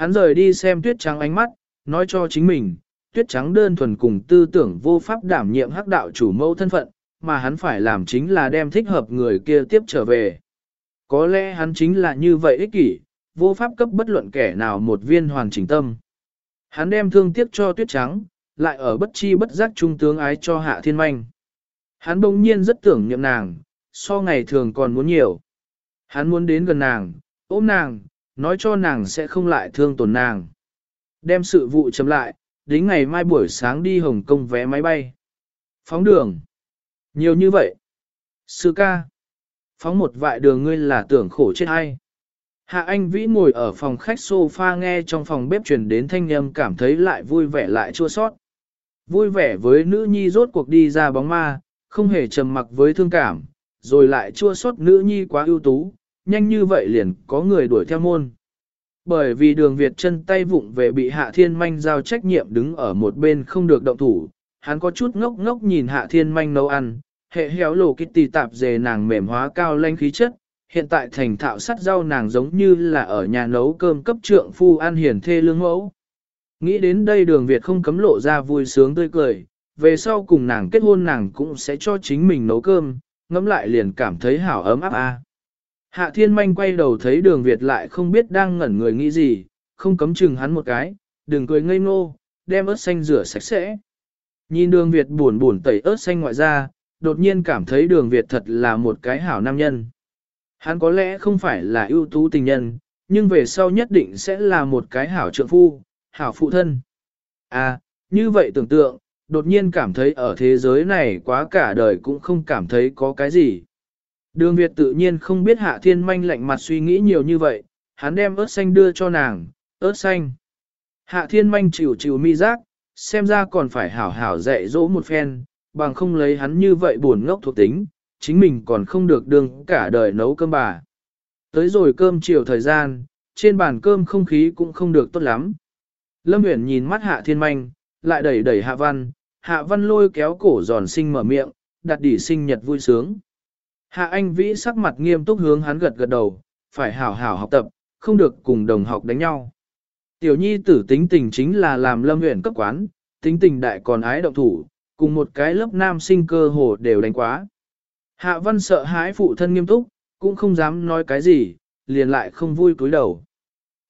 Hắn rời đi xem tuyết trắng ánh mắt, nói cho chính mình, tuyết trắng đơn thuần cùng tư tưởng vô pháp đảm nhiệm hắc đạo chủ mẫu thân phận, mà hắn phải làm chính là đem thích hợp người kia tiếp trở về. Có lẽ hắn chính là như vậy ích kỷ, vô pháp cấp bất luận kẻ nào một viên hoàn chỉnh tâm. Hắn đem thương tiếc cho tuyết trắng, lại ở bất chi bất giác trung tướng ái cho hạ thiên manh. Hắn bỗng nhiên rất tưởng niệm nàng, so ngày thường còn muốn nhiều. Hắn muốn đến gần nàng, ôm nàng, nói cho nàng sẽ không lại thương tổn nàng. Đem sự vụ chấm lại, đến ngày mai buổi sáng đi Hồng Kông vé máy bay. Phóng đường. Nhiều như vậy. Sư ca. Phóng một vại đường ngươi là tưởng khổ chết hay. Hạ Anh Vĩ ngồi ở phòng khách sofa nghe trong phòng bếp truyền đến thanh âm cảm thấy lại vui vẻ lại chua sót. Vui vẻ với nữ nhi rốt cuộc đi ra bóng ma, không hề trầm mặc với thương cảm, rồi lại chua sót nữ nhi quá ưu tú, nhanh như vậy liền có người đuổi theo môn. Bởi vì đường Việt chân tay vụng về bị Hạ Thiên Manh giao trách nhiệm đứng ở một bên không được động thủ, hắn có chút ngốc ngốc nhìn Hạ Thiên Manh nấu ăn, hệ héo lộ kitty tạp dề nàng mềm hóa cao lanh khí chất, hiện tại thành thạo sắt rau nàng giống như là ở nhà nấu cơm cấp trượng phu ăn hiền thê lương mẫu. Nghĩ đến đây đường Việt không cấm lộ ra vui sướng tươi cười, về sau cùng nàng kết hôn nàng cũng sẽ cho chính mình nấu cơm, ngẫm lại liền cảm thấy hảo ấm áp a. Hạ thiên manh quay đầu thấy đường Việt lại không biết đang ngẩn người nghĩ gì, không cấm chừng hắn một cái, đừng cười ngây ngô, đem ớt xanh rửa sạch sẽ. Nhìn đường Việt buồn buồn tẩy ớt xanh ngoại ra, đột nhiên cảm thấy đường Việt thật là một cái hảo nam nhân. Hắn có lẽ không phải là ưu tú tình nhân, nhưng về sau nhất định sẽ là một cái hảo trượng phu, hảo phụ thân. À, như vậy tưởng tượng, đột nhiên cảm thấy ở thế giới này quá cả đời cũng không cảm thấy có cái gì. Đường Việt tự nhiên không biết hạ thiên manh lạnh mặt suy nghĩ nhiều như vậy, hắn đem ớt xanh đưa cho nàng, ớt xanh. Hạ thiên manh chịu chịu mi giác, xem ra còn phải hảo hảo dạy dỗ một phen, bằng không lấy hắn như vậy buồn ngốc thuộc tính, chính mình còn không được Đường cả đời nấu cơm bà. Tới rồi cơm chiều thời gian, trên bàn cơm không khí cũng không được tốt lắm. Lâm Uyển nhìn mắt hạ thiên manh, lại đẩy đẩy hạ văn, hạ văn lôi kéo cổ giòn sinh mở miệng, đặt đỉ sinh nhật vui sướng. Hạ anh vĩ sắc mặt nghiêm túc hướng hắn gật gật đầu, phải hảo hảo học tập, không được cùng đồng học đánh nhau. Tiểu nhi tử tính tình chính là làm lâm huyện cấp quán, tính tình đại còn ái động thủ, cùng một cái lớp nam sinh cơ hồ đều đánh quá. Hạ văn sợ hãi phụ thân nghiêm túc, cũng không dám nói cái gì, liền lại không vui cúi đầu.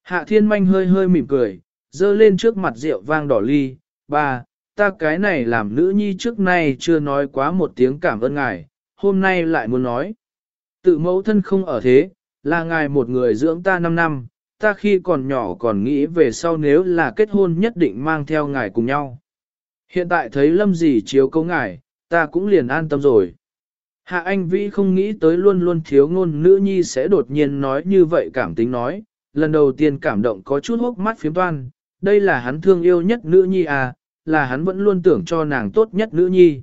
Hạ thiên manh hơi hơi mỉm cười, dơ lên trước mặt rượu vang đỏ ly, ba, ta cái này làm nữ nhi trước nay chưa nói quá một tiếng cảm ơn ngài, hôm nay lại muốn nói. Tự mẫu thân không ở thế, là ngài một người dưỡng ta 5 năm, ta khi còn nhỏ còn nghĩ về sau nếu là kết hôn nhất định mang theo ngài cùng nhau. Hiện tại thấy lâm gì chiếu câu ngài, ta cũng liền an tâm rồi. Hạ Anh Vĩ không nghĩ tới luôn luôn thiếu ngôn nữ nhi sẽ đột nhiên nói như vậy cảm tính nói, lần đầu tiên cảm động có chút hốc mắt phiếm toan, đây là hắn thương yêu nhất nữ nhi à, là hắn vẫn luôn tưởng cho nàng tốt nhất nữ nhi.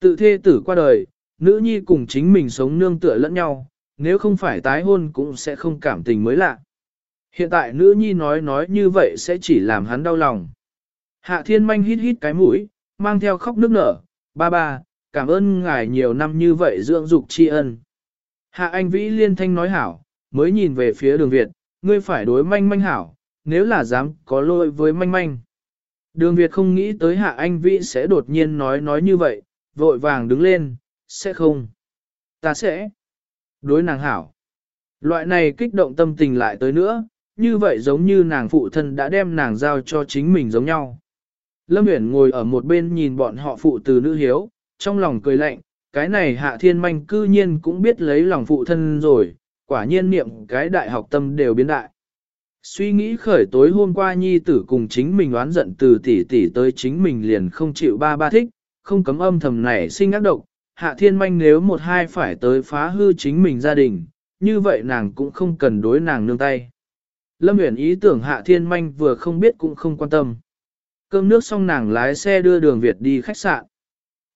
Tự thê tử qua đời, nữ nhi cùng chính mình sống nương tựa lẫn nhau, nếu không phải tái hôn cũng sẽ không cảm tình mới lạ. Hiện tại nữ nhi nói nói như vậy sẽ chỉ làm hắn đau lòng. Hạ thiên manh hít hít cái mũi, mang theo khóc nước nở, ba ba, cảm ơn ngài nhiều năm như vậy dưỡng dục tri ân. Hạ anh vĩ liên thanh nói hảo, mới nhìn về phía đường Việt, ngươi phải đối manh manh hảo, nếu là dám có lỗi với manh manh. Đường Việt không nghĩ tới hạ anh vĩ sẽ đột nhiên nói nói như vậy, vội vàng đứng lên, sẽ không. Ta sẽ. Đối nàng hảo. Loại này kích động tâm tình lại tới nữa, như vậy giống như nàng phụ thân đã đem nàng giao cho chính mình giống nhau. Lâm Uyển ngồi ở một bên nhìn bọn họ phụ từ nữ hiếu, trong lòng cười lạnh, cái này hạ thiên manh cư nhiên cũng biết lấy lòng phụ thân rồi, quả nhiên niệm cái đại học tâm đều biến đại. Suy nghĩ khởi tối hôm qua nhi tử cùng chính mình oán giận từ tỷ tỷ tới chính mình liền không chịu ba ba thích, không cấm âm thầm này sinh ác độc, hạ thiên manh nếu một hai phải tới phá hư chính mình gia đình, như vậy nàng cũng không cần đối nàng nương tay. Lâm Uyển ý tưởng hạ thiên manh vừa không biết cũng không quan tâm. Cơm nước xong nàng lái xe đưa đường Việt đi khách sạn.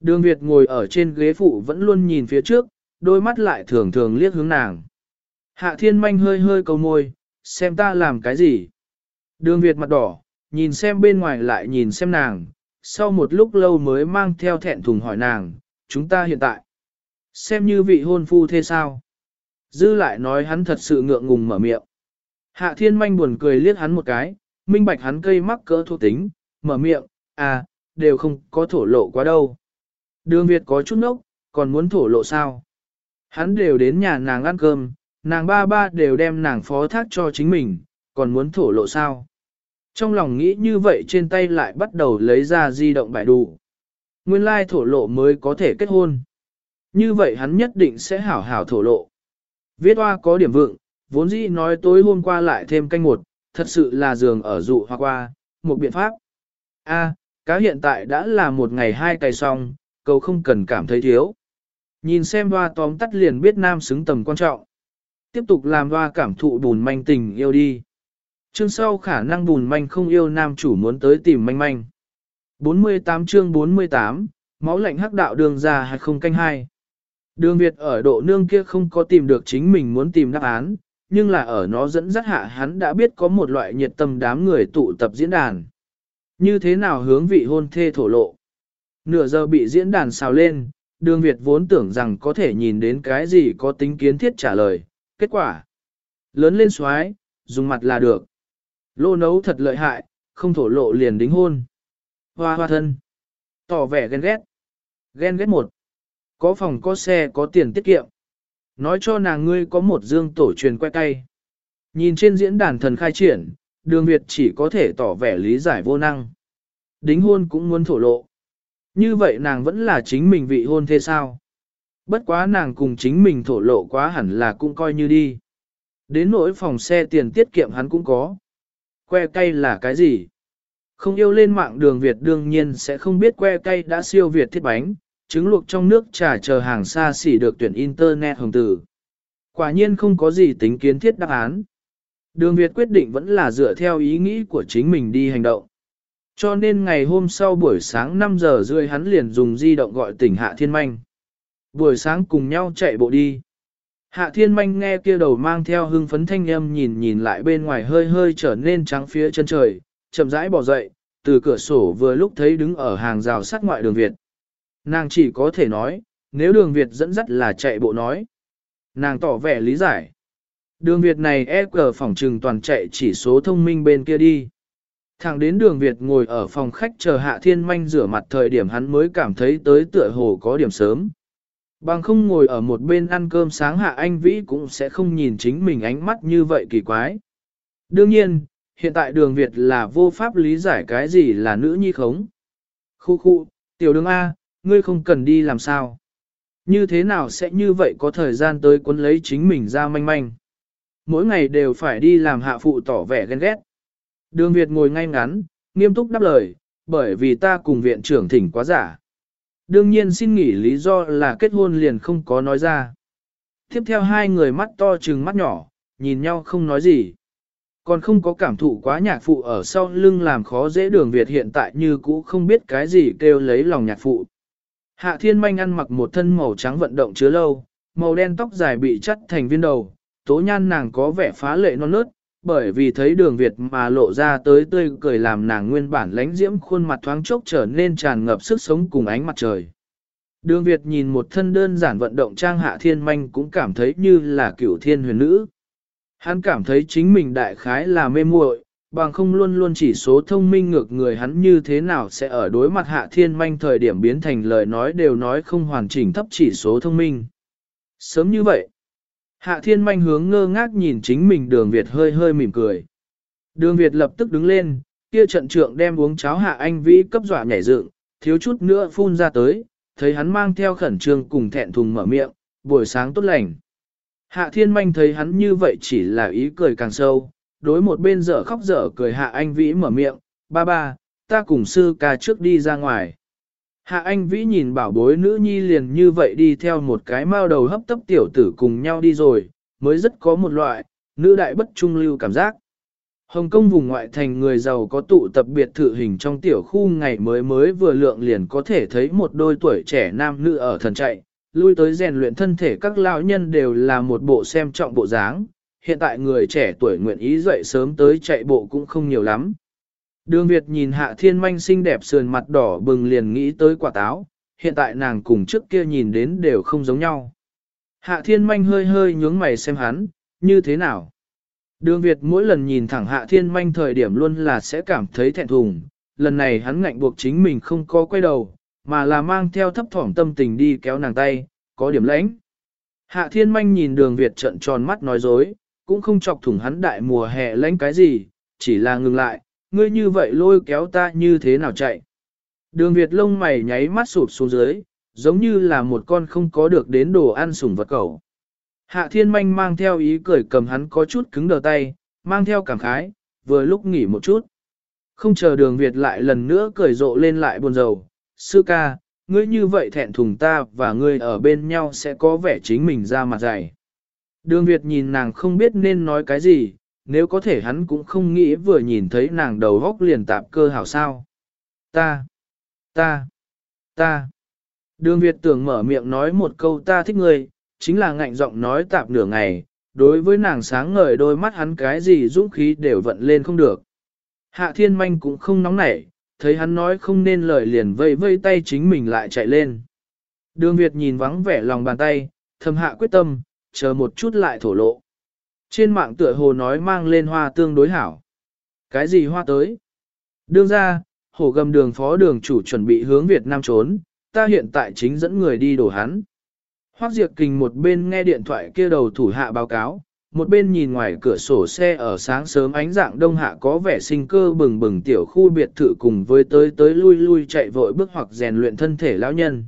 Đường Việt ngồi ở trên ghế phụ vẫn luôn nhìn phía trước, đôi mắt lại thường thường liếc hướng nàng. Hạ thiên manh hơi hơi cầu môi, xem ta làm cái gì. Đường Việt mặt đỏ, nhìn xem bên ngoài lại nhìn xem nàng, sau một lúc lâu mới mang theo thẹn thùng hỏi nàng, chúng ta hiện tại. Xem như vị hôn phu thế sao. Dư lại nói hắn thật sự ngượng ngùng mở miệng. Hạ thiên manh buồn cười liếc hắn một cái, minh bạch hắn cây mắc cỡ thuộc tính, mở miệng, à, đều không có thổ lộ quá đâu. Đường Việt có chút nốc, còn muốn thổ lộ sao? Hắn đều đến nhà nàng ăn cơm, nàng ba ba đều đem nàng phó thác cho chính mình, còn muốn thổ lộ sao? Trong lòng nghĩ như vậy trên tay lại bắt đầu lấy ra di động bài đủ. Nguyên lai thổ lộ mới có thể kết hôn. Như vậy hắn nhất định sẽ hảo hảo thổ lộ. Viết hoa có điểm vượng, vốn dĩ nói tối hôm qua lại thêm canh một, thật sự là giường ở dụ hoa qua, một biện pháp. A, cá hiện tại đã là một ngày hai cày xong, cầu không cần cảm thấy thiếu. Nhìn xem hoa tóm tắt liền biết nam xứng tầm quan trọng. Tiếp tục làm hoa cảm thụ bùn manh tình yêu đi. Chương sau khả năng bùn manh không yêu nam chủ muốn tới tìm manh manh. 48 chương 48, máu lạnh hắc đạo đường ra hay không canh hai. Đường Việt ở độ nương kia không có tìm được chính mình muốn tìm đáp án, nhưng là ở nó dẫn dắt hạ hắn đã biết có một loại nhiệt tâm đám người tụ tập diễn đàn. Như thế nào hướng vị hôn thê thổ lộ. Nửa giờ bị diễn đàn xào lên, đường Việt vốn tưởng rằng có thể nhìn đến cái gì có tính kiến thiết trả lời, kết quả. Lớn lên xoái, dùng mặt là được. Lô nấu thật lợi hại, không thổ lộ liền đính hôn. Hoa hoa thân. Tỏ vẻ ghen ghét. Ghen ghét một. Có phòng có xe có tiền tiết kiệm. Nói cho nàng ngươi có một dương tổ truyền que tay. Nhìn trên diễn đàn thần khai triển, đường Việt chỉ có thể tỏ vẻ lý giải vô năng. Đính hôn cũng muốn thổ lộ. Như vậy nàng vẫn là chính mình vị hôn thế sao? Bất quá nàng cùng chính mình thổ lộ quá hẳn là cũng coi như đi. Đến nỗi phòng xe tiền tiết kiệm hắn cũng có. Que cây là cái gì? Không yêu lên mạng đường Việt đương nhiên sẽ không biết que cây đã siêu Việt thiết bánh, trứng luộc trong nước trà chờ hàng xa xỉ được tuyển Internet hồng tử. Quả nhiên không có gì tính kiến thiết đáp án. Đường Việt quyết định vẫn là dựa theo ý nghĩ của chính mình đi hành động. Cho nên ngày hôm sau buổi sáng 5 giờ rưỡi hắn liền dùng di động gọi tỉnh Hạ Thiên Manh. Buổi sáng cùng nhau chạy bộ đi. Hạ Thiên Manh nghe kia đầu mang theo hưng phấn thanh âm nhìn nhìn lại bên ngoài hơi hơi trở nên trắng phía chân trời, chậm rãi bỏ dậy, từ cửa sổ vừa lúc thấy đứng ở hàng rào sát ngoại đường Việt. Nàng chỉ có thể nói, nếu đường Việt dẫn dắt là chạy bộ nói. Nàng tỏ vẻ lý giải. Đường Việt này e cờ phòng trừng toàn chạy chỉ số thông minh bên kia đi. Thẳng đến đường Việt ngồi ở phòng khách chờ Hạ Thiên Manh rửa mặt thời điểm hắn mới cảm thấy tới tựa hồ có điểm sớm. Bằng không ngồi ở một bên ăn cơm sáng Hạ Anh Vĩ cũng sẽ không nhìn chính mình ánh mắt như vậy kỳ quái. Đương nhiên, hiện tại đường Việt là vô pháp lý giải cái gì là nữ nhi khống. Khu khu, tiểu đường A, ngươi không cần đi làm sao. Như thế nào sẽ như vậy có thời gian tới cuốn lấy chính mình ra manh manh. Mỗi ngày đều phải đi làm hạ phụ tỏ vẻ ghen ghét. Đường Việt ngồi ngay ngắn, nghiêm túc đáp lời, bởi vì ta cùng viện trưởng thỉnh quá giả. Đương nhiên xin nghỉ lý do là kết hôn liền không có nói ra. Tiếp theo hai người mắt to trừng mắt nhỏ, nhìn nhau không nói gì. Còn không có cảm thụ quá nhạc phụ ở sau lưng làm khó dễ đường Việt hiện tại như cũ không biết cái gì kêu lấy lòng nhạc phụ. Hạ thiên manh ăn mặc một thân màu trắng vận động chứa lâu, màu đen tóc dài bị chắt thành viên đầu, tố nhan nàng có vẻ phá lệ non nớt, bởi vì thấy đường Việt mà lộ ra tới tươi cười làm nàng nguyên bản lánh diễm khuôn mặt thoáng chốc trở nên tràn ngập sức sống cùng ánh mặt trời. Đường Việt nhìn một thân đơn giản vận động trang hạ thiên manh cũng cảm thấy như là cửu thiên huyền nữ. Hắn cảm thấy chính mình đại khái là mê muội, bằng không luôn luôn chỉ số thông minh ngược người hắn như thế nào sẽ ở đối mặt hạ thiên manh thời điểm biến thành lời nói đều nói không hoàn chỉnh thấp chỉ số thông minh. Sớm như vậy, hạ thiên manh hướng ngơ ngác nhìn chính mình đường Việt hơi hơi mỉm cười. Đường Việt lập tức đứng lên, kia trận trượng đem uống cháo hạ anh vĩ cấp dọa nhảy dựng, thiếu chút nữa phun ra tới, thấy hắn mang theo khẩn trương cùng thẹn thùng mở miệng, buổi sáng tốt lành. Hạ thiên manh thấy hắn như vậy chỉ là ý cười càng sâu, đối một bên dở khóc dở cười hạ anh vĩ mở miệng, ba ba, ta cùng sư ca trước đi ra ngoài. Hạ anh vĩ nhìn bảo bối nữ nhi liền như vậy đi theo một cái mao đầu hấp tấp tiểu tử cùng nhau đi rồi, mới rất có một loại, nữ đại bất trung lưu cảm giác. Hồng Kông vùng ngoại thành người giàu có tụ tập biệt thự hình trong tiểu khu ngày mới mới vừa lượng liền có thể thấy một đôi tuổi trẻ nam nữ ở thần chạy, lui tới rèn luyện thân thể các lão nhân đều là một bộ xem trọng bộ dáng, hiện tại người trẻ tuổi nguyện ý dậy sớm tới chạy bộ cũng không nhiều lắm. Đường Việt nhìn hạ thiên manh xinh đẹp sườn mặt đỏ bừng liền nghĩ tới quả táo, hiện tại nàng cùng trước kia nhìn đến đều không giống nhau. Hạ thiên manh hơi hơi nhướng mày xem hắn, như thế nào? Đường Việt mỗi lần nhìn thẳng hạ thiên manh thời điểm luôn là sẽ cảm thấy thẹn thùng, lần này hắn ngạnh buộc chính mình không có quay đầu, mà là mang theo thấp thỏm tâm tình đi kéo nàng tay, có điểm lãnh. Hạ thiên manh nhìn đường Việt trận tròn mắt nói dối, cũng không chọc thủng hắn đại mùa hè lãnh cái gì, chỉ là ngừng lại, ngươi như vậy lôi kéo ta như thế nào chạy. Đường Việt lông mày nháy mắt sụp xuống dưới, giống như là một con không có được đến đồ ăn sủng vật cẩu. Hạ thiên manh mang theo ý cười cầm hắn có chút cứng đờ tay, mang theo cảm khái, vừa lúc nghỉ một chút. Không chờ đường Việt lại lần nữa cười rộ lên lại buồn rầu, sư ca, ngươi như vậy thẹn thùng ta và ngươi ở bên nhau sẽ có vẻ chính mình ra mặt dày. Đường Việt nhìn nàng không biết nên nói cái gì, nếu có thể hắn cũng không nghĩ vừa nhìn thấy nàng đầu góc liền tạp cơ hảo sao. Ta, ta, ta. Đường Việt tưởng mở miệng nói một câu ta thích ngươi, chính là ngạnh giọng nói tạp nửa ngày, đối với nàng sáng ngời đôi mắt hắn cái gì dũng khí đều vận lên không được. Hạ thiên manh cũng không nóng nảy, thấy hắn nói không nên lời liền vây vây tay chính mình lại chạy lên. Đường Việt nhìn vắng vẻ lòng bàn tay, thầm hạ quyết tâm, chờ một chút lại thổ lộ. Trên mạng tựa hồ nói mang lên hoa tương đối hảo. Cái gì hoa tới? Đương ra, hồ gầm đường phó đường chủ chuẩn bị hướng Việt Nam trốn, ta hiện tại chính dẫn người đi đổ hắn. Hoác Diệp Kình một bên nghe điện thoại kia đầu thủ hạ báo cáo, một bên nhìn ngoài cửa sổ xe ở sáng sớm ánh dạng đông hạ có vẻ sinh cơ bừng bừng tiểu khu biệt thự cùng với tới tới lui lui chạy vội bước hoặc rèn luyện thân thể lão nhân.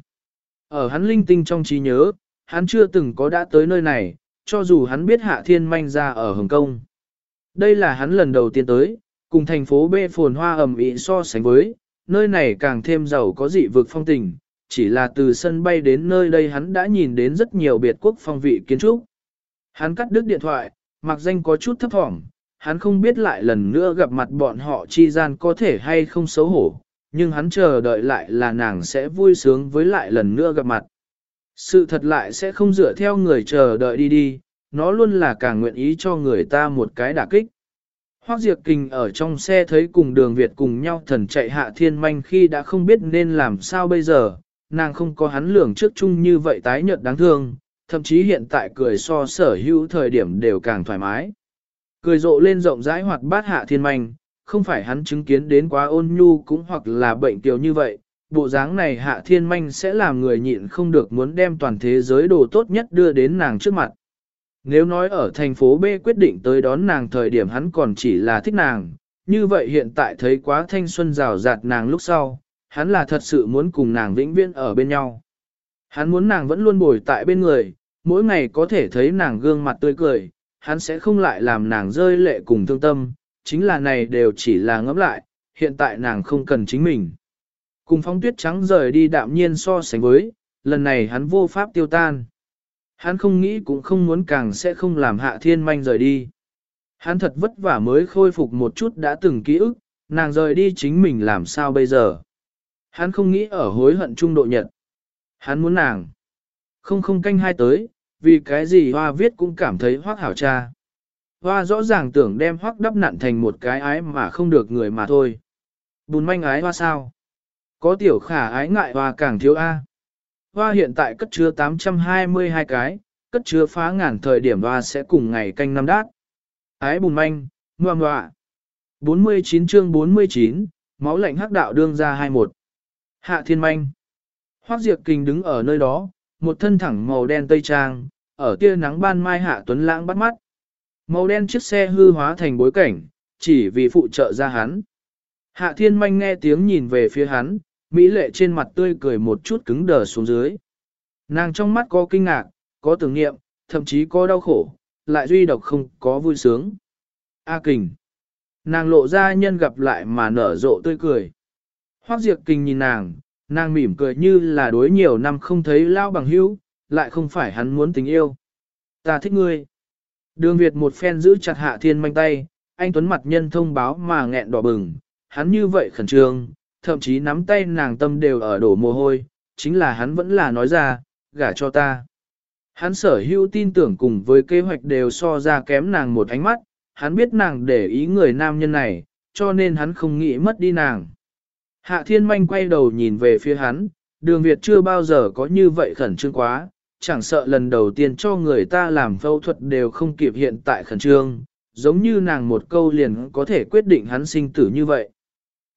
Ở hắn linh tinh trong trí nhớ, hắn chưa từng có đã tới nơi này, cho dù hắn biết hạ thiên manh ra ở Hồng Kông. Đây là hắn lần đầu tiên tới, cùng thành phố B phồn hoa ẩm ĩ so sánh với, nơi này càng thêm giàu có dị vực phong tình, chỉ là từ sân bay đến nơi đây hắn đã nhìn đến rất nhiều biệt quốc phong vị kiến trúc. Hắn cắt đứt điện thoại, mặc danh có chút thấp thỏm, hắn không biết lại lần nữa gặp mặt bọn họ chi gian có thể hay không xấu hổ, nhưng hắn chờ đợi lại là nàng sẽ vui sướng với lại lần nữa gặp mặt. Sự thật lại sẽ không dựa theo người chờ đợi đi đi, nó luôn là càng nguyện ý cho người ta một cái đả kích. Hoác Diệp Kình ở trong xe thấy cùng đường Việt cùng nhau thần chạy hạ thiên manh khi đã không biết nên làm sao bây giờ, nàng không có hắn lường trước chung như vậy tái nhợt đáng thương, thậm chí hiện tại cười so sở hữu thời điểm đều càng thoải mái. Cười rộ lên rộng rãi hoặc bát hạ thiên manh, không phải hắn chứng kiến đến quá ôn nhu cũng hoặc là bệnh tiểu như vậy, bộ dáng này hạ thiên manh sẽ làm người nhịn không được muốn đem toàn thế giới đồ tốt nhất đưa đến nàng trước mặt. Nếu nói ở thành phố B quyết định tới đón nàng thời điểm hắn còn chỉ là thích nàng, như vậy hiện tại thấy quá thanh xuân rào rạt nàng lúc sau, hắn là thật sự muốn cùng nàng vĩnh viễn ở bên nhau. Hắn muốn nàng vẫn luôn bồi tại bên người, mỗi ngày có thể thấy nàng gương mặt tươi cười, hắn sẽ không lại làm nàng rơi lệ cùng thương tâm, chính là này đều chỉ là ngẫm lại, hiện tại nàng không cần chính mình. Cùng phong tuyết trắng rời đi đạm nhiên so sánh với, lần này hắn vô pháp tiêu tan. Hắn không nghĩ cũng không muốn càng sẽ không làm hạ thiên manh rời đi. Hắn thật vất vả mới khôi phục một chút đã từng ký ức, nàng rời đi chính mình làm sao bây giờ. Hắn không nghĩ ở hối hận trung độ nhật. Hắn muốn nàng. Không không canh hai tới, vì cái gì hoa viết cũng cảm thấy hoác hảo cha. Hoa rõ ràng tưởng đem hoác đắp nặn thành một cái ái mà không được người mà thôi. Bùn manh ái hoa sao? Có tiểu khả ái ngại hoa càng thiếu A. Hoa hiện tại cất chứa 822 cái, cất chứa phá ngàn thời điểm hoa sẽ cùng ngày canh năm đát. Ái bùn manh, ngoà ngoạ. 49 chương 49, máu lạnh hắc đạo đương ra 21. Hạ thiên manh. Hoác Diệp Kình đứng ở nơi đó, một thân thẳng màu đen tây trang, ở tia nắng ban mai hạ tuấn lãng bắt mắt. Màu đen chiếc xe hư hóa thành bối cảnh, chỉ vì phụ trợ ra hắn. Hạ thiên manh nghe tiếng nhìn về phía hắn, Mỹ lệ trên mặt tươi cười một chút cứng đờ xuống dưới. Nàng trong mắt có kinh ngạc, có tưởng niệm, thậm chí có đau khổ, lại duy độc không có vui sướng. A kình. Nàng lộ ra nhân gặp lại mà nở rộ tươi cười. Hoác diệt Kình nhìn nàng, nàng mỉm cười như là đối nhiều năm không thấy lao bằng hữu, lại không phải hắn muốn tình yêu. Ta thích ngươi. Đường Việt một phen giữ chặt hạ thiên manh tay, anh Tuấn mặt nhân thông báo mà nghẹn đỏ bừng, hắn như vậy khẩn trương, thậm chí nắm tay nàng tâm đều ở đổ mồ hôi, chính là hắn vẫn là nói ra, gả cho ta. Hắn sở hữu tin tưởng cùng với kế hoạch đều so ra kém nàng một ánh mắt, hắn biết nàng để ý người nam nhân này, cho nên hắn không nghĩ mất đi nàng. Hạ thiên manh quay đầu nhìn về phía hắn, đường Việt chưa bao giờ có như vậy khẩn trương quá, chẳng sợ lần đầu tiên cho người ta làm phẫu thuật đều không kịp hiện tại khẩn trương, giống như nàng một câu liền có thể quyết định hắn sinh tử như vậy.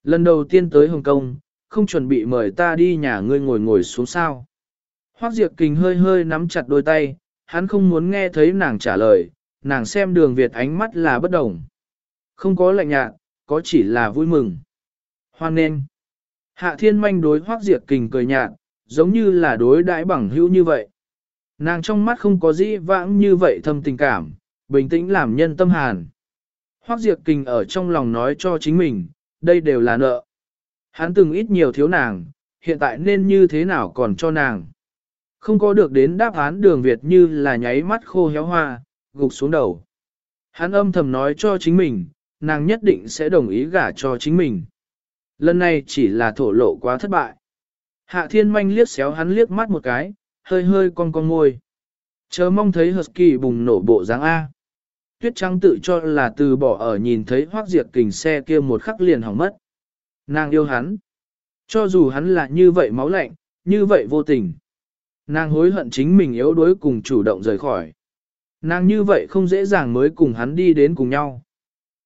Lần đầu tiên tới Hồng Kông, không chuẩn bị mời ta đi nhà ngươi ngồi ngồi xuống sao. Hoác Diệp Kình hơi hơi nắm chặt đôi tay, hắn không muốn nghe thấy nàng trả lời, nàng xem đường Việt ánh mắt là bất đồng. Không có lạnh nhạt, có chỉ là vui mừng. Hoan nên. Hạ thiên manh đối Hoác Diệt Kình cười nhạt, giống như là đối đãi bằng hữu như vậy. Nàng trong mắt không có dĩ vãng như vậy thâm tình cảm, bình tĩnh làm nhân tâm hàn. Hoác Diệt Kình ở trong lòng nói cho chính mình, đây đều là nợ. Hắn từng ít nhiều thiếu nàng, hiện tại nên như thế nào còn cho nàng. Không có được đến đáp án đường Việt như là nháy mắt khô héo hoa, gục xuống đầu. Hắn âm thầm nói cho chính mình, nàng nhất định sẽ đồng ý gả cho chính mình. Lần này chỉ là thổ lộ quá thất bại. Hạ thiên manh liếc xéo hắn liếc mắt một cái, hơi hơi con con ngôi. Chờ mong thấy Husky bùng nổ bộ dáng A. Tuyết trắng tự cho là từ bỏ ở nhìn thấy hoác diệt kình xe kia một khắc liền hỏng mất. Nàng yêu hắn. Cho dù hắn là như vậy máu lạnh, như vậy vô tình. Nàng hối hận chính mình yếu đuối cùng chủ động rời khỏi. Nàng như vậy không dễ dàng mới cùng hắn đi đến cùng nhau.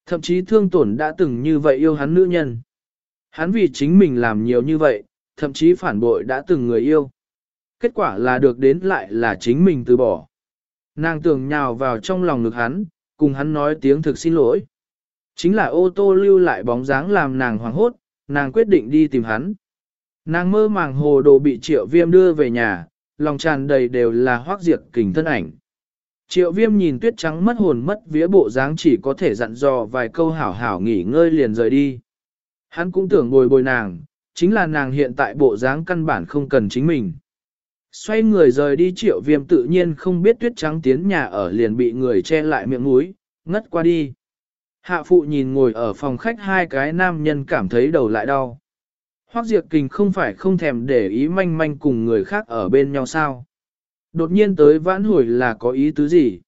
Thậm chí thương tổn đã từng như vậy yêu hắn nữ nhân. Hắn vì chính mình làm nhiều như vậy, thậm chí phản bội đã từng người yêu. Kết quả là được đến lại là chính mình từ bỏ. Nàng tưởng nhào vào trong lòng ngực hắn, cùng hắn nói tiếng thực xin lỗi. Chính là ô tô lưu lại bóng dáng làm nàng hoảng hốt, nàng quyết định đi tìm hắn. Nàng mơ màng hồ đồ bị triệu viêm đưa về nhà, lòng tràn đầy đều là hoác diệt kình thân ảnh. Triệu viêm nhìn tuyết trắng mất hồn mất vía bộ dáng chỉ có thể dặn dò vài câu hảo hảo nghỉ ngơi liền rời đi. Hắn cũng tưởng bồi bồi nàng, chính là nàng hiện tại bộ dáng căn bản không cần chính mình. Xoay người rời đi triệu viêm tự nhiên không biết tuyết trắng tiến nhà ở liền bị người che lại miệng mũi, ngất qua đi. Hạ phụ nhìn ngồi ở phòng khách hai cái nam nhân cảm thấy đầu lại đau. Hoác Diệp Kình không phải không thèm để ý manh manh cùng người khác ở bên nhau sao. Đột nhiên tới vãn hồi là có ý tứ gì?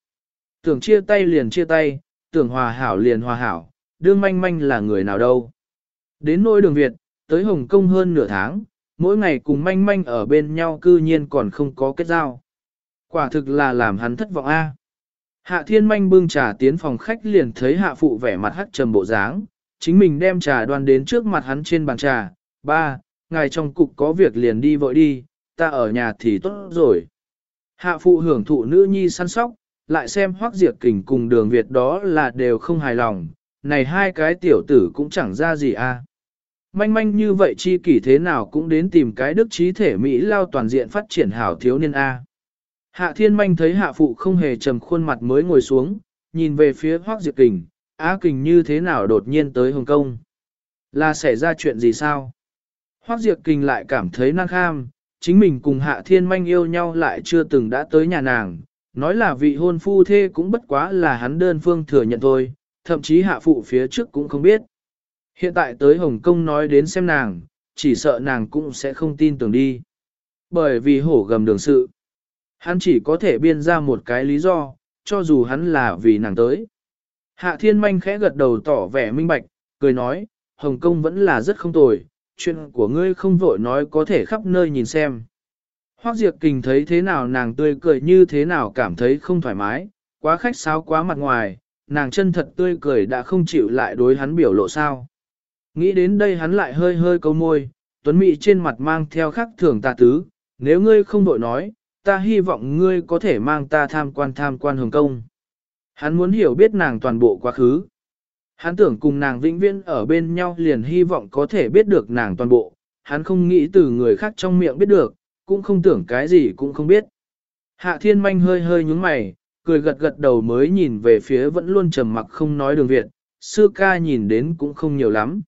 Tưởng chia tay liền chia tay, tưởng hòa hảo liền hòa hảo, đương manh manh là người nào đâu. Đến nỗi đường Việt, tới Hồng Kông hơn nửa tháng, mỗi ngày cùng manh manh ở bên nhau cư nhiên còn không có kết giao. Quả thực là làm hắn thất vọng a. Hạ thiên manh bưng trà tiến phòng khách liền thấy hạ phụ vẻ mặt hắt trầm bộ dáng, chính mình đem trà đoan đến trước mặt hắn trên bàn trà, ba, ngài trong cục có việc liền đi vội đi, ta ở nhà thì tốt rồi. Hạ phụ hưởng thụ nữ nhi săn sóc, lại xem hoác diệt kình cùng đường Việt đó là đều không hài lòng, này hai cái tiểu tử cũng chẳng ra gì a. Manh manh như vậy chi kỷ thế nào cũng đến tìm cái đức trí thể Mỹ lao toàn diện phát triển hảo thiếu niên A. Hạ thiên manh thấy hạ phụ không hề trầm khuôn mặt mới ngồi xuống, nhìn về phía hoác diệt kình, á kình như thế nào đột nhiên tới Hồng Kông. Là xảy ra chuyện gì sao? Hoác diệt kình lại cảm thấy năng kham, chính mình cùng hạ thiên manh yêu nhau lại chưa từng đã tới nhà nàng, nói là vị hôn phu thê cũng bất quá là hắn đơn phương thừa nhận thôi, thậm chí hạ phụ phía trước cũng không biết. Hiện tại tới Hồng Kông nói đến xem nàng, chỉ sợ nàng cũng sẽ không tin tưởng đi. Bởi vì hổ gầm đường sự. Hắn chỉ có thể biên ra một cái lý do, cho dù hắn là vì nàng tới. Hạ thiên manh khẽ gật đầu tỏ vẻ minh bạch, cười nói, Hồng Kông vẫn là rất không tồi, chuyện của ngươi không vội nói có thể khắp nơi nhìn xem. Hoác Diệp Kình thấy thế nào nàng tươi cười như thế nào cảm thấy không thoải mái, quá khách sáo quá mặt ngoài, nàng chân thật tươi cười đã không chịu lại đối hắn biểu lộ sao. Nghĩ đến đây hắn lại hơi hơi câu môi, tuấn Mị trên mặt mang theo khắc thường tà tứ, nếu ngươi không đội nói, ta hy vọng ngươi có thể mang ta tham quan tham quan Hồng Kông. Hắn muốn hiểu biết nàng toàn bộ quá khứ. Hắn tưởng cùng nàng vĩnh viễn ở bên nhau liền hy vọng có thể biết được nàng toàn bộ, hắn không nghĩ từ người khác trong miệng biết được, cũng không tưởng cái gì cũng không biết. Hạ thiên manh hơi hơi nhúng mày, cười gật gật đầu mới nhìn về phía vẫn luôn trầm mặc không nói đường Việt, sư ca nhìn đến cũng không nhiều lắm.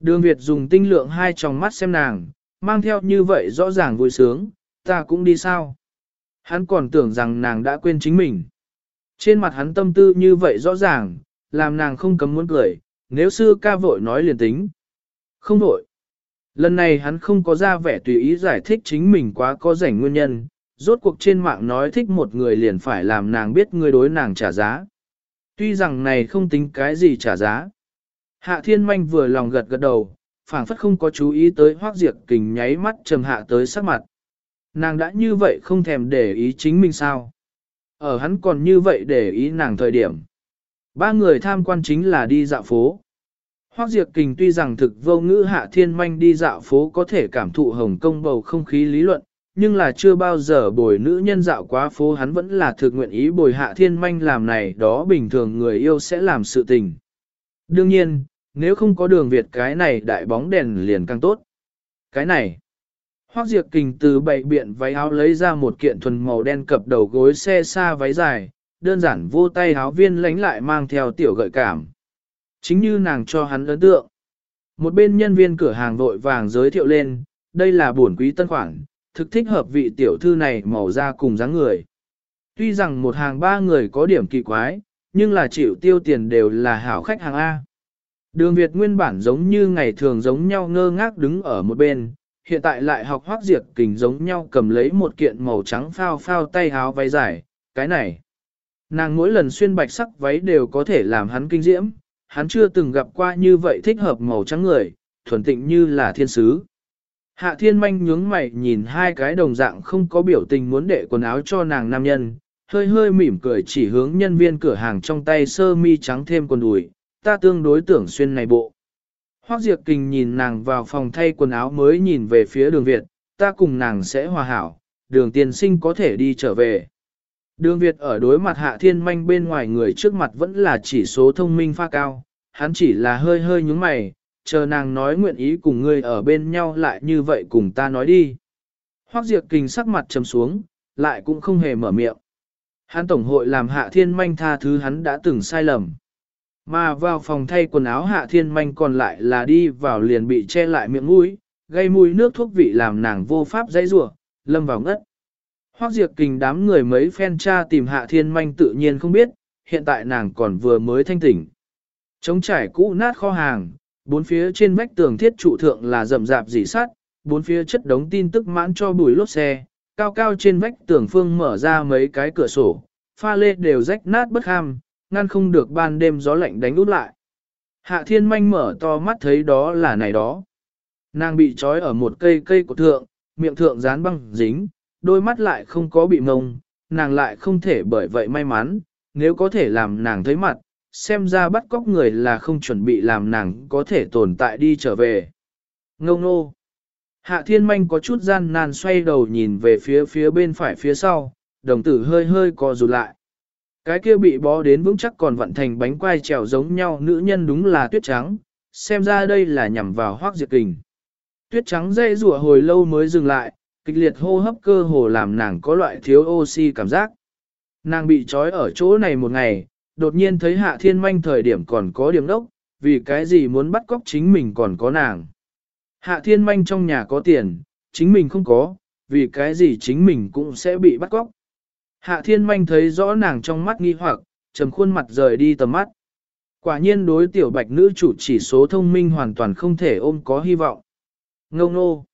Đường Việt dùng tinh lượng hai tròng mắt xem nàng, mang theo như vậy rõ ràng vui sướng, ta cũng đi sao. Hắn còn tưởng rằng nàng đã quên chính mình. Trên mặt hắn tâm tư như vậy rõ ràng, làm nàng không cấm muốn cười, nếu sư ca vội nói liền tính. Không vội. Lần này hắn không có ra vẻ tùy ý giải thích chính mình quá có rảnh nguyên nhân, rốt cuộc trên mạng nói thích một người liền phải làm nàng biết người đối nàng trả giá. Tuy rằng này không tính cái gì trả giá. Hạ thiên manh vừa lòng gật gật đầu, phảng phất không có chú ý tới hoác diệt kình nháy mắt trầm hạ tới sắc mặt. Nàng đã như vậy không thèm để ý chính mình sao. Ở hắn còn như vậy để ý nàng thời điểm. Ba người tham quan chính là đi dạo phố. Hoác Diệp Kình tuy rằng thực vô ngữ hạ thiên manh đi dạo phố có thể cảm thụ Hồng Kông bầu không khí lý luận, nhưng là chưa bao giờ bồi nữ nhân dạo quá phố hắn vẫn là thực nguyện ý bồi hạ thiên manh làm này đó bình thường người yêu sẽ làm sự tình. Đương nhiên, nếu không có đường Việt cái này đại bóng đèn liền càng tốt. Cái này, Hoác diệt Kình từ bậy biện váy áo lấy ra một kiện thuần màu đen cập đầu gối xe xa váy dài, đơn giản vô tay áo viên lánh lại mang theo tiểu gợi cảm. Chính như nàng cho hắn ấn tượng. Một bên nhân viên cửa hàng vội vàng giới thiệu lên, đây là bổn quý tân khoản, thực thích hợp vị tiểu thư này màu da cùng dáng người. Tuy rằng một hàng ba người có điểm kỳ quái, nhưng là chịu tiêu tiền đều là hảo khách hàng A. Đường Việt nguyên bản giống như ngày thường giống nhau ngơ ngác đứng ở một bên, hiện tại lại học hoác diệt kình giống nhau cầm lấy một kiện màu trắng phao phao tay áo váy dài, cái này. Nàng mỗi lần xuyên bạch sắc váy đều có thể làm hắn kinh diễm, hắn chưa từng gặp qua như vậy thích hợp màu trắng người, thuần tịnh như là thiên sứ. Hạ thiên manh nhướng mày nhìn hai cái đồng dạng không có biểu tình muốn đệ quần áo cho nàng nam nhân, hơi hơi mỉm cười chỉ hướng nhân viên cửa hàng trong tay sơ mi trắng thêm quần đùi, ta tương đối tưởng xuyên này bộ. Hoác Diệp Kình nhìn nàng vào phòng thay quần áo mới nhìn về phía đường Việt, ta cùng nàng sẽ hòa hảo, đường tiền sinh có thể đi trở về. Đường Việt ở đối mặt hạ thiên manh bên ngoài người trước mặt vẫn là chỉ số thông minh pha cao, hắn chỉ là hơi hơi nhúng mày, chờ nàng nói nguyện ý cùng ngươi ở bên nhau lại như vậy cùng ta nói đi. Hoác Diệp Kình sắc mặt trầm xuống, lại cũng không hề mở miệng. Hắn tổng hội làm hạ thiên manh tha thứ hắn đã từng sai lầm. Mà vào phòng thay quần áo hạ thiên manh còn lại là đi vào liền bị che lại miệng mũi, gây mùi nước thuốc vị làm nàng vô pháp dãy rủa lâm vào ngất. Hoác diệt kình đám người mấy phen tra tìm hạ thiên manh tự nhiên không biết, hiện tại nàng còn vừa mới thanh tỉnh. Trống trải cũ nát kho hàng, bốn phía trên vách tường thiết trụ thượng là rậm rạp dỉ sắt, bốn phía chất đống tin tức mãn cho bùi lốp xe, cao cao trên vách tường phương mở ra mấy cái cửa sổ, pha lê đều rách nát bất ham, ngăn không được ban đêm gió lạnh đánh út lại. Hạ thiên manh mở to mắt thấy đó là này đó. Nàng bị trói ở một cây cây của thượng, miệng thượng dán băng dính, đôi mắt lại không có bị mông, nàng lại không thể bởi vậy may mắn, nếu có thể làm nàng thấy mặt, xem ra bắt cóc người là không chuẩn bị làm nàng có thể tồn tại đi trở về. Ngông nô. Hạ thiên manh có chút gian nan xoay đầu nhìn về phía phía bên phải phía sau, đồng tử hơi hơi co rụt lại. Cái kia bị bó đến vững chắc còn vận thành bánh quai trèo giống nhau nữ nhân đúng là tuyết trắng, xem ra đây là nhằm vào hoác diệt kình. Tuyết trắng dây rủa hồi lâu mới dừng lại, kịch liệt hô hấp cơ hồ làm nàng có loại thiếu oxy cảm giác. Nàng bị trói ở chỗ này một ngày, đột nhiên thấy hạ thiên manh thời điểm còn có điểm đốc, vì cái gì muốn bắt cóc chính mình còn có nàng. Hạ thiên manh trong nhà có tiền, chính mình không có, vì cái gì chính mình cũng sẽ bị bắt cóc. Hạ thiên manh thấy rõ nàng trong mắt nghi hoặc, trầm khuôn mặt rời đi tầm mắt. Quả nhiên đối tiểu bạch nữ chủ chỉ số thông minh hoàn toàn không thể ôm có hy vọng. Ngâu nô.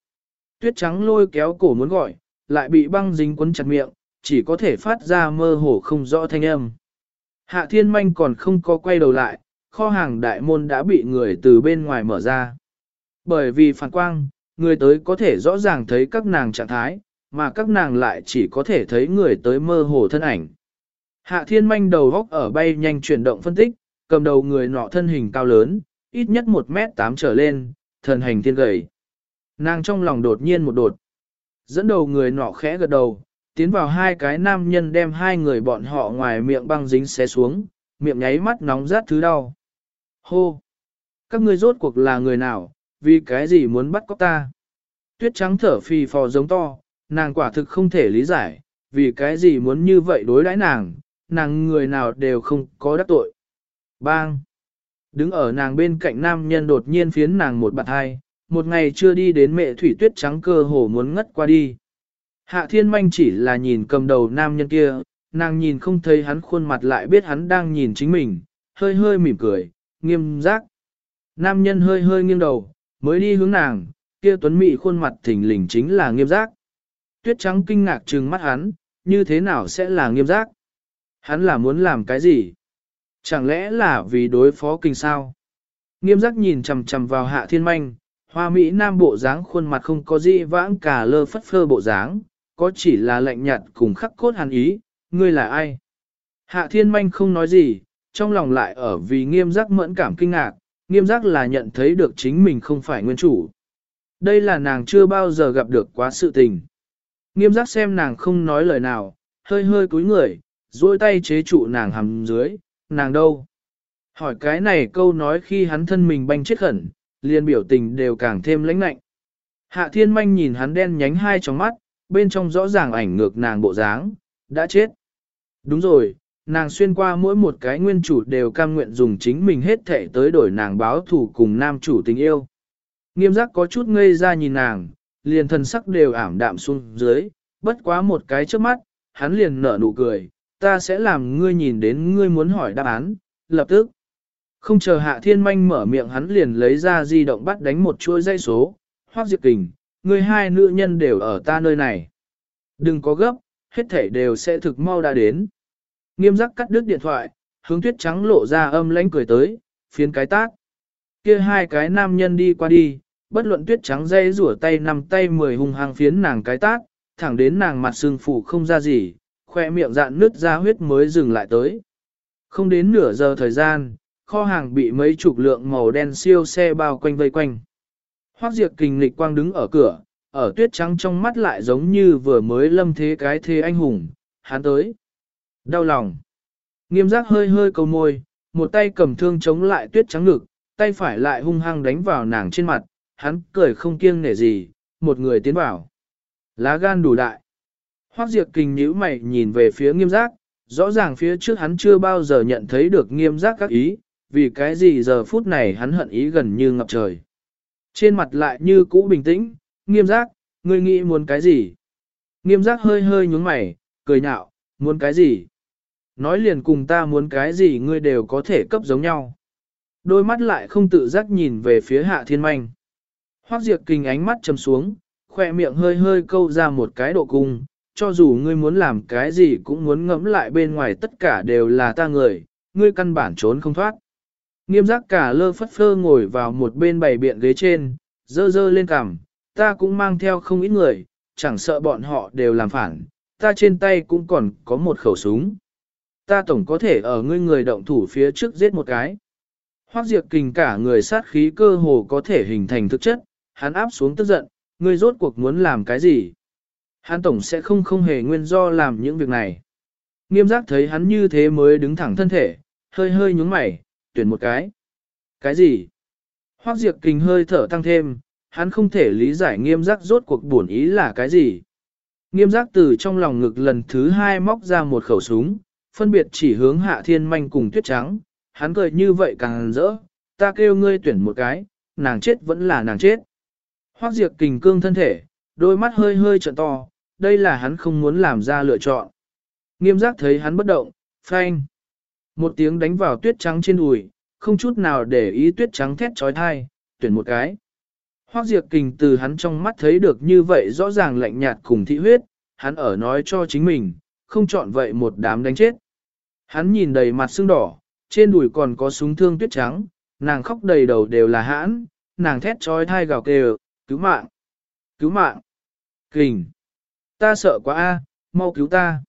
Tuyết trắng lôi kéo cổ muốn gọi, lại bị băng dính quấn chặt miệng, chỉ có thể phát ra mơ hồ không rõ thanh âm. Hạ thiên manh còn không có quay đầu lại, kho hàng đại môn đã bị người từ bên ngoài mở ra. Bởi vì phản quang, người tới có thể rõ ràng thấy các nàng trạng thái, mà các nàng lại chỉ có thể thấy người tới mơ hồ thân ảnh. Hạ thiên manh đầu góc ở bay nhanh chuyển động phân tích, cầm đầu người nọ thân hình cao lớn, ít nhất 1 mét 8 trở lên, thần hành thiên gầy. Nàng trong lòng đột nhiên một đột. Dẫn đầu người nọ khẽ gật đầu, tiến vào hai cái nam nhân đem hai người bọn họ ngoài miệng băng dính xé xuống, miệng nháy mắt nóng rát thứ đau. Hô! Các ngươi rốt cuộc là người nào, vì cái gì muốn bắt cóc ta? Tuyết trắng thở phì phò giống to, nàng quả thực không thể lý giải, vì cái gì muốn như vậy đối đãi nàng, nàng người nào đều không có đắc tội. Bang! Đứng ở nàng bên cạnh nam nhân đột nhiên phiến nàng một bạt hai, một ngày chưa đi đến mẹ thủy tuyết trắng cơ hồ muốn ngất qua đi. Hạ thiên manh chỉ là nhìn cầm đầu nam nhân kia, nàng nhìn không thấy hắn khuôn mặt lại biết hắn đang nhìn chính mình, hơi hơi mỉm cười, nghiêm giác. Nam nhân hơi hơi nghiêng đầu, mới đi hướng nàng, kia tuấn mị khuôn mặt thỉnh lình chính là nghiêm giác. Tuyết trắng kinh ngạc trừng mắt hắn, như thế nào sẽ là nghiêm giác? Hắn là muốn làm cái gì? Chẳng lẽ là vì đối phó kinh sao? Nghiêm giác nhìn chầm chầm vào hạ thiên manh, hoa Mỹ nam bộ dáng khuôn mặt không có gì vãng cả lơ phất phơ bộ dáng, có chỉ là lạnh nhạt cùng khắc cốt hàn ý, ngươi là ai? Hạ thiên manh không nói gì, trong lòng lại ở vì nghiêm giác mẫn cảm kinh ngạc, nghiêm giác là nhận thấy được chính mình không phải nguyên chủ. Đây là nàng chưa bao giờ gặp được quá sự tình. Nghiêm giác xem nàng không nói lời nào, hơi hơi cúi người, duỗi tay chế trụ nàng hầm dưới, nàng đâu? Hỏi cái này câu nói khi hắn thân mình banh chết khẩn, liền biểu tình đều càng thêm lãnh lạnh. Hạ thiên manh nhìn hắn đen nhánh hai trong mắt, bên trong rõ ràng ảnh ngược nàng bộ dáng, đã chết. Đúng rồi, nàng xuyên qua mỗi một cái nguyên chủ đều cam nguyện dùng chính mình hết thể tới đổi nàng báo thủ cùng nam chủ tình yêu. Nghiêm giác có chút ngây ra nhìn nàng, liền thần sắc đều ảm đạm xuống dưới, bất quá một cái trước mắt, hắn liền nở nụ cười, ta sẽ làm ngươi nhìn đến ngươi muốn hỏi đáp án, lập tức. Không chờ hạ thiên manh mở miệng hắn liền lấy ra di động bắt đánh một chuỗi dây số, hoác diệt kình, ngươi hai nữ nhân đều ở ta nơi này. Đừng có gấp, hết thể đều sẽ thực mau đã đến. Nghiêm giác cắt đứt điện thoại, hướng tuyết trắng lộ ra âm lãnh cười tới, phiến cái tác. kia hai cái nam nhân đi qua đi, bất luận tuyết trắng dây rủa tay nằm tay mười hung hăng phiến nàng cái tác, thẳng đến nàng mặt sưng phủ không ra gì, khoe miệng dạn nứt ra huyết mới dừng lại tới. Không đến nửa giờ thời gian, kho hàng bị mấy chục lượng màu đen siêu xe bao quanh vây quanh. Hoác diệt kình lịch quang đứng ở cửa, ở tuyết trắng trong mắt lại giống như vừa mới lâm thế cái thế anh hùng, hắn tới. Đau lòng. Nghiêm giác hơi hơi cầu môi, một tay cầm thương chống lại tuyết trắng ngực, tay phải lại hung hăng đánh vào nàng trên mặt, hắn cười không kiêng nể gì, một người tiến vào. Lá gan đủ đại. Hoác diệt kình nhíu mày nhìn về phía nghiêm giác, rõ ràng phía trước hắn chưa bao giờ nhận thấy được nghiêm giác các ý, vì cái gì giờ phút này hắn hận ý gần như ngập trời. Trên mặt lại như cũ bình tĩnh, nghiêm giác, ngươi nghĩ muốn cái gì? Nghiêm giác hơi hơi nhúng mày, cười nhạo, muốn cái gì? Nói liền cùng ta muốn cái gì ngươi đều có thể cấp giống nhau. Đôi mắt lại không tự giác nhìn về phía hạ thiên manh. Hoác diệt kinh ánh mắt chầm xuống, khoe miệng hơi hơi câu ra một cái độ cung, cho dù ngươi muốn làm cái gì cũng muốn ngẫm lại bên ngoài tất cả đều là ta người, ngươi căn bản trốn không thoát. Nghiêm giác cả lơ phất phơ ngồi vào một bên bảy biện ghế trên, dơ dơ lên cằm, ta cũng mang theo không ít người, chẳng sợ bọn họ đều làm phản, ta trên tay cũng còn có một khẩu súng. Ta tổng có thể ở ngươi người động thủ phía trước giết một cái. Hoác diệt kình cả người sát khí cơ hồ có thể hình thành thực chất, hắn áp xuống tức giận, ngươi rốt cuộc muốn làm cái gì? Hắn tổng sẽ không không hề nguyên do làm những việc này. Nghiêm giác thấy hắn như thế mới đứng thẳng thân thể, hơi hơi nhúng mày, tuyển một cái. Cái gì? Hoác diệt kình hơi thở tăng thêm, hắn không thể lý giải nghiêm giác rốt cuộc buồn ý là cái gì. Nghiêm giác từ trong lòng ngực lần thứ hai móc ra một khẩu súng, phân biệt chỉ hướng hạ thiên manh cùng tuyết trắng, hắn cười như vậy càng rỡ, ta kêu ngươi tuyển một cái, nàng chết vẫn là nàng chết. Hoác diệt kình cương thân thể, đôi mắt hơi hơi trợn to, đây là hắn không muốn làm ra lựa chọn. Nghiêm giác thấy hắn bất động, phanh. Một tiếng đánh vào tuyết trắng trên đùi, không chút nào để ý tuyết trắng thét trói thai, tuyển một cái. Hoác Diệp kình từ hắn trong mắt thấy được như vậy rõ ràng lạnh nhạt cùng thị huyết, hắn ở nói cho chính mình, không chọn vậy một đám đánh chết. Hắn nhìn đầy mặt sưng đỏ, trên đùi còn có súng thương tuyết trắng, nàng khóc đầy đầu đều là hãn, nàng thét trói thai gào kêu, cứu mạng, cứu mạng, kình, ta sợ quá a, mau cứu ta.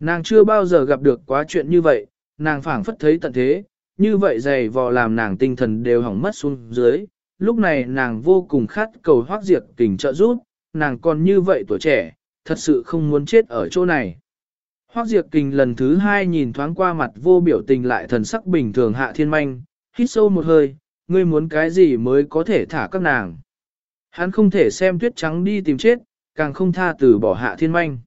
Nàng chưa bao giờ gặp được quá chuyện như vậy, nàng phảng phất thấy tận thế, như vậy dày vò làm nàng tinh thần đều hỏng mất xuống dưới, lúc này nàng vô cùng khát cầu hoác diệt kình trợ giúp, nàng còn như vậy tuổi trẻ, thật sự không muốn chết ở chỗ này. Hoác diệt kình lần thứ hai nhìn thoáng qua mặt vô biểu tình lại thần sắc bình thường hạ thiên manh, hít sâu một hơi, ngươi muốn cái gì mới có thể thả các nàng. Hắn không thể xem tuyết trắng đi tìm chết, càng không tha từ bỏ hạ thiên manh.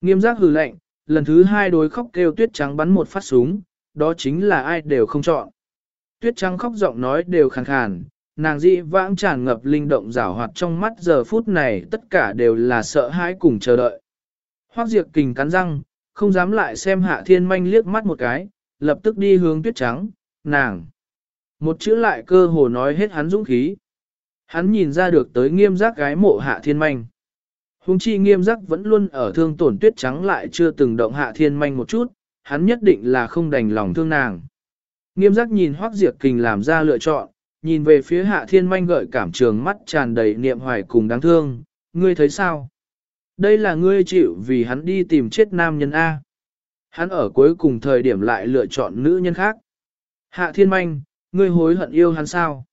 Nghiêm giác hừ lạnh, lần thứ hai đối khóc kêu tuyết trắng bắn một phát súng, đó chính là ai đều không chọn. Tuyết trắng khóc giọng nói đều khàn khàn, nàng dị vãng tràn ngập linh động rảo hoạt trong mắt giờ phút này tất cả đều là sợ hãi cùng chờ đợi. Hoác diệt kình cắn răng, không dám lại xem hạ thiên manh liếc mắt một cái, lập tức đi hướng tuyết trắng, nàng. Một chữ lại cơ hồ nói hết hắn dũng khí. Hắn nhìn ra được tới nghiêm giác gái mộ hạ thiên manh. Hùng chi nghiêm giác vẫn luôn ở thương tổn tuyết trắng lại chưa từng động hạ thiên manh một chút, hắn nhất định là không đành lòng thương nàng. Nghiêm giác nhìn hoác diệt kình làm ra lựa chọn, nhìn về phía hạ thiên manh gợi cảm trường mắt tràn đầy niệm hoài cùng đáng thương, ngươi thấy sao? Đây là ngươi chịu vì hắn đi tìm chết nam nhân A. Hắn ở cuối cùng thời điểm lại lựa chọn nữ nhân khác. Hạ thiên manh, ngươi hối hận yêu hắn sao?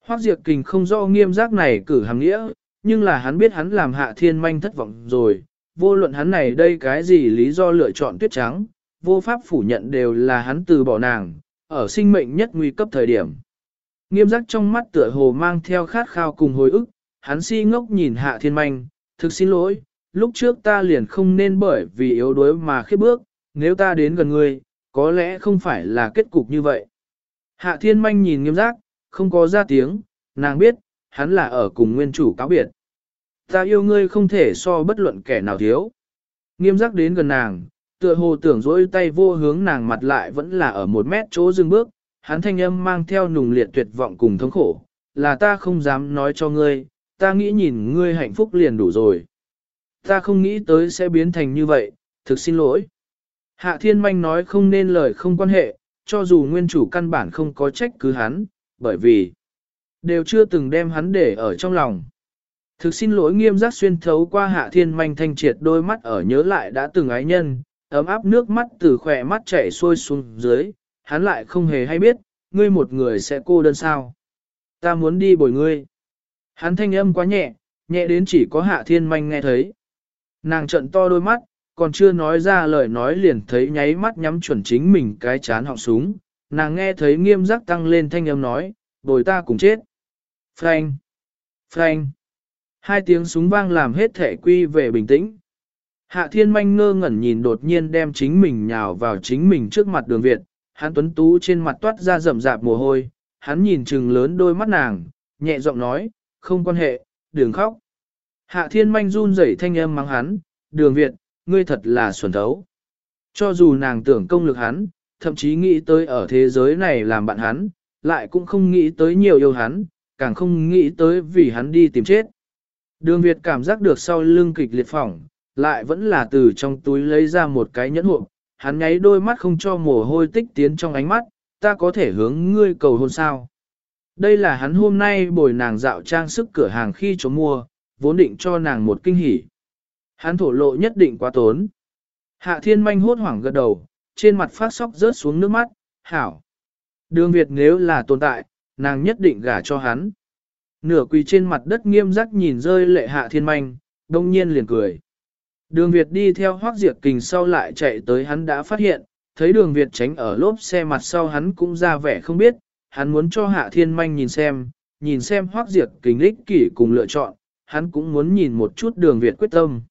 Hoác diệt kình không do nghiêm giác này cử hàng nghĩa, nhưng là hắn biết hắn làm hạ thiên manh thất vọng rồi, vô luận hắn này đây cái gì lý do lựa chọn tuyết trắng, vô pháp phủ nhận đều là hắn từ bỏ nàng, ở sinh mệnh nhất nguy cấp thời điểm. Nghiêm giác trong mắt tựa hồ mang theo khát khao cùng hồi ức, hắn si ngốc nhìn hạ thiên manh, thực xin lỗi, lúc trước ta liền không nên bởi vì yếu đuối mà khiếp bước, nếu ta đến gần ngươi, có lẽ không phải là kết cục như vậy. Hạ thiên manh nhìn nghiêm giác, không có ra tiếng, nàng biết, hắn là ở cùng nguyên chủ cáo biệt. Ta yêu ngươi không thể so bất luận kẻ nào thiếu. Nghiêm giác đến gần nàng, tựa hồ tưởng dỗi tay vô hướng nàng mặt lại vẫn là ở một mét chỗ dừng bước, hắn thanh âm mang theo nùng liệt tuyệt vọng cùng thống khổ, là ta không dám nói cho ngươi, ta nghĩ nhìn ngươi hạnh phúc liền đủ rồi. Ta không nghĩ tới sẽ biến thành như vậy, thực xin lỗi. Hạ thiên manh nói không nên lời không quan hệ, cho dù nguyên chủ căn bản không có trách cứ hắn, bởi vì đều chưa từng đem hắn để ở trong lòng. Thực xin lỗi nghiêm giác xuyên thấu qua hạ thiên manh thanh triệt đôi mắt ở nhớ lại đã từng ái nhân, ấm áp nước mắt từ khỏe mắt chảy xuôi xuống dưới, hắn lại không hề hay biết, ngươi một người sẽ cô đơn sao. Ta muốn đi bồi ngươi. Hắn thanh âm quá nhẹ, nhẹ đến chỉ có hạ thiên manh nghe thấy. Nàng trận to đôi mắt, còn chưa nói ra lời nói liền thấy nháy mắt nhắm chuẩn chính mình cái chán họng súng. Nàng nghe thấy nghiêm giác tăng lên thanh âm nói, bồi ta cùng chết. Frank! Frank! Hai tiếng súng vang làm hết thể quy về bình tĩnh. Hạ thiên manh ngơ ngẩn nhìn đột nhiên đem chính mình nhào vào chính mình trước mặt đường Việt, hắn tuấn tú trên mặt toát ra rậm rạp mồ hôi, hắn nhìn trừng lớn đôi mắt nàng, nhẹ giọng nói, không quan hệ, đừng khóc. Hạ thiên manh run rẩy thanh âm mắng hắn, đường Việt, ngươi thật là xuẩn thấu. Cho dù nàng tưởng công lực hắn, thậm chí nghĩ tới ở thế giới này làm bạn hắn, lại cũng không nghĩ tới nhiều yêu hắn, càng không nghĩ tới vì hắn đi tìm chết. Đường Việt cảm giác được sau lưng kịch liệt phỏng, lại vẫn là từ trong túi lấy ra một cái nhẫn hộp, hắn nháy đôi mắt không cho mồ hôi tích tiến trong ánh mắt, ta có thể hướng ngươi cầu hôn sao. Đây là hắn hôm nay bồi nàng dạo trang sức cửa hàng khi chống mua, vốn định cho nàng một kinh hỉ. Hắn thổ lộ nhất định quá tốn. Hạ thiên manh hốt hoảng gật đầu, trên mặt phát sóc rớt xuống nước mắt, hảo. Đường Việt nếu là tồn tại, nàng nhất định gả cho hắn. Nửa quỳ trên mặt đất nghiêm giác nhìn rơi lệ hạ thiên manh, đông nhiên liền cười. Đường Việt đi theo hoác diệt kình sau lại chạy tới hắn đã phát hiện, thấy đường Việt tránh ở lốp xe mặt sau hắn cũng ra vẻ không biết, hắn muốn cho hạ thiên manh nhìn xem, nhìn xem hoác diệt kình lích kỷ cùng lựa chọn, hắn cũng muốn nhìn một chút đường Việt quyết tâm.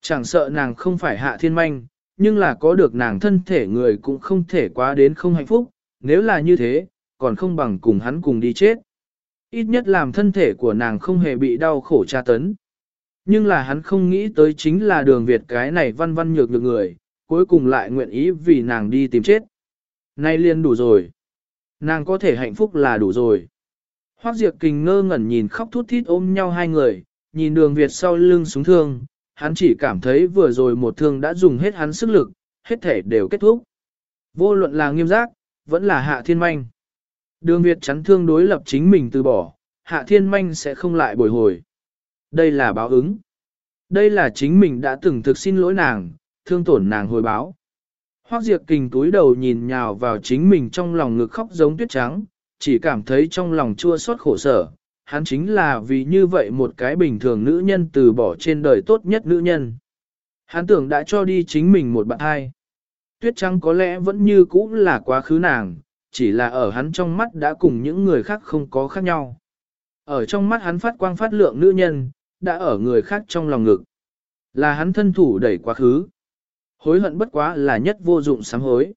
Chẳng sợ nàng không phải hạ thiên manh, nhưng là có được nàng thân thể người cũng không thể quá đến không hạnh phúc, nếu là như thế, còn không bằng cùng hắn cùng đi chết. Ít nhất làm thân thể của nàng không hề bị đau khổ tra tấn. Nhưng là hắn không nghĩ tới chính là đường Việt cái này văn văn nhược được người, cuối cùng lại nguyện ý vì nàng đi tìm chết. Nay liền đủ rồi. Nàng có thể hạnh phúc là đủ rồi. Hoác Diệp Kình ngơ ngẩn nhìn khóc thút thít ôm nhau hai người, nhìn đường Việt sau lưng súng thương, hắn chỉ cảm thấy vừa rồi một thương đã dùng hết hắn sức lực, hết thể đều kết thúc. Vô luận là nghiêm giác, vẫn là hạ thiên manh. Đường Việt chắn thương đối lập chính mình từ bỏ, hạ thiên manh sẽ không lại bồi hồi. Đây là báo ứng. Đây là chính mình đã từng thực xin lỗi nàng, thương tổn nàng hồi báo. Hoác Diệp Kình túi đầu nhìn nhào vào chính mình trong lòng ngực khóc giống tuyết trắng, chỉ cảm thấy trong lòng chua xót khổ sở. Hắn chính là vì như vậy một cái bình thường nữ nhân từ bỏ trên đời tốt nhất nữ nhân. Hắn tưởng đã cho đi chính mình một bạn hai. Tuyết trắng có lẽ vẫn như cũ là quá khứ nàng, chỉ là ở hắn trong mắt đã cùng những người khác không có khác nhau. Ở trong mắt hắn phát quang phát lượng nữ nhân, đã ở người khác trong lòng ngực. Là hắn thân thủ đẩy quá khứ. Hối hận bất quá là nhất vô dụng sám hối.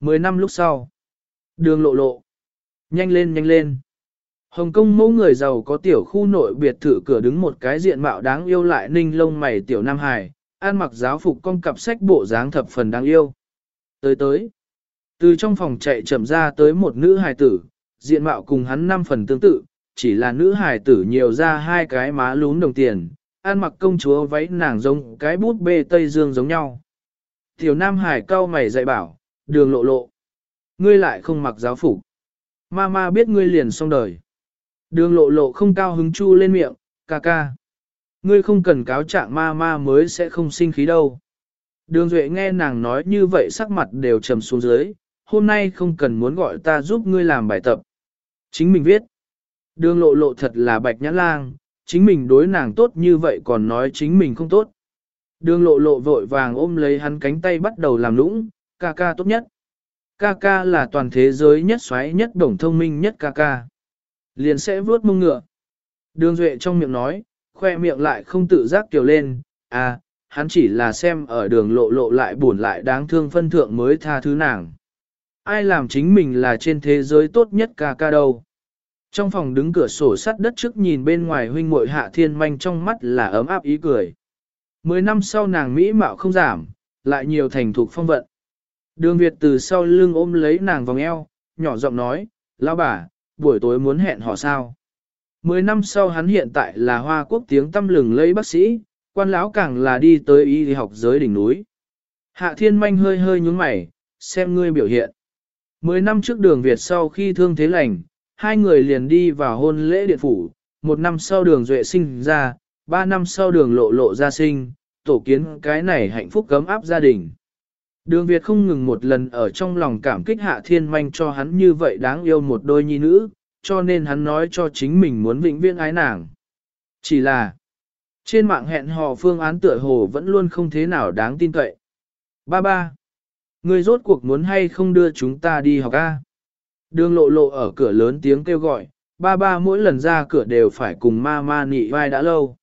Mười năm lúc sau. Đường lộ lộ. Nhanh lên nhanh lên. Hồng Kông mẫu người giàu có tiểu khu nội biệt thự cửa đứng một cái diện mạo đáng yêu lại ninh lông mày tiểu Nam Hải, an mặc giáo phục con cặp sách bộ dáng thập phần đáng yêu. Tới tới. Từ trong phòng chạy chậm ra tới một nữ hài tử, diện mạo cùng hắn năm phần tương tự, chỉ là nữ hài tử nhiều ra hai cái má lún đồng tiền, ăn mặc công chúa váy nàng giống cái bút bê Tây Dương giống nhau. Tiểu Nam Hải cao mày dạy bảo, đường lộ lộ. Ngươi lại không mặc giáo phục. Ma biết ngươi liền xong đời. Đường lộ lộ không cao hứng chu lên miệng, ca ca. Ngươi không cần cáo trạng ma ma mới sẽ không sinh khí đâu. Đường Duệ nghe nàng nói như vậy sắc mặt đều trầm xuống dưới, hôm nay không cần muốn gọi ta giúp ngươi làm bài tập. Chính mình viết. Đường lộ lộ thật là bạch nhãn lang, chính mình đối nàng tốt như vậy còn nói chính mình không tốt. Đường lộ lộ vội vàng ôm lấy hắn cánh tay bắt đầu làm lũng, ca ca tốt nhất. Ca ca là toàn thế giới nhất xoáy nhất đồng thông minh nhất ca ca. Liền sẽ vuốt mông ngựa. Đường Duệ trong miệng nói, khoe miệng lại không tự giác tiểu lên, à, hắn chỉ là xem ở đường lộ lộ lại buồn lại đáng thương phân thượng mới tha thứ nàng. Ai làm chính mình là trên thế giới tốt nhất ca ca đâu. Trong phòng đứng cửa sổ sắt đất trước nhìn bên ngoài huynh muội hạ thiên manh trong mắt là ấm áp ý cười. Mười năm sau nàng Mỹ mạo không giảm, lại nhiều thành thục phong vận. Đường Việt từ sau lưng ôm lấy nàng vòng eo, nhỏ giọng nói, lão bà, buổi tối muốn hẹn họ sao. Mười năm sau hắn hiện tại là hoa quốc tiếng tâm lừng lấy bác sĩ, quan lão càng là đi tới y học giới đỉnh núi. Hạ thiên manh hơi hơi nhúng mày, xem ngươi biểu hiện. Mười năm trước đường Việt sau khi thương thế lành, hai người liền đi vào hôn lễ điện phủ, một năm sau đường duệ sinh ra, ba năm sau đường lộ lộ ra sinh, tổ kiến cái này hạnh phúc cấm áp gia đình. Đường Việt không ngừng một lần ở trong lòng cảm kích hạ thiên manh cho hắn như vậy đáng yêu một đôi nhi nữ, cho nên hắn nói cho chính mình muốn vĩnh viễn ái nàng. Chỉ là, trên mạng hẹn hò phương án tựa hồ vẫn luôn không thế nào đáng tin cậy. Ba ba, Ngươi rốt cuộc muốn hay không đưa chúng ta đi học A. Đường lộ lộ ở cửa lớn tiếng kêu gọi, ba ba mỗi lần ra cửa đều phải cùng ma ma nị vai đã lâu.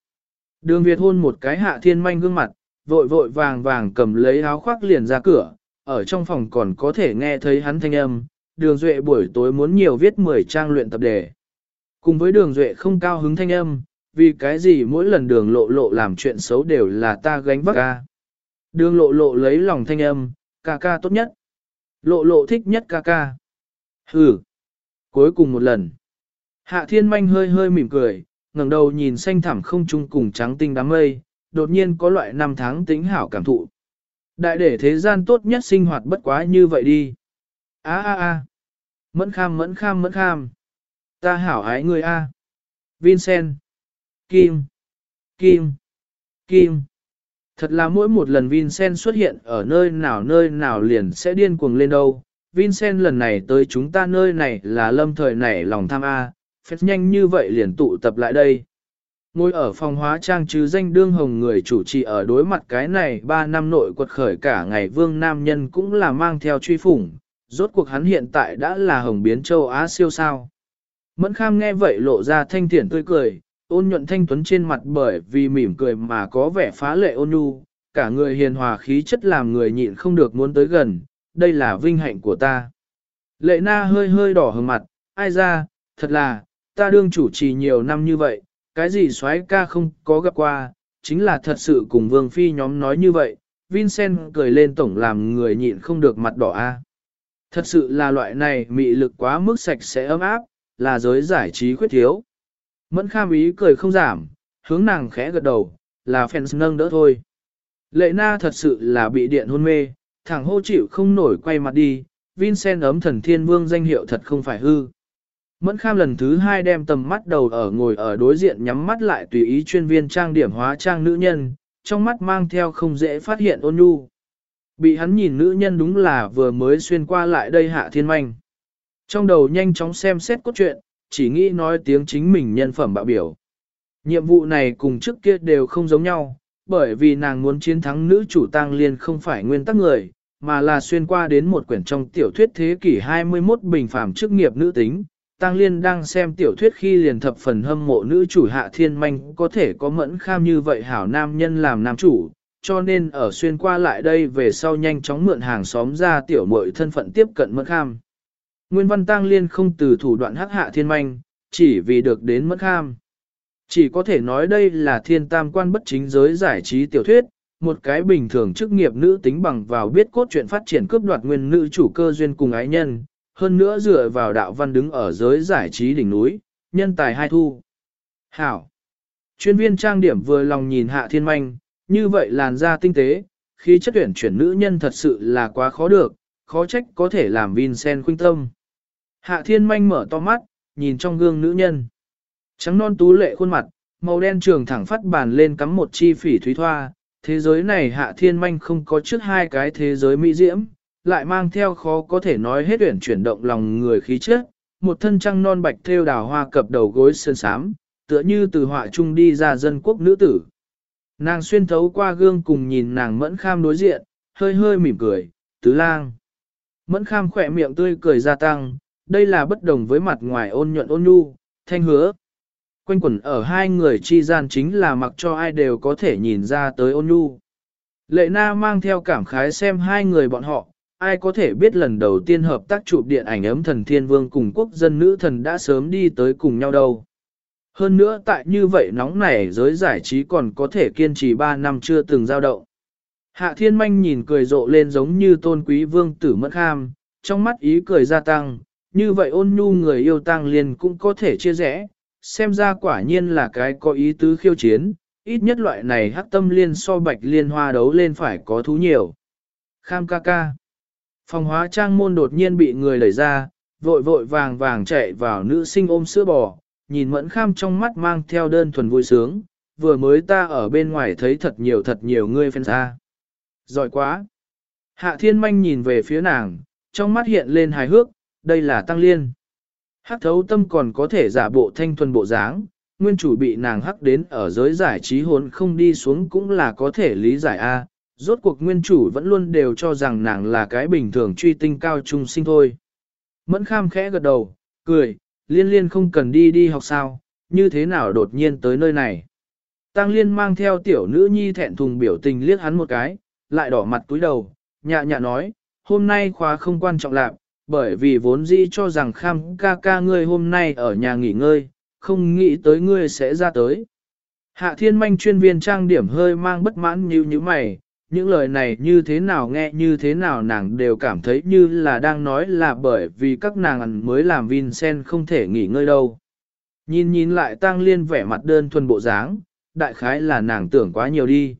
Đường Việt hôn một cái hạ thiên manh gương mặt, vội vội vàng vàng cầm lấy áo khoác liền ra cửa, ở trong phòng còn có thể nghe thấy hắn thanh âm, đường duệ buổi tối muốn nhiều viết 10 trang luyện tập đề. Cùng với đường duệ không cao hứng thanh âm, vì cái gì mỗi lần đường lộ lộ làm chuyện xấu đều là ta gánh vác ca. Đường lộ lộ lấy lòng thanh âm, ca ca tốt nhất. Lộ lộ thích nhất ca ca. Hừ. Cuối cùng một lần. Hạ thiên manh hơi hơi mỉm cười, ngẩng đầu nhìn xanh thẳm không trung cùng trắng tinh đám mây, đột nhiên có loại năm tháng tính hảo cảm thụ. Đại để thế gian tốt nhất sinh hoạt bất quá như vậy đi. A a a. Mẫn kham mẫn kham mẫn kham. Ta hảo ái người a. Vincent. Kim. Kim. Kim. Thật là mỗi một lần Vincent xuất hiện ở nơi nào nơi nào liền sẽ điên cuồng lên đâu. Vincent lần này tới chúng ta nơi này là lâm thời nảy lòng tham A, phép nhanh như vậy liền tụ tập lại đây. Ngồi ở phòng hóa trang chứ danh đương hồng người chủ trì ở đối mặt cái này 3 năm nội quật khởi cả ngày vương nam nhân cũng là mang theo truy phủng, rốt cuộc hắn hiện tại đã là hồng biến châu Á siêu sao. Mẫn kham nghe vậy lộ ra thanh thiện tươi cười, ôn nhuận thanh tuấn trên mặt bởi vì mỉm cười mà có vẻ phá lệ ôn nhu, cả người hiền hòa khí chất làm người nhịn không được muốn tới gần, đây là vinh hạnh của ta. Lệ na hơi hơi đỏ hừng mặt, ai ra, thật là, ta đương chủ trì nhiều năm như vậy, cái gì soái ca không có gặp qua, chính là thật sự cùng vương phi nhóm nói như vậy, Vincent cười lên tổng làm người nhịn không được mặt đỏ a. Thật sự là loại này mị lực quá mức sạch sẽ ấm áp, là giới giải trí khuyết thiếu. Mẫn kham ý cười không giảm, hướng nàng khẽ gật đầu, là fans nâng đỡ thôi. Lệ na thật sự là bị điện hôn mê, thẳng hô chịu không nổi quay mặt đi, Vincent ấm thần thiên vương danh hiệu thật không phải hư. Mẫn kham lần thứ hai đem tầm mắt đầu ở ngồi ở đối diện nhắm mắt lại tùy ý chuyên viên trang điểm hóa trang nữ nhân, trong mắt mang theo không dễ phát hiện ôn nhu. Bị hắn nhìn nữ nhân đúng là vừa mới xuyên qua lại đây hạ thiên manh. Trong đầu nhanh chóng xem xét cốt truyện, chỉ nghĩ nói tiếng chính mình nhân phẩm bạo biểu. Nhiệm vụ này cùng trước kia đều không giống nhau, bởi vì nàng muốn chiến thắng nữ chủ tăng liên không phải nguyên tắc người, mà là xuyên qua đến một quyển trong tiểu thuyết thế kỷ 21 bình phàm chức nghiệp nữ tính, Tăng Liên đang xem tiểu thuyết khi liền thập phần hâm mộ nữ chủ hạ thiên manh có thể có mẫn kham như vậy hảo nam nhân làm nam chủ, cho nên ở xuyên qua lại đây về sau nhanh chóng mượn hàng xóm ra tiểu muội thân phận tiếp cận mẫn kham. Nguyên văn Tăng Liên không từ thủ đoạn hắc hạ thiên manh, chỉ vì được đến mất ham, Chỉ có thể nói đây là thiên tam quan bất chính giới giải trí tiểu thuyết, một cái bình thường chức nghiệp nữ tính bằng vào biết cốt truyện phát triển cướp đoạt nguyên nữ chủ cơ duyên cùng ái nhân, hơn nữa dựa vào đạo văn đứng ở giới giải trí đỉnh núi, nhân tài hai thu. Hảo! Chuyên viên trang điểm vừa lòng nhìn hạ thiên manh, như vậy làn da tinh tế, khi chất tuyển chuyển nữ nhân thật sự là quá khó được, khó trách có thể làm Vincent khuynh tâm. Hạ thiên manh mở to mắt, nhìn trong gương nữ nhân. Trắng non tú lệ khuôn mặt, màu đen trường thẳng phát bàn lên cắm một chi phỉ thúy thoa, thế giới này hạ thiên manh không có trước hai cái thế giới mỹ diễm, lại mang theo khó có thể nói hết uyển chuyển động lòng người khí chất, một thân trăng non bạch thêu đào hoa cập đầu gối sơn sám, tựa như từ họa trung đi ra dân quốc nữ tử. Nàng xuyên thấu qua gương cùng nhìn nàng mẫn kham đối diện, hơi hơi mỉm cười, tứ lang. Mẫn kham khỏe miệng tươi cười gia tăng, đây là bất đồng với mặt ngoài ôn nhuận ôn nhu, thanh hứa. Quanh quẩn ở hai người chi gian chính là mặc cho ai đều có thể nhìn ra tới ôn nhu. Lệ na mang theo cảm khái xem hai người bọn họ, ai có thể biết lần đầu tiên hợp tác chụp điện ảnh ấm thần thiên vương cùng quốc dân nữ thần đã sớm đi tới cùng nhau đâu. Hơn nữa tại như vậy nóng nảy giới giải trí còn có thể kiên trì 3 năm chưa từng giao động. Hạ thiên manh nhìn cười rộ lên giống như tôn quý vương tử mất kham, trong mắt ý cười gia tăng, như vậy ôn nhu người yêu tang liền cũng có thể chia rẽ, xem ra quả nhiên là cái có ý tứ khiêu chiến, ít nhất loại này hắc tâm liên so bạch liên hoa đấu lên phải có thú nhiều. Kham ca ca. Phòng hóa trang môn đột nhiên bị người đẩy ra, vội vội vàng vàng chạy vào nữ sinh ôm sữa bò, nhìn mẫn kham trong mắt mang theo đơn thuần vui sướng, vừa mới ta ở bên ngoài thấy thật nhiều thật nhiều người phen ra. Giỏi quá! Hạ thiên manh nhìn về phía nàng, trong mắt hiện lên hài hước, đây là tăng liên. Hắc thấu tâm còn có thể giả bộ thanh thuần bộ dáng, nguyên chủ bị nàng hắc đến ở giới giải trí hồn không đi xuống cũng là có thể lý giải A, rốt cuộc nguyên chủ vẫn luôn đều cho rằng nàng là cái bình thường truy tinh cao trung sinh thôi. Mẫn kham khẽ gật đầu, cười, liên liên không cần đi đi học sao, như thế nào đột nhiên tới nơi này. Tăng liên mang theo tiểu nữ nhi thẹn thùng biểu tình liếc hắn một cái, lại đỏ mặt túi đầu, nhạ nhạ nói, hôm nay khóa không quan trọng lạc, bởi vì vốn dĩ cho rằng kham ca ca ngươi hôm nay ở nhà nghỉ ngơi, không nghĩ tới ngươi sẽ ra tới. Hạ thiên manh chuyên viên trang điểm hơi mang bất mãn như như mày, những lời này như thế nào nghe như thế nào nàng đều cảm thấy như là đang nói là bởi vì các nàng mới làm Vincent không thể nghỉ ngơi đâu. Nhìn nhìn lại tăng liên vẻ mặt đơn thuần bộ dáng, đại khái là nàng tưởng quá nhiều đi.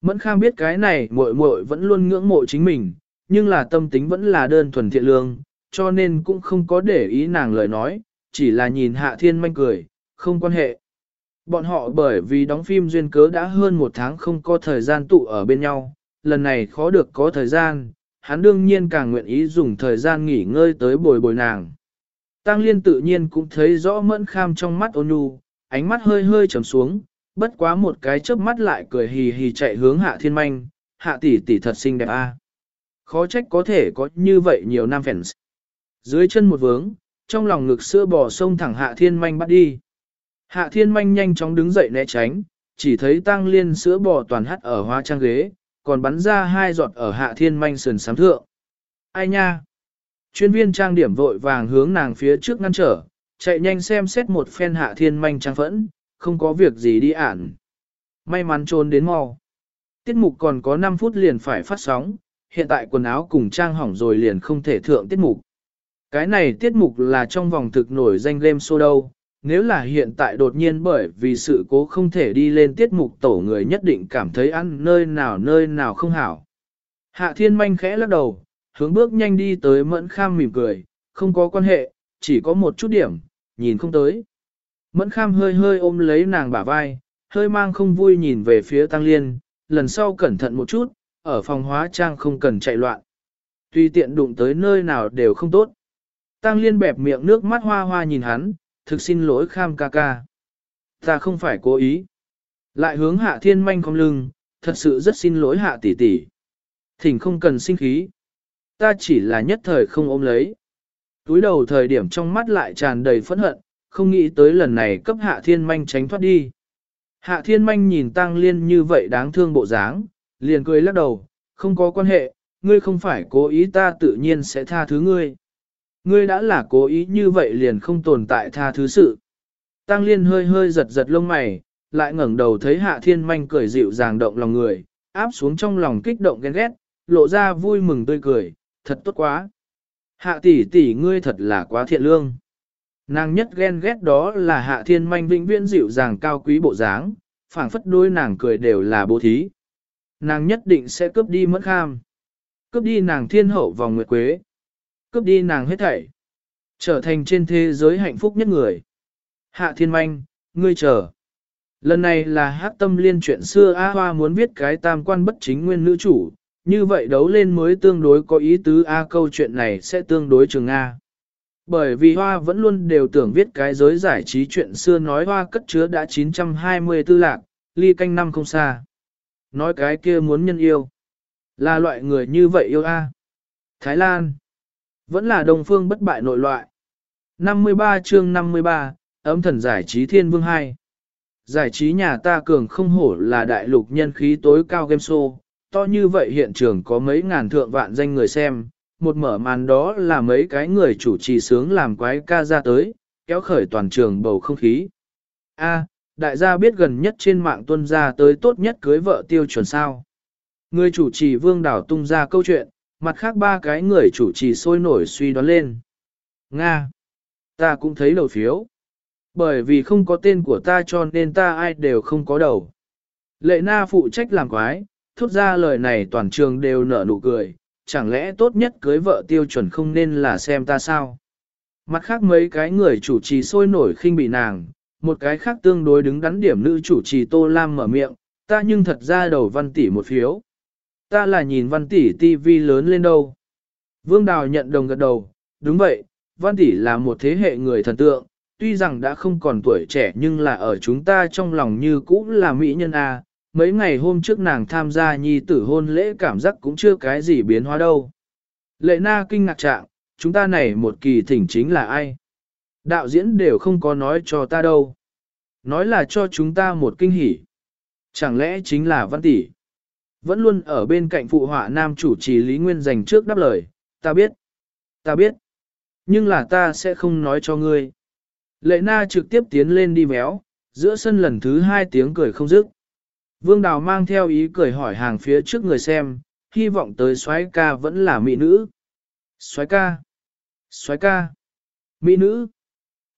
Mẫn kham biết cái này muội muội vẫn luôn ngưỡng mộ chính mình, nhưng là tâm tính vẫn là đơn thuần thiện lương, cho nên cũng không có để ý nàng lời nói, chỉ là nhìn hạ thiên manh cười, không quan hệ. Bọn họ bởi vì đóng phim duyên cớ đã hơn một tháng không có thời gian tụ ở bên nhau, lần này khó được có thời gian, hắn đương nhiên càng nguyện ý dùng thời gian nghỉ ngơi tới bồi bồi nàng. Tăng liên tự nhiên cũng thấy rõ mẫn kham trong mắt ôn nhu, ánh mắt hơi hơi trầm xuống, bất quá một cái chớp mắt lại cười hì hì chạy hướng hạ thiên manh, hạ tỷ tỷ thật xinh đẹp a. Khó trách có thể có như vậy nhiều nam fans. Dưới chân một vướng, trong lòng ngực sữa bò sông thẳng hạ thiên manh bắt đi. Hạ thiên manh nhanh chóng đứng dậy né tránh, chỉ thấy tăng liên sữa bò toàn hắt ở hoa trang ghế, còn bắn ra hai giọt ở hạ thiên manh sườn sám thượng. Ai nha? Chuyên viên trang điểm vội vàng hướng nàng phía trước ngăn trở, chạy nhanh xem xét một phen hạ thiên manh trang phẫn, không có việc gì đi ản. May mắn trốn đến mau. Tiết mục còn có 5 phút liền phải phát sóng, hiện tại quần áo cùng trang hỏng rồi liền không thể thượng tiết mục. Cái này tiết mục là trong vòng thực nổi danh game show đâu, nếu là hiện tại đột nhiên bởi vì sự cố không thể đi lên tiết mục tổ người nhất định cảm thấy ăn nơi nào nơi nào không hảo. Hạ thiên manh khẽ lắc đầu, hướng bước nhanh đi tới mẫn kham mỉm cười, không có quan hệ, chỉ có một chút điểm, nhìn không tới. Mẫn kham hơi hơi ôm lấy nàng bả vai, hơi mang không vui nhìn về phía tăng liên, lần sau cẩn thận một chút, ở phòng hóa trang không cần chạy loạn. Tuy tiện đụng tới nơi nào đều không tốt. Tăng liên bẹp miệng nước mắt hoa hoa nhìn hắn, thực xin lỗi kham ca ca. Ta không phải cố ý. Lại hướng hạ thiên manh cong lưng, thật sự rất xin lỗi hạ tỷ tỷ. Thỉnh không cần sinh khí. Ta chỉ là nhất thời không ôm lấy. Túi đầu thời điểm trong mắt lại tràn đầy phẫn hận, không nghĩ tới lần này cấp hạ thiên manh tránh thoát đi. Hạ thiên manh nhìn tăng liên như vậy đáng thương bộ dáng, liền cười lắc đầu, không có quan hệ, ngươi không phải cố ý ta tự nhiên sẽ tha thứ ngươi. Ngươi đã là cố ý như vậy liền không tồn tại tha thứ sự. Tăng liên hơi hơi giật giật lông mày, lại ngẩng đầu thấy hạ thiên manh cười dịu dàng động lòng người, áp xuống trong lòng kích động ghen ghét, lộ ra vui mừng tươi cười, thật tốt quá. Hạ tỷ tỷ ngươi thật là quá thiện lương. Nàng nhất ghen ghét đó là hạ thiên manh vĩnh viễn dịu dàng cao quý bộ dáng, phảng phất đôi nàng cười đều là bố thí. Nàng nhất định sẽ cướp đi mất kham. Cướp đi nàng thiên hậu vòng nguyệt quế. Cướp đi nàng hết thảy. Trở thành trên thế giới hạnh phúc nhất người. Hạ thiên manh, ngươi chờ. Lần này là hát tâm liên chuyện xưa A Hoa muốn viết cái tam quan bất chính nguyên nữ chủ, Như vậy đấu lên mới tương đối có ý tứ A câu chuyện này sẽ tương đối trường A. Bởi vì Hoa vẫn luôn đều tưởng viết cái giới giải trí chuyện xưa nói Hoa cất chứa đã 924 lạc, ly canh năm không xa. Nói cái kia muốn nhân yêu. Là loại người như vậy yêu A. Thái Lan. Vẫn là đồng phương bất bại nội loại. 53 chương 53, ấm thần giải trí thiên vương 2. Giải trí nhà ta cường không hổ là đại lục nhân khí tối cao game show, to như vậy hiện trường có mấy ngàn thượng vạn danh người xem, một mở màn đó là mấy cái người chủ trì sướng làm quái ca ra tới, kéo khởi toàn trường bầu không khí. A, đại gia biết gần nhất trên mạng tuân ra tới tốt nhất cưới vợ tiêu chuẩn sao. Người chủ trì vương đảo tung ra câu chuyện, mặt khác ba cái người chủ trì sôi nổi suy đoán lên. Nga, ta cũng thấy đầu phiếu. Bởi vì không có tên của ta cho nên ta ai đều không có đầu. Lệ na phụ trách làm quái, thốt ra lời này toàn trường đều nở nụ cười, chẳng lẽ tốt nhất cưới vợ tiêu chuẩn không nên là xem ta sao? Mặt khác mấy cái người chủ trì sôi nổi khinh bị nàng, một cái khác tương đối đứng đắn điểm nữ chủ trì Tô Lam mở miệng, ta nhưng thật ra đầu văn tỷ một phiếu. Ta là nhìn văn tỷ tivi lớn lên đâu. Vương Đào nhận đồng gật đầu, đúng vậy, văn tỷ là một thế hệ người thần tượng, tuy rằng đã không còn tuổi trẻ nhưng là ở chúng ta trong lòng như cũ là mỹ nhân A, mấy ngày hôm trước nàng tham gia nhi tử hôn lễ cảm giác cũng chưa cái gì biến hóa đâu. Lệ na kinh ngạc trạng, chúng ta này một kỳ thỉnh chính là ai? Đạo diễn đều không có nói cho ta đâu. Nói là cho chúng ta một kinh hỉ. Chẳng lẽ chính là văn tỷ? Vẫn luôn ở bên cạnh phụ họa nam chủ trì Lý Nguyên dành trước đáp lời, ta biết, ta biết, nhưng là ta sẽ không nói cho ngươi. Lệ na trực tiếp tiến lên đi véo, giữa sân lần thứ hai tiếng cười không dứt. Vương Đào mang theo ý cười hỏi hàng phía trước người xem, hy vọng tới soái ca vẫn là mỹ nữ. Soái ca, soái ca, mỹ nữ,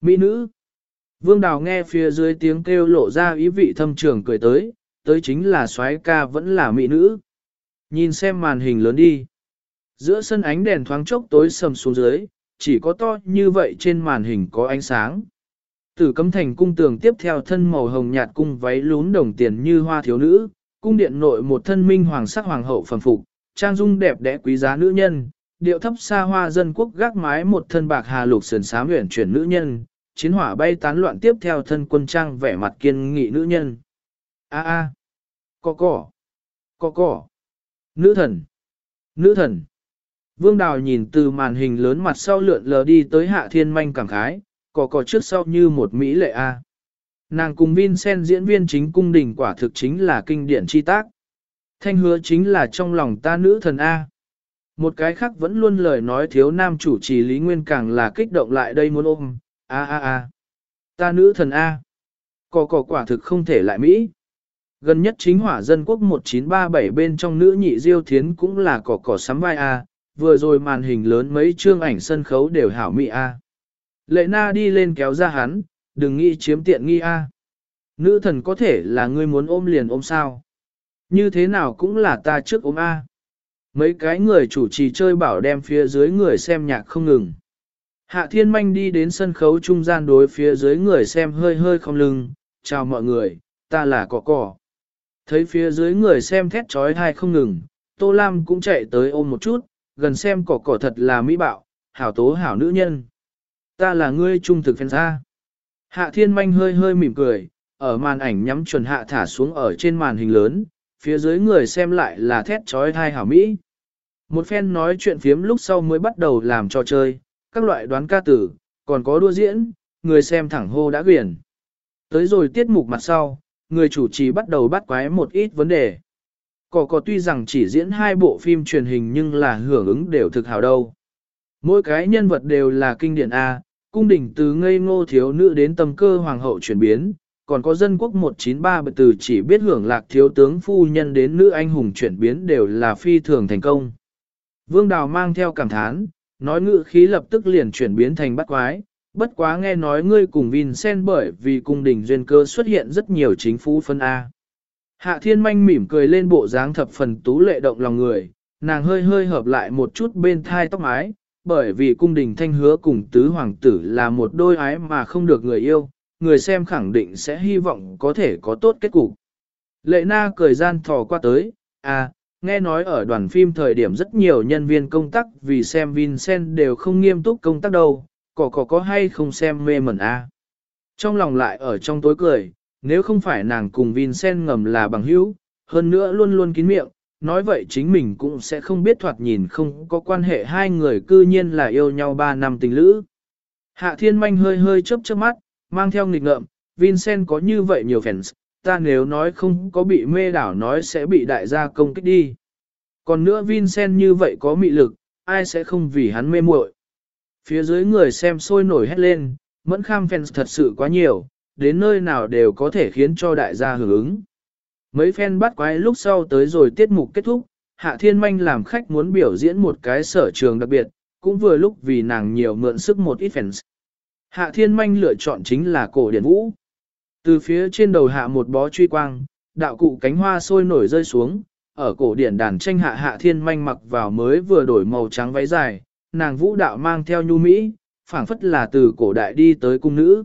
mỹ nữ. Vương Đào nghe phía dưới tiếng kêu lộ ra ý vị thâm trường cười tới, tới chính là soái ca vẫn là mỹ nữ. Nhìn xem màn hình lớn đi. Giữa sân ánh đèn thoáng chốc tối sầm xuống dưới, chỉ có to như vậy trên màn hình có ánh sáng. Tử cấm thành cung tường tiếp theo thân màu hồng nhạt cung váy lún đồng tiền như hoa thiếu nữ, cung điện nội một thân minh hoàng sắc hoàng hậu phẩm phục, trang dung đẹp đẽ quý giá nữ nhân, điệu thấp xa hoa dân quốc gác mái một thân bạc hà lục sườn xám uyển chuyển nữ nhân, chiến hỏa bay tán loạn tiếp theo thân quân trang vẻ mặt kiên nghị nữ nhân. A a, có cỏ, có cỏ, nữ thần, nữ thần. Vương Đào nhìn từ màn hình lớn mặt sau lượn lờ đi tới hạ thiên manh cảm khái, có cỏ trước sau như một Mỹ lệ A. Nàng cùng Vincent diễn viên chính cung đình quả thực chính là kinh điển chi tác. Thanh hứa chính là trong lòng ta nữ thần A. Một cái khác vẫn luôn lời nói thiếu nam chủ trì Lý Nguyên càng là kích động lại đây muốn ôm, a a a. Ta nữ thần A. Cỏ cỏ quả thực không thể lại Mỹ. Gần nhất chính hỏa dân quốc 1937 bên trong nữ nhị diêu thiến cũng là cỏ cỏ sắm vai A, vừa rồi màn hình lớn mấy chương ảnh sân khấu đều hảo Mỹ A. Lệ na đi lên kéo ra hắn, đừng nghĩ chiếm tiện nghi A. Nữ thần có thể là ngươi muốn ôm liền ôm sao. Như thế nào cũng là ta trước ôm A. Mấy cái người chủ trì chơi bảo đem phía dưới người xem nhạc không ngừng. Hạ thiên manh đi đến sân khấu trung gian đối phía dưới người xem hơi hơi không lưng, chào mọi người, ta là cỏ cỏ. Thấy phía dưới người xem thét trói thai không ngừng, Tô Lam cũng chạy tới ôm một chút, gần xem cỏ cỏ thật là mỹ bạo, hảo tố hảo nữ nhân. Ta là ngươi trung thực phèn ra. Hạ thiên manh hơi hơi mỉm cười, ở màn ảnh nhắm chuẩn hạ thả xuống ở trên màn hình lớn, phía dưới người xem lại là thét trói thai hảo mỹ. Một phen nói chuyện phiếm lúc sau mới bắt đầu làm trò chơi, các loại đoán ca tử, còn có đua diễn, người xem thẳng hô đã quyển. Tới rồi tiết mục mặt sau, người chủ trì bắt đầu bắt quái một ít vấn đề. Cỏ cỏ tuy rằng chỉ diễn hai bộ phim truyền hình nhưng là hưởng ứng đều thực hào đâu. Mỗi cái nhân vật đều là kinh điển A, cung đỉnh từ ngây ngô thiếu nữ đến tâm cơ hoàng hậu chuyển biến, còn có dân quốc 193 bật từ chỉ biết hưởng lạc thiếu tướng phu nhân đến nữ anh hùng chuyển biến đều là phi thường thành công. Vương Đào mang theo cảm thán, nói ngự khí lập tức liền chuyển biến thành bắt quái, bất quá nghe nói ngươi cùng Vincent bởi vì cung đình duyên cơ xuất hiện rất nhiều chính phủ phân A. Hạ thiên manh mỉm cười lên bộ dáng thập phần tú lệ động lòng người, nàng hơi hơi hợp lại một chút bên thai tóc mái, bởi vì cung đình thanh hứa cùng tứ hoàng tử là một đôi ái mà không được người yêu, người xem khẳng định sẽ hy vọng có thể có tốt kết cục. Lệ na cười gian thò qua tới, à, nghe nói ở đoàn phim thời điểm rất nhiều nhân viên công tác vì xem Vincent đều không nghiêm túc công tác đâu, có có có hay không xem mê mẩn a à. Trong lòng lại ở trong tối cười, nếu không phải nàng cùng Vincent ngầm là bằng hữu, hơn nữa luôn luôn kín miệng, nói vậy chính mình cũng sẽ không biết thoạt nhìn không có quan hệ hai người cư nhiên là yêu nhau ba năm tình lữ. Hạ thiên manh hơi hơi chớp chớp mắt, mang theo nghịch ngợm, Vincent có như vậy nhiều fans, ta nếu nói không có bị mê đảo nói sẽ bị đại gia công kích đi. Còn nữa Vincent như vậy có mị lực, ai sẽ không vì hắn mê muội. Phía dưới người xem sôi nổi hét lên, mẫn kham fans thật sự quá nhiều, đến nơi nào đều có thể khiến cho đại gia hưởng ứng. Mấy fan bắt quái lúc sau tới rồi tiết mục kết thúc, Hạ Thiên Manh làm khách muốn biểu diễn một cái sở trường đặc biệt, cũng vừa lúc vì nàng nhiều mượn sức một ít fans. Hạ Thiên Manh lựa chọn chính là cổ điển vũ. Từ phía trên đầu hạ một bó truy quang, đạo cụ cánh hoa sôi nổi rơi xuống, ở cổ điển đàn tranh hạ Hạ Thiên Manh mặc vào mới vừa đổi màu trắng váy dài, nàng vũ đạo mang theo nhu mỹ, phảng phất là từ cổ đại đi tới cung nữ.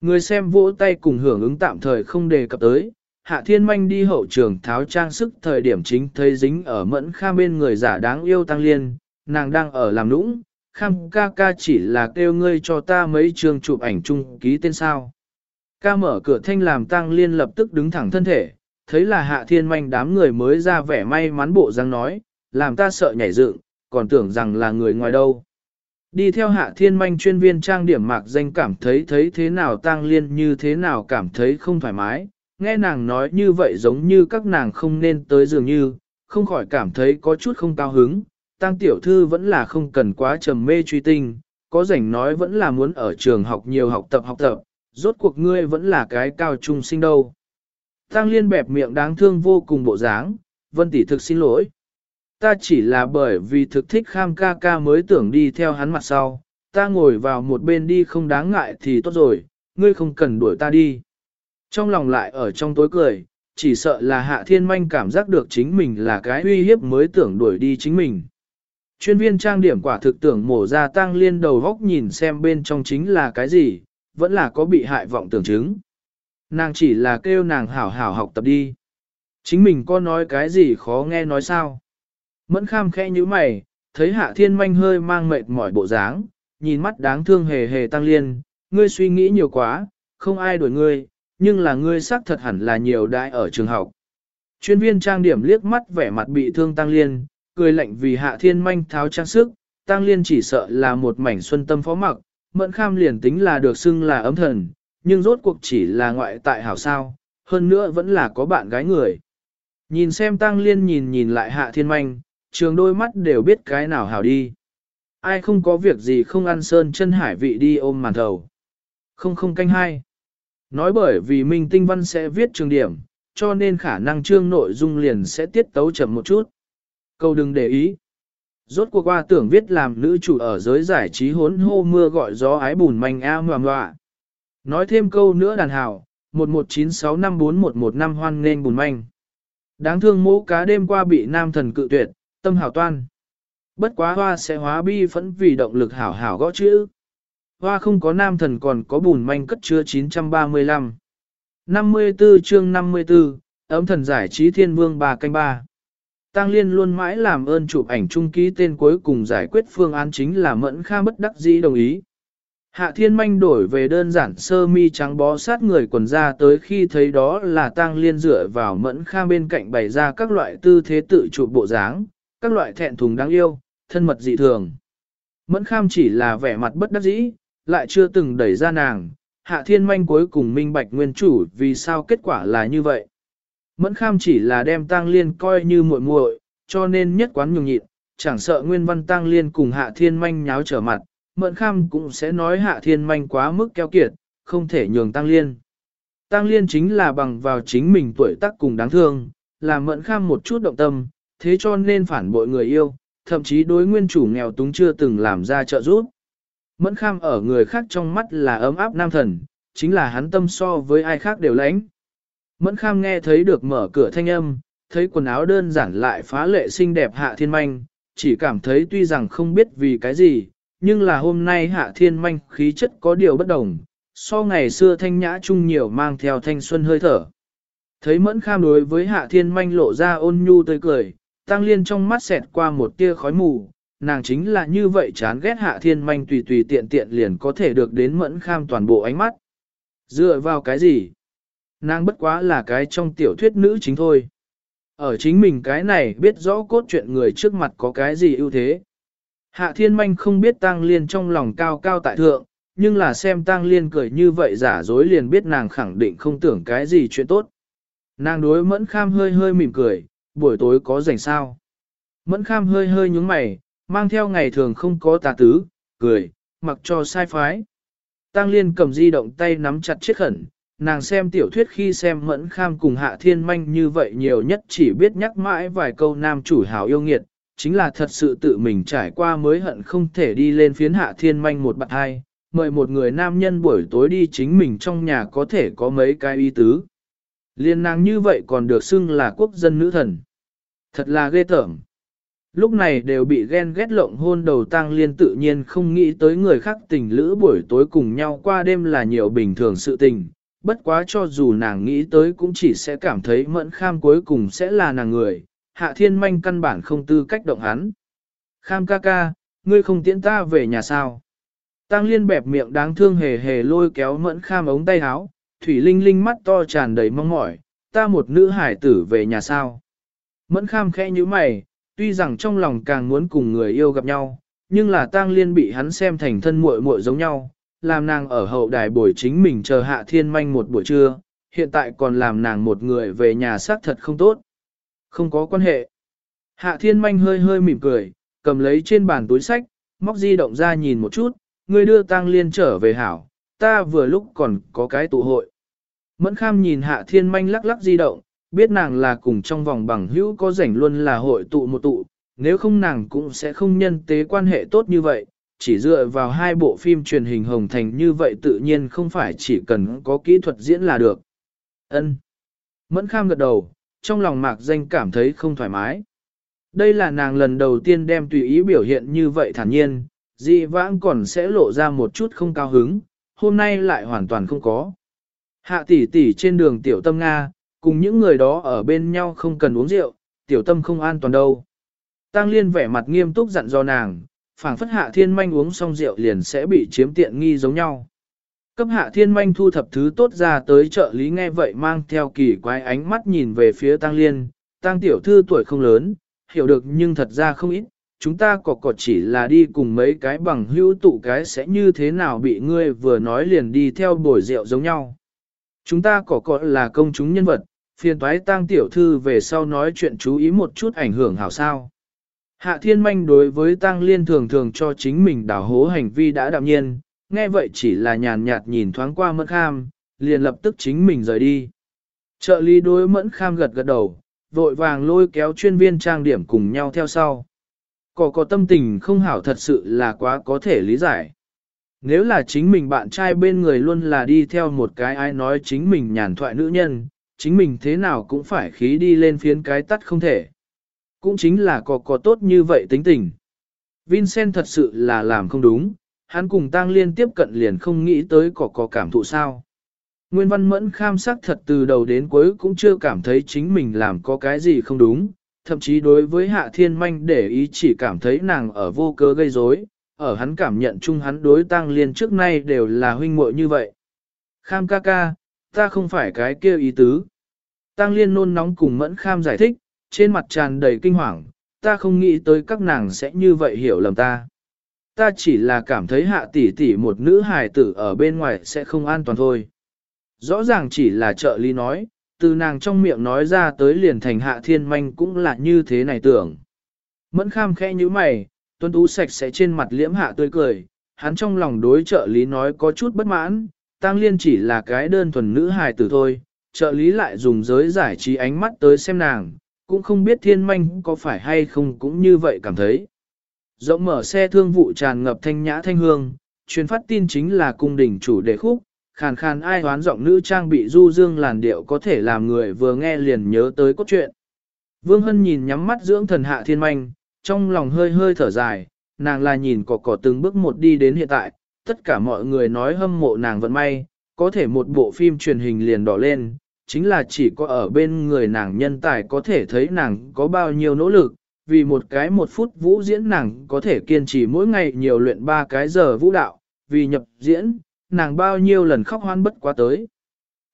Người xem vỗ tay cùng hưởng ứng tạm thời không đề cập tới, Hạ Thiên Manh đi hậu trường tháo trang sức thời điểm chính thấy dính ở mẫn kham bên người giả đáng yêu tăng liên, nàng đang ở làm nũng, kham ca ca chỉ là kêu ngươi cho ta mấy trường chụp ảnh chung ký tên sao. Ca mở cửa thanh làm tăng liên lập tức đứng thẳng thân thể, thấy là Hạ Thiên Manh đám người mới ra vẻ may mắn bộ răng nói, làm ta sợ nhảy dựng, còn tưởng rằng là người ngoài đâu. Đi theo hạ thiên manh chuyên viên trang điểm mạc danh cảm thấy thấy thế nào tang liên như thế nào cảm thấy không thoải mái, nghe nàng nói như vậy giống như các nàng không nên tới dường như, không khỏi cảm thấy có chút không cao hứng, tăng tiểu thư vẫn là không cần quá trầm mê truy tinh, có rảnh nói vẫn là muốn ở trường học nhiều học tập học tập, rốt cuộc ngươi vẫn là cái cao trung sinh đâu. Tăng liên bẹp miệng đáng thương vô cùng bộ dáng, vân tỷ thực xin lỗi. Ta chỉ là bởi vì thực thích kham ca ca mới tưởng đi theo hắn mặt sau, ta ngồi vào một bên đi không đáng ngại thì tốt rồi, ngươi không cần đuổi ta đi. Trong lòng lại ở trong tối cười, chỉ sợ là hạ thiên manh cảm giác được chính mình là cái uy hiếp mới tưởng đuổi đi chính mình. Chuyên viên trang điểm quả thực tưởng mổ ra tăng liên đầu góc nhìn xem bên trong chính là cái gì, vẫn là có bị hại vọng tưởng chứng. Nàng chỉ là kêu nàng hảo hảo học tập đi. Chính mình có nói cái gì khó nghe nói sao. Mẫn kham khẽ như mày, thấy hạ thiên manh hơi mang mệt mỏi bộ dáng, nhìn mắt đáng thương hề hề tăng liên, ngươi suy nghĩ nhiều quá, không ai đuổi ngươi, nhưng là ngươi xác thật hẳn là nhiều đại ở trường học. Chuyên viên trang điểm liếc mắt vẻ mặt bị thương tăng liên, cười lạnh vì hạ thiên manh tháo trang sức, tăng liên chỉ sợ là một mảnh xuân tâm phó mặc, mẫn kham liền tính là được xưng là ấm thần, nhưng rốt cuộc chỉ là ngoại tại hảo sao, hơn nữa vẫn là có bạn gái người. Nhìn xem tăng liên nhìn nhìn lại hạ thiên manh, trường đôi mắt đều biết cái nào hảo đi. Ai không có việc gì không ăn sơn chân hải vị đi ôm màn thầu. Không không canh hai. Nói bởi vì Minh Tinh Văn sẽ viết trường điểm, cho nên khả năng chương nội dung liền sẽ tiết tấu chậm một chút. Câu đừng để ý. Rốt cuộc qua tưởng viết làm nữ chủ ở giới giải trí hốn hô mưa gọi gió ái bùn manh a ngoà loạ. Nói thêm câu nữa đàn hảo, 1196541115 hoan nên bùn manh. Đáng thương mũ cá đêm qua bị nam thần cự tuyệt, Tâm hảo toan. Bất quá hoa sẽ hóa bi phẫn vì động lực hảo hảo gõ chữ. Hoa không có nam thần còn có bùn manh cất chứa 935. 54 chương 54, ấm thần giải trí thiên vương bà canh ba. Tăng Liên luôn mãi làm ơn chụp ảnh chung ký tên cuối cùng giải quyết phương án chính là mẫn kha bất đắc dĩ đồng ý. Hạ thiên manh đổi về đơn giản sơ mi trắng bó sát người quần ra tới khi thấy đó là tăng liên dựa vào mẫn kha bên cạnh bày ra các loại tư thế tự chụp bộ dáng, các loại thẹn thùng đáng yêu, thân mật dị thường. Mẫn kham chỉ là vẻ mặt bất đắc dĩ, lại chưa từng đẩy ra nàng, hạ thiên manh cuối cùng minh bạch nguyên chủ vì sao kết quả là như vậy. Mẫn kham chỉ là đem tang liên coi như muội muội, cho nên nhất quán nhường nhịn, chẳng sợ nguyên văn tang liên cùng hạ thiên manh nháo trở mặt, mẫn kham cũng sẽ nói hạ thiên manh quá mức keo kiệt, không thể nhường tang liên. Tang liên chính là bằng vào chính mình tuổi tác cùng đáng thương, làm mẫn kham một chút động tâm, thế cho nên phản bội người yêu, thậm chí đối nguyên chủ nghèo túng chưa từng làm ra trợ giúp. Mẫn kham ở người khác trong mắt là ấm áp nam thần, chính là hắn tâm so với ai khác đều lãnh. Mẫn kham nghe thấy được mở cửa thanh âm, thấy quần áo đơn giản lại phá lệ xinh đẹp hạ thiên manh, chỉ cảm thấy tuy rằng không biết vì cái gì, nhưng là hôm nay hạ thiên manh khí chất có điều bất đồng, so ngày xưa thanh nhã chung nhiều mang theo thanh xuân hơi thở. Thấy mẫn kham đối với hạ thiên manh lộ ra ôn nhu tươi cười, Tăng Liên trong mắt xẹt qua một tia khói mù, nàng chính là như vậy chán ghét hạ thiên manh tùy tùy tiện tiện liền có thể được đến mẫn kham toàn bộ ánh mắt. Dựa vào cái gì? Nàng bất quá là cái trong tiểu thuyết nữ chính thôi. Ở chính mình cái này biết rõ cốt truyện người trước mặt có cái gì ưu thế. Hạ thiên manh không biết tăng liên trong lòng cao cao tại thượng, nhưng là xem tăng liên cười như vậy giả dối liền biết nàng khẳng định không tưởng cái gì chuyện tốt. Nàng đối mẫn kham hơi hơi mỉm cười, buổi tối có rảnh sao. Mẫn kham hơi hơi nhúng mày, mang theo ngày thường không có tà tứ, cười, mặc cho sai phái. Tăng liên cầm di động tay nắm chặt chiếc khẩn, nàng xem tiểu thuyết khi xem mẫn kham cùng hạ thiên manh như vậy nhiều nhất chỉ biết nhắc mãi vài câu nam chủ hào yêu nghiệt, chính là thật sự tự mình trải qua mới hận không thể đi lên phiến hạ thiên manh một bạn hai, mời một người nam nhân buổi tối đi chính mình trong nhà có thể có mấy cái y tứ. Liên nàng như vậy còn được xưng là quốc dân nữ thần. Thật là ghê tởm. Lúc này đều bị ghen ghét lộng hôn đầu tang liên tự nhiên không nghĩ tới người khác tình lữ buổi tối cùng nhau qua đêm là nhiều bình thường sự tình. Bất quá cho dù nàng nghĩ tới cũng chỉ sẽ cảm thấy mẫn kham cuối cùng sẽ là nàng người, hạ thiên manh căn bản không tư cách động hắn. Kham ca ca, ngươi không tiễn ta về nhà sao? Tăng liên bẹp miệng đáng thương hề hề lôi kéo mẫn kham ống tay áo, thủy linh linh mắt to tràn đầy mong mỏi, ta một nữ hải tử về nhà sao? Mẫn kham khẽ như mày, tuy rằng trong lòng càng muốn cùng người yêu gặp nhau, nhưng là tang liên bị hắn xem thành thân muội muội giống nhau, làm nàng ở hậu đài buổi chính mình chờ hạ thiên manh một buổi trưa, hiện tại còn làm nàng một người về nhà xác thật không tốt. Không có quan hệ. Hạ thiên manh hơi hơi mỉm cười, cầm lấy trên bàn túi sách, móc di động ra nhìn một chút, người đưa tang liên trở về hảo, ta vừa lúc còn có cái tụ hội. Mẫn kham nhìn hạ thiên manh lắc lắc di động, biết nàng là cùng trong vòng bằng hữu có rảnh luôn là hội tụ một tụ, nếu không nàng cũng sẽ không nhân tế quan hệ tốt như vậy, chỉ dựa vào hai bộ phim truyền hình hồng thành như vậy tự nhiên không phải chỉ cần có kỹ thuật diễn là được. Ân. Mẫn kham gật đầu, trong lòng mạc danh cảm thấy không thoải mái. Đây là nàng lần đầu tiên đem tùy ý biểu hiện như vậy thản nhiên, dị vãng còn sẽ lộ ra một chút không cao hứng, hôm nay lại hoàn toàn không có. Hạ tỷ tỷ trên đường tiểu tâm Nga, cùng những người đó ở bên nhau không cần uống rượu, tiểu tâm không an toàn đâu. Tăng liên vẻ mặt nghiêm túc dặn dò nàng, phảng phất hạ thiên manh uống xong rượu liền sẽ bị chiếm tiện nghi giống nhau. Cấp hạ thiên manh thu thập thứ tốt ra tới chợ lý nghe vậy mang theo kỳ quái ánh mắt nhìn về phía tăng liên, tăng tiểu thư tuổi không lớn, hiểu được nhưng thật ra không ít, chúng ta có có chỉ là đi cùng mấy cái bằng hữu tụ cái sẽ như thế nào bị ngươi vừa nói liền đi theo bồi rượu giống nhau. Chúng ta có có là công chúng nhân vật, phiền toái tang tiểu thư về sau nói chuyện chú ý một chút ảnh hưởng hảo sao. Hạ thiên manh đối với tang liên thường thường cho chính mình đảo hố hành vi đã đạm nhiên, nghe vậy chỉ là nhàn nhạt nhìn thoáng qua mẫn kham, liền lập tức chính mình rời đi. Trợ lý đối mẫn kham gật gật đầu, vội vàng lôi kéo chuyên viên trang điểm cùng nhau theo sau. Có có tâm tình không hảo thật sự là quá có thể lý giải. Nếu là chính mình bạn trai bên người luôn là đi theo một cái ai nói chính mình nhàn thoại nữ nhân, chính mình thế nào cũng phải khí đi lên phiến cái tắt không thể. Cũng chính là có có tốt như vậy tính tình. Vincent thật sự là làm không đúng, hắn cùng tang liên tiếp cận liền không nghĩ tới có có cảm thụ sao. Nguyên văn mẫn kham sắc thật từ đầu đến cuối cũng chưa cảm thấy chính mình làm có cái gì không đúng, thậm chí đối với hạ thiên manh để ý chỉ cảm thấy nàng ở vô cớ gây rối, ở hắn cảm nhận chung hắn đối tang liên trước nay đều là huynh muội như vậy. Kham ca ca, ta không phải cái kia ý tứ. Tang liên nôn nóng cùng mẫn kham giải thích, trên mặt tràn đầy kinh hoàng, ta không nghĩ tới các nàng sẽ như vậy hiểu lầm ta. Ta chỉ là cảm thấy hạ tỷ tỷ một nữ hài tử ở bên ngoài sẽ không an toàn thôi. Rõ ràng chỉ là trợ lý nói, từ nàng trong miệng nói ra tới liền thành hạ thiên manh cũng là như thế này tưởng. Mẫn kham khẽ như mày, tuân tú sạch sẽ trên mặt liễm hạ tươi cười, hắn trong lòng đối trợ lý nói có chút bất mãn, Tăng Liên chỉ là cái đơn thuần nữ hài tử thôi, trợ lý lại dùng giới giải trí ánh mắt tới xem nàng, cũng không biết thiên manh có phải hay không cũng như vậy cảm thấy. Rộng mở xe thương vụ tràn ngập thanh nhã thanh hương, truyền phát tin chính là cung đình chủ đề khúc, khàn khàn ai hoán giọng nữ trang bị du dương làn điệu có thể làm người vừa nghe liền nhớ tới cốt truyện. Vương Hân nhìn nhắm mắt dưỡng thần hạ thiên manh, trong lòng hơi hơi thở dài, nàng là nhìn cỏ cỏ từng bước một đi đến hiện tại, tất cả mọi người nói hâm mộ nàng vận may, có thể một bộ phim truyền hình liền đỏ lên, chính là chỉ có ở bên người nàng nhân tài có thể thấy nàng có bao nhiêu nỗ lực, vì một cái một phút vũ diễn nàng có thể kiên trì mỗi ngày nhiều luyện ba cái giờ vũ đạo, vì nhập diễn, nàng bao nhiêu lần khóc hoan bất quá tới.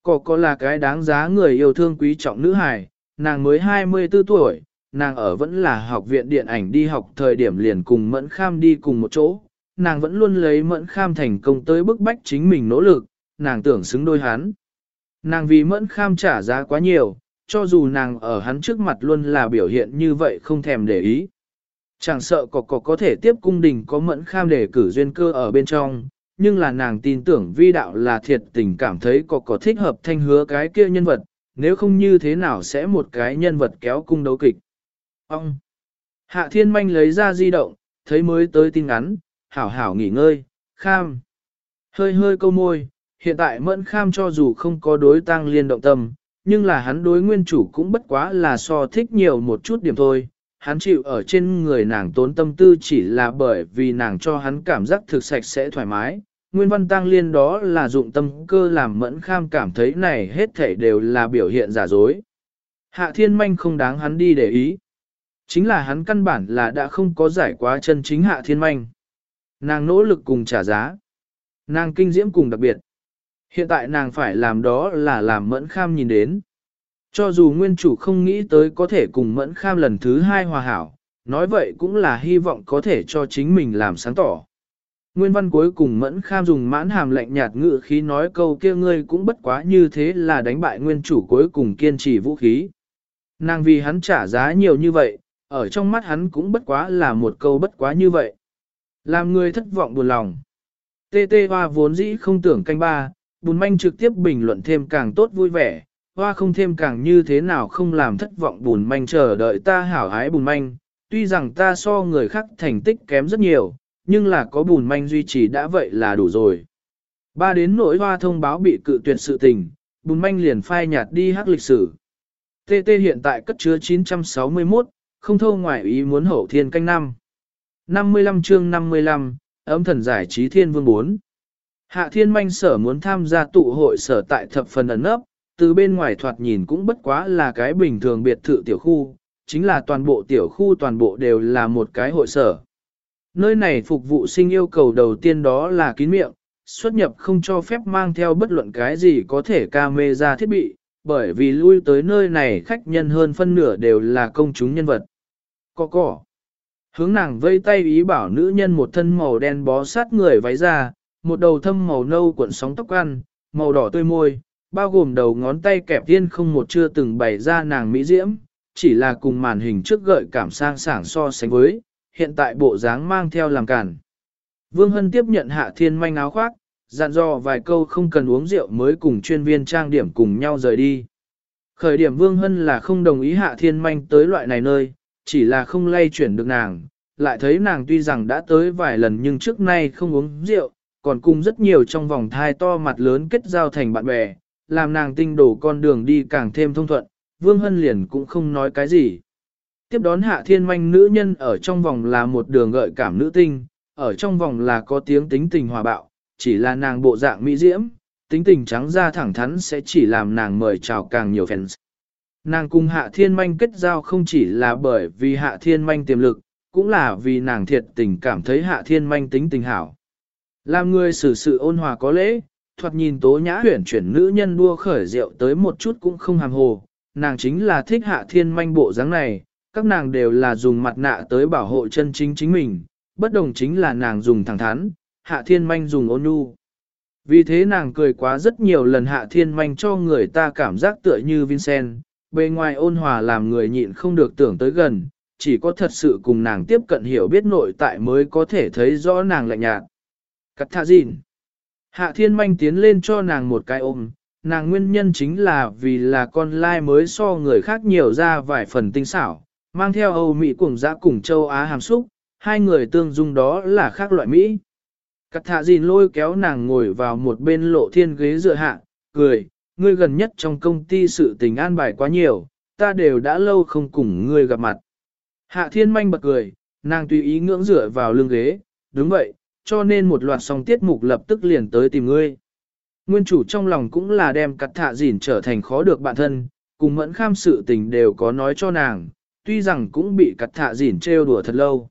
Có có là cái đáng giá người yêu thương quý trọng nữ hài, nàng mới 24 tuổi, nàng ở vẫn là học viện điện ảnh đi học thời điểm liền cùng Mẫn Kham đi cùng một chỗ, nàng vẫn luôn lấy Mẫn Kham thành công tới bức bách chính mình nỗ lực, nàng tưởng xứng đôi hắn. Nàng vì Mẫn Kham trả giá quá nhiều, cho dù nàng ở hắn trước mặt luôn là biểu hiện như vậy không thèm để ý. Chẳng sợ có có có thể tiếp cung đình có Mẫn Kham để cử duyên cơ ở bên trong, nhưng là nàng tin tưởng vi đạo là thiệt tình cảm thấy có có thích hợp thanh hứa cái kia nhân vật, nếu không như thế nào sẽ một cái nhân vật kéo cung đấu kịch. Ông! Hạ thiên manh lấy ra di động, thấy mới tới tin ngắn, hảo hảo nghỉ ngơi, kham. Hơi hơi câu môi, hiện tại mẫn kham cho dù không có đối tăng liên động tâm, nhưng là hắn đối nguyên chủ cũng bất quá là so thích nhiều một chút điểm thôi. Hắn chịu ở trên người nàng tốn tâm tư chỉ là bởi vì nàng cho hắn cảm giác thực sạch sẽ thoải mái. Nguyên văn tăng liên đó là dụng tâm cơ làm mẫn kham cảm thấy này hết thể đều là biểu hiện giả dối. Hạ thiên manh không đáng hắn đi để ý. Chính là hắn căn bản là đã không có giải quá chân chính hạ thiên manh. Nàng nỗ lực cùng trả giá. Nàng kinh diễm cùng đặc biệt. Hiện tại nàng phải làm đó là làm mẫn kham nhìn đến. Cho dù nguyên chủ không nghĩ tới có thể cùng mẫn kham lần thứ hai hòa hảo, nói vậy cũng là hy vọng có thể cho chính mình làm sáng tỏ. Nguyên văn cuối cùng mẫn kham dùng mãn hàm lạnh nhạt ngự khí nói câu kia ngươi cũng bất quá như thế là đánh bại nguyên chủ cuối cùng kiên trì vũ khí. Nàng vì hắn trả giá nhiều như vậy, ở trong mắt hắn cũng bất quá là một câu bất quá như vậy. Làm người thất vọng buồn lòng. Tê tê hoa vốn dĩ không tưởng canh ba, bùn manh trực tiếp bình luận thêm càng tốt vui vẻ, hoa không thêm càng như thế nào không làm thất vọng bùn manh chờ đợi ta hảo hái bùn manh, tuy rằng ta so người khác thành tích kém rất nhiều, nhưng là có bùn manh duy trì đã vậy là đủ rồi. Ba đến nỗi hoa thông báo bị cự tuyệt sự tình, bùn manh liền phai nhạt đi hắc lịch sử. TT hiện tại cất chứa 961, không thâu ngoại ý muốn hậu thiên canh năm. 55 chương 55, ấm thần giải trí thiên vương 4. Hạ thiên manh sở muốn tham gia tụ hội sở tại thập phần ẩn ấp, từ bên ngoài thoạt nhìn cũng bất quá là cái bình thường biệt thự tiểu khu, chính là toàn bộ tiểu khu toàn bộ đều là một cái hội sở. Nơi này phục vụ sinh yêu cầu đầu tiên đó là kín miệng, xuất nhập không cho phép mang theo bất luận cái gì có thể camera thiết bị, bởi vì lui tới nơi này khách nhân hơn phân nửa đều là công chúng nhân vật. Có cỏ. Hướng nàng vây tay ý bảo nữ nhân một thân màu đen bó sát người váy ra, một đầu thâm màu nâu cuộn sóng tóc ăn, màu đỏ tươi môi, bao gồm đầu ngón tay kẹp tiên không một chưa từng bày ra nàng mỹ diễm, chỉ là cùng màn hình trước gợi cảm sang sảng so sánh với, hiện tại bộ dáng mang theo làm cản. Vương Hân tiếp nhận hạ thiên manh áo khoác, dặn dò vài câu không cần uống rượu mới cùng chuyên viên trang điểm cùng nhau rời đi. Khởi điểm Vương Hân là không đồng ý hạ thiên manh tới loại này nơi, chỉ là không lay chuyển được nàng, lại thấy nàng tuy rằng đã tới vài lần nhưng trước nay không uống rượu, còn cùng rất nhiều trong vòng thai to mặt lớn kết giao thành bạn bè, làm nàng tinh đổ con đường đi càng thêm thông thuận, Vương Hân liền cũng không nói cái gì. Tiếp đón hạ thiên manh nữ nhân ở trong vòng là một đường gợi cảm nữ tinh, ở trong vòng là có tiếng tính tình hòa bạo, chỉ là nàng bộ dạng mỹ diễm, tính tình trắng ra thẳng thắn sẽ chỉ làm nàng mời chào càng nhiều fans. Nàng cùng hạ thiên manh kết giao không chỉ là bởi vì hạ thiên manh tiềm lực, cũng là vì nàng thiệt tình cảm thấy hạ thiên manh tính tình hảo. Làm người xử sự ôn hòa có lễ, thoạt nhìn tố nhã huyển chuyển nữ nhân đua khởi rượu tới một chút cũng không hàm hồ, nàng chính là thích hạ thiên manh bộ dáng này, các nàng đều là dùng mặt nạ tới bảo hộ chân chính chính mình, bất đồng chính là nàng dùng thẳng thắn, hạ thiên manh dùng ôn nhu. Vì thế nàng cười quá rất nhiều lần hạ thiên manh cho người ta cảm giác tựa như Vincent, bề ngoài ôn hòa làm người nhịn không được tưởng tới gần, chỉ có thật sự cùng nàng tiếp cận hiểu biết nội tại mới có thể thấy rõ nàng lạnh nhạt. Cắt thạ gìn. Hạ thiên manh tiến lên cho nàng một cái ôm, nàng nguyên nhân chính là vì là con lai mới so người khác nhiều ra vài phần tinh xảo, mang theo Âu Mỹ cùng dã cùng châu Á hàm xúc, hai người tương dung đó là khác loại Mỹ. Cắt thạ gìn lôi kéo nàng ngồi vào một bên lộ thiên ghế dựa hạ, cười, ngươi gần nhất trong công ty sự tình an bài quá nhiều, ta đều đã lâu không cùng ngươi gặp mặt. Hạ thiên manh bật cười, nàng tùy ý ngưỡng dựa vào lưng ghế, đúng vậy, cho nên một loạt song tiết mục lập tức liền tới tìm ngươi. Nguyên chủ trong lòng cũng là đem cắt thạ dỉn trở thành khó được bạn thân, cùng mẫn kham sự tình đều có nói cho nàng, tuy rằng cũng bị cắt thạ dỉn trêu đùa thật lâu.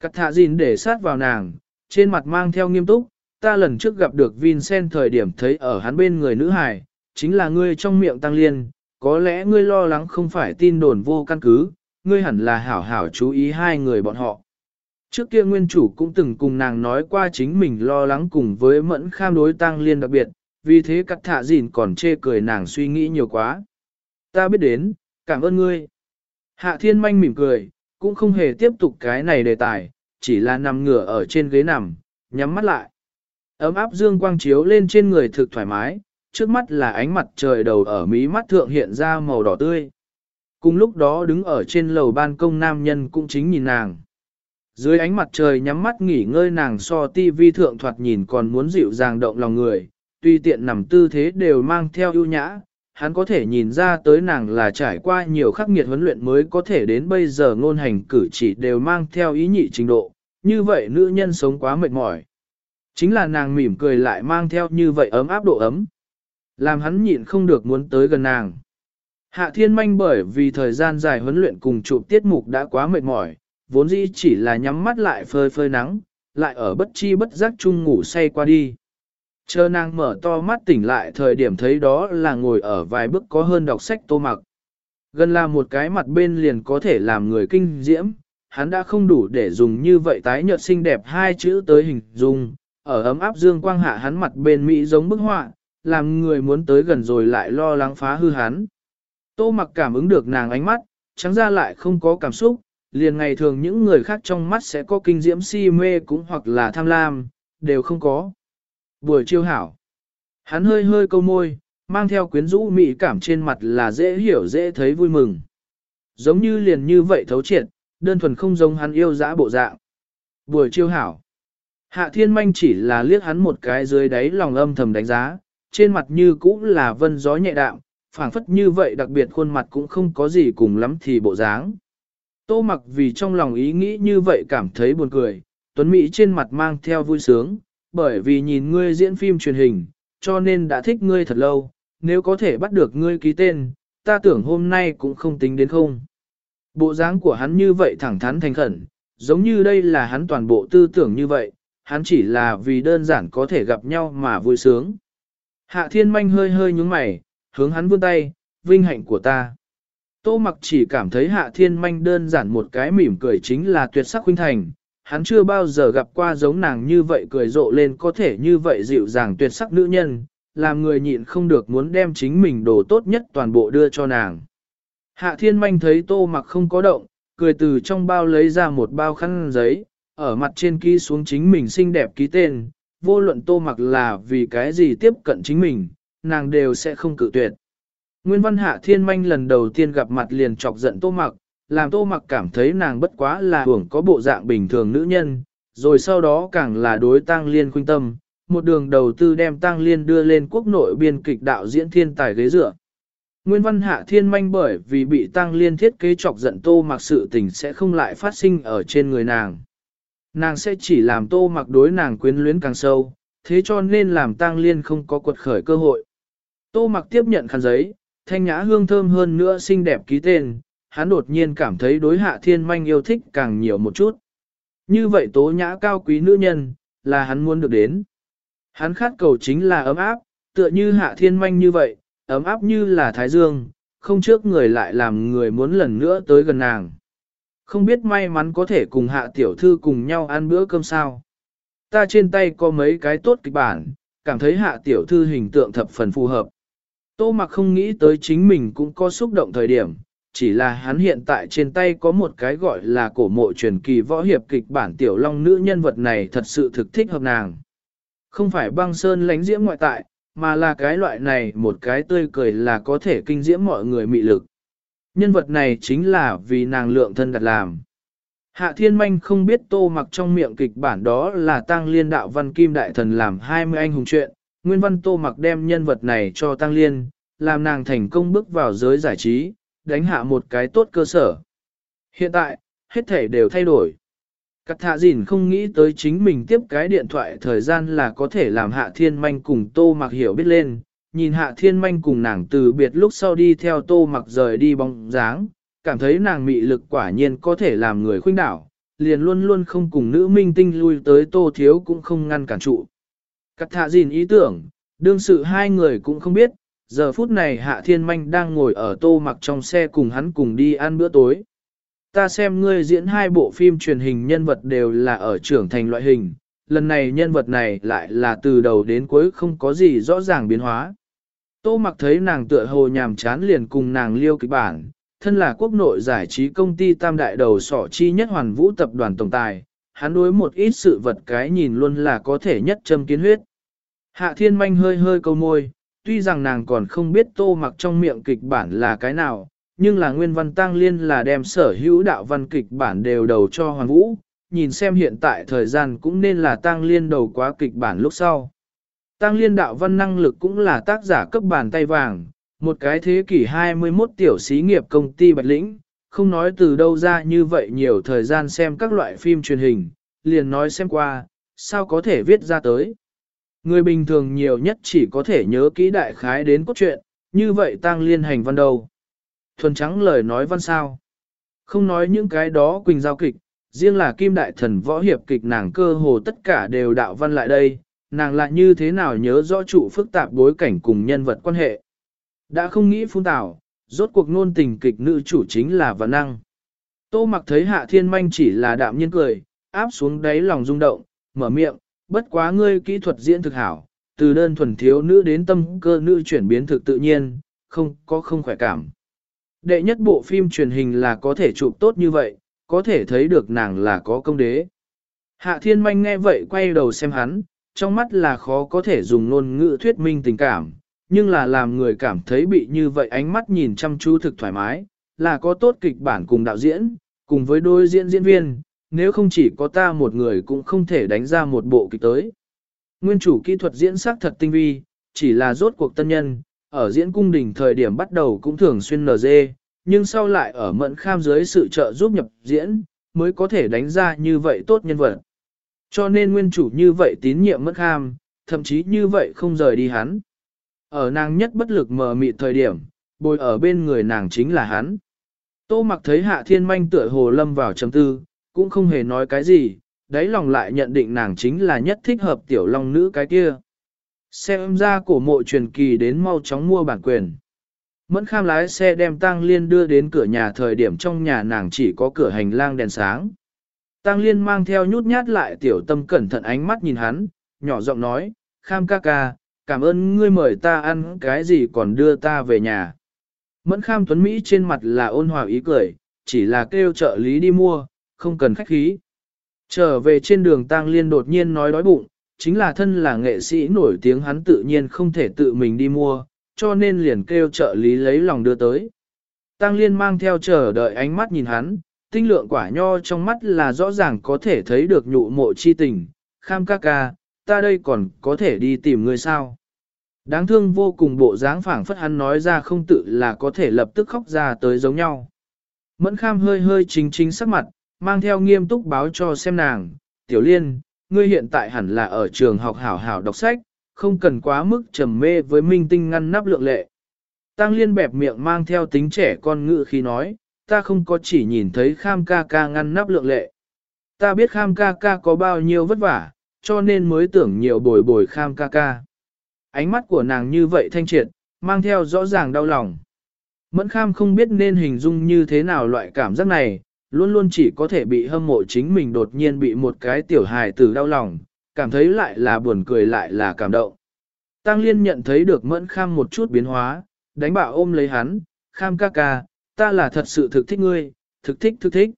Cắt thạ dỉn để sát vào nàng, trên mặt mang theo nghiêm túc, ta lần trước gặp được Vincent thời điểm thấy ở hắn bên người nữ hài, chính là ngươi trong miệng tăng liên, có lẽ ngươi lo lắng không phải tin đồn vô căn cứ, ngươi hẳn là hảo hảo chú ý hai người bọn họ. Trước kia nguyên chủ cũng từng cùng nàng nói qua chính mình lo lắng cùng với mẫn kham đối tăng liên đặc biệt, vì thế cắt thạ dìn còn chê cười nàng suy nghĩ nhiều quá. Ta biết đến, cảm ơn ngươi. Hạ thiên manh mỉm cười, cũng không hề tiếp tục cái này đề tài, chỉ là nằm ngửa ở trên ghế nằm, nhắm mắt lại. Ấm áp dương quang chiếu lên trên người thực thoải mái, trước mắt là ánh mặt trời đầu ở mí mắt thượng hiện ra màu đỏ tươi. Cùng lúc đó đứng ở trên lầu ban công nam nhân cũng chính nhìn nàng. Dưới ánh mặt trời nhắm mắt nghỉ ngơi nàng so tivi thượng thoạt nhìn còn muốn dịu dàng động lòng người, tuy tiện nằm tư thế đều mang theo ưu nhã, hắn có thể nhìn ra tới nàng là trải qua nhiều khắc nghiệt huấn luyện mới có thể đến bây giờ ngôn hành cử chỉ đều mang theo ý nhị trình độ, như vậy nữ nhân sống quá mệt mỏi. Chính là nàng mỉm cười lại mang theo như vậy ấm áp độ ấm, làm hắn nhịn không được muốn tới gần nàng. Hạ thiên manh bởi vì thời gian dài huấn luyện cùng chụp tiết mục đã quá mệt mỏi, vốn dĩ chỉ là nhắm mắt lại phơi phơi nắng, lại ở bất chi bất giác chung ngủ say qua đi. Chờ nàng mở to mắt tỉnh lại thời điểm thấy đó là ngồi ở vài bước có hơn đọc sách tô mặc. Gần là một cái mặt bên liền có thể làm người kinh diễm, hắn đã không đủ để dùng như vậy tái nhợt xinh đẹp hai chữ tới hình dung, ở ấm áp dương quang hạ hắn mặt bên Mỹ giống bức họa, làm người muốn tới gần rồi lại lo lắng phá hư hắn. Tô mặc cảm ứng được nàng ánh mắt, trắng ra lại không có cảm xúc, liền ngày thường những người khác trong mắt sẽ có kinh diễm si mê cũng hoặc là tham lam, đều không có. Buổi chiêu hảo. Hắn hơi hơi câu môi, mang theo quyến rũ mị cảm trên mặt là dễ hiểu dễ thấy vui mừng. Giống như liền như vậy thấu triệt, đơn thuần không giống hắn yêu dã bộ dạng. Buổi chiêu hảo. Hạ thiên manh chỉ là liếc hắn một cái dưới đáy lòng âm thầm đánh giá, trên mặt như cũ là vân gió nhẹ đạm, phảng phất như vậy đặc biệt khuôn mặt cũng không có gì cùng lắm thì bộ dáng. Tô mặc vì trong lòng ý nghĩ như vậy cảm thấy buồn cười, Tuấn Mỹ trên mặt mang theo vui sướng, bởi vì nhìn ngươi diễn phim truyền hình, cho nên đã thích ngươi thật lâu, nếu có thể bắt được ngươi ký tên, ta tưởng hôm nay cũng không tính đến không. Bộ dáng của hắn như vậy thẳng thắn thành khẩn, giống như đây là hắn toàn bộ tư tưởng như vậy, hắn chỉ là vì đơn giản có thể gặp nhau mà vui sướng. Hạ thiên manh hơi hơi nhúng mày, hướng hắn vươn tay, vinh hạnh của ta. Tô mặc chỉ cảm thấy hạ thiên manh đơn giản một cái mỉm cười chính là tuyệt sắc huynh thành, hắn chưa bao giờ gặp qua giống nàng như vậy cười rộ lên có thể như vậy dịu dàng tuyệt sắc nữ nhân, làm người nhịn không được muốn đem chính mình đồ tốt nhất toàn bộ đưa cho nàng. Hạ thiên manh thấy tô mặc không có động, cười từ trong bao lấy ra một bao khăn giấy, ở mặt trên ký xuống chính mình xinh đẹp ký tên, vô luận tô mặc là vì cái gì tiếp cận chính mình, nàng đều sẽ không cự tuyệt. Nguyên văn hạ thiên manh lần đầu tiên gặp mặt liền chọc giận tô mặc, làm tô mặc cảm thấy nàng bất quá là hưởng có bộ dạng bình thường nữ nhân, rồi sau đó càng là đối tăng liên khuynh tâm, một đường đầu tư đem tăng liên đưa lên quốc nội biên kịch đạo diễn thiên tài ghế dựa. Nguyên văn hạ thiên manh bởi vì bị tăng liên thiết kế chọc giận tô mặc sự tình sẽ không lại phát sinh ở trên người nàng. Nàng sẽ chỉ làm tô mặc đối nàng quyến luyến càng sâu, thế cho nên làm tăng liên không có quật khởi cơ hội. Tô mặc tiếp nhận khăn giấy, thanh nhã hương thơm hơn nữa xinh đẹp ký tên, hắn đột nhiên cảm thấy đối hạ thiên manh yêu thích càng nhiều một chút. Như vậy tố nhã cao quý nữ nhân, là hắn muốn được đến. Hắn khát cầu chính là ấm áp, tựa như hạ thiên manh như vậy, ấm áp như là thái dương, không trước người lại làm người muốn lần nữa tới gần nàng. Không biết may mắn có thể cùng hạ tiểu thư cùng nhau ăn bữa cơm sao. Ta trên tay có mấy cái tốt kịch bản, cảm thấy hạ tiểu thư hình tượng thập phần phù hợp. Tô mặc không nghĩ tới chính mình cũng có xúc động thời điểm, chỉ là hắn hiện tại trên tay có một cái gọi là cổ mộ truyền kỳ võ hiệp kịch bản tiểu long nữ nhân vật này thật sự thực thích hợp nàng. Không phải băng sơn lánh diễm ngoại tại, mà là cái loại này một cái tươi cười là có thể kinh diễm mọi người mị lực. Nhân vật này chính là vì nàng lượng thân đặt làm. Hạ Thiên Manh không biết tô mặc trong miệng kịch bản đó là tăng liên đạo văn kim đại thần làm 20 anh hùng chuyện, nguyên văn tô mặc đem nhân vật này cho tăng liên, làm nàng thành công bước vào giới giải trí, đánh hạ một cái tốt cơ sở. Hiện tại, hết thể đều thay đổi. Cắt thạ dìn không nghĩ tới chính mình tiếp cái điện thoại thời gian là có thể làm hạ thiên manh cùng tô mặc hiểu biết lên, nhìn hạ thiên manh cùng nàng từ biệt lúc sau đi theo tô mặc rời đi bóng dáng, cảm thấy nàng mị lực quả nhiên có thể làm người khuynh đảo, liền luôn luôn không cùng nữ minh tinh lui tới tô thiếu cũng không ngăn cản trụ. Cắt thạ gìn ý tưởng, đương sự hai người cũng không biết, giờ phút này hạ thiên manh đang ngồi ở tô mặc trong xe cùng hắn cùng đi ăn bữa tối. Ta xem ngươi diễn hai bộ phim truyền hình nhân vật đều là ở trưởng thành loại hình, lần này nhân vật này lại là từ đầu đến cuối không có gì rõ ràng biến hóa. Tô mặc thấy nàng tựa hồ nhàm chán liền cùng nàng liêu kịch bản, thân là quốc nội giải trí công ty tam đại đầu sỏ chi nhất hoàn vũ tập đoàn tổng tài, hắn đối một ít sự vật cái nhìn luôn là có thể nhất châm kiến huyết. Hạ thiên manh hơi hơi câu môi, tuy rằng nàng còn không biết tô mặc trong miệng kịch bản là cái nào, nhưng là nguyên văn tăng liên là đem sở hữu đạo văn kịch bản đều đầu cho hoàng vũ, nhìn xem hiện tại thời gian cũng nên là tăng liên đầu quá kịch bản lúc sau. Tăng liên đạo văn năng lực cũng là tác giả cấp bản tay vàng, một cái thế kỷ 21 tiểu xí nghiệp công ty Bạch Lĩnh, không nói từ đâu ra như vậy nhiều thời gian xem các loại phim truyền hình, liền nói xem qua, sao có thể viết ra tới. Người bình thường nhiều nhất chỉ có thể nhớ kỹ đại khái đến cốt truyện, như vậy tăng liên hành văn đâu. Thuần trắng lời nói văn sao. Không nói những cái đó quỳnh giao kịch, riêng là kim đại thần võ hiệp kịch nàng cơ hồ tất cả đều đạo văn lại đây, nàng lại như thế nào nhớ rõ trụ phức tạp bối cảnh cùng nhân vật quan hệ. Đã không nghĩ phun tảo, rốt cuộc nôn tình kịch nữ chủ chính là văn năng. Tô mặc thấy hạ thiên manh chỉ là đạm nhiên cười, áp xuống đáy lòng rung động, mở miệng, bất quá ngươi kỹ thuật diễn thực hảo, từ đơn thuần thiếu nữ đến tâm cơ nữ chuyển biến thực tự nhiên, không có không khỏe cảm. Đệ nhất bộ phim truyền hình là có thể chụp tốt như vậy, có thể thấy được nàng là có công đế. Hạ thiên manh nghe vậy quay đầu xem hắn, trong mắt là khó có thể dùng ngôn ngữ thuyết minh tình cảm, nhưng là làm người cảm thấy bị như vậy ánh mắt nhìn chăm chú thực thoải mái, là có tốt kịch bản cùng đạo diễn, cùng với đôi diễn diễn viên, nếu không chỉ có ta một người cũng không thể đánh ra một bộ kịch tới. Nguyên chủ kỹ thuật diễn sắc thật tinh vi, chỉ là rốt cuộc tân nhân, ở diễn cung đình thời điểm bắt đầu cũng thường xuyên NG, nhưng sau lại ở mẫn kham dưới sự trợ giúp nhập diễn, mới có thể đánh ra như vậy tốt nhân vật. Cho nên nguyên chủ như vậy tín nhiệm mẫn kham, thậm chí như vậy không rời đi hắn. Ở nàng nhất bất lực mờ mịt thời điểm, bồi ở bên người nàng chính là hắn. Tô mặc thấy hạ thiên manh tựa hồ lâm vào chấm tư, cũng không hề nói cái gì, đáy lòng lại nhận định nàng chính là nhất thích hợp tiểu long nữ cái kia. Xem ra cổ mộ truyền kỳ đến mau chóng mua bản quyền. Mẫn kham lái xe đem Tăng Liên đưa đến cửa nhà thời điểm trong nhà nàng chỉ có cửa hành lang đèn sáng. Tăng Liên mang theo nhút nhát lại tiểu tâm cẩn thận ánh mắt nhìn hắn, nhỏ giọng nói, kham ca ca, cảm ơn ngươi mời ta ăn cái gì còn đưa ta về nhà. Mẫn kham tuấn Mỹ trên mặt là ôn hòa ý cười, chỉ là kêu trợ lý đi mua, không cần khách khí. Trở về trên đường Tăng Liên đột nhiên nói đói bụng, chính là thân là nghệ sĩ nổi tiếng hắn tự nhiên không thể tự mình đi mua, cho nên liền kêu trợ lý lấy lòng đưa tới. Tăng Liên mang theo chờ đợi ánh mắt nhìn hắn, tinh lượng quả nho trong mắt là rõ ràng có thể thấy được nhụ mộ chi tình, kham ca ca, ta đây còn có thể đi tìm người sao. Đáng thương vô cùng bộ dáng phảng phất hắn nói ra không tự là có thể lập tức khóc ra tới giống nhau. Mẫn kham hơi hơi chính chính sắc mặt, mang theo nghiêm túc báo cho xem nàng, tiểu liên, ngươi hiện tại hẳn là ở trường học hảo hảo đọc sách, không cần quá mức trầm mê với minh tinh ngăn nắp lượng lệ. Tăng liên bẹp miệng mang theo tính trẻ con ngự khi nói, ta không có chỉ nhìn thấy kham ca ca ngăn nắp lượng lệ. Ta biết kham ca ca có bao nhiêu vất vả, cho nên mới tưởng nhiều bồi bồi kham ca ca. Ánh mắt của nàng như vậy thanh triệt, mang theo rõ ràng đau lòng. Mẫn kham không biết nên hình dung như thế nào loại cảm giác này, luôn luôn chỉ có thể bị hâm mộ chính mình đột nhiên bị một cái tiểu hài tử đau lòng, cảm thấy lại là buồn cười lại là cảm động. Tăng Liên nhận thấy được mẫn kham một chút biến hóa, đánh bạo ôm lấy hắn, kham ca ca, ta là thật sự thực thích ngươi, thực thích thực thích.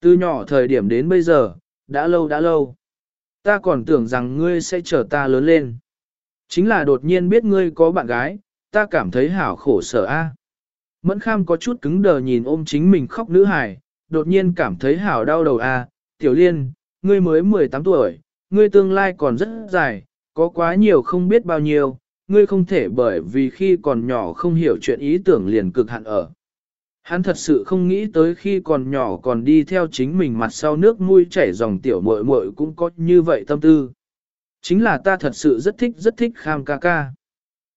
Từ nhỏ thời điểm đến bây giờ, đã lâu đã lâu. Ta còn tưởng rằng ngươi sẽ chờ ta lớn lên. Chính là đột nhiên biết ngươi có bạn gái, ta cảm thấy hảo khổ sở a. Mẫn kham có chút cứng đờ nhìn ôm chính mình khóc nữ hài, đột nhiên cảm thấy hảo đau đầu a. Tiểu liên, ngươi mới 18 tuổi, ngươi tương lai còn rất dài, có quá nhiều không biết bao nhiêu, ngươi không thể bởi vì khi còn nhỏ không hiểu chuyện ý tưởng liền cực hạn ở. Hắn thật sự không nghĩ tới khi còn nhỏ còn đi theo chính mình mặt sau nước mũi chảy dòng tiểu muội muội cũng có như vậy tâm tư. Chính là ta thật sự rất thích rất thích kham ca ca.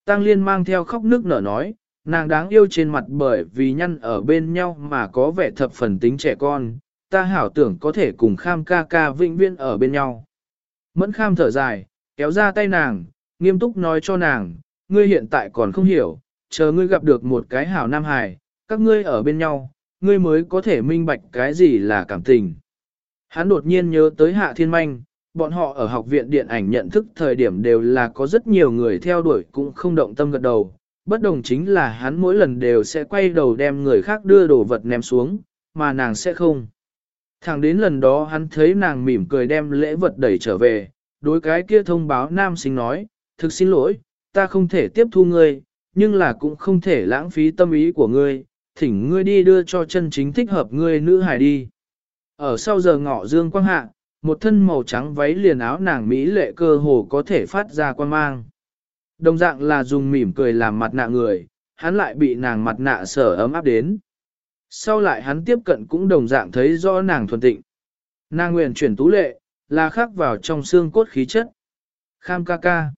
Tăng liên mang theo khóc nước nở nói, nàng đáng yêu trên mặt bởi vì nhăn ở bên nhau mà có vẻ thập phần tính trẻ con, ta hảo tưởng có thể cùng kham ca ca vĩnh viên ở bên nhau. Mẫn kham thở dài, kéo ra tay nàng, nghiêm túc nói cho nàng, ngươi hiện tại còn không hiểu, chờ ngươi gặp được một cái hảo nam hài, các ngươi ở bên nhau, ngươi mới có thể minh bạch cái gì là cảm tình. Hắn đột nhiên nhớ tới Hạ Thiên Manh, bọn họ ở học viện điện ảnh nhận thức thời điểm đều là có rất nhiều người theo đuổi cũng không động tâm gật đầu. Bất đồng chính là hắn mỗi lần đều sẽ quay đầu đem người khác đưa đồ vật ném xuống, mà nàng sẽ không. Thẳng đến lần đó hắn thấy nàng mỉm cười đem lễ vật đẩy trở về, đối cái kia thông báo nam sinh nói, thực xin lỗi, ta không thể tiếp thu ngươi, nhưng là cũng không thể lãng phí tâm ý của ngươi, thỉnh ngươi đi đưa cho chân chính thích hợp ngươi nữ hài đi. Ở sau giờ ngọ dương quang hạ, một thân màu trắng váy liền áo nàng Mỹ lệ cơ hồ có thể phát ra quan mang. Đồng dạng là dùng mỉm cười làm mặt nạ người, hắn lại bị nàng mặt nạ sở ấm áp đến. Sau lại hắn tiếp cận cũng đồng dạng thấy rõ nàng thuần tịnh. Nàng nguyện chuyển tú lệ, là khắc vào trong xương cốt khí chất. Kham ca ca.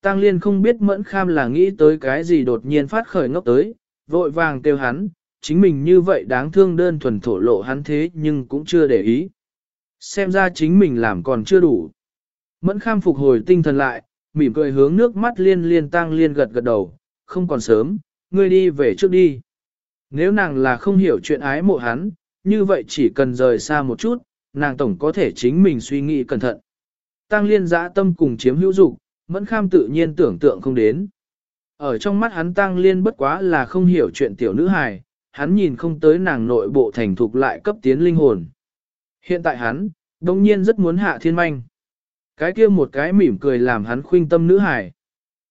Tăng liên không biết mẫn kham là nghĩ tới cái gì đột nhiên phát khởi ngốc tới, vội vàng kêu hắn, chính mình như vậy đáng thương đơn thuần thổ lộ hắn thế nhưng cũng chưa để ý. Xem ra chính mình làm còn chưa đủ. Mẫn kham phục hồi tinh thần lại, mỉm cười hướng nước mắt liên liên tăng liên gật gật đầu, không còn sớm, ngươi đi về trước đi. Nếu nàng là không hiểu chuyện ái mộ hắn, như vậy chỉ cần rời xa một chút, nàng tổng có thể chính mình suy nghĩ cẩn thận. Tăng liên giã tâm cùng chiếm hữu dục, mẫn kham tự nhiên tưởng tượng không đến. Ở trong mắt hắn tăng liên bất quá là không hiểu chuyện tiểu nữ hài, hắn nhìn không tới nàng nội bộ thành thục lại cấp tiến linh hồn. Hiện tại hắn, đồng nhiên rất muốn hạ thiên manh. Cái kia một cái mỉm cười làm hắn khuynh tâm nữ hài.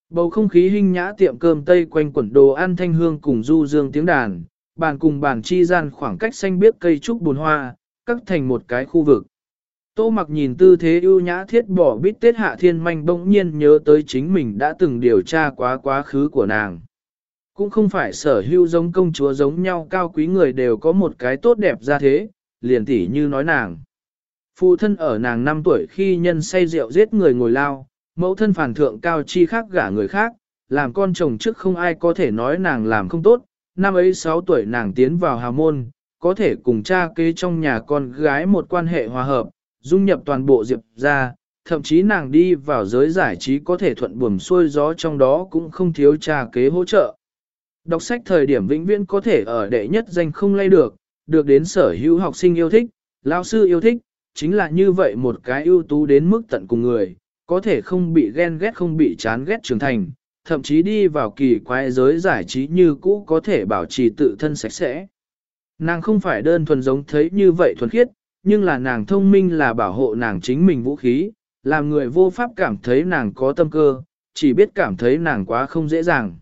Bầu không khí hinh nhã tiệm cơm tây quanh quẩn đồ ăn thanh hương cùng du dương tiếng đàn, bàn cùng bàn chi gian khoảng cách xanh biếc cây trúc bùn hoa, cắt thành một cái khu vực. Tô mặc nhìn tư thế ưu nhã thiết bỏ bít tết hạ thiên manh bỗng nhiên nhớ tới chính mình đã từng điều tra quá quá khứ của nàng. Cũng không phải sở hữu giống công chúa giống nhau cao quý người đều có một cái tốt đẹp ra thế, liền tỉ như nói nàng. Phụ thân ở nàng 5 tuổi khi nhân say rượu giết người ngồi lao, mẫu thân phản thượng cao chi khác gả người khác, làm con chồng trước không ai có thể nói nàng làm không tốt, năm ấy 6 tuổi nàng tiến vào hào môn, có thể cùng cha kế trong nhà con gái một quan hệ hòa hợp, dung nhập toàn bộ diệp ra, thậm chí nàng đi vào giới giải trí có thể thuận buồm xuôi gió trong đó cũng không thiếu trà kế hỗ trợ. Đọc sách thời điểm vĩnh viễn có thể ở đệ nhất danh không lay được, được đến sở hữu học sinh yêu thích, lao sư yêu thích, chính là như vậy một cái ưu tú đến mức tận cùng người, có thể không bị ghen ghét không bị chán ghét trưởng thành, thậm chí đi vào kỳ quái giới giải trí như cũ có thể bảo trì tự thân sạch sẽ. Nàng không phải đơn thuần giống thấy như vậy thuần khiết, nhưng là nàng thông minh là bảo hộ nàng chính mình vũ khí, làm người vô pháp cảm thấy nàng có tâm cơ, chỉ biết cảm thấy nàng quá không dễ dàng.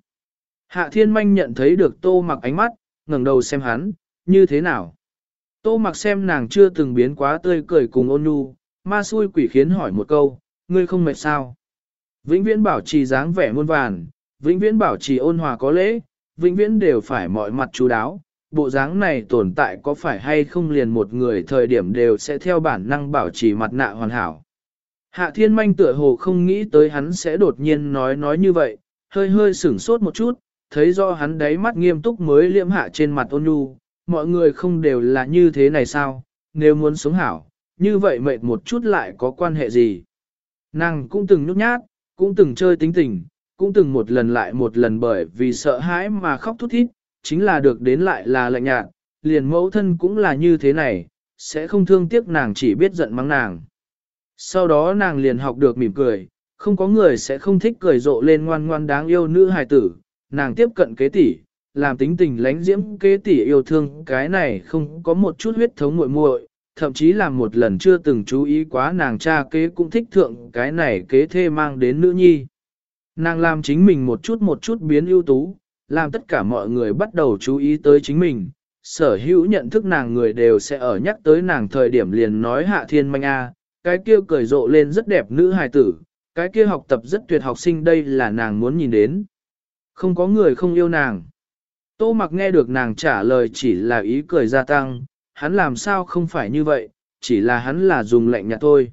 Hạ thiên manh nhận thấy được tô mặc ánh mắt, ngẩng đầu xem hắn, như thế nào. Tô mặc xem nàng chưa từng biến quá tươi cười cùng ôn nhu, ma xui quỷ khiến hỏi một câu, ngươi không mệt sao. Vĩnh viễn bảo trì dáng vẻ muôn vàn, vĩnh viễn bảo trì ôn hòa có lễ, vĩnh viễn đều phải mọi mặt chú đáo. Bộ dáng này tồn tại có phải hay không liền một người thời điểm đều sẽ theo bản năng bảo trì mặt nạ hoàn hảo. Hạ thiên manh tựa hồ không nghĩ tới hắn sẽ đột nhiên nói nói như vậy, hơi hơi sửng sốt một chút, thấy do hắn đáy mắt nghiêm túc mới liễm hạ trên mặt ôn nhu, mọi người không đều là như thế này sao, nếu muốn sống hảo, như vậy mệt một chút lại có quan hệ gì. Nàng cũng từng nhút nhát, cũng từng chơi tính tình, cũng từng một lần lại một lần bởi vì sợ hãi mà khóc thút thít, chính là được đến lại là lạnh nhạt, liền mẫu thân cũng là như thế này, sẽ không thương tiếc nàng chỉ biết giận mắng nàng. Sau đó nàng liền học được mỉm cười, không có người sẽ không thích cười rộ lên ngoan ngoan đáng yêu nữ hài tử, nàng tiếp cận kế tỷ, làm tính tình lánh diễm kế tỷ yêu thương cái này không có một chút huyết thống muội muội, thậm chí làm một lần chưa từng chú ý quá nàng cha kế cũng thích thượng cái này kế thê mang đến nữ nhi. Nàng làm chính mình một chút một chút biến ưu tú, làm tất cả mọi người bắt đầu chú ý tới chính mình. Sở hữu nhận thức nàng người đều sẽ ở nhắc tới nàng thời điểm liền nói hạ thiên manh a, cái kia cười rộ lên rất đẹp nữ hài tử, cái kia học tập rất tuyệt học sinh đây là nàng muốn nhìn đến. Không có người không yêu nàng. Tô mặc nghe được nàng trả lời chỉ là ý cười gia tăng, hắn làm sao không phải như vậy, chỉ là hắn là dùng lệnh nhạt thôi.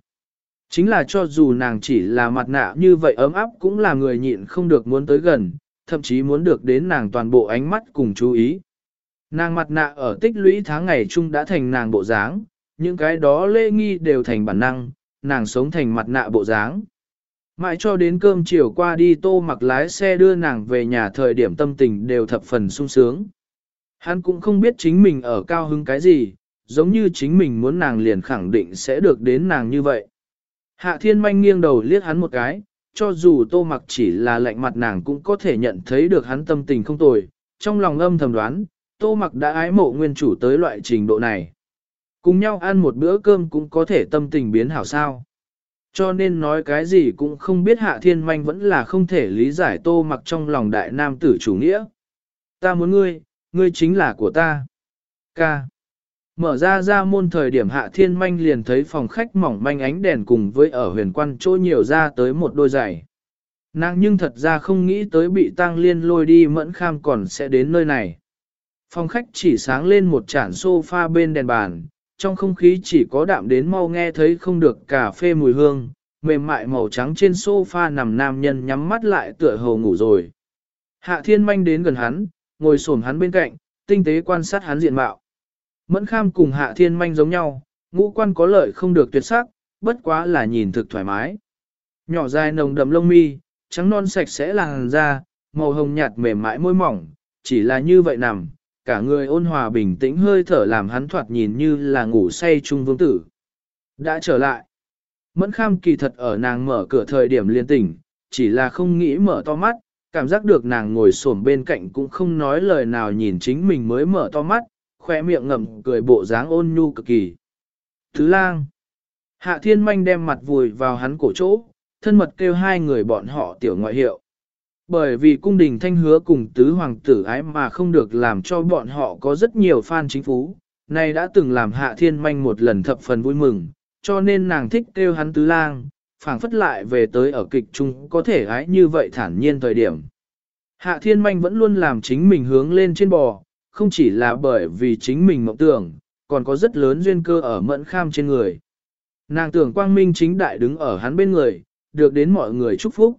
Chính là cho dù nàng chỉ là mặt nạ như vậy ấm áp cũng là người nhịn không được muốn tới gần, thậm chí muốn được đến nàng toàn bộ ánh mắt cùng chú ý. Nàng mặt nạ ở tích lũy tháng ngày chung đã thành nàng bộ dáng, những cái đó lễ nghi đều thành bản năng, nàng sống thành mặt nạ bộ dáng. Mãi cho đến cơm chiều qua đi tô mặc lái xe đưa nàng về nhà thời điểm tâm tình đều thập phần sung sướng. Hắn cũng không biết chính mình ở cao hứng cái gì, giống như chính mình muốn nàng liền khẳng định sẽ được đến nàng như vậy. Hạ thiên manh nghiêng đầu liếc hắn một cái, cho dù tô mặc chỉ là lạnh mặt nàng cũng có thể nhận thấy được hắn tâm tình không tồi, trong lòng âm thầm đoán, tô mặc đã ái mộ nguyên chủ tới loại trình độ này. Cùng nhau ăn một bữa cơm cũng có thể tâm tình biến hảo sao. Cho nên nói cái gì cũng không biết hạ thiên manh vẫn là không thể lý giải tô mặc trong lòng đại nam tử chủ nghĩa. Ta muốn ngươi, ngươi chính là của ta. Ca. Mở ra ra môn thời điểm hạ thiên manh liền thấy phòng khách mỏng manh ánh đèn cùng với ở huyền quan chỗ nhiều ra tới một đôi giày. Nàng nhưng thật ra không nghĩ tới bị tang liên lôi đi mẫn kham còn sẽ đến nơi này. Phòng khách chỉ sáng lên một chản sofa bên đèn bàn, trong không khí chỉ có đạm đến mau nghe thấy không được cà phê mùi hương, mềm mại màu trắng trên sofa nằm nam nhân nhắm mắt lại tựa hồ ngủ rồi. Hạ thiên manh đến gần hắn, ngồi xổm hắn bên cạnh, tinh tế quan sát hắn diện mạo. Mẫn kham cùng hạ thiên manh giống nhau, ngũ quan có lợi không được tuyệt sắc, bất quá là nhìn thực thoải mái. Nhỏ dài nồng đậm lông mi, trắng non sạch sẽ làn da, màu hồng nhạt mềm mại môi mỏng, chỉ là như vậy nằm, cả người ôn hòa bình tĩnh hơi thở làm hắn thoạt nhìn như là ngủ say trung vương tử. Đã trở lại. Mẫn kham kỳ thật ở nàng mở cửa thời điểm liên tỉnh, chỉ là không nghĩ mở to mắt, cảm giác được nàng ngồi xổm bên cạnh cũng không nói lời nào nhìn chính mình mới mở to mắt, khoe miệng ngậm cười bộ dáng ôn nhu cực kỳ. Thứ lang. Hạ thiên manh đem mặt vùi vào hắn cổ chỗ, thân mật kêu hai người bọn họ tiểu ngoại hiệu. Bởi vì cung đình thanh hứa cùng tứ hoàng tử ái mà không được làm cho bọn họ có rất nhiều fan chính phú, này đã từng làm hạ thiên manh một lần thập phần vui mừng, cho nên nàng thích kêu hắn tứ lang, phảng phất lại về tới ở kịch chung có thể ái như vậy thản nhiên thời điểm. Hạ thiên manh vẫn luôn làm chính mình hướng lên trên bò, không chỉ là bởi vì chính mình mộng tưởng, còn có rất lớn duyên cơ ở mẫn kham trên người. Nàng tưởng quang minh chính đại đứng ở hắn bên người, được đến mọi người chúc phúc.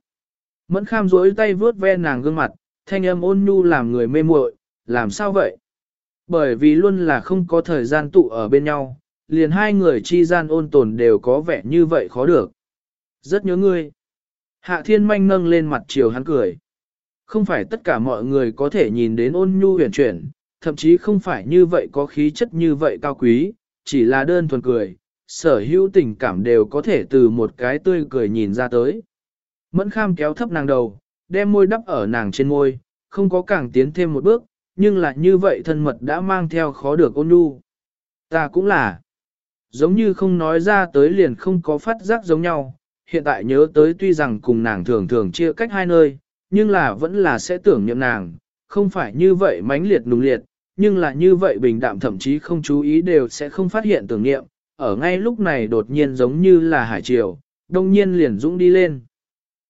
Mẫn kham rối tay vướt ve nàng gương mặt, thanh âm ôn nhu làm người mê muội, làm sao vậy? Bởi vì luôn là không có thời gian tụ ở bên nhau, liền hai người chi gian ôn tồn đều có vẻ như vậy khó được. Rất nhớ ngươi. Hạ thiên manh nâng lên mặt chiều hắn cười. Không phải tất cả mọi người có thể nhìn đến ôn nhu huyền chuyển, thậm chí không phải như vậy có khí chất như vậy cao quý, chỉ là đơn thuần cười, sở hữu tình cảm đều có thể từ một cái tươi cười nhìn ra tới. Mẫn kham kéo thấp nàng đầu, đem môi đắp ở nàng trên môi, không có càng tiến thêm một bước, nhưng là như vậy thân mật đã mang theo khó được ôn nhu. Ta cũng là, giống như không nói ra tới liền không có phát giác giống nhau, hiện tại nhớ tới tuy rằng cùng nàng thường thường chia cách hai nơi, nhưng là vẫn là sẽ tưởng niệm nàng, không phải như vậy mãnh liệt nùng liệt, nhưng là như vậy bình đạm thậm chí không chú ý đều sẽ không phát hiện tưởng niệm, ở ngay lúc này đột nhiên giống như là hải triều, đông nhiên liền dũng đi lên.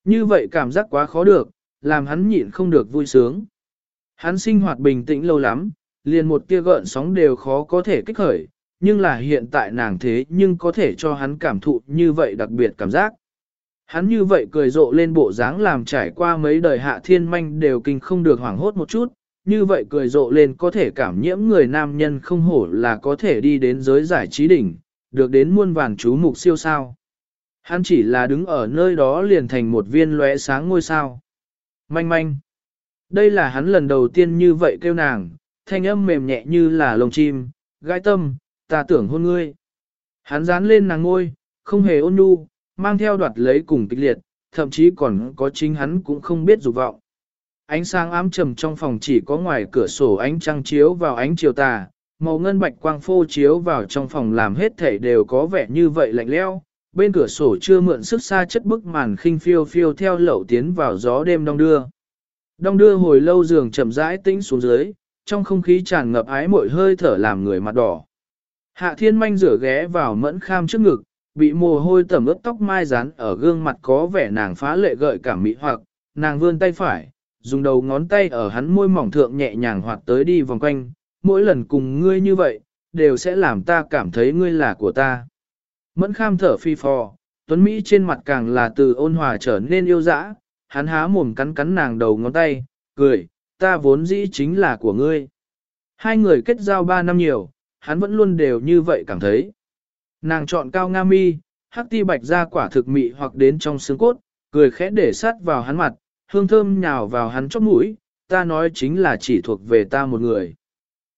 Như vậy cảm giác quá khó được, làm hắn nhịn không được vui sướng. Hắn sinh hoạt bình tĩnh lâu lắm, liền một tia gợn sóng đều khó có thể kích khởi, nhưng là hiện tại nàng thế nhưng có thể cho hắn cảm thụ như vậy đặc biệt cảm giác. Hắn như vậy cười rộ lên bộ dáng làm trải qua mấy đời hạ thiên manh đều kinh không được hoảng hốt một chút, như vậy cười rộ lên có thể cảm nhiễm người nam nhân không hổ là có thể đi đến giới giải trí đỉnh, được đến muôn vàn chú mục siêu sao. Hắn chỉ là đứng ở nơi đó liền thành một viên lóe sáng ngôi sao. Manh manh. Đây là hắn lần đầu tiên như vậy kêu nàng, thanh âm mềm nhẹ như là lồng chim, gai tâm, ta tưởng hôn ngươi. Hắn dán lên nàng ngôi, không hề ôn nhu, mang theo đoạt lấy cùng kịch liệt, thậm chí còn có chính hắn cũng không biết dục vọng. Ánh sáng ám trầm trong phòng chỉ có ngoài cửa sổ ánh trăng chiếu vào ánh chiều tà, màu ngân bạch quang phô chiếu vào trong phòng làm hết thể đều có vẻ như vậy lạnh leo. Bên cửa sổ chưa mượn sức xa chất bức màn khinh phiêu phiêu theo lậu tiến vào gió đêm đông đưa. Đông đưa hồi lâu giường chậm rãi tĩnh xuống dưới, trong không khí tràn ngập ái mội hơi thở làm người mặt đỏ. Hạ thiên manh rửa ghé vào mẫn kham trước ngực, bị mồ hôi tẩm ướt tóc mai rán ở gương mặt có vẻ nàng phá lệ gợi cảm mỹ hoặc, nàng vươn tay phải, dùng đầu ngón tay ở hắn môi mỏng thượng nhẹ nhàng hoạt tới đi vòng quanh, mỗi lần cùng ngươi như vậy, đều sẽ làm ta cảm thấy ngươi là của ta. Mẫn kham thở phi phò, Tuấn Mỹ trên mặt càng là từ ôn hòa trở nên yêu dã, hắn há mồm cắn cắn nàng đầu ngón tay, cười, ta vốn dĩ chính là của ngươi. Hai người kết giao ba năm nhiều, hắn vẫn luôn đều như vậy cảm thấy. Nàng chọn cao nga mi, hắc ti bạch ra quả thực mị hoặc đến trong xương cốt, cười khẽ để sát vào hắn mặt, hương thơm nhào vào hắn chóp mũi, ta nói chính là chỉ thuộc về ta một người.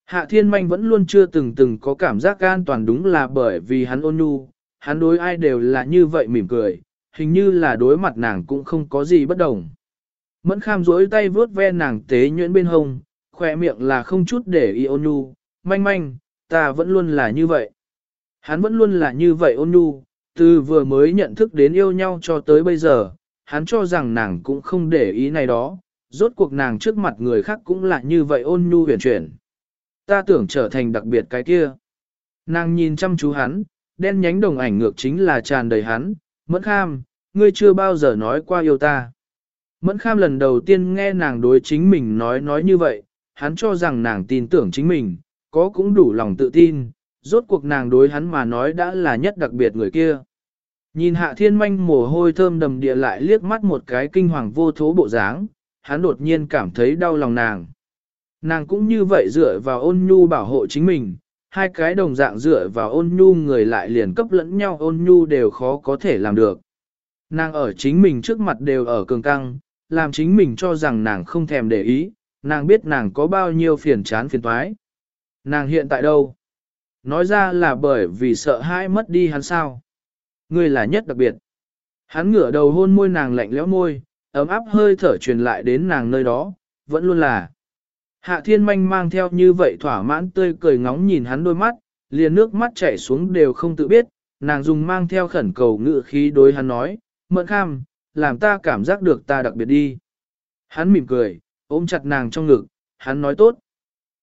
Hạ thiên manh vẫn luôn chưa từng từng có cảm giác an toàn đúng là bởi vì hắn ôn nhu, hắn đối ai đều là như vậy mỉm cười, hình như là đối mặt nàng cũng không có gì bất đồng. Mẫn kham duỗi tay vướt ve nàng tế nhuyễn bên hông, khỏe miệng là không chút để ý ôn nhu, manh manh, ta vẫn luôn là như vậy. Hắn vẫn luôn là như vậy ôn nhu, từ vừa mới nhận thức đến yêu nhau cho tới bây giờ, hắn cho rằng nàng cũng không để ý này đó, rốt cuộc nàng trước mặt người khác cũng là như vậy ôn nhu huyền chuyển. Ta tưởng trở thành đặc biệt cái kia. Nàng nhìn chăm chú hắn, đen nhánh đồng ảnh ngược chính là tràn đầy hắn, mẫn kham, ngươi chưa bao giờ nói qua yêu ta. Mẫn kham lần đầu tiên nghe nàng đối chính mình nói nói như vậy, hắn cho rằng nàng tin tưởng chính mình, có cũng đủ lòng tự tin, rốt cuộc nàng đối hắn mà nói đã là nhất đặc biệt người kia. Nhìn hạ thiên manh mồ hôi thơm đầm địa lại liếc mắt một cái kinh hoàng vô thố bộ dáng, hắn đột nhiên cảm thấy đau lòng nàng. Nàng cũng như vậy dựa vào ôn nhu bảo hộ chính mình, hai cái đồng dạng dựa vào ôn nhu người lại liền cấp lẫn nhau ôn nhu đều khó có thể làm được. Nàng ở chính mình trước mặt đều ở cường căng, làm chính mình cho rằng nàng không thèm để ý, nàng biết nàng có bao nhiêu phiền chán phiền toái. Nàng hiện tại đâu? Nói ra là bởi vì sợ hãi mất đi hắn sao. Ngươi là nhất đặc biệt. Hắn ngửa đầu hôn môi nàng lạnh lẽo môi, ấm áp hơi thở truyền lại đến nàng nơi đó, vẫn luôn là. Hạ thiên manh mang theo như vậy thỏa mãn tươi cười ngóng nhìn hắn đôi mắt, liền nước mắt chảy xuống đều không tự biết, nàng dùng mang theo khẩn cầu ngự khí đối hắn nói, mận kham, làm ta cảm giác được ta đặc biệt đi. Hắn mỉm cười, ôm chặt nàng trong ngực, hắn nói tốt.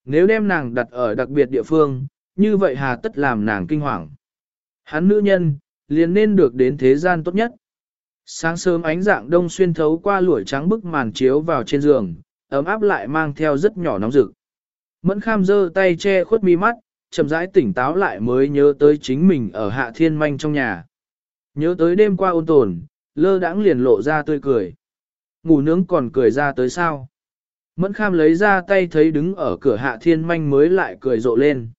Nếu đem nàng đặt ở đặc biệt địa phương, như vậy hà tất làm nàng kinh hoàng. Hắn nữ nhân, liền nên được đến thế gian tốt nhất. Sáng sớm ánh dạng đông xuyên thấu qua lũi trắng bức màn chiếu vào trên giường, ấm áp lại mang theo rất nhỏ nóng rực. Mẫn kham giơ tay che khuất mi mắt, chậm rãi tỉnh táo lại mới nhớ tới chính mình ở hạ thiên manh trong nhà. Nhớ tới đêm qua ôn tồn, lơ đãng liền lộ ra tươi cười. Ngủ nướng còn cười ra tới sao. Mẫn kham lấy ra tay thấy đứng ở cửa hạ thiên manh mới lại cười rộ lên.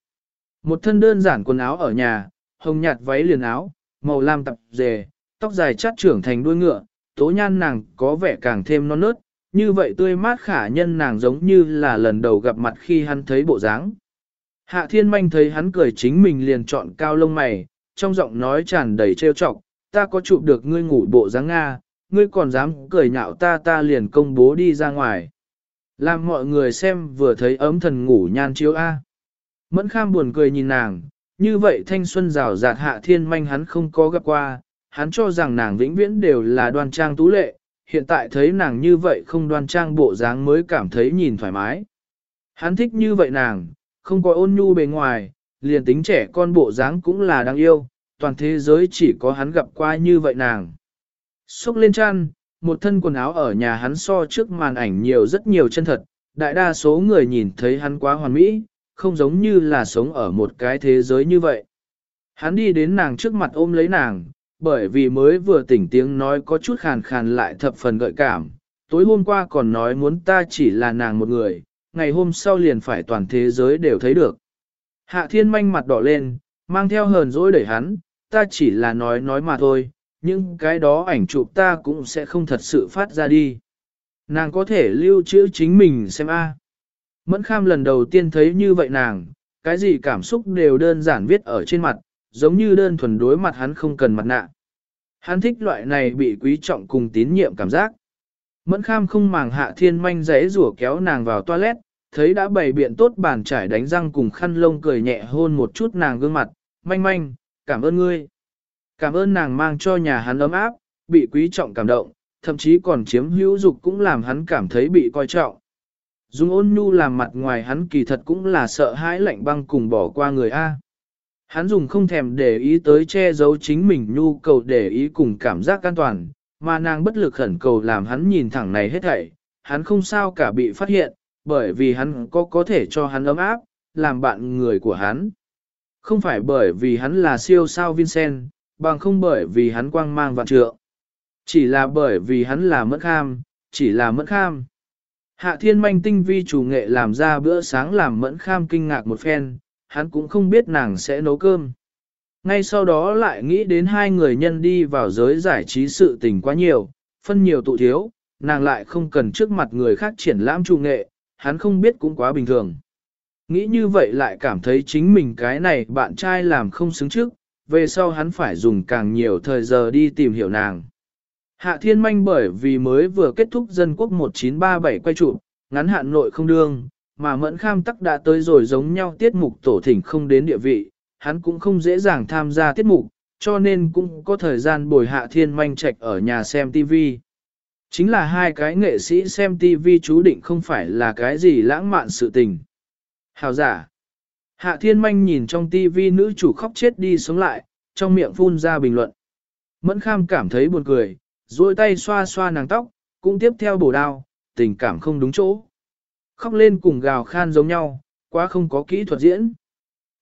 Một thân đơn giản quần áo ở nhà, hồng nhạt váy liền áo, màu lam tập dề, tóc dài chát trưởng thành đuôi ngựa, tố nhan nàng có vẻ càng thêm non nớt, như vậy tươi mát khả nhân nàng giống như là lần đầu gặp mặt khi hắn thấy bộ dáng. Hạ thiên manh thấy hắn cười chính mình liền chọn cao lông mày, trong giọng nói tràn đầy trêu chọc, ta có chụp được ngươi ngủ bộ dáng Nga, ngươi còn dám cười nhạo ta ta liền công bố đi ra ngoài. Làm mọi người xem vừa thấy ấm thần ngủ nhan chiếu A. Mẫn kham buồn cười nhìn nàng, như vậy thanh xuân rào rạt hạ thiên manh hắn không có gặp qua, hắn cho rằng nàng vĩnh viễn đều là đoan trang tú lệ, hiện tại thấy nàng như vậy không đoan trang bộ dáng mới cảm thấy nhìn thoải mái. Hắn thích như vậy nàng, không có ôn nhu bề ngoài, liền tính trẻ con bộ dáng cũng là đáng yêu, toàn thế giới chỉ có hắn gặp qua như vậy nàng. Xúc lên chăn, một thân quần áo ở nhà hắn so trước màn ảnh nhiều rất nhiều chân thật, đại đa số người nhìn thấy hắn quá hoàn mỹ, không giống như là sống ở một cái thế giới như vậy. Hắn đi đến nàng trước mặt ôm lấy nàng, bởi vì mới vừa tỉnh tiếng nói có chút khàn khàn lại thập phần gợi cảm. Tối hôm qua còn nói muốn ta chỉ là nàng một người, ngày hôm sau liền phải toàn thế giới đều thấy được. Hạ thiên manh mặt đỏ lên, mang theo hờn dỗi đẩy hắn, ta chỉ là nói nói mà thôi, nhưng cái đó ảnh chụp ta cũng sẽ không thật sự phát ra đi. Nàng có thể lưu trữ chính mình xem a. Mẫn kham lần đầu tiên thấy như vậy nàng, cái gì cảm xúc đều đơn giản viết ở trên mặt, giống như đơn thuần đối mặt hắn không cần mặt nạ. Hắn thích loại này bị quý trọng cùng tín nhiệm cảm giác. Mẫn kham không màng hạ thiên manh giấy rủa kéo nàng vào toilet, thấy đã bày biện tốt bàn trải đánh răng cùng khăn lông cười nhẹ hôn một chút nàng gương mặt, manh manh, cảm ơn ngươi. Cảm ơn nàng mang cho nhà hắn ấm áp, bị quý trọng cảm động, thậm chí còn chiếm hữu dục cũng làm hắn cảm thấy bị coi trọng. Dùng ôn nhu làm mặt ngoài hắn kỳ thật cũng là sợ hãi lạnh băng cùng bỏ qua người A. Hắn dùng không thèm để ý tới che giấu chính mình nhu cầu để ý cùng cảm giác an toàn, mà nàng bất lực khẩn cầu làm hắn nhìn thẳng này hết thảy, hắn không sao cả bị phát hiện, bởi vì hắn có có thể cho hắn ấm áp, làm bạn người của hắn. Không phải bởi vì hắn là siêu sao Vincent, bằng không bởi vì hắn quang mang vạn trượng. Chỉ là bởi vì hắn là mẫn kham, chỉ là mẫn kham. Hạ thiên manh tinh vi chủ nghệ làm ra bữa sáng làm mẫn kham kinh ngạc một phen, hắn cũng không biết nàng sẽ nấu cơm. Ngay sau đó lại nghĩ đến hai người nhân đi vào giới giải trí sự tình quá nhiều, phân nhiều tụ thiếu, nàng lại không cần trước mặt người khác triển lãm chủ nghệ, hắn không biết cũng quá bình thường. Nghĩ như vậy lại cảm thấy chính mình cái này bạn trai làm không xứng trước, về sau hắn phải dùng càng nhiều thời giờ đi tìm hiểu nàng. Hạ thiên manh bởi vì mới vừa kết thúc dân quốc 1937 quay trụ, ngắn hạn nội không đương, mà mẫn kham tắc đã tới rồi giống nhau tiết mục tổ thỉnh không đến địa vị, hắn cũng không dễ dàng tham gia tiết mục, cho nên cũng có thời gian bồi hạ thiên manh trạch ở nhà xem TV. Chính là hai cái nghệ sĩ xem TV chú định không phải là cái gì lãng mạn sự tình. Hào giả. Hạ thiên manh nhìn trong TV nữ chủ khóc chết đi sống lại, trong miệng phun ra bình luận. Mẫn kham cảm thấy buồn cười, duỗi tay xoa xoa nàng tóc, cũng tiếp theo bổ đao, tình cảm không đúng chỗ. Khóc lên cùng gào khan giống nhau, quá không có kỹ thuật diễn.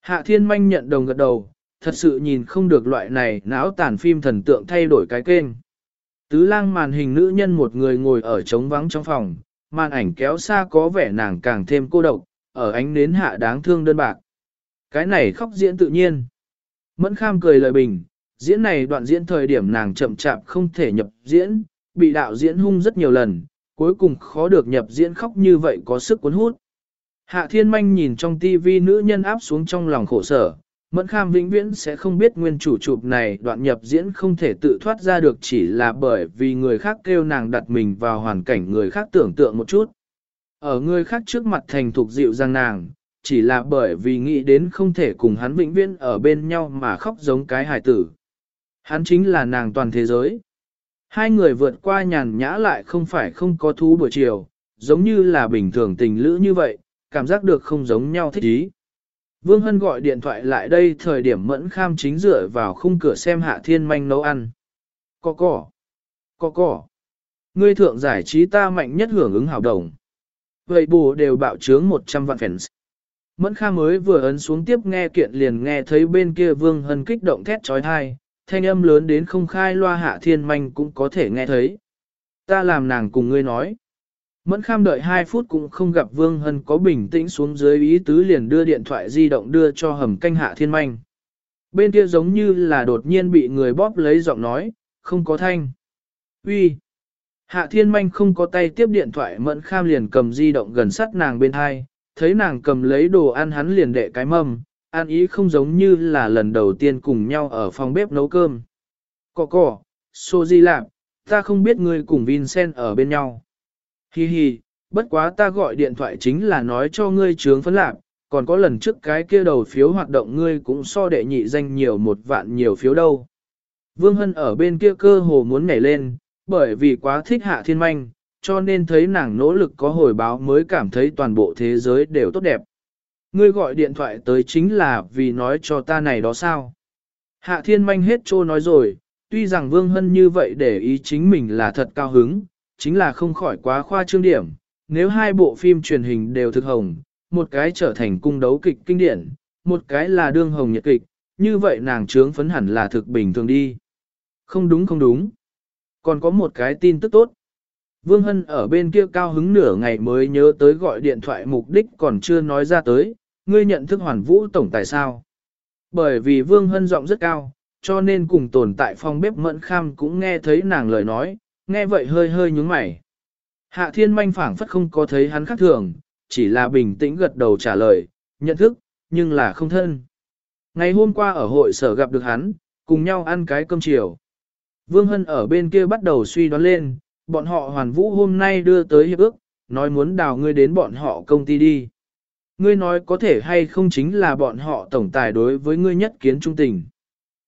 Hạ thiên manh nhận đồng gật đầu, thật sự nhìn không được loại này não tàn phim thần tượng thay đổi cái kênh. Tứ lang màn hình nữ nhân một người ngồi ở trống vắng trong phòng, màn ảnh kéo xa có vẻ nàng càng thêm cô độc, ở ánh nến hạ đáng thương đơn bạc. Cái này khóc diễn tự nhiên. Mẫn kham cười lời bình, diễn này đoạn diễn thời điểm nàng chậm chạp không thể nhập diễn, bị đạo diễn hung rất nhiều lần, cuối cùng khó được nhập diễn khóc như vậy có sức cuốn hút. Hạ thiên manh nhìn trong tivi nữ nhân áp xuống trong lòng khổ sở, mẫn kham vĩnh viễn sẽ không biết nguyên chủ chụp này đoạn nhập diễn không thể tự thoát ra được chỉ là bởi vì người khác kêu nàng đặt mình vào hoàn cảnh người khác tưởng tượng một chút. Ở người khác trước mặt thành thục dịu dàng nàng, chỉ là bởi vì nghĩ đến không thể cùng hắn vĩnh viễn ở bên nhau mà khóc giống cái hài tử. Hắn chính là nàng toàn thế giới. Hai người vượt qua nhàn nhã lại không phải không có thú buổi chiều, giống như là bình thường tình lữ như vậy, cảm giác được không giống nhau thích ý. Vương Hân gọi điện thoại lại đây thời điểm mẫn kham chính dựa vào khung cửa xem hạ thiên manh nấu ăn. Có cỏ, có cỏ. Ngươi thượng giải trí ta mạnh nhất hưởng ứng hào đồng. Vậy bù đều bạo trướng 100 vạn fans. Mẫn kham mới vừa ấn xuống tiếp nghe kiện liền nghe thấy bên kia Vương Hân kích động thét trói thai, thanh âm lớn đến không khai loa hạ thiên manh cũng có thể nghe thấy. Ta làm nàng cùng ngươi nói. Mẫn kham đợi 2 phút cũng không gặp Vương Hân có bình tĩnh xuống dưới ý tứ liền đưa điện thoại di động đưa cho hầm canh hạ thiên manh. Bên kia giống như là đột nhiên bị người bóp lấy giọng nói, không có thanh. Uy. Hạ thiên manh không có tay tiếp điện thoại mẫn kham liền cầm di động gần sát nàng bên hai, thấy nàng cầm lấy đồ ăn hắn liền đệ cái mâm, an ý không giống như là lần đầu tiên cùng nhau ở phòng bếp nấu cơm. Cỏ cỏ, xô di lạc, ta không biết ngươi cùng Vincent ở bên nhau. Hi hi, bất quá ta gọi điện thoại chính là nói cho ngươi trướng phấn lạc, còn có lần trước cái kia đầu phiếu hoạt động ngươi cũng so đệ nhị danh nhiều một vạn nhiều phiếu đâu. Vương Hân ở bên kia cơ hồ muốn nhảy lên, bởi vì quá thích hạ thiên manh, cho nên thấy nàng nỗ lực có hồi báo mới cảm thấy toàn bộ thế giới đều tốt đẹp. Ngươi gọi điện thoại tới chính là vì nói cho ta này đó sao. Hạ thiên manh hết trô nói rồi, tuy rằng Vương Hân như vậy để ý chính mình là thật cao hứng, chính là không khỏi quá khoa trương điểm. Nếu hai bộ phim truyền hình đều thực hồng, một cái trở thành cung đấu kịch kinh điển, một cái là đương hồng nhật kịch, như vậy nàng trướng phấn hẳn là thực bình thường đi. Không đúng không đúng. Còn có một cái tin tức tốt. Vương Hân ở bên kia cao hứng nửa ngày mới nhớ tới gọi điện thoại mục đích còn chưa nói ra tới, ngươi nhận thức hoàn vũ tổng tại sao? Bởi vì Vương Hân giọng rất cao, cho nên cùng tồn tại phòng bếp mẫn kham cũng nghe thấy nàng lời nói, nghe vậy hơi hơi nhướng mày. Hạ thiên manh phảng phất không có thấy hắn khác thường, chỉ là bình tĩnh gật đầu trả lời, nhận thức, nhưng là không thân. Ngày hôm qua ở hội sở gặp được hắn, cùng nhau ăn cái cơm chiều. Vương Hân ở bên kia bắt đầu suy đoán lên, bọn họ hoàn vũ hôm nay đưa tới hiệp ước, nói muốn đào ngươi đến bọn họ công ty đi. Ngươi nói có thể hay không chính là bọn họ tổng tài đối với ngươi nhất kiến trung tình.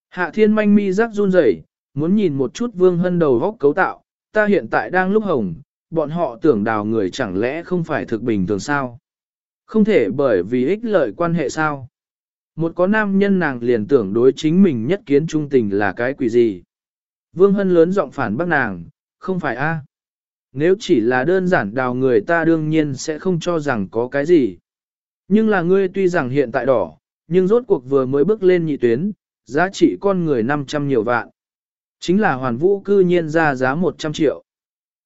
Hạ thiên manh mi rắc run rẩy, muốn nhìn một chút vương hân đầu góc cấu tạo, ta hiện tại đang lúc hồng, bọn họ tưởng đào người chẳng lẽ không phải thực bình thường sao? Không thể bởi vì ích lợi quan hệ sao? Một có nam nhân nàng liền tưởng đối chính mình nhất kiến trung tình là cái quỷ gì? Vương Hân lớn giọng phản bác nàng, không phải a? Nếu chỉ là đơn giản đào người ta đương nhiên sẽ không cho rằng có cái gì. Nhưng là ngươi tuy rằng hiện tại đỏ, nhưng rốt cuộc vừa mới bước lên nhị tuyến, giá trị con người 500 nhiều vạn. Chính là hoàn vũ cư nhiên ra giá 100 triệu.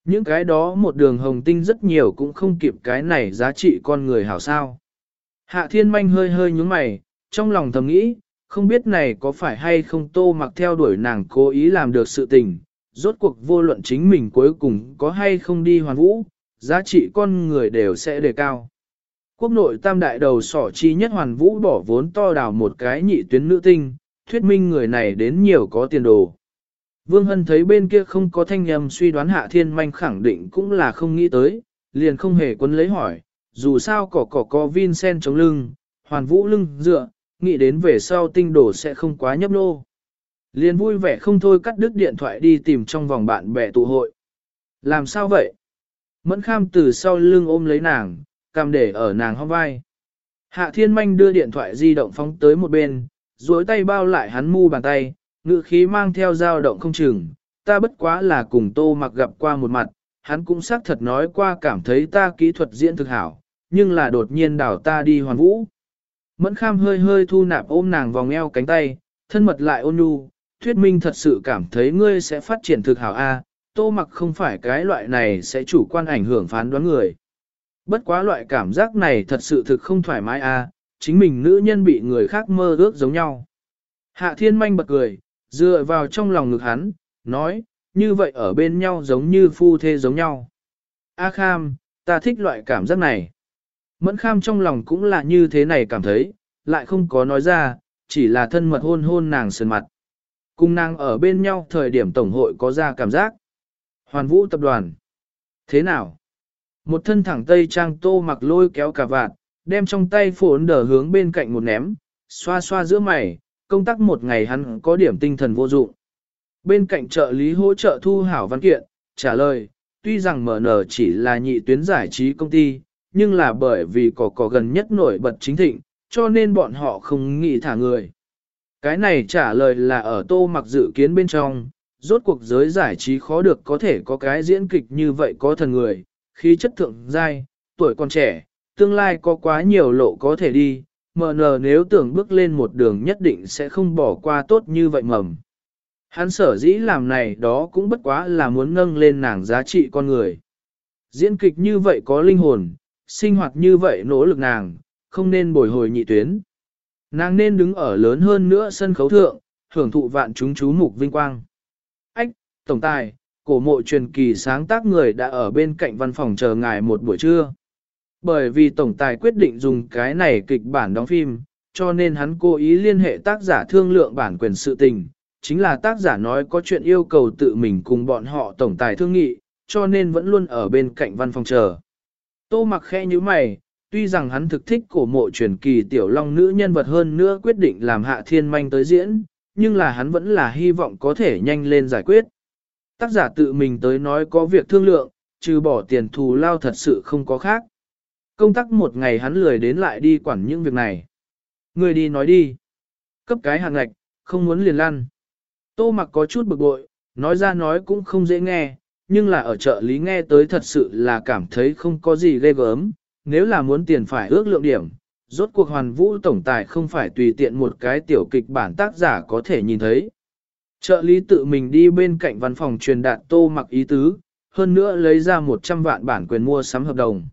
Những cái đó một đường hồng tinh rất nhiều cũng không kịp cái này giá trị con người hảo sao. Hạ thiên manh hơi hơi nhúng mày, trong lòng thầm nghĩ, không biết này có phải hay không tô mặc theo đuổi nàng cố ý làm được sự tình, rốt cuộc vô luận chính mình cuối cùng có hay không đi hoàn vũ, giá trị con người đều sẽ đề cao. Quốc nội tam đại đầu sỏ chi nhất hoàn vũ bỏ vốn to đào một cái nhị tuyến nữ tinh, thuyết minh người này đến nhiều có tiền đồ. Vương Hân thấy bên kia không có thanh nhầm suy đoán hạ thiên manh khẳng định cũng là không nghĩ tới, liền không hề quấn lấy hỏi, dù sao cỏ cỏ có Vincent chống lưng, hoàn vũ lưng dựa, nghĩ đến về sau tinh đồ sẽ không quá nhấp nô. Liền vui vẻ không thôi cắt đứt điện thoại đi tìm trong vòng bạn bè tụ hội. Làm sao vậy? Mẫn kham từ sau lưng ôm lấy nàng, cầm để ở nàng hông vai. Hạ thiên manh đưa điện thoại di động phóng tới một bên, duỗi tay bao lại hắn mu bàn tay, ngự khí mang theo dao động không chừng. Ta bất quá là cùng tô mặc gặp qua một mặt, hắn cũng xác thật nói qua cảm thấy ta kỹ thuật diễn thực hảo, nhưng là đột nhiên đảo ta đi hoàn vũ. Mẫn kham hơi hơi thu nạp ôm nàng vòng eo cánh tay, thân mật lại ôn nhu, thuyết minh thật sự cảm thấy ngươi sẽ phát triển thực hảo A, tô mặc không phải cái loại này sẽ chủ quan ảnh hưởng phán đoán người. Bất quá loại cảm giác này thật sự thực không thoải mái à chính mình nữ nhân bị người khác mơ ước giống nhau. Hạ thiên manh bật cười, dựa vào trong lòng ngực hắn, nói, như vậy ở bên nhau giống như phu thê giống nhau. A kham, ta thích loại cảm giác này. Mẫn kham trong lòng cũng là như thế này cảm thấy, lại không có nói ra, chỉ là thân mật hôn hôn nàng sườn mặt. Cùng nàng ở bên nhau thời điểm tổng hội có ra cảm giác. Hoàn vũ tập đoàn. Thế nào? Một thân thẳng tây trang tô mặc lôi kéo cả vạt, đem trong tay phổn đờ hướng bên cạnh một ném, xoa xoa giữa mày, công tác một ngày hắn có điểm tinh thần vô dụng. Bên cạnh trợ lý hỗ trợ thu hảo văn kiện, trả lời, tuy rằng MN chỉ là nhị tuyến giải trí công ty, nhưng là bởi vì có có gần nhất nổi bật chính thịnh, cho nên bọn họ không nghĩ thả người. Cái này trả lời là ở tô mặc dự kiến bên trong, rốt cuộc giới giải trí khó được có thể có cái diễn kịch như vậy có thần người, khí chất thượng giai, tuổi còn trẻ, tương lai có quá nhiều lộ có thể đi, MN nếu tưởng bước lên một đường nhất định sẽ không bỏ qua tốt như vậy mầm. Hắn sở dĩ làm này đó cũng bất quá là muốn nâng lên nàng giá trị con người. Diễn kịch như vậy có linh hồn, sinh hoạt như vậy nỗ lực nàng, không nên bồi hồi nhị tuyến. Nàng nên đứng ở lớn hơn nữa sân khấu thượng, hưởng thụ vạn chúng chú mục vinh quang. Ách, tổng tài, cổ mộ truyền kỳ sáng tác người đã ở bên cạnh văn phòng chờ ngài một buổi trưa. Bởi vì tổng tài quyết định dùng cái này kịch bản đóng phim, cho nên hắn cố ý liên hệ tác giả thương lượng bản quyền sự tình. Chính là tác giả nói có chuyện yêu cầu tự mình cùng bọn họ tổng tài thương nghị, cho nên vẫn luôn ở bên cạnh văn phòng chờ. Tô mặc khẽ như mày, tuy rằng hắn thực thích cổ mộ truyền kỳ tiểu long nữ nhân vật hơn nữa quyết định làm hạ thiên manh tới diễn, nhưng là hắn vẫn là hy vọng có thể nhanh lên giải quyết. Tác giả tự mình tới nói có việc thương lượng, trừ bỏ tiền thù lao thật sự không có khác. Công tác một ngày hắn lười đến lại đi quản những việc này. Người đi nói đi. Cấp cái hàng ngạch, không muốn liền lăn. Tô mặc có chút bực bội, nói ra nói cũng không dễ nghe, nhưng là ở chợ lý nghe tới thật sự là cảm thấy không có gì ghê gớm, nếu là muốn tiền phải ước lượng điểm. Rốt cuộc hoàn vũ tổng tài không phải tùy tiện một cái tiểu kịch bản tác giả có thể nhìn thấy. Trợ lý tự mình đi bên cạnh văn phòng truyền đạt tô mặc ý tứ, hơn nữa lấy ra 100 vạn bản quyền mua sắm hợp đồng.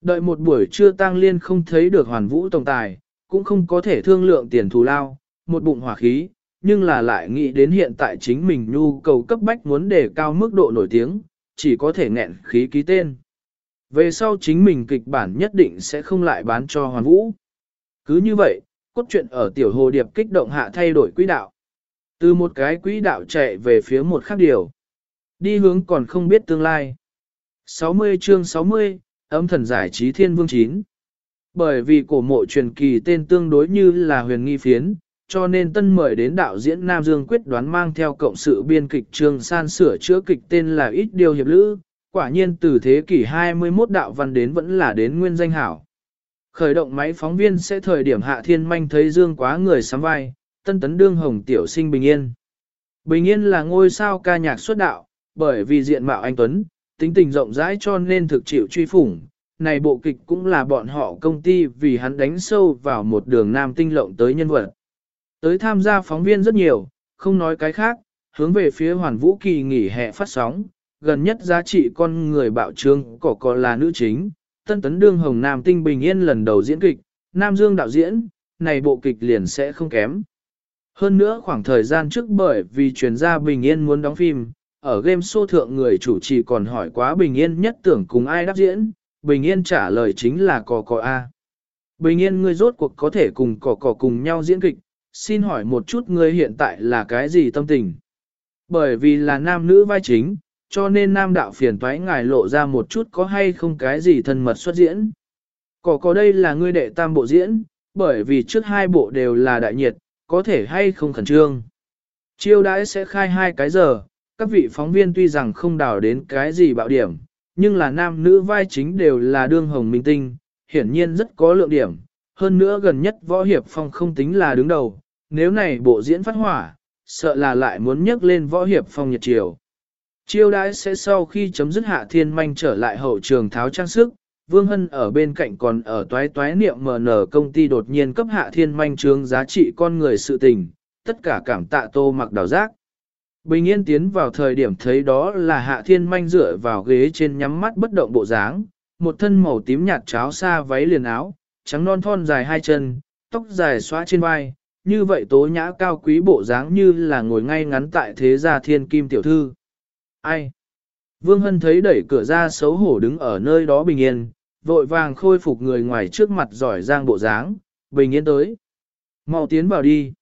Đợi một buổi trưa tang liên không thấy được hoàn vũ tổng tài, cũng không có thể thương lượng tiền thù lao, một bụng hỏa khí, nhưng là lại nghĩ đến hiện tại chính mình nhu cầu cấp bách muốn đề cao mức độ nổi tiếng, chỉ có thể nghẹn khí ký tên. Về sau chính mình kịch bản nhất định sẽ không lại bán cho hoàn vũ. Cứ như vậy, cốt truyện ở tiểu hồ điệp kích động hạ thay đổi quỹ đạo. Từ một cái quỹ đạo chạy về phía một khác điều. Đi hướng còn không biết tương lai. 60 chương 60, âm thần giải trí thiên vương 9. Bởi vì cổ mộ truyền kỳ tên tương đối như là huyền nghi phiến, cho nên tân mời đến đạo diễn Nam Dương quyết đoán mang theo cộng sự biên kịch Trương San sửa chữa kịch tên là Ít Điều Hiệp Lữ, quả nhiên từ thế kỷ 21 đạo văn đến vẫn là đến nguyên danh hảo. Khởi động máy phóng viên sẽ thời điểm hạ thiên manh thấy Dương quá người sắm vai, tân tấn đương hồng tiểu sinh Bình Yên. Bình Yên là ngôi sao ca nhạc xuất đạo, bởi vì diện mạo anh Tuấn, tính tình rộng rãi cho nên thực chịu truy phủng. Này bộ kịch cũng là bọn họ công ty vì hắn đánh sâu vào một đường nam tinh lộng tới nhân vật. Tới tham gia phóng viên rất nhiều, không nói cái khác, hướng về phía hoàn vũ kỳ nghỉ hè phát sóng, gần nhất giá trị con người bạo trương cỏ cỏ là nữ chính, tân tấn đương hồng nam tinh bình yên lần đầu diễn kịch, nam dương đạo diễn, này bộ kịch liền sẽ không kém. Hơn nữa khoảng thời gian trước bởi vì chuyên gia bình yên muốn đóng phim, ở game show thượng người chủ trì còn hỏi quá bình yên nhất tưởng cùng ai đáp diễn, bình yên trả lời chính là cỏ cỏ A. Bình yên ngươi rốt cuộc có thể cùng cỏ cỏ cùng nhau diễn kịch, xin hỏi một chút ngươi hiện tại là cái gì tâm tình? Bởi vì là nam nữ vai chính, cho nên nam đạo phiền toái ngài lộ ra một chút có hay không cái gì thân mật xuất diễn. cỏ có đây là ngươi đệ tam bộ diễn, bởi vì trước hai bộ đều là đại nhiệt, có thể hay không khẩn trương. Chiêu đãi sẽ khai hai cái giờ, các vị phóng viên tuy rằng không đào đến cái gì bạo điểm, nhưng là nam nữ vai chính đều là đương hồng minh tinh, hiển nhiên rất có lượng điểm. Hơn nữa gần nhất võ hiệp phong không tính là đứng đầu, nếu này bộ diễn phát hỏa, sợ là lại muốn nhấc lên võ hiệp phong nhật triều. Chiêu đãi sẽ sau khi chấm dứt hạ thiên manh trở lại hậu trường tháo trang sức, Vương Hân ở bên cạnh còn ở toái toái niệm MN công ty đột nhiên cấp hạ thiên manh trướng giá trị con người sự tình, tất cả cảm tạ tô mặc đào giác. Bình yên tiến vào thời điểm thấy đó là hạ thiên manh dựa vào ghế trên nhắm mắt bất động bộ dáng, một thân màu tím nhạt cháo xa váy liền áo, trắng non thon dài hai chân, tóc dài xóa trên vai, như vậy tố nhã cao quý bộ dáng như là ngồi ngay ngắn tại thế gia thiên kim tiểu thư. Ai? Vương Hân thấy đẩy cửa ra xấu hổ đứng ở nơi đó bình yên, vội vàng khôi phục người ngoài trước mặt giỏi giang bộ dáng, bình yên tới. mau tiến vào đi.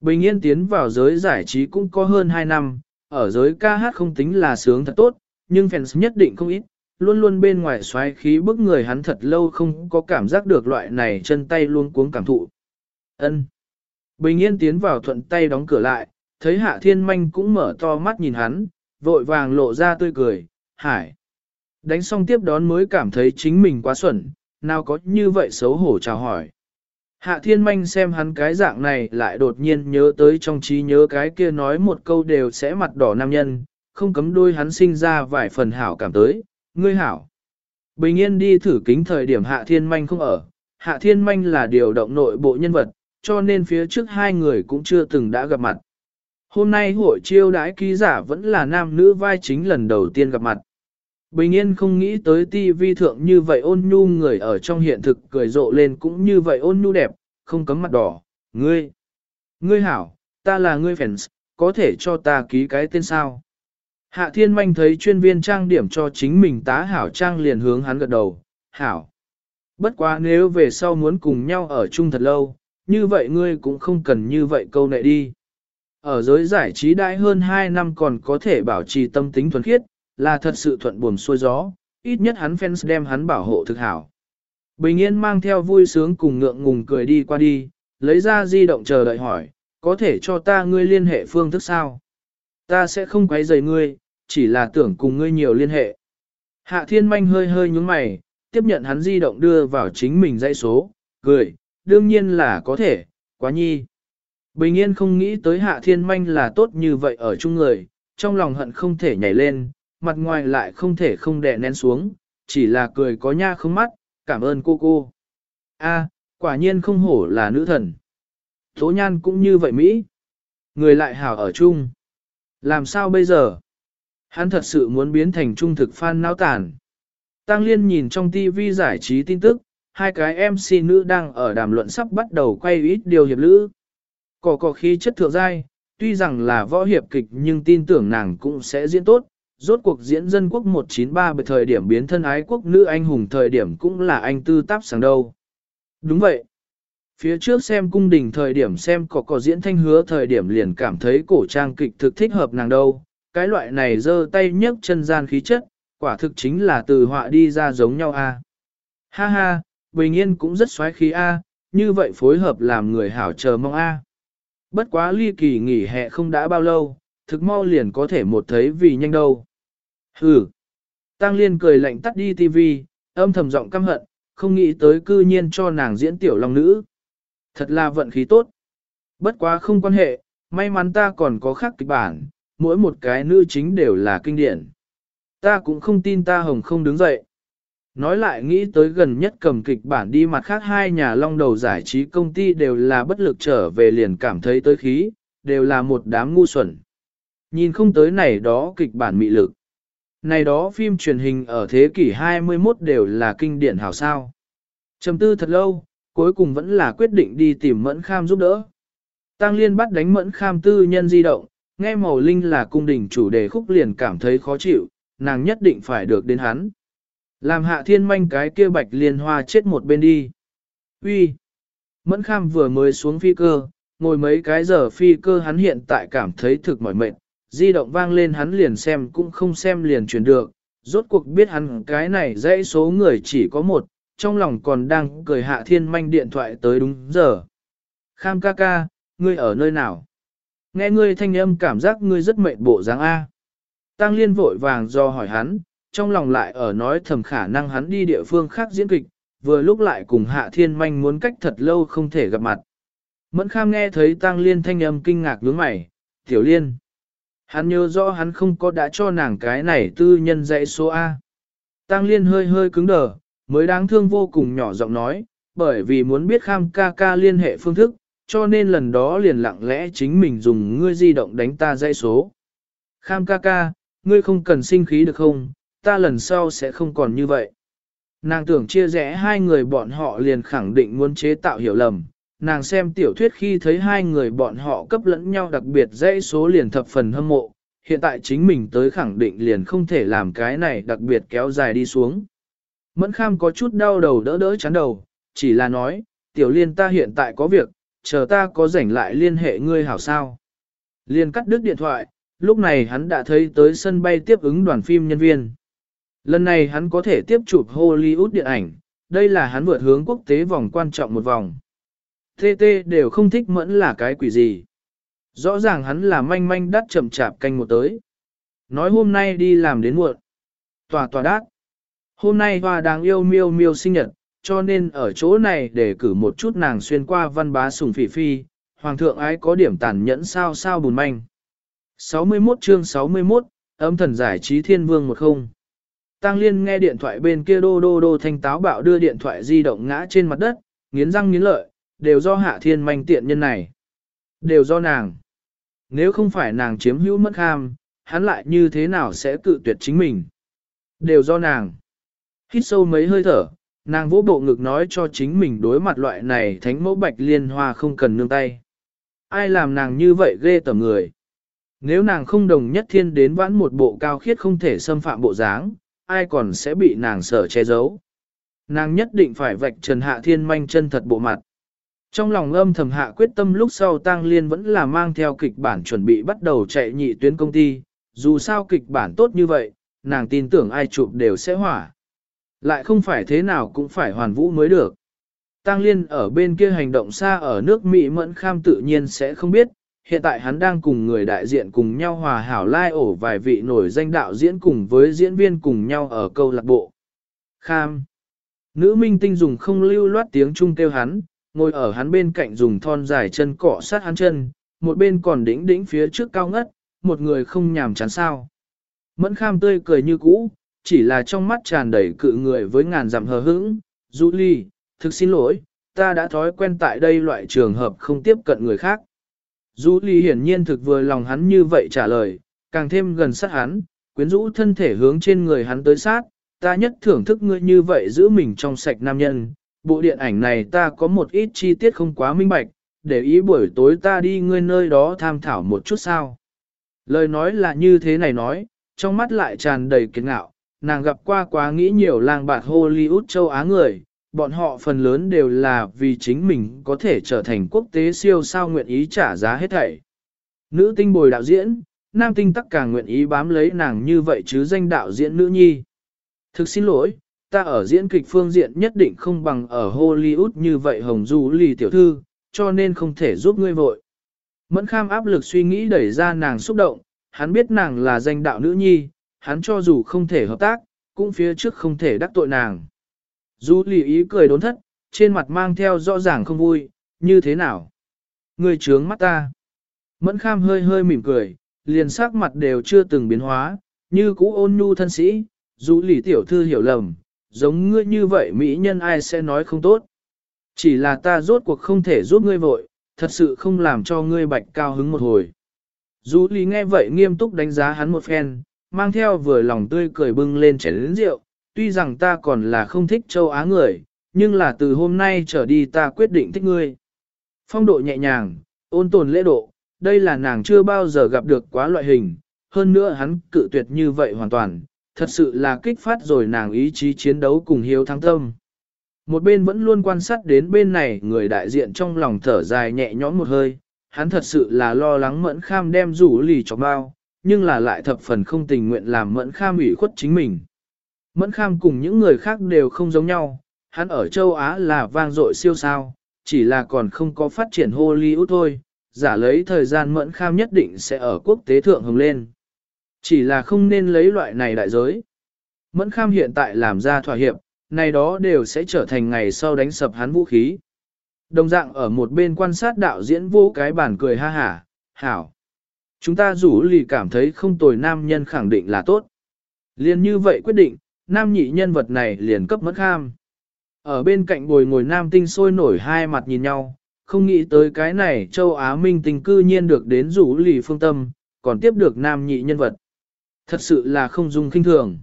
Bình yên tiến vào giới giải trí cũng có hơn 2 năm, ở giới ca hát không tính là sướng thật tốt, nhưng fans nhất định không ít, luôn luôn bên ngoài xoáy khí bức người hắn thật lâu không có cảm giác được loại này chân tay luôn cuống cảm thụ. Ân. Bình yên tiến vào thuận tay đóng cửa lại, thấy hạ thiên manh cũng mở to mắt nhìn hắn, vội vàng lộ ra tươi cười, hải. Đánh xong tiếp đón mới cảm thấy chính mình quá xuẩn, nào có như vậy xấu hổ chào hỏi. Hạ thiên manh xem hắn cái dạng này lại đột nhiên nhớ tới trong trí nhớ cái kia nói một câu đều sẽ mặt đỏ nam nhân, không cấm đôi hắn sinh ra vài phần hảo cảm tới, ngươi hảo. Bình yên đi thử kính thời điểm hạ thiên manh không ở, hạ thiên manh là điều động nội bộ nhân vật, cho nên phía trước hai người cũng chưa từng đã gặp mặt. Hôm nay hội chiêu đãi ký giả vẫn là nam nữ vai chính lần đầu tiên gặp mặt. Bình yên không nghĩ tới ti vi thượng như vậy ôn nhu người ở trong hiện thực cười rộ lên cũng như vậy ôn nhu đẹp, không cấm mặt đỏ, ngươi. Ngươi hảo, ta là ngươi fans, có thể cho ta ký cái tên sao. Hạ thiên manh thấy chuyên viên trang điểm cho chính mình tá hảo trang liền hướng hắn gật đầu, hảo. Bất quá nếu về sau muốn cùng nhau ở chung thật lâu, như vậy ngươi cũng không cần như vậy câu nệ đi. Ở giới giải trí đại hơn 2 năm còn có thể bảo trì tâm tính thuần khiết, là thật sự thuận buồm xuôi gió, ít nhất hắn fans đem hắn bảo hộ thực hảo. Bình yên mang theo vui sướng cùng ngượng ngùng cười đi qua đi, lấy ra di động chờ đợi hỏi, có thể cho ta ngươi liên hệ phương thức sao? Ta sẽ không quấy rầy ngươi, chỉ là tưởng cùng ngươi nhiều liên hệ. Hạ thiên manh hơi hơi nhúng mày, tiếp nhận hắn di động đưa vào chính mình dãy số, cười, đương nhiên là có thể, quá nhi. Bình yên không nghĩ tới hạ thiên manh là tốt như vậy ở chung người, trong lòng hận không thể nhảy lên, mặt ngoài lại không thể không đè nén xuống, chỉ là cười có nha không mắt, cảm ơn cô cô. A, quả nhiên không hổ là nữ thần. Tố nhan cũng như vậy Mỹ. Người lại hảo ở chung. Làm sao bây giờ? Hắn thật sự muốn biến thành trung thực fan náo tàn. Tăng Liên nhìn trong TV giải trí tin tức, hai cái MC nữ đang ở đàm luận sắp bắt đầu quay ít điều hiệp lữ. Cỏ cỏ khí chất thượng giai, tuy rằng là võ hiệp kịch nhưng tin tưởng nàng cũng sẽ diễn tốt. Rốt cuộc diễn dân quốc 193 bởi thời điểm biến thân ái quốc nữ anh hùng thời điểm cũng là anh tư táp sáng đâu. Đúng vậy. Phía trước xem cung đình thời điểm xem có có diễn thanh hứa thời điểm liền cảm thấy cổ trang kịch thực thích hợp nàng đâu. Cái loại này giơ tay nhấc chân gian khí chất, quả thực chính là từ họa đi ra giống nhau a. Ha ha, bình yên cũng rất xoáy khí a, như vậy phối hợp làm người hảo chờ mong a. Bất quá ly kỳ nghỉ hè không đã bao lâu, thực mau liền có thể một thấy vì nhanh đâu. Hừ. Tăng Liên cười lạnh tắt đi TV, âm thầm giọng căm hận, không nghĩ tới cư nhiên cho nàng diễn tiểu long nữ. Thật là vận khí tốt. Bất quá không quan hệ, may mắn ta còn có khác kịch bản, mỗi một cái nữ chính đều là kinh điển. Ta cũng không tin ta hồng không đứng dậy. Nói lại nghĩ tới gần nhất cầm kịch bản đi mặt khác hai nhà long đầu giải trí công ty đều là bất lực trở về liền cảm thấy tới khí, đều là một đám ngu xuẩn. Nhìn không tới này đó kịch bản mị lực. Này đó phim truyền hình ở thế kỷ 21 đều là kinh điển hảo sao. Trầm tư thật lâu, cuối cùng vẫn là quyết định đi tìm Mẫn Kham giúp đỡ. Tăng Liên bắt đánh Mẫn Kham tư nhân di động, nghe màu linh là cung đình chủ đề khúc liền cảm thấy khó chịu, nàng nhất định phải được đến hắn. Làm hạ thiên manh cái kia bạch liên hoa chết một bên đi. Uy, Mẫn Kham vừa mới xuống phi cơ, ngồi mấy cái giờ phi cơ hắn hiện tại cảm thấy thực mỏi mệt, di động vang lên hắn liền xem cũng không xem liền truyền được, rốt cuộc biết hắn cái này dãy số người chỉ có một, trong lòng còn đang cười hạ thiên manh điện thoại tới đúng giờ. Kham ca ca, ngươi ở nơi nào? Nghe ngươi thanh âm cảm giác ngươi rất mệt bộ dáng A. Tăng liên vội vàng do hỏi hắn, trong lòng lại ở nói thầm khả năng hắn đi địa phương khác diễn kịch, vừa lúc lại cùng hạ thiên manh muốn cách thật lâu không thể gặp mặt. Mẫn kham nghe thấy tăng liên thanh âm kinh ngạc nhướng mày, tiểu liên. Hắn nhớ rõ hắn không có đã cho nàng cái này tư nhân dạy số A. Tăng liên hơi hơi cứng đờ, mới đáng thương vô cùng nhỏ giọng nói, bởi vì muốn biết kham ca ca liên hệ phương thức, cho nên lần đó liền lặng lẽ chính mình dùng ngươi di động đánh ta dãy số. Kham ca ca, ngươi không cần sinh khí được không, ta lần sau sẽ không còn như vậy. Nàng tưởng chia rẽ hai người bọn họ liền khẳng định muốn chế tạo hiểu lầm, nàng xem tiểu thuyết khi thấy hai người bọn họ cấp lẫn nhau đặc biệt dãy số liền thập phần hâm mộ, hiện tại chính mình tới khẳng định liền không thể làm cái này đặc biệt kéo dài đi xuống. Mẫn kham có chút đau đầu đỡ đỡ chán đầu, chỉ là nói, tiểu liên ta hiện tại có việc, chờ ta có rảnh lại liên hệ ngươi hảo sao. Liên cắt đứt điện thoại, lúc này hắn đã thấy tới sân bay tiếp ứng đoàn phim nhân viên. Lần này hắn có thể tiếp chụp Hollywood điện ảnh, đây là hắn vượt hướng quốc tế vòng quan trọng một vòng. Tê Tê đều không thích mẫn là cái quỷ gì. Rõ ràng hắn là manh manh đắt chậm chạp canh một tới. Nói hôm nay đi làm đến muộn. Tòa tòa đát. Hôm nay hoa đáng yêu miêu miêu sinh nhật, cho nên ở chỗ này để cử một chút nàng xuyên qua văn bá sùng phỉ phi, hoàng thượng ái có điểm tàn nhẫn sao sao bùn manh. 61 chương 61, âm thần giải trí thiên vương một không. Tăng Liên nghe điện thoại bên kia đô đô đô thanh táo bạo đưa điện thoại di động ngã trên mặt đất, nghiến răng nghiến lợi, đều do hạ thiên manh tiện nhân này. Đều do nàng. Nếu không phải nàng chiếm hữu mất kham, hắn lại như thế nào sẽ cự tuyệt chính mình. Đều do nàng. Hít sâu mấy hơi thở, nàng vỗ bộ ngực nói cho chính mình đối mặt loại này thánh mẫu bạch liên hoa không cần nương tay. Ai làm nàng như vậy ghê tởm người. Nếu nàng không đồng nhất thiên đến vãn một bộ cao khiết không thể xâm phạm bộ dáng, ai còn sẽ bị nàng sở che giấu. Nàng nhất định phải vạch trần hạ thiên manh chân thật bộ mặt. Trong lòng âm thầm hạ quyết tâm lúc sau Tăng Liên vẫn là mang theo kịch bản chuẩn bị bắt đầu chạy nhị tuyến công ty, dù sao kịch bản tốt như vậy, nàng tin tưởng ai chụp đều sẽ hỏa. Lại không phải thế nào cũng phải hoàn vũ mới được. Tăng Liên ở bên kia hành động xa ở nước Mỹ mẫn kham tự nhiên sẽ không biết, hiện tại hắn đang cùng người đại diện cùng nhau hòa hảo lai ổ vài vị nổi danh đạo diễn cùng với diễn viên cùng nhau ở câu lạc bộ. Kham. Nữ minh tinh dùng không lưu loát tiếng Trung kêu hắn, ngồi ở hắn bên cạnh dùng thon dài chân cọ sát hắn chân, một bên còn đỉnh đỉnh phía trước cao ngất, một người không nhàm chán sao. Mẫn kham tươi cười như cũ, chỉ là trong mắt tràn đầy cự người với ngàn dặm hờ hững. Julie, thực xin lỗi, ta đã thói quen tại đây loại trường hợp không tiếp cận người khác. Julie hiển nhiên thực vừa lòng hắn như vậy trả lời, càng thêm gần sát hắn, quyến rũ thân thể hướng trên người hắn tới sát, ta nhất thưởng thức ngươi như vậy giữ mình trong sạch nam nhân, bộ điện ảnh này ta có một ít chi tiết không quá minh bạch, để ý buổi tối ta đi ngươi nơi đó tham thảo một chút sao. Lời nói là như thế này nói, trong mắt lại tràn đầy kiệt ngạo, nàng gặp qua quá nghĩ nhiều làng bạt Hollywood châu Á người, bọn họ phần lớn đều là vì chính mình có thể trở thành quốc tế siêu sao nguyện ý trả giá hết thảy. Nữ tinh bồi đạo diễn, nam tinh tắc càng nguyện ý bám lấy nàng như vậy chứ danh đạo diễn nữ nhi. Thực xin lỗi, ta ở diễn kịch phương diện nhất định không bằng ở Hollywood như vậy hồng du lì tiểu thư, cho nên không thể giúp ngươi vội. Mẫn kham áp lực suy nghĩ đẩy ra nàng xúc động, hắn biết nàng là danh đạo nữ nhi, hắn cho dù không thể hợp tác, cũng phía trước không thể đắc tội nàng. Du lì ý cười đốn thất, trên mặt mang theo rõ ràng không vui, như thế nào? ngươi trướng mắt ta. Mẫn kham hơi hơi mỉm cười, liền sắc mặt đều chưa từng biến hóa, Như cũ ôn nhu thân sĩ, du lì tiểu thư hiểu lầm, giống ngươi như vậy mỹ nhân ai sẽ nói không tốt. Chỉ là ta rốt cuộc không thể giúp ngươi vội, thật sự không làm cho ngươi bạch cao hứng một hồi. Dù lý nghe vậy nghiêm túc đánh giá hắn một phen, mang theo vừa lòng tươi cười bưng lên chén lĩnh rượu, tuy rằng ta còn là không thích châu Á người, nhưng là từ hôm nay trở đi ta quyết định thích ngươi. Phong độ nhẹ nhàng, ôn tồn lễ độ, đây là nàng chưa bao giờ gặp được quá loại hình, hơn nữa hắn cự tuyệt như vậy hoàn toàn, thật sự là kích phát rồi nàng ý chí chiến đấu cùng hiếu thắng tâm. Một bên vẫn luôn quan sát đến bên này người đại diện trong lòng thở dài nhẹ nhõm một hơi, hắn thật sự là lo lắng mẫn kham đem rủ lì cho bao, nhưng là lại thập phần không tình nguyện làm mẫn kham ủy khuất chính mình. Mẫn kham cùng những người khác đều không giống nhau, hắn ở châu Á là vang dội siêu sao, chỉ là còn không có phát triển Hollywood thôi, giả lấy thời gian mẫn kham nhất định sẽ ở quốc tế thượng hồng lên. Chỉ là không nên lấy loại này đại giới. Mẫn kham hiện tại làm ra thỏa hiệp, này đó đều sẽ trở thành ngày sau đánh sập hắn vũ khí. Đồng dạng ở một bên quan sát đạo diễn vô cái bản cười ha hả, hảo. Chúng ta rủ lì cảm thấy không tồi nam nhân khẳng định là tốt. Liên như vậy quyết định, nam nhị nhân vật này liền cấp mất kham. Ở bên cạnh bồi ngồi nam tinh sôi nổi hai mặt nhìn nhau, không nghĩ tới cái này châu Á minh tình cư nhiên được đến rủ lì phương tâm, còn tiếp được nam nhị nhân vật. Thật sự là không dung kinh thường.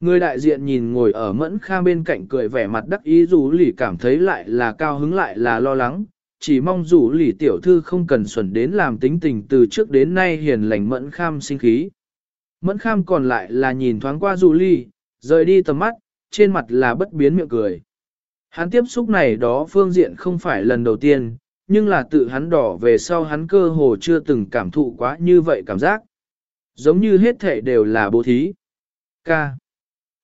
Người đại diện nhìn ngồi ở mẫn kha bên cạnh cười vẻ mặt đắc ý rủ lì cảm thấy lại là cao hứng lại là lo lắng, chỉ mong rủ lì tiểu thư không cần xuẩn đến làm tính tình từ trước đến nay hiền lành mẫn kham sinh khí. Mẫn kham còn lại là nhìn thoáng qua rủ lì, rời đi tầm mắt, trên mặt là bất biến miệng cười. Hắn tiếp xúc này đó phương diện không phải lần đầu tiên, nhưng là tự hắn đỏ về sau hắn cơ hồ chưa từng cảm thụ quá như vậy cảm giác. Giống như hết thể đều là bố thí. Ca.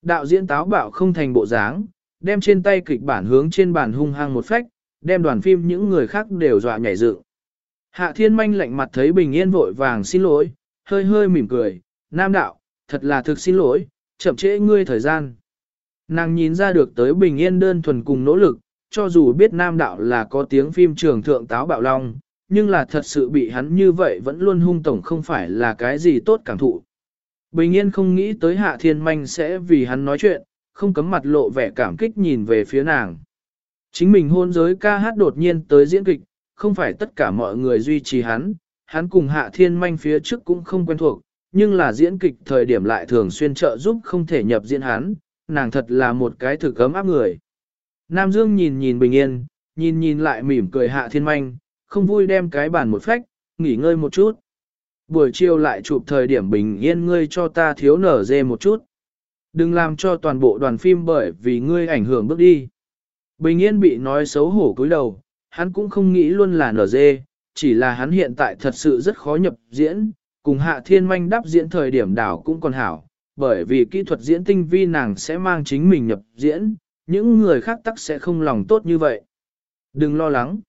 Đạo diễn táo bạo không thành bộ dáng, đem trên tay kịch bản hướng trên bàn hung hăng một phách, đem đoàn phim những người khác đều dọa nhảy dựng. Hạ thiên manh lạnh mặt thấy bình yên vội vàng xin lỗi, hơi hơi mỉm cười, nam đạo, thật là thực xin lỗi, chậm trễ ngươi thời gian. Nàng nhìn ra được tới bình yên đơn thuần cùng nỗ lực, cho dù biết nam đạo là có tiếng phim trường thượng táo bạo long, nhưng là thật sự bị hắn như vậy vẫn luôn hung tổng không phải là cái gì tốt cảm thụ. Bình yên không nghĩ tới hạ thiên manh sẽ vì hắn nói chuyện, không cấm mặt lộ vẻ cảm kích nhìn về phía nàng. Chính mình hôn giới ca hát đột nhiên tới diễn kịch, không phải tất cả mọi người duy trì hắn, hắn cùng hạ thiên manh phía trước cũng không quen thuộc, nhưng là diễn kịch thời điểm lại thường xuyên trợ giúp không thể nhập diễn hắn, nàng thật là một cái thực cấm áp người. Nam Dương nhìn nhìn bình yên, nhìn nhìn lại mỉm cười hạ thiên manh, không vui đem cái bàn một phách, nghỉ ngơi một chút. Buổi chiều lại chụp thời điểm bình yên ngươi cho ta thiếu nở dê một chút. Đừng làm cho toàn bộ đoàn phim bởi vì ngươi ảnh hưởng bước đi. Bình yên bị nói xấu hổ cúi đầu, hắn cũng không nghĩ luôn là nở dê, chỉ là hắn hiện tại thật sự rất khó nhập diễn, cùng hạ thiên manh đáp diễn thời điểm đảo cũng còn hảo, bởi vì kỹ thuật diễn tinh vi nàng sẽ mang chính mình nhập diễn, những người khác tắc sẽ không lòng tốt như vậy. Đừng lo lắng.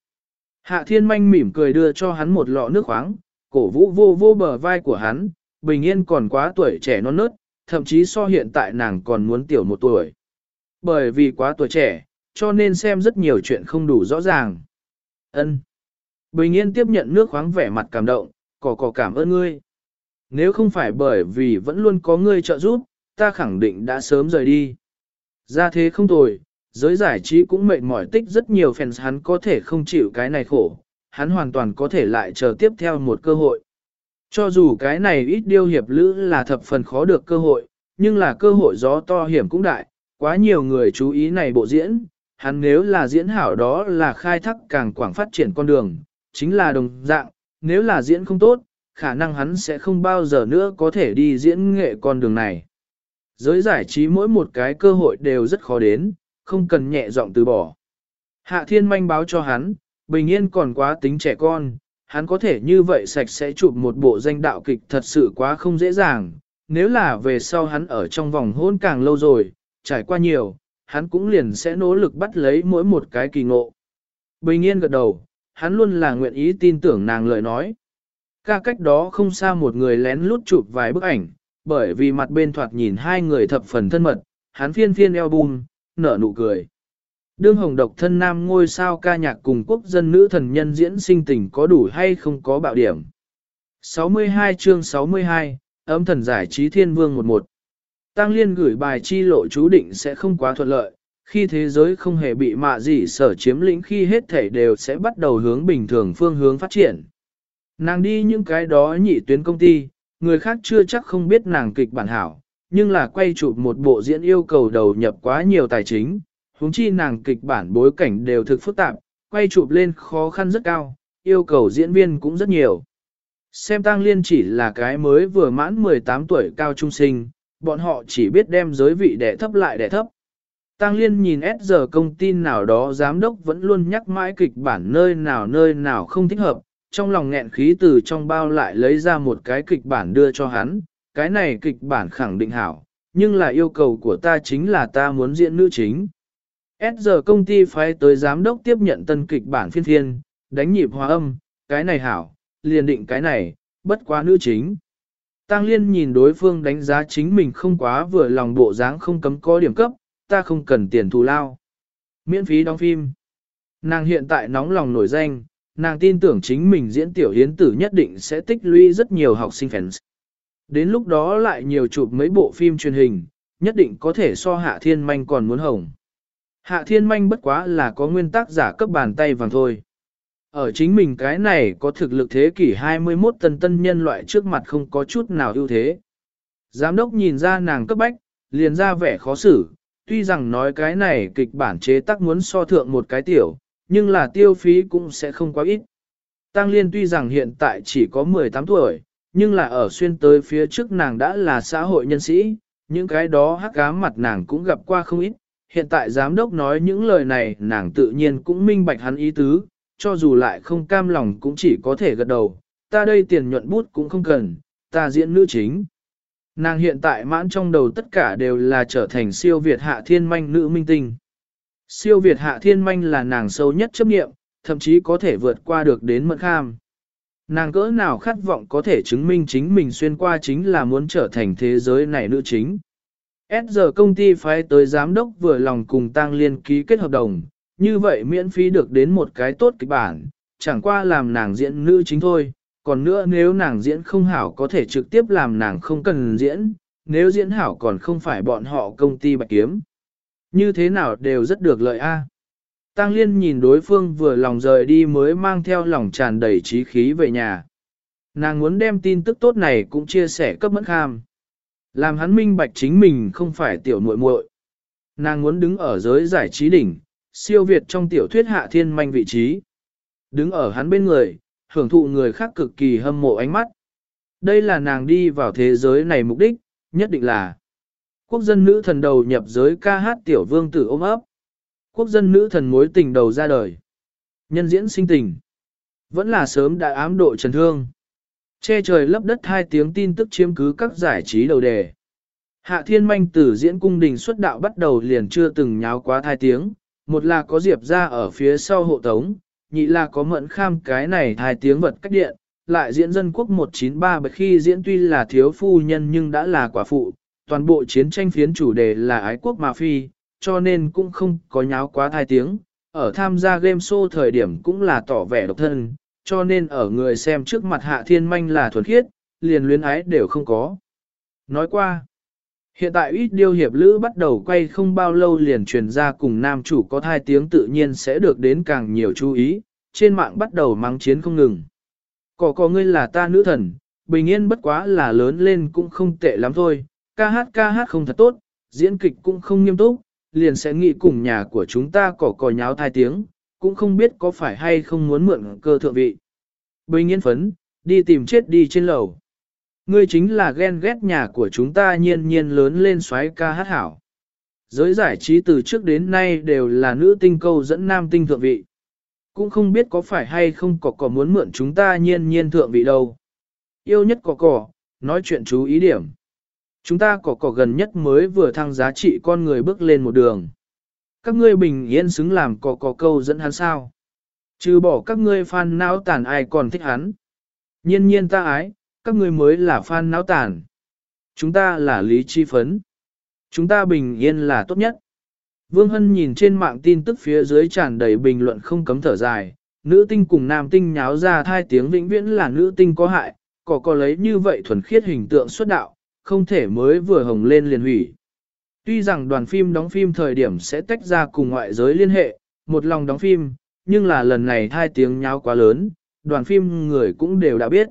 Hạ thiên manh mỉm cười đưa cho hắn một lọ nước khoáng, cổ vũ vô vô bờ vai của hắn, bình yên còn quá tuổi trẻ non nớt, thậm chí so hiện tại nàng còn muốn tiểu một tuổi. Bởi vì quá tuổi trẻ, cho nên xem rất nhiều chuyện không đủ rõ ràng. Ân. Bình yên tiếp nhận nước khoáng vẻ mặt cảm động, cỏ cỏ cảm ơn ngươi. Nếu không phải bởi vì vẫn luôn có ngươi trợ giúp, ta khẳng định đã sớm rời đi. Ra thế không tồi, giới giải trí cũng mệt mỏi tích rất nhiều fans hắn có thể không chịu cái này khổ, hắn hoàn toàn có thể lại chờ tiếp theo một cơ hội. Cho dù cái này ít điêu hiệp lữ là thập phần khó được cơ hội, nhưng là cơ hội gió to hiểm cũng đại, quá nhiều người chú ý này bộ diễn, hắn nếu là diễn hảo đó là khai thác càng quảng phát triển con đường, chính là đồng dạng, nếu là diễn không tốt, khả năng hắn sẽ không bao giờ nữa có thể đi diễn nghệ con đường này. Giới giải trí mỗi một cái cơ hội đều rất khó đến, không cần nhẹ giọng từ bỏ. Hạ thiên manh báo cho hắn, bình yên còn quá tính trẻ con, hắn có thể như vậy sạch sẽ chụp một bộ danh đạo kịch thật sự quá không dễ dàng, nếu là về sau hắn ở trong vòng hôn càng lâu rồi, trải qua nhiều, hắn cũng liền sẽ nỗ lực bắt lấy mỗi một cái kỳ ngộ. Bình yên gật đầu, hắn luôn là nguyện ý tin tưởng nàng lời nói. Ca cách đó không xa một người lén lút chụp vài bức ảnh, bởi vì mặt bên thoạt nhìn hai người thập phần thân mật, hắn phiên phiên album, nở nụ cười. Đương hồng độc thân nam ngôi sao ca nhạc cùng quốc dân nữ thần nhân diễn sinh tình có đủ hay không có bạo điểm. 62 chương 62, ấm thần giải trí thiên vương một một. Tăng liên gửi bài chi lộ chú định sẽ không quá thuận lợi, khi thế giới không hề bị mạ gì sở chiếm lĩnh khi hết thể đều sẽ bắt đầu hướng bình thường phương hướng phát triển. Nàng đi những cái đó nhị tuyến công ty, người khác chưa chắc không biết nàng kịch bản hảo, nhưng là quay chụp một bộ diễn yêu cầu đầu nhập quá nhiều tài chính, huống chi nàng kịch bản bối cảnh đều thực phức tạp, quay chụp lên khó khăn rất cao, yêu cầu diễn viên cũng rất nhiều. Xem Tăng Liên chỉ là cái mới vừa mãn 18 tuổi cao trung sinh, bọn họ chỉ biết đem giới vị đẻ thấp lại đẻ thấp. Tăng Liên nhìn S giờ công ty nào đó giám đốc vẫn luôn nhắc mãi kịch bản nơi nào nơi nào không thích hợp, trong lòng nghẹn khí từ trong bao lại lấy ra một cái kịch bản đưa cho hắn, cái này kịch bản khẳng định hảo, nhưng là yêu cầu của ta chính là ta muốn diễn nữ chính. S giờ công ty phái tới giám đốc tiếp nhận tân kịch bản phiên thiên, đánh nhịp hòa âm, cái này hảo, liền định cái này, bất quá nữ chính. Tăng Liên nhìn đối phương đánh giá chính mình không quá vừa lòng bộ dáng không cấm có điểm cấp, ta không cần tiền thù lao. Miễn phí đóng phim. Nàng hiện tại nóng lòng nổi danh, nàng tin tưởng chính mình diễn tiểu hiến tử nhất định sẽ tích lũy rất nhiều học sinh fans. Đến lúc đó lại nhiều chụp mấy bộ phim truyền hình, nhất định có thể so Hạ Thiên Manh còn muốn hồng. Hạ Thiên Manh bất quá là có nguyên tắc giả cấp bàn tay vàng thôi. Ở chính mình cái này có thực lực thế kỷ 21 tân tân nhân loại trước mặt không có chút nào ưu thế. Giám đốc nhìn ra nàng cấp bách, liền ra vẻ khó xử, tuy rằng nói cái này kịch bản chế tác muốn so thượng một cái tiểu, nhưng là tiêu phí cũng sẽ không quá ít. Tăng Liên tuy rằng hiện tại chỉ có 18 tuổi, nhưng là ở xuyên tới phía trước nàng đã là xã hội nhân sĩ, những cái đó hắc ám mặt nàng cũng gặp qua không ít. Hiện tại giám đốc nói những lời này nàng tự nhiên cũng minh bạch hắn ý tứ, cho dù lại không cam lòng cũng chỉ có thể gật đầu, ta đây tiền nhuận bút cũng không cần, ta diễn nữ chính. Nàng hiện tại mãn trong đầu tất cả đều là trở thành siêu Việt hạ thiên manh nữ minh tinh. Siêu Việt hạ thiên manh là nàng sâu nhất chấp nghiệm, thậm chí có thể vượt qua được đến mận kham. Nàng cỡ nào khát vọng có thể chứng minh chính mình xuyên qua chính là muốn trở thành thế giới này nữ chính. S giờ công ty phái tới giám đốc vừa lòng cùng tăng liên ký kết hợp đồng, như vậy miễn phí được đến một cái tốt kịch bản, chẳng qua làm nàng diễn nữ chính thôi, còn nữa nếu nàng diễn không hảo có thể trực tiếp làm nàng không cần diễn, nếu diễn hảo còn không phải bọn họ công ty bạch kiếm. Như thế nào đều rất được lợi a. Tăng Liên nhìn đối phương vừa lòng rời đi mới mang theo lòng tràn đầy trí khí về nhà. Nàng muốn đem tin tức tốt này cũng chia sẻ cấp mẫn kham. Làm hắn minh bạch chính mình không phải tiểu muội muội. Nàng muốn đứng ở giới giải trí đỉnh, siêu việt trong tiểu thuyết hạ thiên manh vị trí. Đứng ở hắn bên người, hưởng thụ người khác cực kỳ hâm mộ ánh mắt. Đây là nàng đi vào thế giới này mục đích, nhất định là quốc dân nữ thần đầu nhập giới ca hát tiểu vương tử ôm ấp. Quốc dân nữ thần mối tình đầu ra đời. Nhân diễn sinh tình. Vẫn là sớm đã ám độ trần thương. Che trời lấp đất hai tiếng tin tức chiếm cứ các giải trí đầu đề. Hạ thiên manh tử diễn cung đình xuất đạo bắt đầu liền chưa từng nháo quá thai tiếng, một là có diệp ra ở phía sau hộ tống, nhị là có mẫn kham cái này hai tiếng vật cách điện, lại diễn dân quốc 193 bậc khi diễn tuy là thiếu phu nhân nhưng đã là quả phụ, toàn bộ chiến tranh phiến chủ đề là ái quốc mà phi, cho nên cũng không có nháo quá thai tiếng, ở tham gia game show thời điểm cũng là tỏ vẻ độc thân, cho nên ở người xem trước mặt hạ thiên manh là thuần khiết, liền luyến ái đều không có. Nói qua, hiện tại ít điêu hiệp lữ bắt đầu quay không bao lâu liền truyền ra cùng nam chủ có thai tiếng tự nhiên sẽ được đến càng nhiều chú ý, trên mạng bắt đầu mắng chiến không ngừng. Cỏ có ngươi là ta nữ thần, bình yên bất quá là lớn lên cũng không tệ lắm thôi, ca hát ca hát không thật tốt, diễn kịch cũng không nghiêm túc, liền sẽ nghĩ cùng nhà của chúng ta cỏ cò nháo thai tiếng, cũng không biết có phải hay không muốn mượn cơ thượng vị. Bình yên phấn, đi tìm chết đi trên lầu. Ngươi chính là ghen ghét nhà của chúng ta nhiên nhiên lớn lên xoáy ca hát hảo. Giới giải trí từ trước đến nay đều là nữ tinh câu dẫn nam tinh thượng vị. Cũng không biết có phải hay không có cỏ muốn mượn chúng ta nhiên nhiên thượng vị đâu. Yêu nhất cỏ cỏ, nói chuyện chú ý điểm. Chúng ta có cỏ gần nhất mới vừa thăng giá trị con người bước lên một đường. Các ngươi bình yên xứng làm cỏ cỏ câu dẫn hắn sao. Trừ bỏ các ngươi fan não tàn ai còn thích hắn. Nhiên nhiên ta ái, các ngươi mới là fan não tàn. Chúng ta là lý chi phấn. Chúng ta bình yên là tốt nhất. Vương Hân nhìn trên mạng tin tức phía dưới tràn đầy bình luận không cấm thở dài, nữ tinh cùng nam tinh nháo ra thai tiếng vĩnh viễn là nữ tinh có hại, có có lấy như vậy thuần khiết hình tượng xuất đạo, không thể mới vừa hồng lên liền hủy. Tuy rằng đoàn phim đóng phim thời điểm sẽ tách ra cùng ngoại giới liên hệ, một lòng đóng phim, nhưng là lần này hai tiếng nháo quá lớn, đoàn phim người cũng đều đã biết.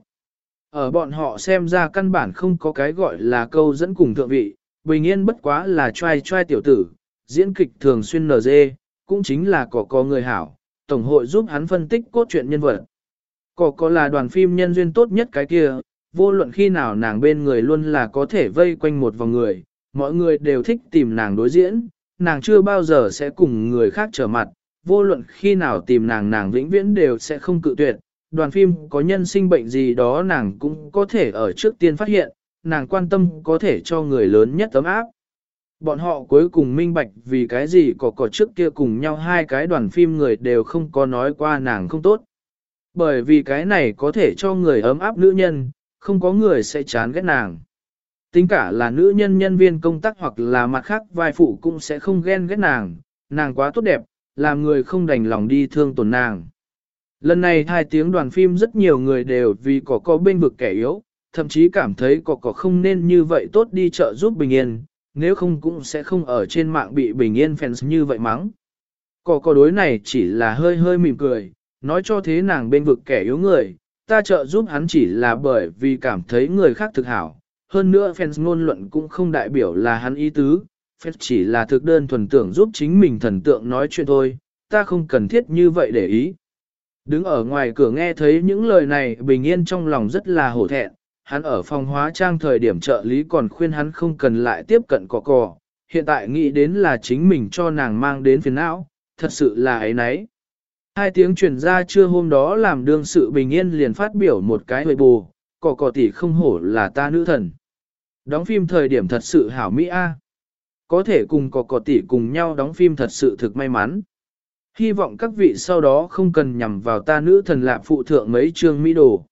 Ở bọn họ xem ra căn bản không có cái gọi là câu dẫn cùng thượng vị, bình yên bất quá là trai trai tiểu tử, diễn kịch thường xuyên NG, cũng chính là có có người hảo, tổng hội giúp hắn phân tích cốt truyện nhân vật. cỏ có là đoàn phim nhân duyên tốt nhất cái kia, vô luận khi nào nàng bên người luôn là có thể vây quanh một vòng người, mọi người đều thích tìm nàng đối diễn, nàng chưa bao giờ sẽ cùng người khác trở mặt, vô luận khi nào tìm nàng nàng vĩnh viễn đều sẽ không cự tuyệt. Đoàn phim có nhân sinh bệnh gì đó nàng cũng có thể ở trước tiên phát hiện, nàng quan tâm có thể cho người lớn nhất tấm áp. Bọn họ cuối cùng minh bạch vì cái gì có có trước kia cùng nhau hai cái đoàn phim người đều không có nói qua nàng không tốt. Bởi vì cái này có thể cho người ấm áp nữ nhân, không có người sẽ chán ghét nàng. Tính cả là nữ nhân nhân viên công tác hoặc là mặt khác vai phụ cũng sẽ không ghen ghét nàng, nàng quá tốt đẹp, làm người không đành lòng đi thương tổn nàng. Lần này hai tiếng đoàn phim rất nhiều người đều vì có có bên vực kẻ yếu, thậm chí cảm thấy có có không nên như vậy tốt đi chợ giúp Bình Yên, nếu không cũng sẽ không ở trên mạng bị Bình Yên fans như vậy mắng. Có có đối này chỉ là hơi hơi mỉm cười, nói cho thế nàng bên vực kẻ yếu người, ta trợ giúp hắn chỉ là bởi vì cảm thấy người khác thực hảo. Hơn nữa fans ngôn luận cũng không đại biểu là hắn ý tứ, fans chỉ là thực đơn thuần tưởng giúp chính mình thần tượng nói chuyện thôi, ta không cần thiết như vậy để ý. Đứng ở ngoài cửa nghe thấy những lời này bình yên trong lòng rất là hổ thẹn, hắn ở phòng hóa trang thời điểm trợ lý còn khuyên hắn không cần lại tiếp cận Cỏ Cỏ. hiện tại nghĩ đến là chính mình cho nàng mang đến phiền não, thật sự là ấy nấy. Hai tiếng truyền ra trưa hôm đó làm đương sự bình yên liền phát biểu một cái hồi bù, cỏ cỏ tỷ không hổ là ta nữ thần. Đóng phim thời điểm thật sự hảo mỹ a. Có thể cùng cỏ cỏ tỷ cùng nhau đóng phim thật sự thực may mắn. Hy vọng các vị sau đó không cần nhằm vào ta nữ thần lạp phụ thượng mấy chương mỹ đồ.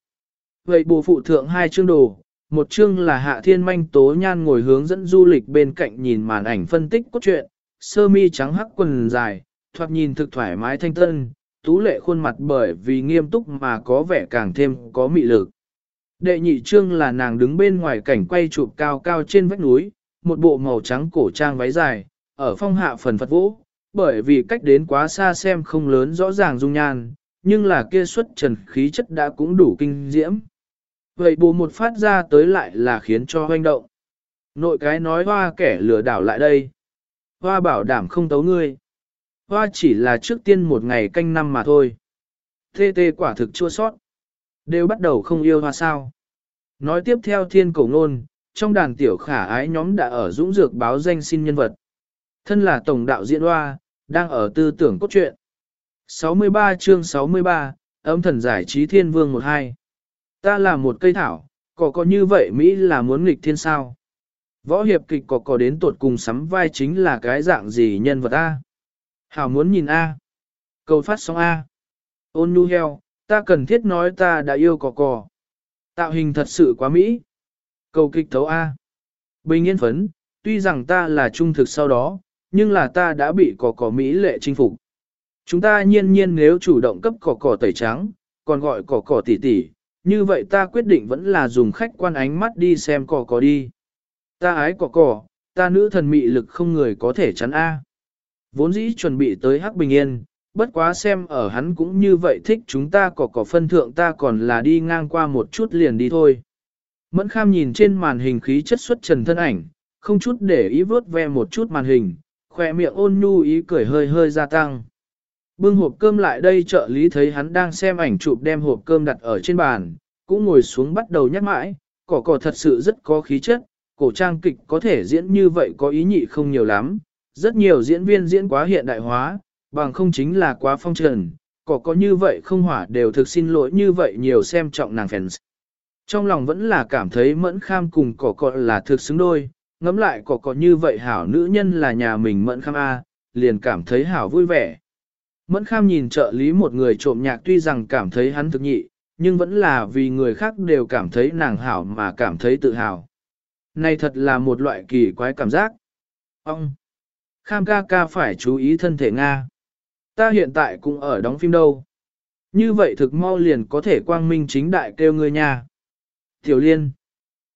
Vậy bù phụ thượng hai chương đồ, một chương là hạ thiên manh tố nhan ngồi hướng dẫn du lịch bên cạnh nhìn màn ảnh phân tích cốt truyện, sơ mi trắng hắc quần dài, thoạt nhìn thực thoải mái thanh tân, tú lệ khuôn mặt bởi vì nghiêm túc mà có vẻ càng thêm có mị lực. Đệ nhị trương là nàng đứng bên ngoài cảnh quay chụp cao cao trên vách núi, một bộ màu trắng cổ trang váy dài, ở phong hạ phần phật vũ, bởi vì cách đến quá xa xem không lớn rõ ràng dung nhan, nhưng là kia xuất trần khí chất đã cũng đủ kinh diễm. Vậy bù một phát ra tới lại là khiến cho hoành động. Nội cái nói hoa kẻ lừa đảo lại đây. Hoa bảo đảm không tấu ngươi. Hoa chỉ là trước tiên một ngày canh năm mà thôi. thê tê quả thực chua sót. Đều bắt đầu không yêu hoa sao. Nói tiếp theo thiên cổ ngôn, trong đàn tiểu khả ái nhóm đã ở dũng dược báo danh xin nhân vật. Thân là tổng đạo diễn hoa, đang ở tư tưởng cốt truyện. 63 chương 63, ấm thần giải trí thiên vương 12. Ta là một cây thảo, có có như vậy Mỹ là muốn nghịch thiên sao. Võ hiệp kịch có có đến tột cùng sắm vai chính là cái dạng gì nhân vật ta? Hảo muốn nhìn A. Cầu phát sóng A. Ôn nhu heo, ta cần thiết nói ta đã yêu cỏ cỏ Tạo hình thật sự quá Mỹ. Cầu kịch thấu A. Bình yên phấn, tuy rằng ta là trung thực sau đó, nhưng là ta đã bị cỏ cỏ Mỹ lệ chinh phục. Chúng ta nhiên nhiên nếu chủ động cấp cỏ cỏ tẩy trắng, còn gọi cỏ cỏ tỉ tỉ, như vậy ta quyết định vẫn là dùng khách quan ánh mắt đi xem cỏ cỏ đi. Ta ái cỏ cỏ, ta nữ thần mị lực không người có thể chắn A. Vốn dĩ chuẩn bị tới Hắc Bình Yên, bất quá xem ở hắn cũng như vậy thích chúng ta cỏ cỏ phân thượng ta còn là đi ngang qua một chút liền đi thôi. Mẫn kham nhìn trên màn hình khí chất xuất trần thân ảnh, không chút để ý vớt ve một chút màn hình, khỏe miệng ôn nhu ý cười hơi hơi gia tăng. Bưng hộp cơm lại đây trợ lý thấy hắn đang xem ảnh chụp đem hộp cơm đặt ở trên bàn, cũng ngồi xuống bắt đầu nhắc mãi, cỏ cỏ thật sự rất có khí chất, cổ trang kịch có thể diễn như vậy có ý nhị không nhiều lắm, rất nhiều diễn viên diễn quá hiện đại hóa, bằng không chính là quá phong trần, có có như vậy không hỏa đều thực xin lỗi như vậy nhiều xem trọng nàng fans. Trong lòng vẫn là cảm thấy mẫn kham cùng cỏ cỏ là thực xứng đôi, ngẫm lại cỏ có như vậy hảo nữ nhân là nhà mình mẫn kham A, liền cảm thấy hảo vui vẻ. Mẫn kham nhìn trợ lý một người trộm nhạc tuy rằng cảm thấy hắn thực nhị, nhưng vẫn là vì người khác đều cảm thấy nàng hảo mà cảm thấy tự hào. Này thật là một loại kỳ quái cảm giác. Ông! Kham ca ca phải chú ý thân thể Nga. Ta hiện tại cũng ở đóng phim đâu. Như vậy thực mau liền có thể quang minh chính đại kêu người nhà. Tiểu liên.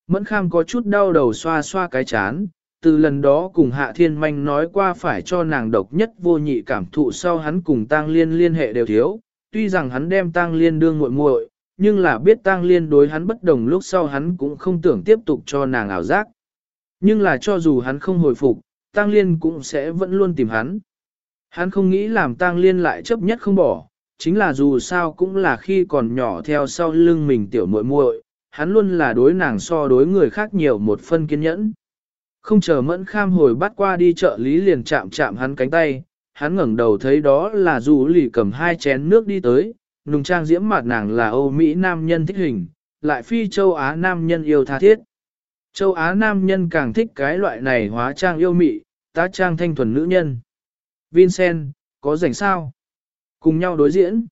Mẫn kham có chút đau đầu xoa xoa cái chán, từ lần đó cùng Hạ Thiên Manh nói qua phải cho nàng độc nhất vô nhị cảm thụ sau hắn cùng Tăng Liên liên hệ đều thiếu, tuy rằng hắn đem Tăng Liên đương muội muội, nhưng là biết Tăng Liên đối hắn bất đồng lúc sau hắn cũng không tưởng tiếp tục cho nàng ảo giác. Nhưng là cho dù hắn không hồi phục, Tăng Liên cũng sẽ vẫn luôn tìm hắn. Hắn không nghĩ làm Tăng Liên lại chấp nhất không bỏ, chính là dù sao cũng là khi còn nhỏ theo sau lưng mình tiểu muội muội, hắn luôn là đối nàng so đối người khác nhiều một phân kiên nhẫn. Không chờ mẫn kham hồi bắt qua đi chợ lý liền chạm chạm hắn cánh tay, hắn ngẩng đầu thấy đó là dù lì cầm hai chén nước đi tới, nùng trang diễm mặt nàng là Âu Mỹ nam nhân thích hình, lại phi châu Á nam nhân yêu tha thiết. Châu Á nam nhân càng thích cái loại này hóa trang yêu mị, tá trang thanh thuần nữ nhân. Vincent, có rảnh sao? Cùng nhau đối diễn.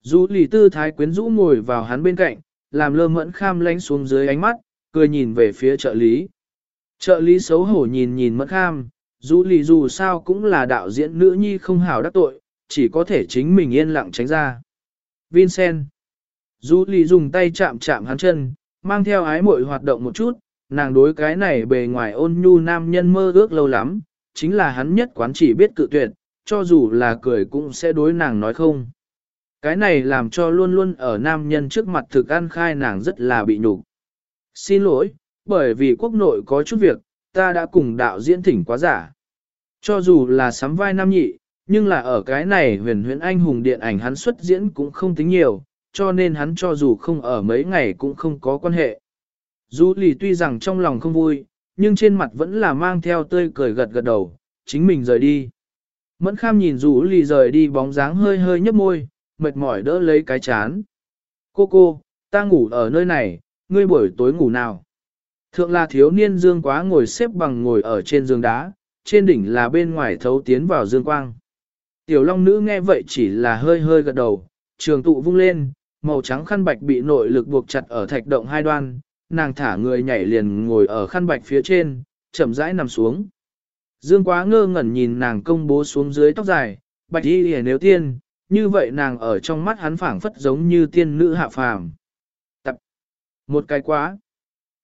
Dù lì tư thái quyến rũ ngồi vào hắn bên cạnh, làm lơ mẫn kham lánh xuống dưới ánh mắt, cười nhìn về phía trợ lý. Trợ lý xấu hổ nhìn nhìn mẫn kham, dù lì dù sao cũng là đạo diễn nữ nhi không hảo đắc tội, chỉ có thể chính mình yên lặng tránh ra. Vincent. Dù lì dùng tay chạm chạm hắn chân, mang theo ái mội hoạt động một chút, nàng đối cái này bề ngoài ôn nhu nam nhân mơ ước lâu lắm, chính là hắn nhất quán chỉ biết cự tuyệt, cho dù là cười cũng sẽ đối nàng nói không. Cái này làm cho luôn luôn ở nam nhân trước mặt thực ăn khai nàng rất là bị nhục. Xin lỗi, bởi vì quốc nội có chút việc, ta đã cùng đạo diễn thỉnh quá giả. Cho dù là sắm vai nam nhị, nhưng là ở cái này huyền huyền anh hùng điện ảnh hắn xuất diễn cũng không tính nhiều, cho nên hắn cho dù không ở mấy ngày cũng không có quan hệ. Dù lì tuy rằng trong lòng không vui, nhưng trên mặt vẫn là mang theo tươi cười gật gật đầu, chính mình rời đi. Mẫn kham nhìn rủ lì rời đi bóng dáng hơi hơi nhấp môi, mệt mỏi đỡ lấy cái chán. Cô cô, ta ngủ ở nơi này, ngươi buổi tối ngủ nào? Thượng là thiếu niên dương quá ngồi xếp bằng ngồi ở trên giường đá, trên đỉnh là bên ngoài thấu tiến vào dương quang. Tiểu long nữ nghe vậy chỉ là hơi hơi gật đầu, trường tụ vung lên, màu trắng khăn bạch bị nội lực buộc chặt ở thạch động hai đoan, nàng thả người nhảy liền ngồi ở khăn bạch phía trên, chậm rãi nằm xuống. Dương quá ngơ ngẩn nhìn nàng công bố xuống dưới tóc dài, bạch y hề nếu tiên, như vậy nàng ở trong mắt hắn phảng phất giống như tiên nữ hạ phàm. Tập. Một cái quá.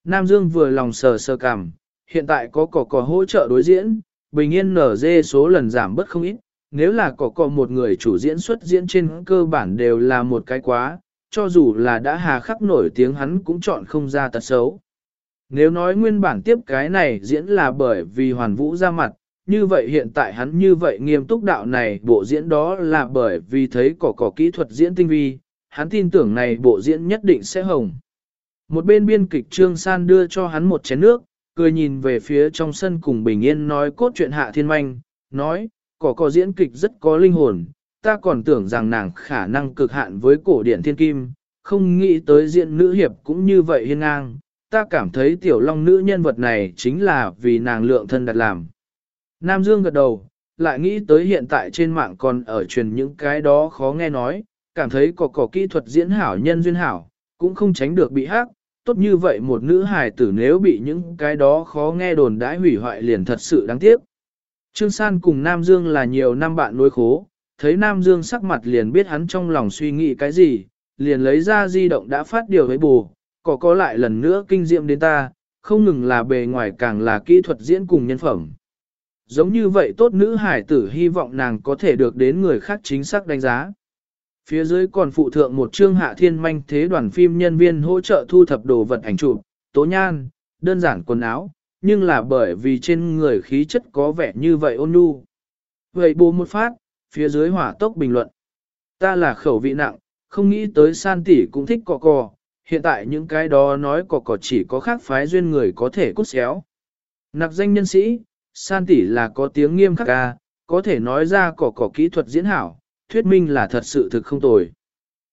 Nam Dương vừa lòng sờ sờ cảm, hiện tại có cỏ cỏ hỗ trợ đối diễn, bình yên nở dê số lần giảm bớt không ít, nếu là cỏ cỏ một người chủ diễn xuất diễn trên cơ bản đều là một cái quá, cho dù là đã hà khắc nổi tiếng hắn cũng chọn không ra tật xấu. Nếu nói nguyên bản tiếp cái này diễn là bởi vì hoàn vũ ra mặt, như vậy hiện tại hắn như vậy nghiêm túc đạo này bộ diễn đó là bởi vì thấy cỏ cỏ kỹ thuật diễn tinh vi, hắn tin tưởng này bộ diễn nhất định sẽ hồng. Một bên biên kịch Trương San đưa cho hắn một chén nước, cười nhìn về phía trong sân cùng bình yên nói cốt truyện hạ thiên manh, nói, cỏ cỏ diễn kịch rất có linh hồn, ta còn tưởng rằng nàng khả năng cực hạn với cổ điển thiên kim, không nghĩ tới diện nữ hiệp cũng như vậy hiên ngang, ta cảm thấy tiểu long nữ nhân vật này chính là vì nàng lượng thân đặt làm. Nam Dương gật đầu, lại nghĩ tới hiện tại trên mạng còn ở truyền những cái đó khó nghe nói, cảm thấy có có kỹ thuật diễn hảo nhân duyên hảo, cũng không tránh được bị hắc, tốt như vậy một nữ hài tử nếu bị những cái đó khó nghe đồn đãi hủy hoại liền thật sự đáng tiếc. Trương San cùng Nam Dương là nhiều năm bạn nối khố, thấy Nam Dương sắc mặt liền biết hắn trong lòng suy nghĩ cái gì, liền lấy ra di động đã phát điều với bù, có có lại lần nữa kinh diệm đến ta, không ngừng là bề ngoài càng là kỹ thuật diễn cùng nhân phẩm. Giống như vậy tốt nữ hải tử hy vọng nàng có thể được đến người khác chính xác đánh giá. Phía dưới còn phụ thượng một chương hạ thiên manh thế đoàn phim nhân viên hỗ trợ thu thập đồ vật ảnh chụp, tố nhan, đơn giản quần áo, nhưng là bởi vì trên người khí chất có vẻ như vậy ôn nhu. Vậy bố một phát, phía dưới hỏa tốc bình luận. Ta là khẩu vị nặng, không nghĩ tới san tỷ cũng thích cọ cọ hiện tại những cái đó nói cọ cọ chỉ có khác phái duyên người có thể cút xéo. Nặc danh nhân sĩ, san tỷ là có tiếng nghiêm khắc ca, có thể nói ra cỏ cỏ kỹ thuật diễn hảo, thuyết minh là thật sự thực không tồi.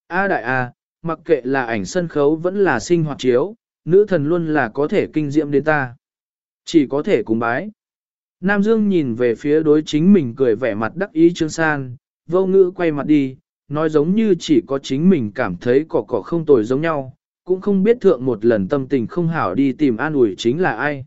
A đại A, mặc kệ là ảnh sân khấu vẫn là sinh hoạt chiếu, nữ thần luôn là có thể kinh diệm đến ta. Chỉ có thể cùng bái. Nam Dương nhìn về phía đối chính mình cười vẻ mặt đắc ý Trương San, vô ngữ quay mặt đi, nói giống như chỉ có chính mình cảm thấy cỏ cỏ không tồi giống nhau, cũng không biết thượng một lần tâm tình không hảo đi tìm an ủi chính là ai.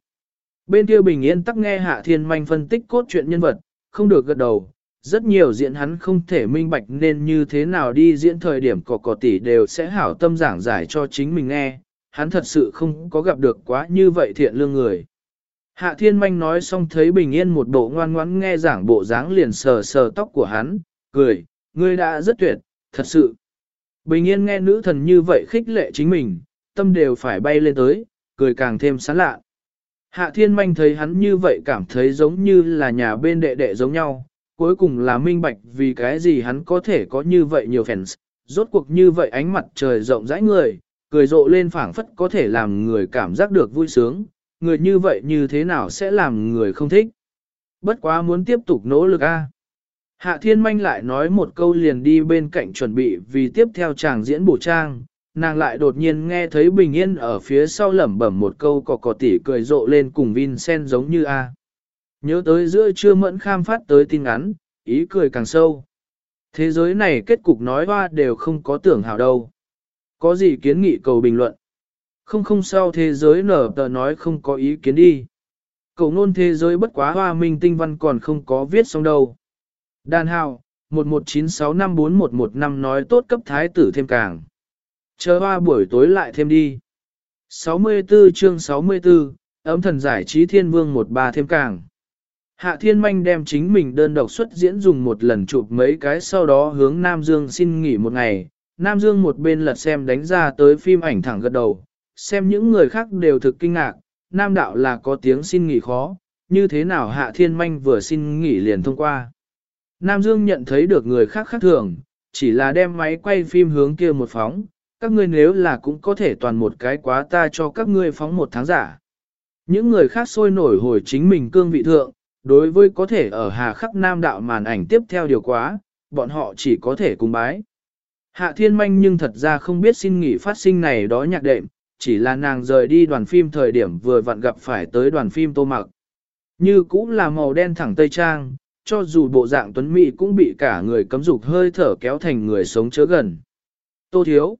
Bên kia bình yên tắc nghe Hạ Thiên Manh phân tích cốt truyện nhân vật, không được gật đầu, rất nhiều diễn hắn không thể minh bạch nên như thế nào đi diễn thời điểm cỏ cỏ tỷ đều sẽ hảo tâm giảng giải cho chính mình nghe, hắn thật sự không có gặp được quá như vậy thiện lương người. Hạ Thiên Manh nói xong thấy Bình Yên một bộ ngoan ngoãn nghe giảng bộ dáng liền sờ sờ tóc của hắn, cười, ngươi đã rất tuyệt, thật sự. Bình Yên nghe nữ thần như vậy khích lệ chính mình, tâm đều phải bay lên tới, cười càng thêm sán lạ. Hạ Thiên Manh thấy hắn như vậy cảm thấy giống như là nhà bên đệ đệ giống nhau, cuối cùng là minh bạch vì cái gì hắn có thể có như vậy nhiều fans, rốt cuộc như vậy ánh mặt trời rộng rãi người, cười rộ lên phảng phất có thể làm người cảm giác được vui sướng, người như vậy như thế nào sẽ làm người không thích. Bất quá muốn tiếp tục nỗ lực a. Hạ Thiên Manh lại nói một câu liền đi bên cạnh chuẩn bị vì tiếp theo chàng diễn bổ trang, nàng lại đột nhiên nghe thấy Bình Yên ở phía sau lẩm bẩm một câu cò cò tỉ cười rộ lên cùng Vincent giống như A. Nhớ tới giữa trưa mẫn kham phát tới tin ngắn, ý cười càng sâu. Thế giới này kết cục nói hoa đều không có tưởng hảo đâu. Có gì kiến nghị cầu bình luận. Không không sao thế giới nở tờ nói không có ý kiến đi. cậu nôn thế giới bất quá hoa minh tinh văn còn không có viết xong đâu. Đàn hào, 1196541115 nói tốt cấp thái tử thêm càng. Chờ hoa buổi tối lại thêm đi. 64 chương 64, ấm thần giải trí thiên vương một ba thêm càng. Hạ Thiên Manh đem chính mình đơn độc xuất diễn dùng một lần chụp mấy cái sau đó hướng Nam Dương xin nghỉ một ngày. Nam Dương một bên lật xem đánh ra tới phim ảnh thẳng gật đầu, xem những người khác đều thực kinh ngạc, Nam Đạo là có tiếng xin nghỉ khó, như thế nào Hạ Thiên Manh vừa xin nghỉ liền thông qua. Nam Dương nhận thấy được người khác khác thường, chỉ là đem máy quay phim hướng kia một phóng, các ngươi nếu là cũng có thể toàn một cái quá ta cho các ngươi phóng một tháng giả. Những người khác sôi nổi hồi chính mình cương vị thượng, đối với có thể ở hà khắc nam đạo màn ảnh tiếp theo điều quá, bọn họ chỉ có thể cùng bái. Hạ thiên manh nhưng thật ra không biết xin nghỉ phát sinh này đó nhạc đệm, chỉ là nàng rời đi đoàn phim thời điểm vừa vặn gặp phải tới đoàn phim tô mặc. Như cũng là màu đen thẳng tây trang, cho dù bộ dạng tuấn mỹ cũng bị cả người cấm dục hơi thở kéo thành người sống chớ gần. Tô thiếu.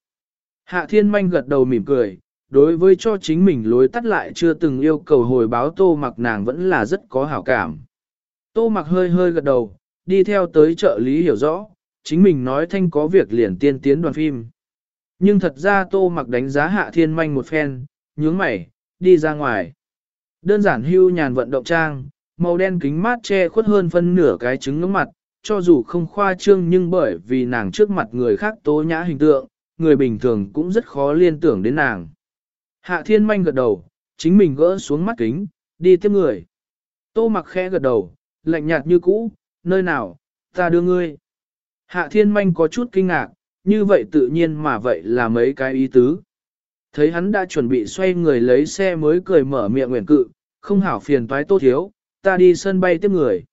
Hạ thiên manh gật đầu mỉm cười, đối với cho chính mình lối tắt lại chưa từng yêu cầu hồi báo tô mặc nàng vẫn là rất có hảo cảm. Tô mặc hơi hơi gật đầu, đi theo tới trợ lý hiểu rõ, chính mình nói thanh có việc liền tiên tiến đoàn phim. Nhưng thật ra tô mặc đánh giá hạ thiên manh một phen, nhướng mày, đi ra ngoài. Đơn giản hưu nhàn vận động trang, màu đen kính mát che khuất hơn phân nửa cái trứng ngưỡng mặt, cho dù không khoa trương nhưng bởi vì nàng trước mặt người khác tố nhã hình tượng, người bình thường cũng rất khó liên tưởng đến nàng. Hạ thiên manh gật đầu, chính mình gỡ xuống mắt kính, đi tiếp người. Tô mặc khẽ gật đầu, lạnh nhạt như cũ, nơi nào, ta đưa ngươi. Hạ thiên manh có chút kinh ngạc, như vậy tự nhiên mà vậy là mấy cái ý tứ. Thấy hắn đã chuẩn bị xoay người lấy xe mới cười mở miệng nguyện cự, không hảo phiền toái tô thiếu, ta đi sân bay tiếp người.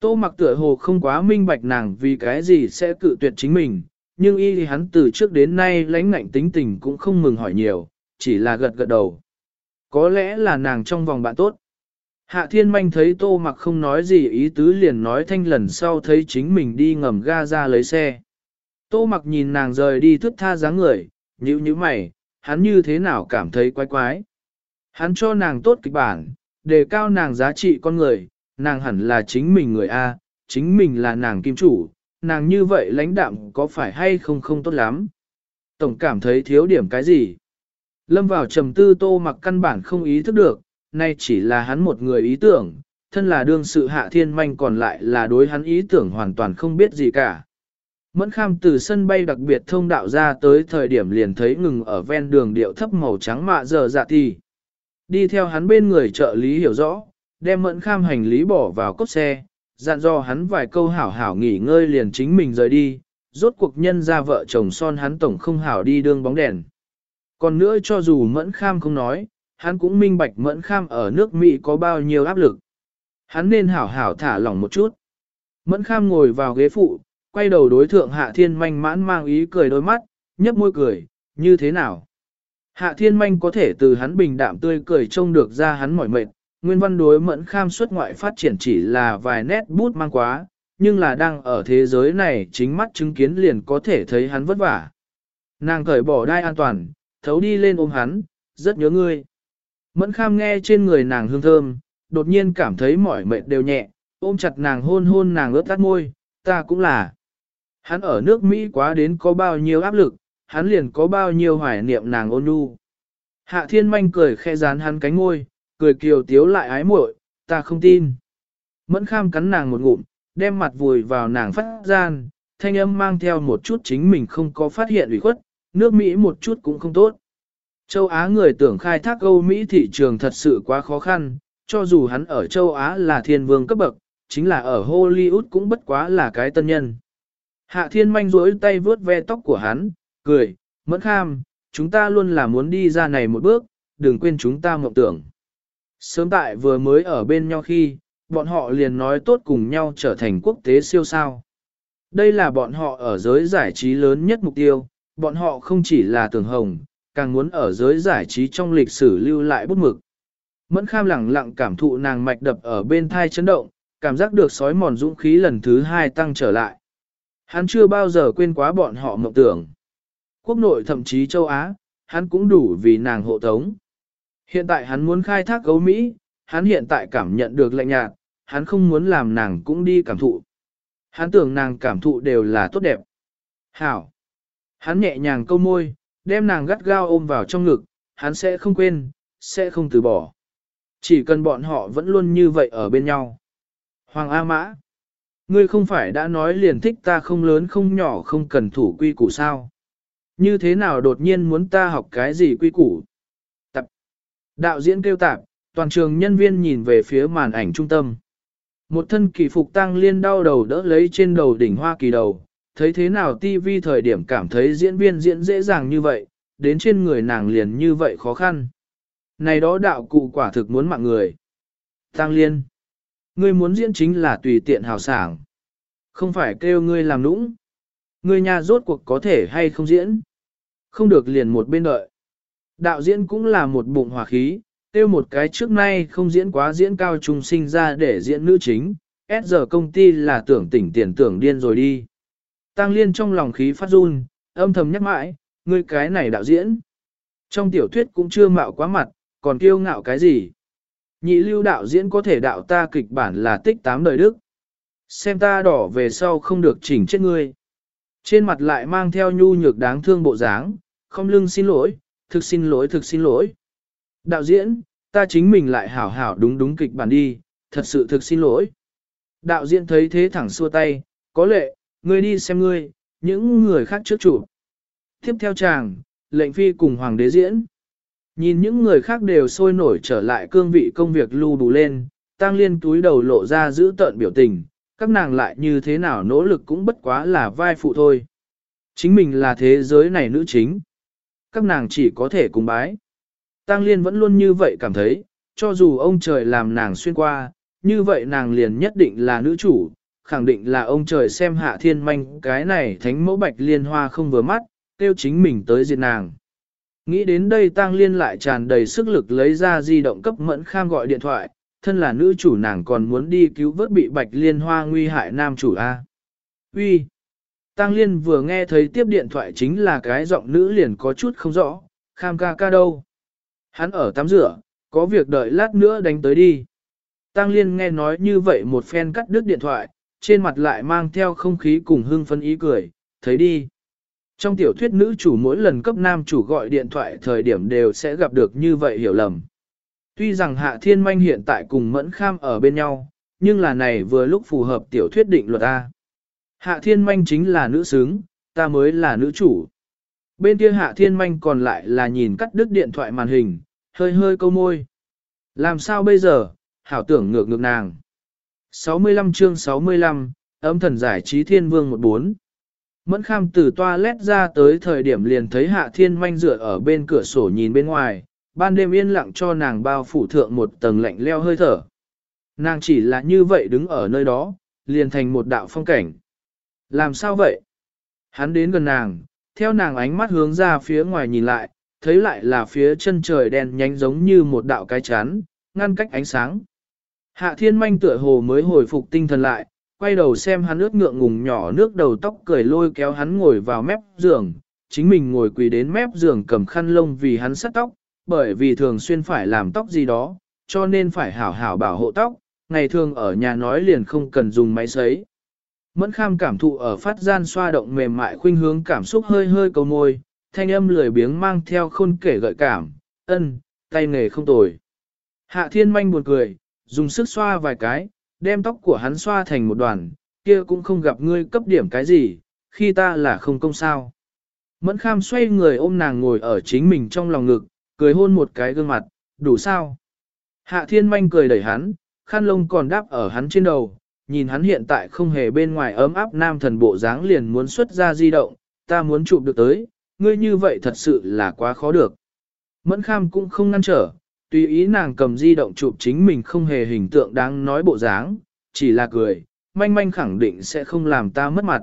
Tô mặc tựa hồ không quá minh bạch nàng vì cái gì sẽ cự tuyệt chính mình, nhưng y thì hắn từ trước đến nay lãnh ngạnh tính tình cũng không mừng hỏi nhiều, chỉ là gật gật đầu. Có lẽ là nàng trong vòng bạn tốt. Hạ thiên manh thấy tô mặc không nói gì ý tứ liền nói thanh lần sau thấy chính mình đi ngầm ga ra lấy xe. Tô mặc nhìn nàng rời đi thức tha dáng người, nhíu như mày, hắn như thế nào cảm thấy quái quái. Hắn cho nàng tốt kịch bản, đề cao nàng giá trị con người, nàng hẳn là chính mình người A, chính mình là nàng kim chủ, nàng như vậy lãnh đạm có phải hay không không tốt lắm. Tổng cảm thấy thiếu điểm cái gì. Lâm vào trầm tư tô mặc căn bản không ý thức được, nay chỉ là hắn một người ý tưởng, thân là đương sự hạ thiên manh còn lại là đối hắn ý tưởng hoàn toàn không biết gì cả. Mẫn kham từ sân bay đặc biệt thông đạo ra tới thời điểm liền thấy ngừng ở ven đường điệu thấp màu trắng mạ giờ dạ thì. Đi theo hắn bên người trợ lý hiểu rõ, đem mẫn kham hành lý bỏ vào cốt xe, dặn dò hắn vài câu hảo hảo nghỉ ngơi liền chính mình rời đi, rốt cuộc nhân ra vợ chồng son hắn tổng không hảo đi đương bóng đèn. Còn nữa cho dù mẫn kham không nói, hắn cũng minh bạch mẫn kham ở nước Mỹ có bao nhiêu áp lực. Hắn nên hảo hảo thả lỏng một chút. Mẫn kham ngồi vào ghế phụ, quay đầu đối thượng hạ thiên manh mãn mang ý cười đôi mắt, nhấp môi cười, như thế nào? Hạ thiên manh có thể từ hắn bình đạm tươi cười trông được ra hắn mỏi mệt, nguyên văn đối mẫn kham xuất ngoại phát triển chỉ là vài nét bút mang quá, nhưng là đang ở thế giới này chính mắt chứng kiến liền có thể thấy hắn vất vả. Nàng cởi bỏ đai an toàn, thấu đi lên ôm hắn, rất nhớ ngươi. Mẫn kham nghe trên người nàng hương thơm, đột nhiên cảm thấy mỏi mệt đều nhẹ, ôm chặt nàng hôn hôn nàng ướt tắt môi, ta cũng là. Hắn ở nước Mỹ quá đến có bao nhiêu áp lực, hắn liền có bao nhiêu hoài niệm nàng ôn nhu. Hạ thiên manh cười khe dán hắn cánh môi, cười kiều tiếu lại ái muội, ta không tin. Mẫn kham cắn nàng một ngụm, đem mặt vùi vào nàng phát gian, thanh âm mang theo một chút chính mình không có phát hiện ủy khuất, nước Mỹ một chút cũng không tốt. Châu Á người tưởng khai thác Âu Mỹ thị trường thật sự quá khó khăn, cho dù hắn ở châu Á là thiên vương cấp bậc, chính là ở Hollywood cũng bất quá là cái tân nhân. Hạ thiên manh rỗi tay vướt ve tóc của hắn, cười, mẫn kham, chúng ta luôn là muốn đi ra này một bước, đừng quên chúng ta mộng tưởng. Sớm tại vừa mới ở bên nhau khi, bọn họ liền nói tốt cùng nhau trở thành quốc tế siêu sao. Đây là bọn họ ở giới giải trí lớn nhất mục tiêu, bọn họ không chỉ là tường hồng, càng muốn ở giới giải trí trong lịch sử lưu lại bút mực. Mẫn kham lặng lặng cảm thụ nàng mạch đập ở bên thai chấn động, cảm giác được sói mòn dũng khí lần thứ hai tăng trở lại. Hắn chưa bao giờ quên quá bọn họ mộng tưởng. Quốc nội thậm chí châu Á, hắn cũng đủ vì nàng hộ tống. Hiện tại hắn muốn khai thác gấu Mỹ, hắn hiện tại cảm nhận được lạnh nhạt, hắn không muốn làm nàng cũng đi cảm thụ. Hắn tưởng nàng cảm thụ đều là tốt đẹp. Hảo. Hắn nhẹ nhàng câu môi, đem nàng gắt gao ôm vào trong ngực, hắn sẽ không quên, sẽ không từ bỏ. Chỉ cần bọn họ vẫn luôn như vậy ở bên nhau. Hoàng A Mã. Ngươi không phải đã nói liền thích ta không lớn không nhỏ không cần thủ quy củ sao? Như thế nào đột nhiên muốn ta học cái gì quy củ? Tập. Đạo diễn kêu tạp, toàn trường nhân viên nhìn về phía màn ảnh trung tâm. Một thân kỳ phục tăng liên đau đầu đỡ lấy trên đầu đỉnh hoa kỳ đầu, thấy thế nào TV thời điểm cảm thấy diễn viên diễn dễ dàng như vậy, đến trên người nàng liền như vậy khó khăn. Này đó đạo cụ quả thực muốn mạng người. Tăng liên. Ngươi muốn diễn chính là tùy tiện hào sảng. Không phải kêu ngươi làm nũng. Ngươi nhà rốt cuộc có thể hay không diễn. Không được liền một bên đợi. Đạo diễn cũng là một bụng hỏa khí, tiêu một cái trước nay không diễn quá diễn cao trung sinh ra để diễn nữ chính, S giờ công ty là tưởng tỉnh tiền tưởng điên rồi đi. Tăng liên trong lòng khí phát run, âm thầm nhắc mãi, ngươi cái này đạo diễn. Trong tiểu thuyết cũng chưa mạo quá mặt, còn kiêu ngạo cái gì. Nhị lưu đạo diễn có thể đạo ta kịch bản là tích tám đời đức. Xem ta đỏ về sau không được chỉnh chết ngươi. Trên mặt lại mang theo nhu nhược đáng thương bộ dáng, không lưng xin lỗi, thực xin lỗi thực xin lỗi. Đạo diễn, ta chính mình lại hảo hảo đúng đúng kịch bản đi, thật sự thực xin lỗi. Đạo diễn thấy thế thẳng xua tay, có lệ, ngươi đi xem ngươi, những người khác trước chủ. Tiếp theo chàng, lệnh phi cùng hoàng đế diễn. Nhìn những người khác đều sôi nổi trở lại cương vị công việc lưu đủ lên, tăng liên túi đầu lộ ra giữ tợn biểu tình, các nàng lại như thế nào nỗ lực cũng bất quá là vai phụ thôi. Chính mình là thế giới này nữ chính. Các nàng chỉ có thể cùng bái. Tăng liên vẫn luôn như vậy cảm thấy, cho dù ông trời làm nàng xuyên qua, như vậy nàng liền nhất định là nữ chủ, khẳng định là ông trời xem hạ thiên manh cái này thánh mẫu bạch liên hoa không vừa mắt, tiêu chính mình tới diệt nàng. Nghĩ đến đây Tăng Liên lại tràn đầy sức lực lấy ra di động cấp mẫn kham gọi điện thoại, thân là nữ chủ nàng còn muốn đi cứu vớt bị bạch liên hoa nguy hại nam chủ A. Uy, Tăng Liên vừa nghe thấy tiếp điện thoại chính là cái giọng nữ liền có chút không rõ, kham ca ca đâu. Hắn ở tắm rửa, có việc đợi lát nữa đánh tới đi. Tăng Liên nghe nói như vậy một phen cắt đứt điện thoại, trên mặt lại mang theo không khí cùng hưng phấn ý cười, thấy đi. Trong tiểu thuyết nữ chủ mỗi lần cấp nam chủ gọi điện thoại thời điểm đều sẽ gặp được như vậy hiểu lầm. Tuy rằng Hạ Thiên Manh hiện tại cùng Mẫn Kham ở bên nhau, nhưng là này vừa lúc phù hợp tiểu thuyết định luật A. Hạ Thiên Manh chính là nữ xứng, ta mới là nữ chủ. Bên kia Hạ Thiên Manh còn lại là nhìn cắt đứt điện thoại màn hình, hơi hơi câu môi. Làm sao bây giờ, hảo tưởng ngược ngược nàng. 65 chương 65, âm thần giải trí thiên vương 14. Mẫn kham từ toilet ra tới thời điểm liền thấy hạ thiên manh dựa ở bên cửa sổ nhìn bên ngoài, ban đêm yên lặng cho nàng bao phủ thượng một tầng lạnh leo hơi thở. Nàng chỉ là như vậy đứng ở nơi đó, liền thành một đạo phong cảnh. Làm sao vậy? Hắn đến gần nàng, theo nàng ánh mắt hướng ra phía ngoài nhìn lại, thấy lại là phía chân trời đen nhánh giống như một đạo cái chán, ngăn cách ánh sáng. Hạ thiên manh tựa hồ mới hồi phục tinh thần lại, quay đầu xem hắn ướt ngượng ngùng nhỏ nước đầu tóc cười lôi kéo hắn ngồi vào mép giường, chính mình ngồi quỳ đến mép giường cầm khăn lông vì hắn sắt tóc, bởi vì thường xuyên phải làm tóc gì đó, cho nên phải hảo hảo bảo hộ tóc, ngày thường ở nhà nói liền không cần dùng máy sấy. Mẫn kham cảm thụ ở phát gian xoa động mềm mại khuynh hướng cảm xúc hơi hơi cầu môi, thanh âm lười biếng mang theo khôn kể gợi cảm, ân, tay nghề không tồi. Hạ thiên manh buồn cười, dùng sức xoa vài cái, đem tóc của hắn xoa thành một đoàn, kia cũng không gặp ngươi cấp điểm cái gì, khi ta là không công sao. Mẫn kham xoay người ôm nàng ngồi ở chính mình trong lòng ngực, cười hôn một cái gương mặt, đủ sao. Hạ thiên manh cười đẩy hắn, khăn lông còn đáp ở hắn trên đầu, nhìn hắn hiện tại không hề bên ngoài ấm áp nam thần bộ dáng liền muốn xuất ra di động, ta muốn chụp được tới, ngươi như vậy thật sự là quá khó được. Mẫn kham cũng không ngăn trở, tùy ý nàng cầm di động chụp chính mình không hề hình tượng đáng nói bộ dáng, chỉ là cười, manh manh khẳng định sẽ không làm ta mất mặt.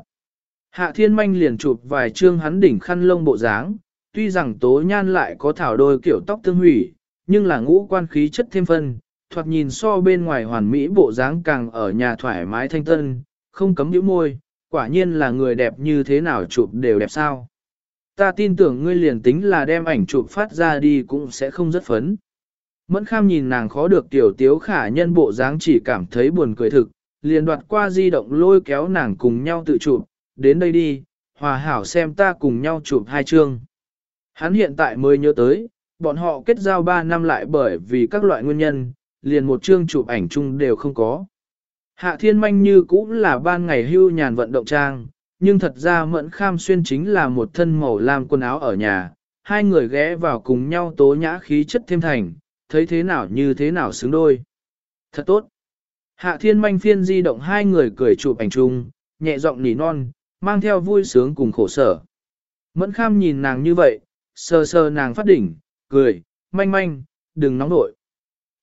Hạ thiên manh liền chụp vài chương hắn đỉnh khăn lông bộ dáng, tuy rằng tố nhan lại có thảo đôi kiểu tóc tương hủy, nhưng là ngũ quan khí chất thêm phân, thoạt nhìn so bên ngoài hoàn mỹ bộ dáng càng ở nhà thoải mái thanh tân, không cấm nhíu môi, quả nhiên là người đẹp như thế nào chụp đều đẹp sao. Ta tin tưởng ngươi liền tính là đem ảnh chụp phát ra đi cũng sẽ không rất phấn. Mẫn kham nhìn nàng khó được tiểu tiếu khả nhân bộ dáng chỉ cảm thấy buồn cười thực, liền đoạt qua di động lôi kéo nàng cùng nhau tự chụp, đến đây đi, hòa hảo xem ta cùng nhau chụp hai chương. Hắn hiện tại mới nhớ tới, bọn họ kết giao 3 năm lại bởi vì các loại nguyên nhân, liền một chương chụp ảnh chung đều không có. Hạ thiên manh như cũng là ban ngày hưu nhàn vận động trang, nhưng thật ra mẫn kham xuyên chính là một thân màu lam quần áo ở nhà, hai người ghé vào cùng nhau tố nhã khí chất thêm thành, thấy thế nào như thế nào xứng đôi. Thật tốt. Hạ thiên manh phiên di động hai người cười chụp ảnh chung, nhẹ giọng nỉ non, mang theo vui sướng cùng khổ sở. Mẫn kham nhìn nàng như vậy, sờ sờ nàng phát đỉnh, cười, manh manh, đừng nóng nội.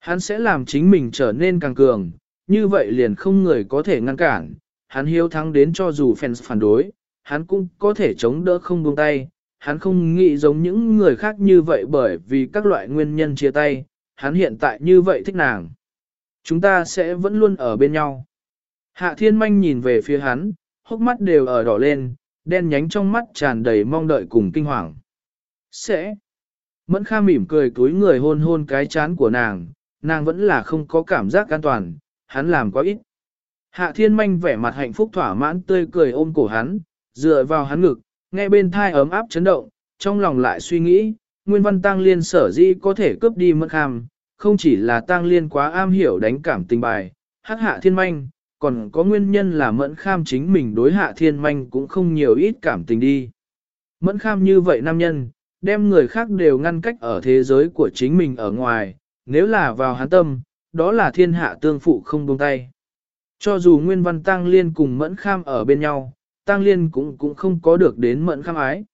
Hắn sẽ làm chính mình trở nên càng cường, như vậy liền không người có thể ngăn cản, hắn hiếu thắng đến cho dù fans phản đối, hắn cũng có thể chống đỡ không buông tay, hắn không nghĩ giống những người khác như vậy bởi vì các loại nguyên nhân chia tay, hắn hiện tại như vậy thích nàng. Chúng ta sẽ vẫn luôn ở bên nhau. Hạ thiên manh nhìn về phía hắn, hốc mắt đều ở đỏ lên, đen nhánh trong mắt tràn đầy mong đợi cùng kinh hoàng. Sẽ. Mẫn kha mỉm cười túi người hôn hôn cái chán của nàng, nàng vẫn là không có cảm giác an toàn, hắn làm quá ít. Hạ thiên manh vẻ mặt hạnh phúc thỏa mãn tươi cười ôm cổ hắn, dựa vào hắn ngực, nghe bên thai ấm áp chấn động, trong lòng lại suy nghĩ, nguyên văn tăng liên sở dĩ có thể cướp đi mất kham, không chỉ là tăng liên quá am hiểu đánh cảm tình bài, hắc hạ thiên manh, còn có nguyên nhân là mẫn kham chính mình đối hạ thiên manh cũng không nhiều ít cảm tình đi. Mẫn kham như vậy nam nhân, đem người khác đều ngăn cách ở thế giới của chính mình ở ngoài, nếu là vào hán tâm, đó là thiên hạ tương phụ không buông tay. Cho dù Nguyên Văn Tăng Liên cùng Mẫn Kham ở bên nhau, Tăng Liên cũng cũng không có được đến Mẫn Kham ái.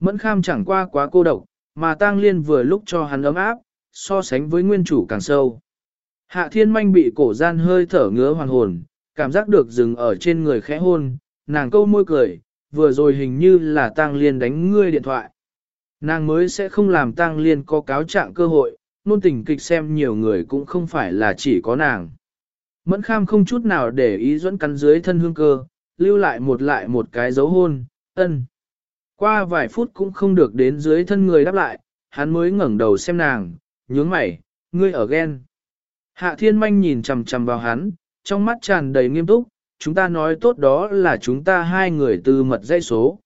Mẫn Kham chẳng qua quá cô độc, mà Tăng Liên vừa lúc cho hắn ấm áp, so sánh với nguyên chủ càng sâu. Hạ Thiên Manh bị cổ gian hơi thở ngứa hoàn hồn, cảm giác được dừng ở trên người khẽ hôn, nàng câu môi cười, vừa rồi hình như là Tăng Liên đánh ngươi điện thoại. Nàng mới sẽ không làm Tăng Liên có cáo trạng cơ hội, nôn tình kịch xem nhiều người cũng không phải là chỉ có nàng. Mẫn kham không chút nào để ý dẫn cắn dưới thân hương cơ, lưu lại một lại một cái dấu hôn, ân. Qua vài phút cũng không được đến dưới thân người đáp lại, hắn mới ngẩng đầu xem nàng, nhướng mày, ngươi ở ghen. Hạ thiên manh nhìn chằm chằm vào hắn, trong mắt tràn đầy nghiêm túc, chúng ta nói tốt đó là chúng ta hai người từ mật dây số.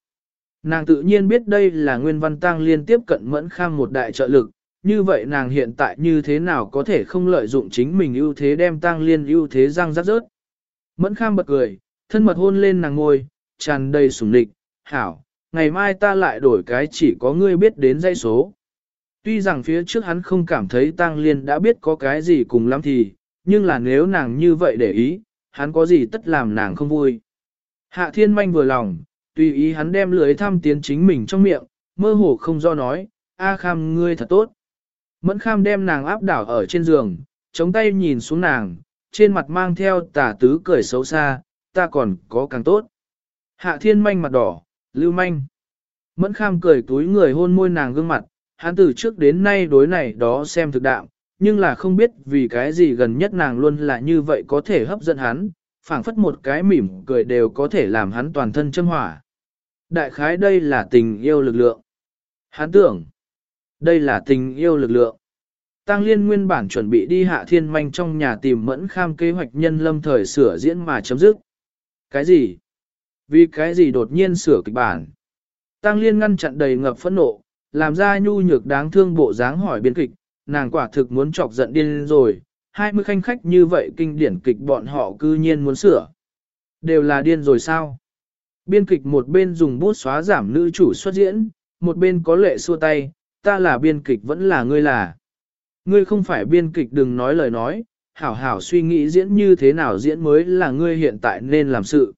Nàng tự nhiên biết đây là nguyên văn tăng liên tiếp cận mẫn kham một đại trợ lực, như vậy nàng hiện tại như thế nào có thể không lợi dụng chính mình ưu thế đem tăng liên ưu thế răng rắc rớt. Mẫn kham bật cười, thân mật hôn lên nàng ngôi, tràn đầy sủng địch, hảo, ngày mai ta lại đổi cái chỉ có ngươi biết đến dây số. Tuy rằng phía trước hắn không cảm thấy tăng liên đã biết có cái gì cùng lắm thì, nhưng là nếu nàng như vậy để ý, hắn có gì tất làm nàng không vui. Hạ thiên manh vừa lòng, tùy ý hắn đem lưới thăm tiến chính mình trong miệng, mơ hồ không do nói, A kham ngươi thật tốt. Mẫn kham đem nàng áp đảo ở trên giường, chống tay nhìn xuống nàng, trên mặt mang theo tà tứ cười xấu xa, ta còn có càng tốt. Hạ thiên manh mặt đỏ, lưu manh. Mẫn kham cười túi người hôn môi nàng gương mặt, hắn từ trước đến nay đối này đó xem thực đạo, nhưng là không biết vì cái gì gần nhất nàng luôn là như vậy có thể hấp dẫn hắn, phảng phất một cái mỉm cười đều có thể làm hắn toàn thân châm hỏa. Đại khái đây là tình yêu lực lượng. Hắn tưởng, đây là tình yêu lực lượng. Tăng Liên nguyên bản chuẩn bị đi hạ thiên manh trong nhà tìm mẫn kham kế hoạch nhân lâm thời sửa diễn mà chấm dứt. Cái gì? Vì cái gì đột nhiên sửa kịch bản? Tăng Liên ngăn chặn đầy ngập phẫn nộ, làm ra nhu nhược đáng thương bộ dáng hỏi biên kịch, nàng quả thực muốn chọc giận điên rồi, hai mươi khanh khách như vậy kinh điển kịch bọn họ cư nhiên muốn sửa. Đều là điên rồi sao? Biên kịch một bên dùng bút xóa giảm nữ chủ xuất diễn, một bên có lệ xua tay, ta là biên kịch vẫn là ngươi là. Ngươi không phải biên kịch đừng nói lời nói, hảo hảo suy nghĩ diễn như thế nào diễn mới là ngươi hiện tại nên làm sự.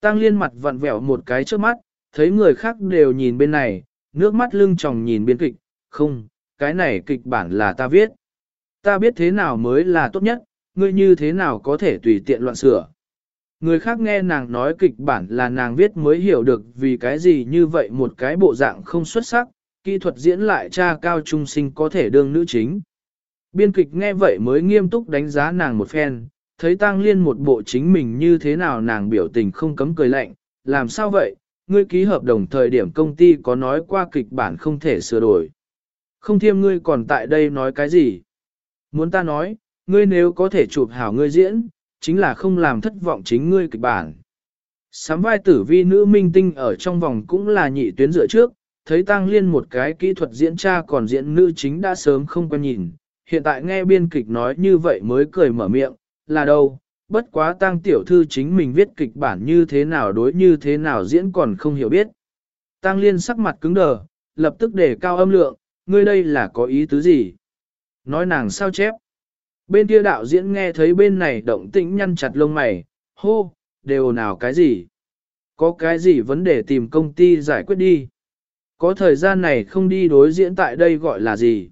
Tăng liên mặt vặn vẹo một cái trước mắt, thấy người khác đều nhìn bên này, nước mắt lưng tròng nhìn biên kịch, không, cái này kịch bản là ta viết. Ta biết thế nào mới là tốt nhất, ngươi như thế nào có thể tùy tiện loạn sửa. Người khác nghe nàng nói kịch bản là nàng viết mới hiểu được vì cái gì như vậy một cái bộ dạng không xuất sắc, kỹ thuật diễn lại cha cao trung sinh có thể đương nữ chính. Biên kịch nghe vậy mới nghiêm túc đánh giá nàng một phen, thấy tang liên một bộ chính mình như thế nào nàng biểu tình không cấm cười lạnh, làm sao vậy, ngươi ký hợp đồng thời điểm công ty có nói qua kịch bản không thể sửa đổi. Không thiêm ngươi còn tại đây nói cái gì? Muốn ta nói, ngươi nếu có thể chụp hảo ngươi diễn, chính là không làm thất vọng chính ngươi kịch bản. Sám vai tử vi nữ minh tinh ở trong vòng cũng là nhị tuyến dựa trước, thấy tăng liên một cái kỹ thuật diễn tra còn diễn nữ chính đã sớm không quen nhìn, hiện tại nghe biên kịch nói như vậy mới cười mở miệng, là đâu, bất quá tăng tiểu thư chính mình viết kịch bản như thế nào đối như thế nào diễn còn không hiểu biết. Tăng liên sắc mặt cứng đờ, lập tức để cao âm lượng, ngươi đây là có ý tứ gì? Nói nàng sao chép? Bên kia đạo diễn nghe thấy bên này động tĩnh nhăn chặt lông mày, hô, đều nào cái gì? Có cái gì vấn đề tìm công ty giải quyết đi? Có thời gian này không đi đối diễn tại đây gọi là gì?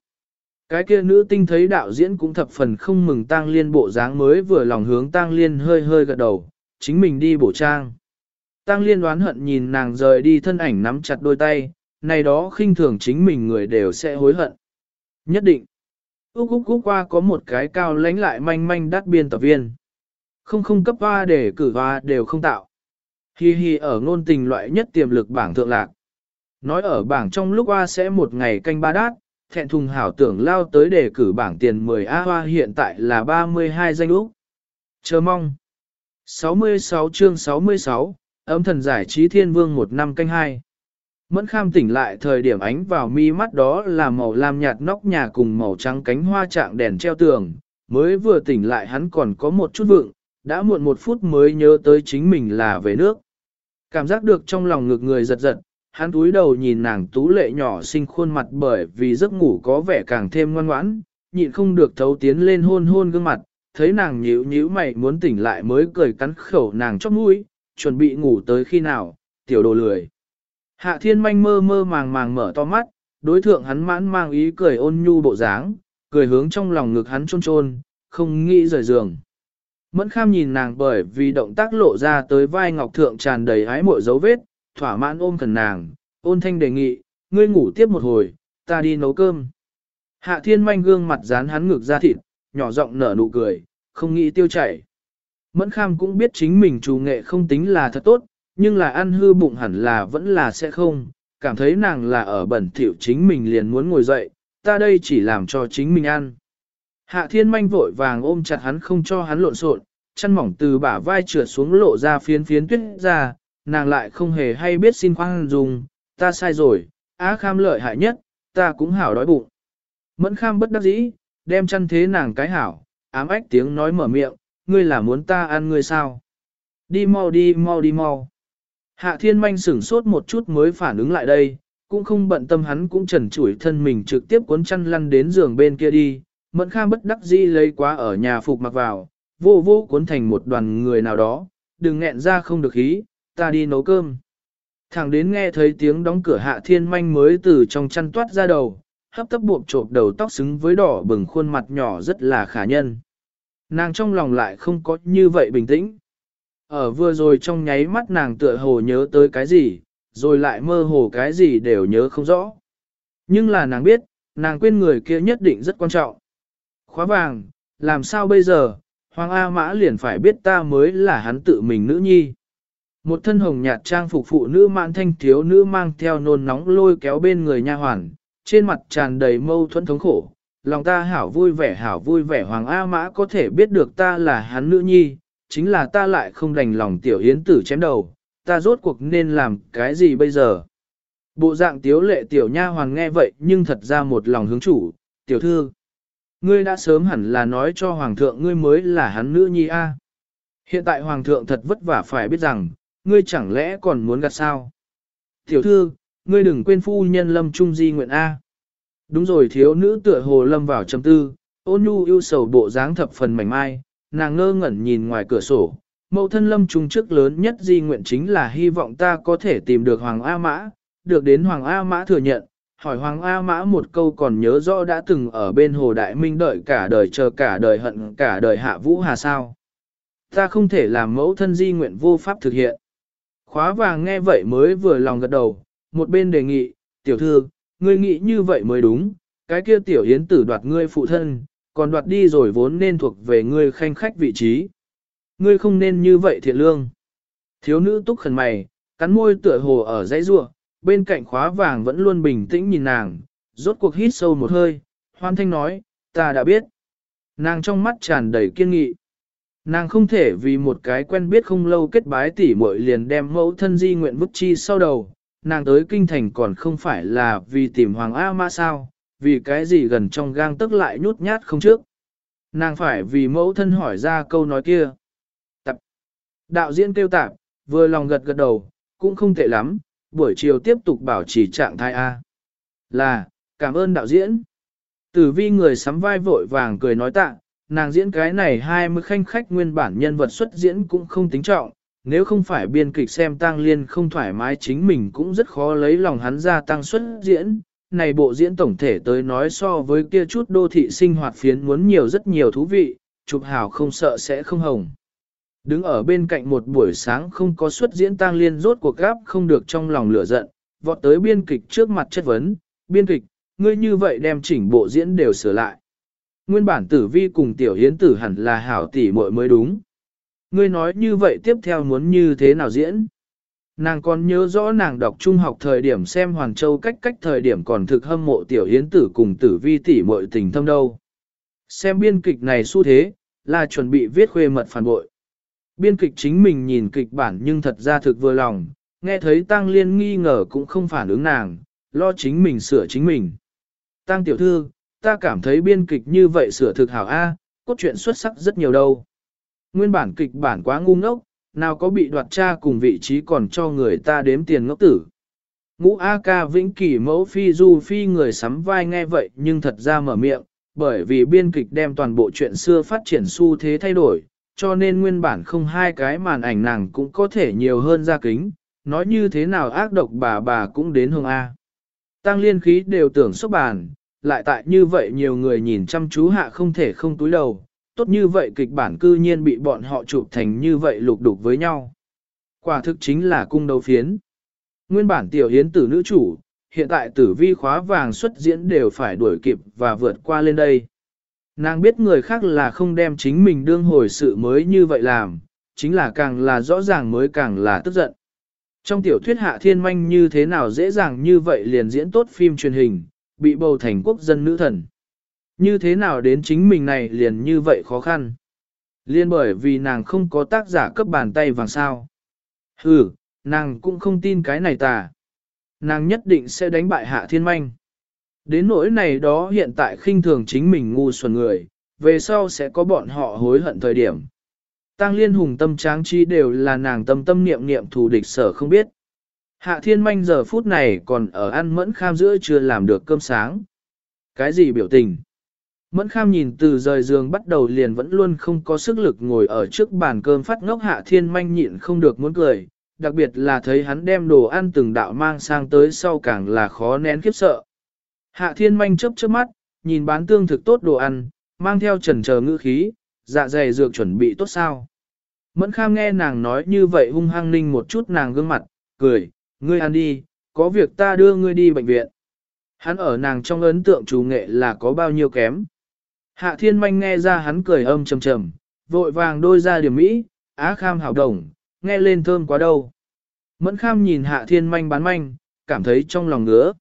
Cái kia nữ tinh thấy đạo diễn cũng thập phần không mừng tang liên bộ dáng mới vừa lòng hướng tang liên hơi hơi gật đầu, chính mình đi bổ trang. Tang liên đoán hận nhìn nàng rời đi thân ảnh nắm chặt đôi tay, này đó khinh thường chính mình người đều sẽ hối hận. Nhất định. Úc Úc Úc qua có một cái cao lánh lại manh manh đắt biên tập viên. Không không cấp hoa để cử hoa đều không tạo. Hi hi ở ngôn tình loại nhất tiềm lực bảng thượng lạc. Nói ở bảng trong lúc hoa sẽ một ngày canh ba đát, thẹn thùng hảo tưởng lao tới để cử bảng tiền 10 A hoa hiện tại là 32 danh Úc. Chờ mong. 66 chương 66, ấm thần giải trí thiên vương một năm canh hai. Mẫn kham tỉnh lại thời điểm ánh vào mi mắt đó là màu lam nhạt nóc nhà cùng màu trắng cánh hoa trạng đèn treo tường, mới vừa tỉnh lại hắn còn có một chút vượng, đã muộn một phút mới nhớ tới chính mình là về nước. Cảm giác được trong lòng ngực người giật giật, hắn túi đầu nhìn nàng tú lệ nhỏ xinh khuôn mặt bởi vì giấc ngủ có vẻ càng thêm ngoan ngoãn, nhịn không được thấu tiến lên hôn hôn gương mặt, thấy nàng nhíu nhíu mày muốn tỉnh lại mới cười cắn khẩu nàng chóp mũi, chuẩn bị ngủ tới khi nào, tiểu đồ lười. Hạ thiên manh mơ mơ màng màng mở to mắt, đối thượng hắn mãn mang ý cười ôn nhu bộ dáng, cười hướng trong lòng ngực hắn chôn chôn, không nghĩ rời giường. Mẫn kham nhìn nàng bởi vì động tác lộ ra tới vai ngọc thượng tràn đầy ái mội dấu vết, thỏa mãn ôm cần nàng, ôn thanh đề nghị, ngươi ngủ tiếp một hồi, ta đi nấu cơm. Hạ thiên manh gương mặt dán hắn ngược ra thịt, nhỏ giọng nở nụ cười, không nghĩ tiêu chảy. Mẫn kham cũng biết chính mình chủ nghệ không tính là thật tốt, nhưng là ăn hư bụng hẳn là vẫn là sẽ không, cảm thấy nàng là ở bẩn thỉu chính mình liền muốn ngồi dậy, ta đây chỉ làm cho chính mình ăn. Hạ thiên manh vội vàng ôm chặt hắn không cho hắn lộn xộn, chân mỏng từ bả vai trượt xuống lộ ra phiến phiến tuyết ra, nàng lại không hề hay biết xin khoan dùng, ta sai rồi, á kham lợi hại nhất, ta cũng hảo đói bụng. Mẫn kham bất đắc dĩ, đem chăn thế nàng cái hảo, ám ách tiếng nói mở miệng, ngươi là muốn ta ăn ngươi sao? Đi mau đi mau đi mau. Hạ thiên manh sửng sốt một chút mới phản ứng lại đây, cũng không bận tâm hắn cũng trần chủi thân mình trực tiếp cuốn chăn lăn đến giường bên kia đi, mẫn kham bất đắc dĩ lấy quá ở nhà phục mặc vào, vô vô cuốn thành một đoàn người nào đó, đừng nghẹn ra không được ý, ta đi nấu cơm. Thẳng đến nghe thấy tiếng đóng cửa hạ thiên manh mới từ trong chăn toát ra đầu, hấp tấp buộc trộm đầu tóc xứng với đỏ bừng khuôn mặt nhỏ rất là khả nhân. Nàng trong lòng lại không có như vậy bình tĩnh. Ở vừa rồi trong nháy mắt nàng tựa hồ nhớ tới cái gì, rồi lại mơ hồ cái gì đều nhớ không rõ. Nhưng là nàng biết, nàng quên người kia nhất định rất quan trọng. Khóa vàng, làm sao bây giờ, Hoàng A Mã liền phải biết ta mới là hắn tự mình nữ nhi. Một thân hồng nhạt trang phục phụ nữ mạn thanh thiếu nữ mang theo nôn nóng lôi kéo bên người nha hoàn, trên mặt tràn đầy mâu thuẫn thống khổ. Lòng ta hảo vui vẻ hảo vui vẻ Hoàng A Mã có thể biết được ta là hắn nữ nhi, chính là ta lại không đành lòng tiểu hiến tử chém đầu, ta rốt cuộc nên làm cái gì bây giờ? Bộ dạng tiếu lệ tiểu nha hoàng nghe vậy nhưng thật ra một lòng hướng chủ, tiểu thư. Ngươi đã sớm hẳn là nói cho hoàng thượng ngươi mới là hắn nữ nhi a. Hiện tại hoàng thượng thật vất vả phải biết rằng, ngươi chẳng lẽ còn muốn gạt sao? Tiểu thư, ngươi đừng quên phu nhân lâm trung di nguyện a. Đúng rồi thiếu nữ tựa hồ lâm vào trầm tư, ôn nhu yêu sầu bộ dáng thập phần mảnh mai, nàng ngơ ngẩn nhìn ngoài cửa sổ. Mẫu thân lâm trung trước lớn nhất di nguyện chính là hy vọng ta có thể tìm được Hoàng A Mã, được đến Hoàng A Mã thừa nhận, hỏi Hoàng A Mã một câu còn nhớ rõ đã từng ở bên Hồ Đại Minh đợi cả đời chờ cả đời hận cả đời hạ vũ hà sao. Ta không thể làm mẫu thân di nguyện vô pháp thực hiện. Khóa vàng nghe vậy mới vừa lòng gật đầu, một bên đề nghị, tiểu thư, ngươi nghĩ như vậy mới đúng, cái kia tiểu yến tử đoạt ngươi phụ thân, còn đoạt đi rồi vốn nên thuộc về ngươi khanh khách vị trí. Ngươi không nên như vậy thiện lương. Thiếu nữ túc khẩn mày, cắn môi tựa hồ ở dãy rua, bên cạnh khóa vàng vẫn luôn bình tĩnh nhìn nàng, rốt cuộc hít sâu một hơi, hoan thanh nói, ta đã biết. Nàng trong mắt tràn đầy kiên nghị. Nàng không thể vì một cái quen biết không lâu kết bái tỉ muội liền đem mẫu thân di nguyện bức chi sau đầu, nàng tới kinh thành còn không phải là vì tìm Hoàng A Ma sao, vì cái gì gần trong gang tức lại nhút nhát không trước. Nàng phải vì mẫu thân hỏi ra câu nói kia. Tập. Đạo diễn kêu tạp, vừa lòng gật gật đầu, cũng không tệ lắm, buổi chiều tiếp tục bảo trì trạng thái A. Là, cảm ơn đạo diễn. Tử vi người sắm vai vội vàng cười nói tạ, nàng diễn cái này hai mươi khanh khách nguyên bản nhân vật xuất diễn cũng không tính trọng, nếu không phải biên kịch xem tang liên không thoải mái chính mình cũng rất khó lấy lòng hắn ra tăng xuất diễn. Này bộ diễn tổng thể tới nói so với kia chút đô thị sinh hoạt phiến muốn nhiều rất nhiều thú vị, chụp hào không sợ sẽ không hồng. Đứng ở bên cạnh một buổi sáng không có xuất diễn tang liên rốt cuộc gáp không được trong lòng lửa giận, vọt tới biên kịch trước mặt chất vấn, biên kịch, ngươi như vậy đem chỉnh bộ diễn đều sửa lại. Nguyên bản tử vi cùng tiểu hiến tử hẳn là hảo tỷ muội mới đúng. Ngươi nói như vậy tiếp theo muốn như thế nào diễn? Nàng còn nhớ rõ nàng đọc trung học thời điểm xem Hoàng Châu cách cách thời điểm còn thực hâm mộ tiểu hiến tử cùng tử vi tỷ muội tình thâm đâu. Xem biên kịch này xu thế, là chuẩn bị viết khuê mật phản bội. Biên kịch chính mình nhìn kịch bản nhưng thật ra thực vừa lòng, nghe thấy Tăng Liên nghi ngờ cũng không phản ứng nàng, lo chính mình sửa chính mình. Tăng tiểu thư, ta cảm thấy biên kịch như vậy sửa thực hảo A, cốt truyện xuất sắc rất nhiều đâu. Nguyên bản kịch bản quá ngu ngốc, nào có bị đoạt tra cùng vị trí còn cho người ta đếm tiền ngốc tử. Ngũ A ca vĩnh kỳ mẫu phi du phi người sắm vai nghe vậy nhưng thật ra mở miệng, bởi vì biên kịch đem toàn bộ chuyện xưa phát triển xu thế thay đổi, cho nên nguyên bản không hai cái màn ảnh nàng cũng có thể nhiều hơn ra kính, nói như thế nào ác độc bà bà cũng đến hương A. Tăng liên khí đều tưởng sốc bàn, lại tại như vậy nhiều người nhìn chăm chú hạ không thể không túi đầu, tốt như vậy kịch bản cư nhiên bị bọn họ chụp thành như vậy lục đục với nhau. Quả thực chính là cung đấu phiến. Nguyên bản tiểu hiến tử nữ chủ, hiện tại tử vi khóa vàng xuất diễn đều phải đuổi kịp và vượt qua lên đây. Nàng biết người khác là không đem chính mình đương hồi sự mới như vậy làm, chính là càng là rõ ràng mới càng là tức giận. Trong tiểu thuyết hạ thiên manh như thế nào dễ dàng như vậy liền diễn tốt phim truyền hình, bị bầu thành quốc dân nữ thần. Như thế nào đến chính mình này liền như vậy khó khăn. Liên bởi vì nàng không có tác giả cấp bàn tay vàng sao. Ừ, nàng cũng không tin cái này tà. Nàng nhất định sẽ đánh bại hạ thiên manh. Đến nỗi này đó hiện tại khinh thường chính mình ngu xuẩn người, về sau sẽ có bọn họ hối hận thời điểm. Tăng liên hùng tâm tráng chi đều là nàng tâm tâm niệm niệm thù địch sở không biết. Hạ thiên manh giờ phút này còn ở ăn mẫn kham giữa chưa làm được cơm sáng. Cái gì biểu tình? Mẫn kham nhìn từ rời giường bắt đầu liền vẫn luôn không có sức lực ngồi ở trước bàn cơm phát ngốc hạ thiên manh nhịn không được muốn cười, đặc biệt là thấy hắn đem đồ ăn từng đạo mang sang tới sau càng là khó nén khiếp sợ. Hạ thiên manh chớp chớp mắt, nhìn bán tương thực tốt đồ ăn, mang theo trần chờ ngữ khí, dạ dày dược chuẩn bị tốt sao. Mẫn kham nghe nàng nói như vậy hung hăng ninh một chút nàng gương mặt, cười, ngươi ăn đi, có việc ta đưa ngươi đi bệnh viện. Hắn ở nàng trong ấn tượng chủ nghệ là có bao nhiêu kém. Hạ thiên manh nghe ra hắn cười âm trầm trầm, vội vàng đôi ra điểm mỹ, á kham hảo đồng, nghe lên thơm quá đâu. Mẫn kham nhìn hạ thiên manh bán manh, cảm thấy trong lòng ngứa.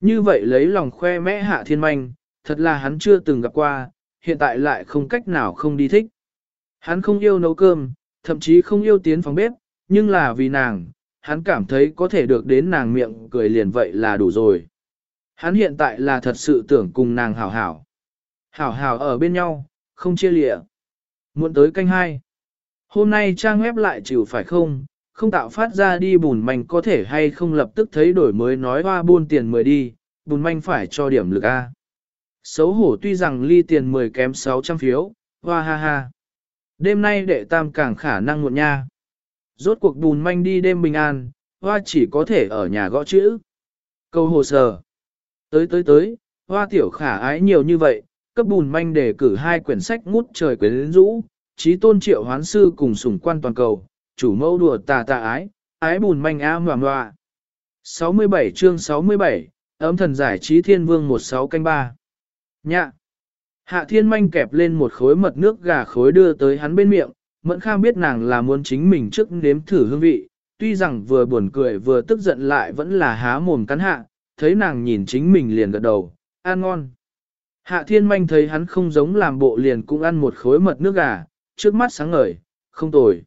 Như vậy lấy lòng khoe mẽ hạ thiên manh, thật là hắn chưa từng gặp qua, hiện tại lại không cách nào không đi thích. Hắn không yêu nấu cơm, thậm chí không yêu tiến phòng bếp, nhưng là vì nàng, hắn cảm thấy có thể được đến nàng miệng cười liền vậy là đủ rồi. Hắn hiện tại là thật sự tưởng cùng nàng hảo hảo. Hảo hảo ở bên nhau, không chia lịa. Muộn tới canh hai. Hôm nay trang web lại chịu phải không, không tạo phát ra đi bùn manh có thể hay không lập tức thấy đổi mới nói hoa buôn tiền mười đi, bùn manh phải cho điểm lực A. Xấu hổ tuy rằng ly tiền 10 kém 600 phiếu, hoa ha ha. Đêm nay đệ tam càng khả năng muộn nha. Rốt cuộc bùn manh đi đêm bình an, hoa chỉ có thể ở nhà gõ chữ. Câu hồ sơ. Tới tới tới, hoa tiểu khả ái nhiều như vậy, cấp bùn manh để cử hai quyển sách ngút trời quyến rũ, trí tôn triệu hoán sư cùng sủng quan toàn cầu, chủ mẫu đùa tà tà ái, ái bùn manh a hoà ngoà. 67 chương 67, ấm thần giải trí thiên vương 16 canh 3. Nhạ. Hạ thiên manh kẹp lên một khối mật nước gà khối đưa tới hắn bên miệng, mẫn kham biết nàng là muốn chính mình trước nếm thử hương vị, tuy rằng vừa buồn cười vừa tức giận lại vẫn là há mồm cắn hạ, thấy nàng nhìn chính mình liền gật đầu, ăn ngon. Hạ thiên manh thấy hắn không giống làm bộ liền cũng ăn một khối mật nước gà, trước mắt sáng ngời, không tồi.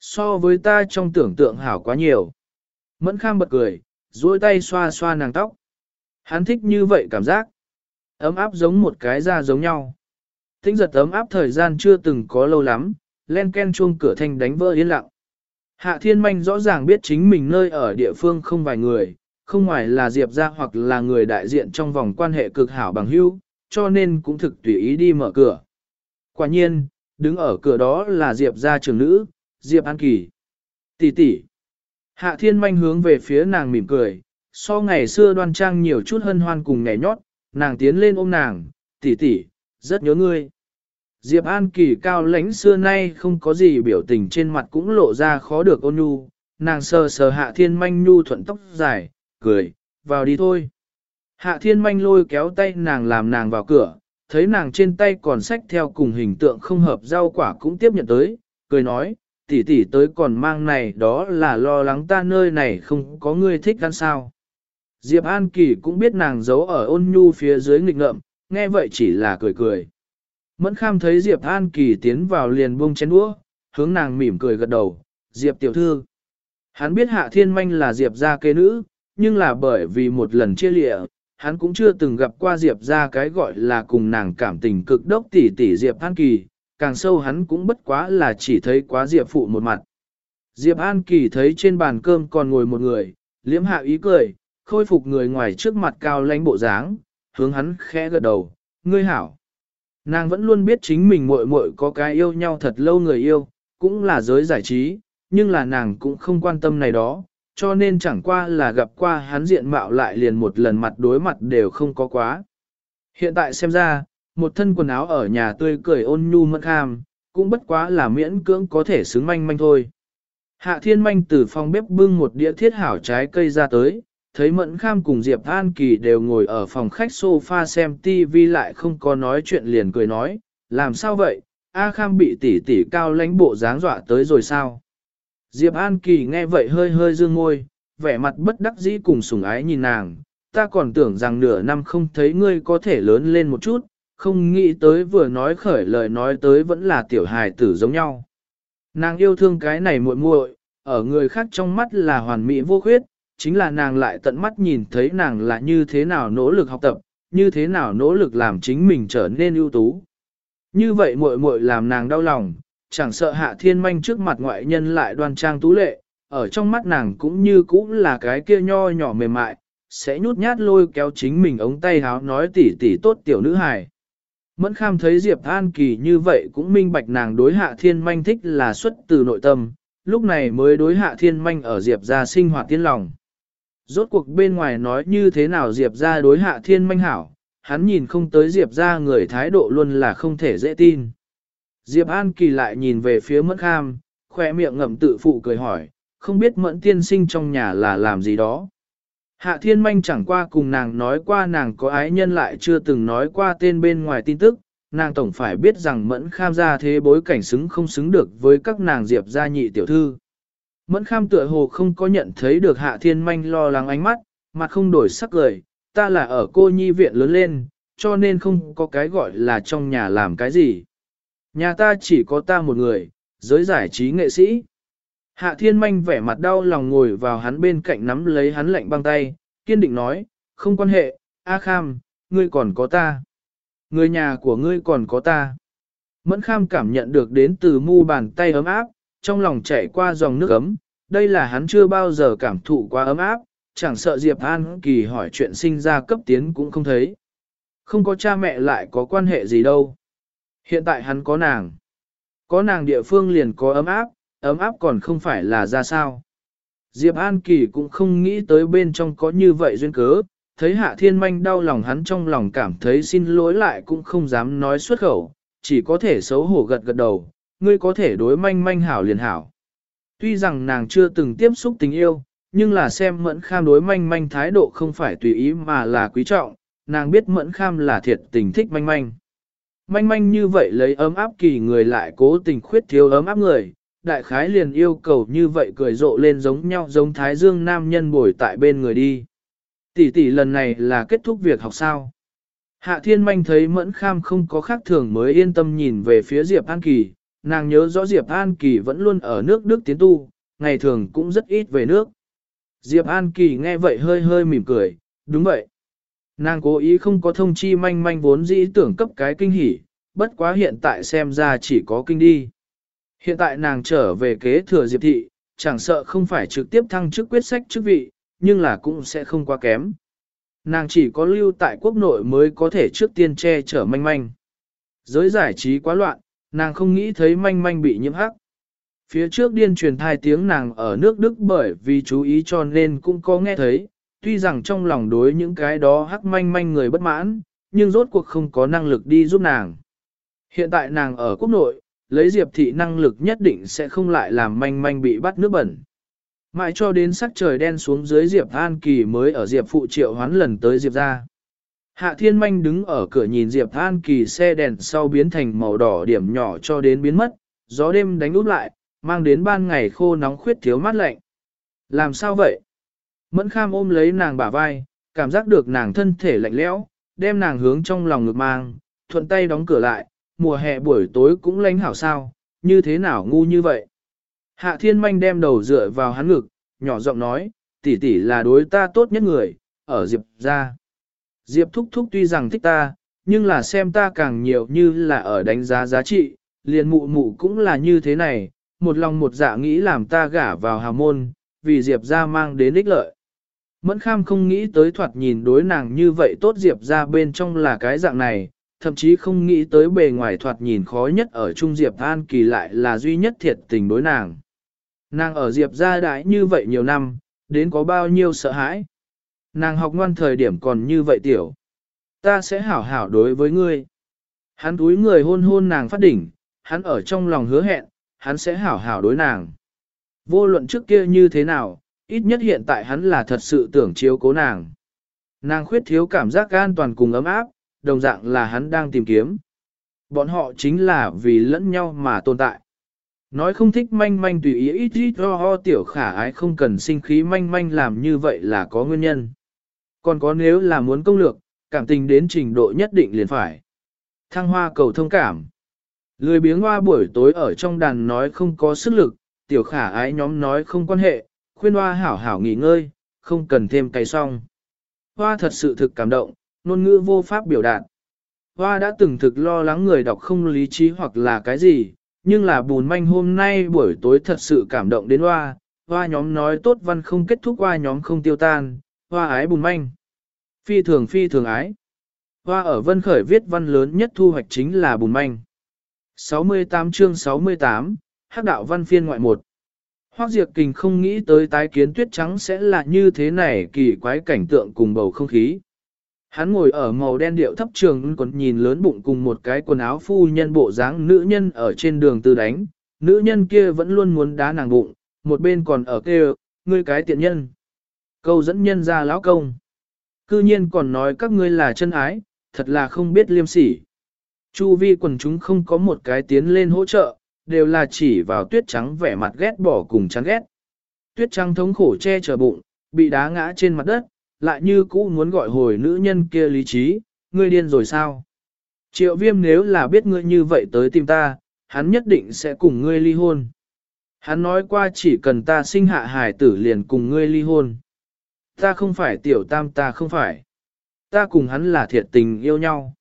So với ta trong tưởng tượng hảo quá nhiều. Mẫn kham bật cười, duỗi tay xoa xoa nàng tóc. Hắn thích như vậy cảm giác. Ấm áp giống một cái da giống nhau. Tính giật ấm áp thời gian chưa từng có lâu lắm, len ken chuông cửa thanh đánh vỡ yên lặng. Hạ thiên manh rõ ràng biết chính mình nơi ở địa phương không vài người, không ngoài là Diệp ra hoặc là người đại diện trong vòng quan hệ cực hảo bằng hữu, cho nên cũng thực tùy ý đi mở cửa. Quả nhiên, đứng ở cửa đó là Diệp gia trưởng nữ, Diệp An Kỳ. Tỷ tỷ. Hạ thiên manh hướng về phía nàng mỉm cười, so ngày xưa đoan trang nhiều chút hân hoan cùng ngày nhót, nàng tiến lên ôm nàng, tỷ tỷ, rất nhớ ngươi. Diệp An Kỳ cao lãnh xưa nay không có gì biểu tình trên mặt cũng lộ ra khó được ôn nhu, nàng sờ sờ hạ thiên manh nhu thuận tóc dài, cười, vào đi thôi. Hạ thiên manh lôi kéo tay nàng làm nàng vào cửa, thấy nàng trên tay còn sách theo cùng hình tượng không hợp rau quả cũng tiếp nhận tới, cười nói, tỷ tỷ tới còn mang này đó là lo lắng ta nơi này không có người thích ăn sao. Diệp An Kỳ cũng biết nàng giấu ở ôn nhu phía dưới nghịch ngợm, nghe vậy chỉ là cười cười. Mẫn kham thấy Diệp An Kỳ tiến vào liền buông chén đũa, hướng nàng mỉm cười gật đầu, Diệp tiểu thư. Hắn biết hạ thiên manh là Diệp gia kế nữ, nhưng là bởi vì một lần chia lịa, hắn cũng chưa từng gặp qua Diệp gia cái gọi là cùng nàng cảm tình cực đốc tỷ tỷ Diệp An Kỳ, càng sâu hắn cũng bất quá là chỉ thấy quá Diệp phụ một mặt. Diệp An Kỳ thấy trên bàn cơm còn ngồi một người, liễm hạ ý cười, khôi phục người ngoài trước mặt cao lãnh bộ dáng, hướng hắn khẽ gật đầu, ngươi hảo. Nàng vẫn luôn biết chính mình muội muội có cái yêu nhau thật lâu người yêu, cũng là giới giải trí, nhưng là nàng cũng không quan tâm này đó, cho nên chẳng qua là gặp qua hắn diện mạo lại liền một lần mặt đối mặt đều không có quá. Hiện tại xem ra, một thân quần áo ở nhà tươi cười ôn nhu mẫn kham, cũng bất quá là miễn cưỡng có thể xứng manh manh thôi. Hạ thiên manh từ phòng bếp bưng một đĩa thiết hảo trái cây ra tới, thấy Mẫn Kham cùng Diệp An Kỳ đều ngồi ở phòng khách sofa xem TV lại không có nói chuyện liền cười nói, làm sao vậy, A Kham bị tỷ tỷ cao lãnh bộ dáng dọa tới rồi sao? Diệp An Kỳ nghe vậy hơi hơi dương môi, vẻ mặt bất đắc dĩ cùng sủng ái nhìn nàng, ta còn tưởng rằng nửa năm không thấy ngươi có thể lớn lên một chút, không nghĩ tới vừa nói khởi lời nói tới vẫn là tiểu hài tử giống nhau. Nàng yêu thương cái này muội muội, ở người khác trong mắt là hoàn mỹ vô khuyết, chính là nàng lại tận mắt nhìn thấy nàng là như thế nào nỗ lực học tập, như thế nào nỗ lực làm chính mình trở nên ưu tú. Như vậy muội muội làm nàng đau lòng, chẳng sợ hạ thiên manh trước mặt ngoại nhân lại đoan trang tú lệ, ở trong mắt nàng cũng như cũng là cái kia nho nhỏ mềm mại, sẽ nhút nhát lôi kéo chính mình ống tay háo nói tỉ tỉ tốt tiểu nữ hài. Mẫn kham thấy Diệp An Kỳ như vậy cũng minh bạch nàng đối hạ thiên manh thích là xuất từ nội tâm, lúc này mới đối hạ thiên manh ở Diệp ra sinh hoạt tiên lòng. Rốt cuộc bên ngoài nói như thế nào Diệp ra đối hạ thiên manh hảo, hắn nhìn không tới Diệp ra người thái độ luôn là không thể dễ tin. Diệp An Kỳ lại nhìn về phía mẫn kham, khoe miệng ngậm tự phụ cười hỏi, không biết mẫn tiên sinh trong nhà là làm gì đó. Hạ thiên manh chẳng qua cùng nàng nói qua nàng có ái nhân lại chưa từng nói qua tên bên ngoài tin tức, nàng tổng phải biết rằng mẫn kham ra thế bối cảnh xứng không xứng được với các nàng diệp gia nhị tiểu thư. Mẫn kham tựa hồ không có nhận thấy được hạ thiên manh lo lắng ánh mắt, mặt không đổi sắc cười, ta là ở cô nhi viện lớn lên, cho nên không có cái gọi là trong nhà làm cái gì. Nhà ta chỉ có ta một người, giới giải trí nghệ sĩ. Hạ thiên manh vẻ mặt đau lòng ngồi vào hắn bên cạnh nắm lấy hắn lạnh băng tay, kiên định nói, không quan hệ, A Kham, ngươi còn có ta. Người nhà của ngươi còn có ta. Mẫn Kham cảm nhận được đến từ mu bàn tay ấm áp, trong lòng chảy qua dòng nước ấm, đây là hắn chưa bao giờ cảm thụ quá ấm áp, chẳng sợ Diệp An Kỳ hỏi chuyện sinh ra cấp tiến cũng không thấy. Không có cha mẹ lại có quan hệ gì đâu. Hiện tại hắn có nàng. Có nàng địa phương liền có ấm áp, ấm áp còn không phải là ra sao. Diệp An Kỳ cũng không nghĩ tới bên trong có như vậy duyên cớ, thấy Hạ Thiên Manh đau lòng hắn trong lòng cảm thấy xin lỗi lại cũng không dám nói xuất khẩu, chỉ có thể xấu hổ gật gật đầu, ngươi có thể đối manh manh hảo liền hảo. Tuy rằng nàng chưa từng tiếp xúc tình yêu, nhưng là xem mẫn kham đối manh manh thái độ không phải tùy ý mà là quý trọng, nàng biết mẫn kham là thiệt tình thích manh manh. Manh manh như vậy lấy ấm áp kỳ người lại cố tình khuyết thiếu ấm áp người, đại khái liền yêu cầu như vậy cười rộ lên giống nhau giống thái dương nam nhân bồi tại bên người đi. Tỷ tỷ lần này là kết thúc việc học sao. Hạ thiên manh thấy mẫn kham không có khác thường mới yên tâm nhìn về phía Diệp An Kỳ, nàng nhớ rõ Diệp An Kỳ vẫn luôn ở nước Đức tiến tu, ngày thường cũng rất ít về nước. Diệp An Kỳ nghe vậy hơi hơi mỉm cười, đúng vậy. Nàng cố ý không có thông chi manh manh vốn dĩ tưởng cấp cái kinh hỉ, bất quá hiện tại xem ra chỉ có kinh đi. Hiện tại nàng trở về kế thừa Diệp Thị, chẳng sợ không phải trực tiếp thăng chức quyết sách chức vị, nhưng là cũng sẽ không quá kém. Nàng chỉ có lưu tại quốc nội mới có thể trước tiên che chở manh manh. Giới giải trí quá loạn, nàng không nghĩ thấy manh manh bị nhiễm hắc. Phía trước điên truyền thai tiếng nàng ở nước Đức bởi vì chú ý cho nên cũng có nghe thấy, tuy rằng trong lòng đối những cái đó hắc manh manh người bất mãn, nhưng rốt cuộc không có năng lực đi giúp nàng. Hiện tại nàng ở quốc nội, lấy Diệp thị năng lực nhất định sẽ không lại làm manh manh bị bắt nước bẩn. Mãi cho đến sắc trời đen xuống dưới Diệp An Kỳ mới ở Diệp phụ triệu hoán lần tới Diệp ra. Hạ Thiên Manh đứng ở cửa nhìn Diệp An Kỳ xe đèn sau biến thành màu đỏ điểm nhỏ cho đến biến mất, gió đêm đánh úp lại, mang đến ban ngày khô nóng khuyết thiếu mát lạnh. Làm sao vậy? Mẫn kham ôm lấy nàng bả vai, cảm giác được nàng thân thể lạnh lẽo, đem nàng hướng trong lòng ngực mang, thuận tay đóng cửa lại, mùa hè buổi tối cũng lánh hảo sao, như thế nào ngu như vậy? Hạ thiên manh đem đầu dựa vào hắn ngực, nhỏ giọng nói, tỷ tỷ là đối ta tốt nhất người, ở Diệp ra. Diệp thúc thúc tuy rằng thích ta, nhưng là xem ta càng nhiều như là ở đánh giá giá trị, liền mụ mụ cũng là như thế này, một lòng một dạ nghĩ làm ta gả vào hào môn, vì Diệp ra mang đến ích lợi. Mẫn kham không nghĩ tới thoạt nhìn đối nàng như vậy tốt Diệp ra bên trong là cái dạng này, thậm chí không nghĩ tới bề ngoài thoạt nhìn khó nhất ở Trung Diệp An Kỳ lại là duy nhất thiệt tình đối nàng. Nàng ở Diệp gia đại như vậy nhiều năm, đến có bao nhiêu sợ hãi. Nàng học ngoan thời điểm còn như vậy tiểu. Ta sẽ hảo hảo đối với ngươi. Hắn túi người hôn hôn nàng phát đỉnh, hắn ở trong lòng hứa hẹn, hắn sẽ hảo hảo đối nàng. Vô luận trước kia như thế nào, ít nhất hiện tại hắn là thật sự tưởng chiếu cố nàng. Nàng khuyết thiếu cảm giác an toàn cùng ấm áp, đồng dạng là hắn đang tìm kiếm. Bọn họ chính là vì lẫn nhau mà tồn tại. Nói không thích manh manh tùy ý ít ít ho ho tiểu khả ái không cần sinh khí manh manh làm như vậy là có nguyên nhân. Còn có nếu là muốn công lược, cảm tình đến trình độ nhất định liền phải. Thăng hoa cầu thông cảm. Lười biếng hoa buổi tối ở trong đàn nói không có sức lực, tiểu khả ái nhóm nói không quan hệ, khuyên hoa hảo hảo nghỉ ngơi, không cần thêm cày xong. Hoa thật sự thực cảm động, ngôn ngữ vô pháp biểu đạt. Hoa đã từng thực lo lắng người đọc không lý trí hoặc là cái gì, nhưng là bùn manh hôm nay buổi tối thật sự cảm động đến hoa, hoa nhóm nói tốt văn không kết thúc hoa nhóm không tiêu tan, hoa ái bùn manh. Phi thường phi thường ái. Hoa ở vân khởi viết văn lớn nhất thu hoạch chính là bùn manh. 68 chương 68, Hắc đạo văn phiên ngoại 1. Hoác Diệp Kình không nghĩ tới tái kiến tuyết trắng sẽ là như thế này kỳ quái cảnh tượng cùng bầu không khí. Hắn ngồi ở màu đen điệu thấp trường còn nhìn lớn bụng cùng một cái quần áo phu nhân bộ dáng nữ nhân ở trên đường tư đánh, nữ nhân kia vẫn luôn muốn đá nàng bụng, một bên còn ở kêu, ngươi cái tiện nhân. Câu dẫn nhân ra lão công. Cư nhiên còn nói các ngươi là chân ái, thật là không biết liêm sỉ. Chu vi quần chúng không có một cái tiến lên hỗ trợ, đều là chỉ vào tuyết trắng vẻ mặt ghét bỏ cùng chán ghét. Tuyết trắng thống khổ che chở bụng, bị đá ngã trên mặt đất, lại như cũ muốn gọi hồi nữ nhân kia lý trí, ngươi điên rồi sao? Triệu viêm nếu là biết ngươi như vậy tới tìm ta, hắn nhất định sẽ cùng ngươi ly hôn. Hắn nói qua chỉ cần ta sinh hạ hài tử liền cùng ngươi ly hôn. Ta không phải tiểu tam ta không phải. Ta cùng hắn là thiệt tình yêu nhau.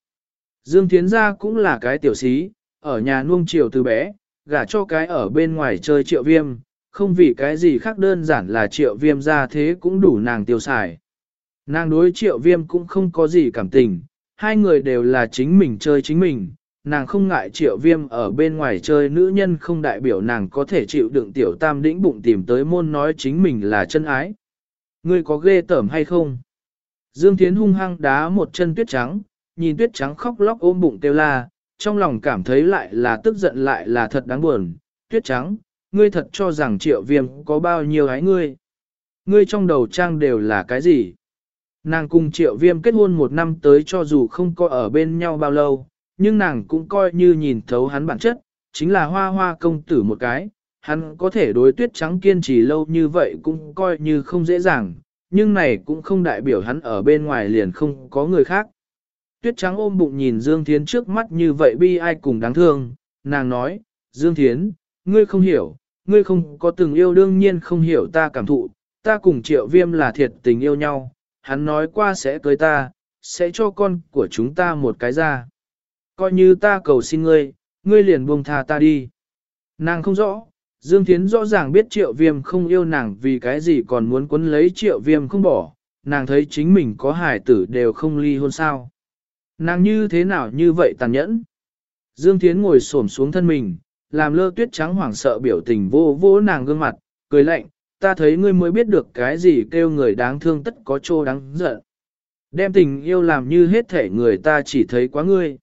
Dương Thiến Gia cũng là cái tiểu sĩ, ở nhà nuông chiều từ bé, gả cho cái ở bên ngoài chơi triệu viêm, không vì cái gì khác đơn giản là triệu viêm ra thế cũng đủ nàng tiêu xài. Nàng đối triệu viêm cũng không có gì cảm tình, hai người đều là chính mình chơi chính mình, nàng không ngại triệu viêm ở bên ngoài chơi nữ nhân không đại biểu nàng có thể chịu đựng tiểu tam đĩnh bụng tìm tới môn nói chính mình là chân ái. Ngươi có ghê tởm hay không? Dương Thiến hung hăng đá một chân tuyết trắng, nhìn tuyết trắng khóc lóc ôm bụng kêu la, trong lòng cảm thấy lại là tức giận lại là thật đáng buồn. Tuyết trắng, ngươi thật cho rằng triệu viêm có bao nhiêu ái ngươi. Ngươi trong đầu trang đều là cái gì? Nàng cùng triệu viêm kết hôn một năm tới cho dù không có ở bên nhau bao lâu, nhưng nàng cũng coi như nhìn thấu hắn bản chất, chính là hoa hoa công tử một cái, hắn có thể đối tuyết trắng kiên trì lâu như vậy cũng coi như không dễ dàng, nhưng này cũng không đại biểu hắn ở bên ngoài liền không có người khác. Tuyết trắng ôm bụng nhìn Dương Thiến trước mắt như vậy bi ai cùng đáng thương, nàng nói, Dương Thiến, ngươi không hiểu, ngươi không có từng yêu đương nhiên không hiểu ta cảm thụ, ta cùng triệu viêm là thiệt tình yêu nhau, hắn nói qua sẽ cưới ta, sẽ cho con của chúng ta một cái ra. Coi như ta cầu xin ngươi, ngươi liền buông tha ta đi. Nàng không rõ, Dương Thiến rõ ràng biết triệu viêm không yêu nàng vì cái gì còn muốn quấn lấy triệu viêm không bỏ, nàng thấy chính mình có hài tử đều không ly hôn sao. Nàng như thế nào như vậy tàn nhẫn? Dương Thiến ngồi xổm xuống thân mình, làm lơ tuyết trắng hoảng sợ biểu tình vô vô nàng gương mặt, cười lạnh, ta thấy ngươi mới biết được cái gì kêu người đáng thương tất có trô đáng giận. Đem tình yêu làm như hết thể người ta chỉ thấy quá ngươi.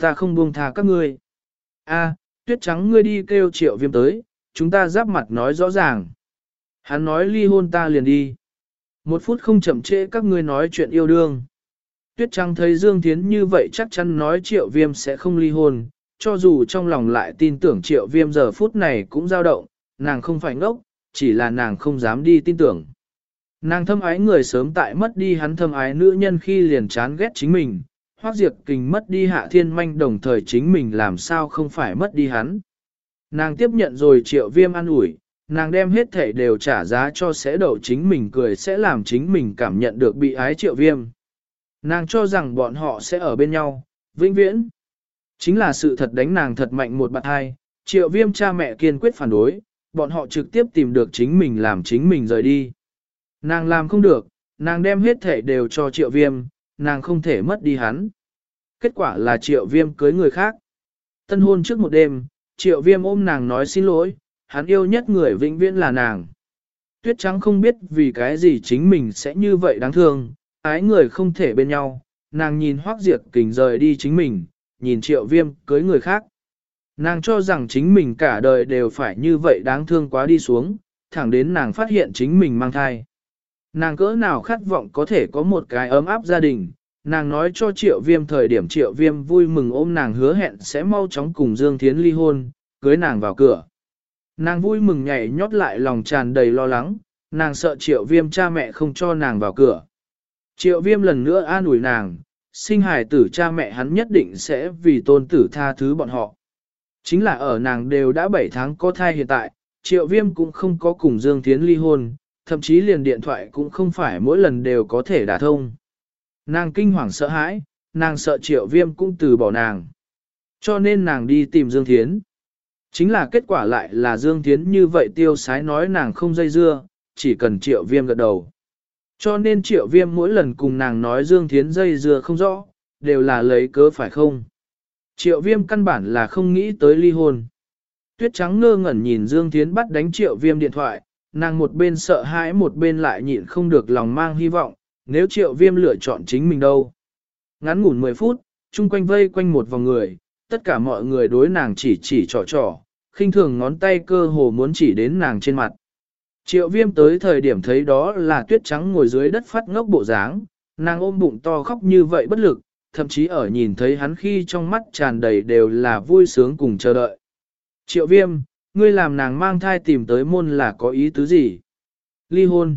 Ta không buông tha các ngươi. A, tuyết trắng ngươi đi kêu triệu viêm tới, chúng ta giáp mặt nói rõ ràng. Hắn nói ly hôn ta liền đi. Một phút không chậm trễ các ngươi nói chuyện yêu đương. Tuyết Trăng thấy Dương Thiến như vậy chắc chắn nói triệu viêm sẽ không ly hôn, cho dù trong lòng lại tin tưởng triệu viêm giờ phút này cũng dao động, nàng không phải ngốc, chỉ là nàng không dám đi tin tưởng. Nàng thâm ái người sớm tại mất đi hắn thâm ái nữ nhân khi liền chán ghét chính mình, hoác diệt kình mất đi hạ thiên manh đồng thời chính mình làm sao không phải mất đi hắn. Nàng tiếp nhận rồi triệu viêm an ủi, nàng đem hết thể đều trả giá cho sẽ đậu chính mình cười sẽ làm chính mình cảm nhận được bị ái triệu viêm. Nàng cho rằng bọn họ sẽ ở bên nhau, vĩnh viễn. Chính là sự thật đánh nàng thật mạnh một bạn hai, triệu viêm cha mẹ kiên quyết phản đối, bọn họ trực tiếp tìm được chính mình làm chính mình rời đi. Nàng làm không được, nàng đem hết thể đều cho triệu viêm, nàng không thể mất đi hắn. Kết quả là triệu viêm cưới người khác. Tân hôn trước một đêm, triệu viêm ôm nàng nói xin lỗi, hắn yêu nhất người vĩnh viễn là nàng. Tuyết trắng không biết vì cái gì chính mình sẽ như vậy đáng thương, ái người không thể bên nhau, nàng nhìn hoác diệt kình rời đi chính mình, nhìn triệu viêm cưới người khác. Nàng cho rằng chính mình cả đời đều phải như vậy đáng thương quá đi xuống, thẳng đến nàng phát hiện chính mình mang thai. Nàng cỡ nào khát vọng có thể có một cái ấm áp gia đình, nàng nói cho triệu viêm thời điểm triệu viêm vui mừng ôm nàng hứa hẹn sẽ mau chóng cùng Dương Thiến ly hôn, cưới nàng vào cửa. Nàng vui mừng nhảy nhót lại lòng tràn đầy lo lắng, nàng sợ triệu viêm cha mẹ không cho nàng vào cửa. Triệu viêm lần nữa an ủi nàng, sinh hài tử cha mẹ hắn nhất định sẽ vì tôn tử tha thứ bọn họ. Chính là ở nàng đều đã 7 tháng có thai hiện tại, triệu viêm cũng không có cùng Dương Thiến ly hôn, thậm chí liền điện thoại cũng không phải mỗi lần đều có thể đả thông. Nàng kinh hoàng sợ hãi, nàng sợ triệu viêm cũng từ bỏ nàng. Cho nên nàng đi tìm Dương Thiến. Chính là kết quả lại là Dương Thiến như vậy tiêu sái nói nàng không dây dưa, chỉ cần triệu viêm gật đầu. Cho nên triệu viêm mỗi lần cùng nàng nói Dương Thiến dây dưa không rõ, đều là lấy cớ phải không. Triệu viêm căn bản là không nghĩ tới ly hôn. Tuyết trắng ngơ ngẩn nhìn Dương Thiến bắt đánh triệu viêm điện thoại, nàng một bên sợ hãi một bên lại nhịn không được lòng mang hy vọng, nếu triệu viêm lựa chọn chính mình đâu. Ngắn ngủn 10 phút, chung quanh vây quanh một vòng người, tất cả mọi người đối nàng chỉ chỉ trò trò, khinh thường ngón tay cơ hồ muốn chỉ đến nàng trên mặt. Triệu viêm tới thời điểm thấy đó là tuyết trắng ngồi dưới đất phát ngốc bộ dáng, nàng ôm bụng to khóc như vậy bất lực, thậm chí ở nhìn thấy hắn khi trong mắt tràn đầy đều là vui sướng cùng chờ đợi. Triệu viêm, ngươi làm nàng mang thai tìm tới môn là có ý tứ gì? Ly hôn.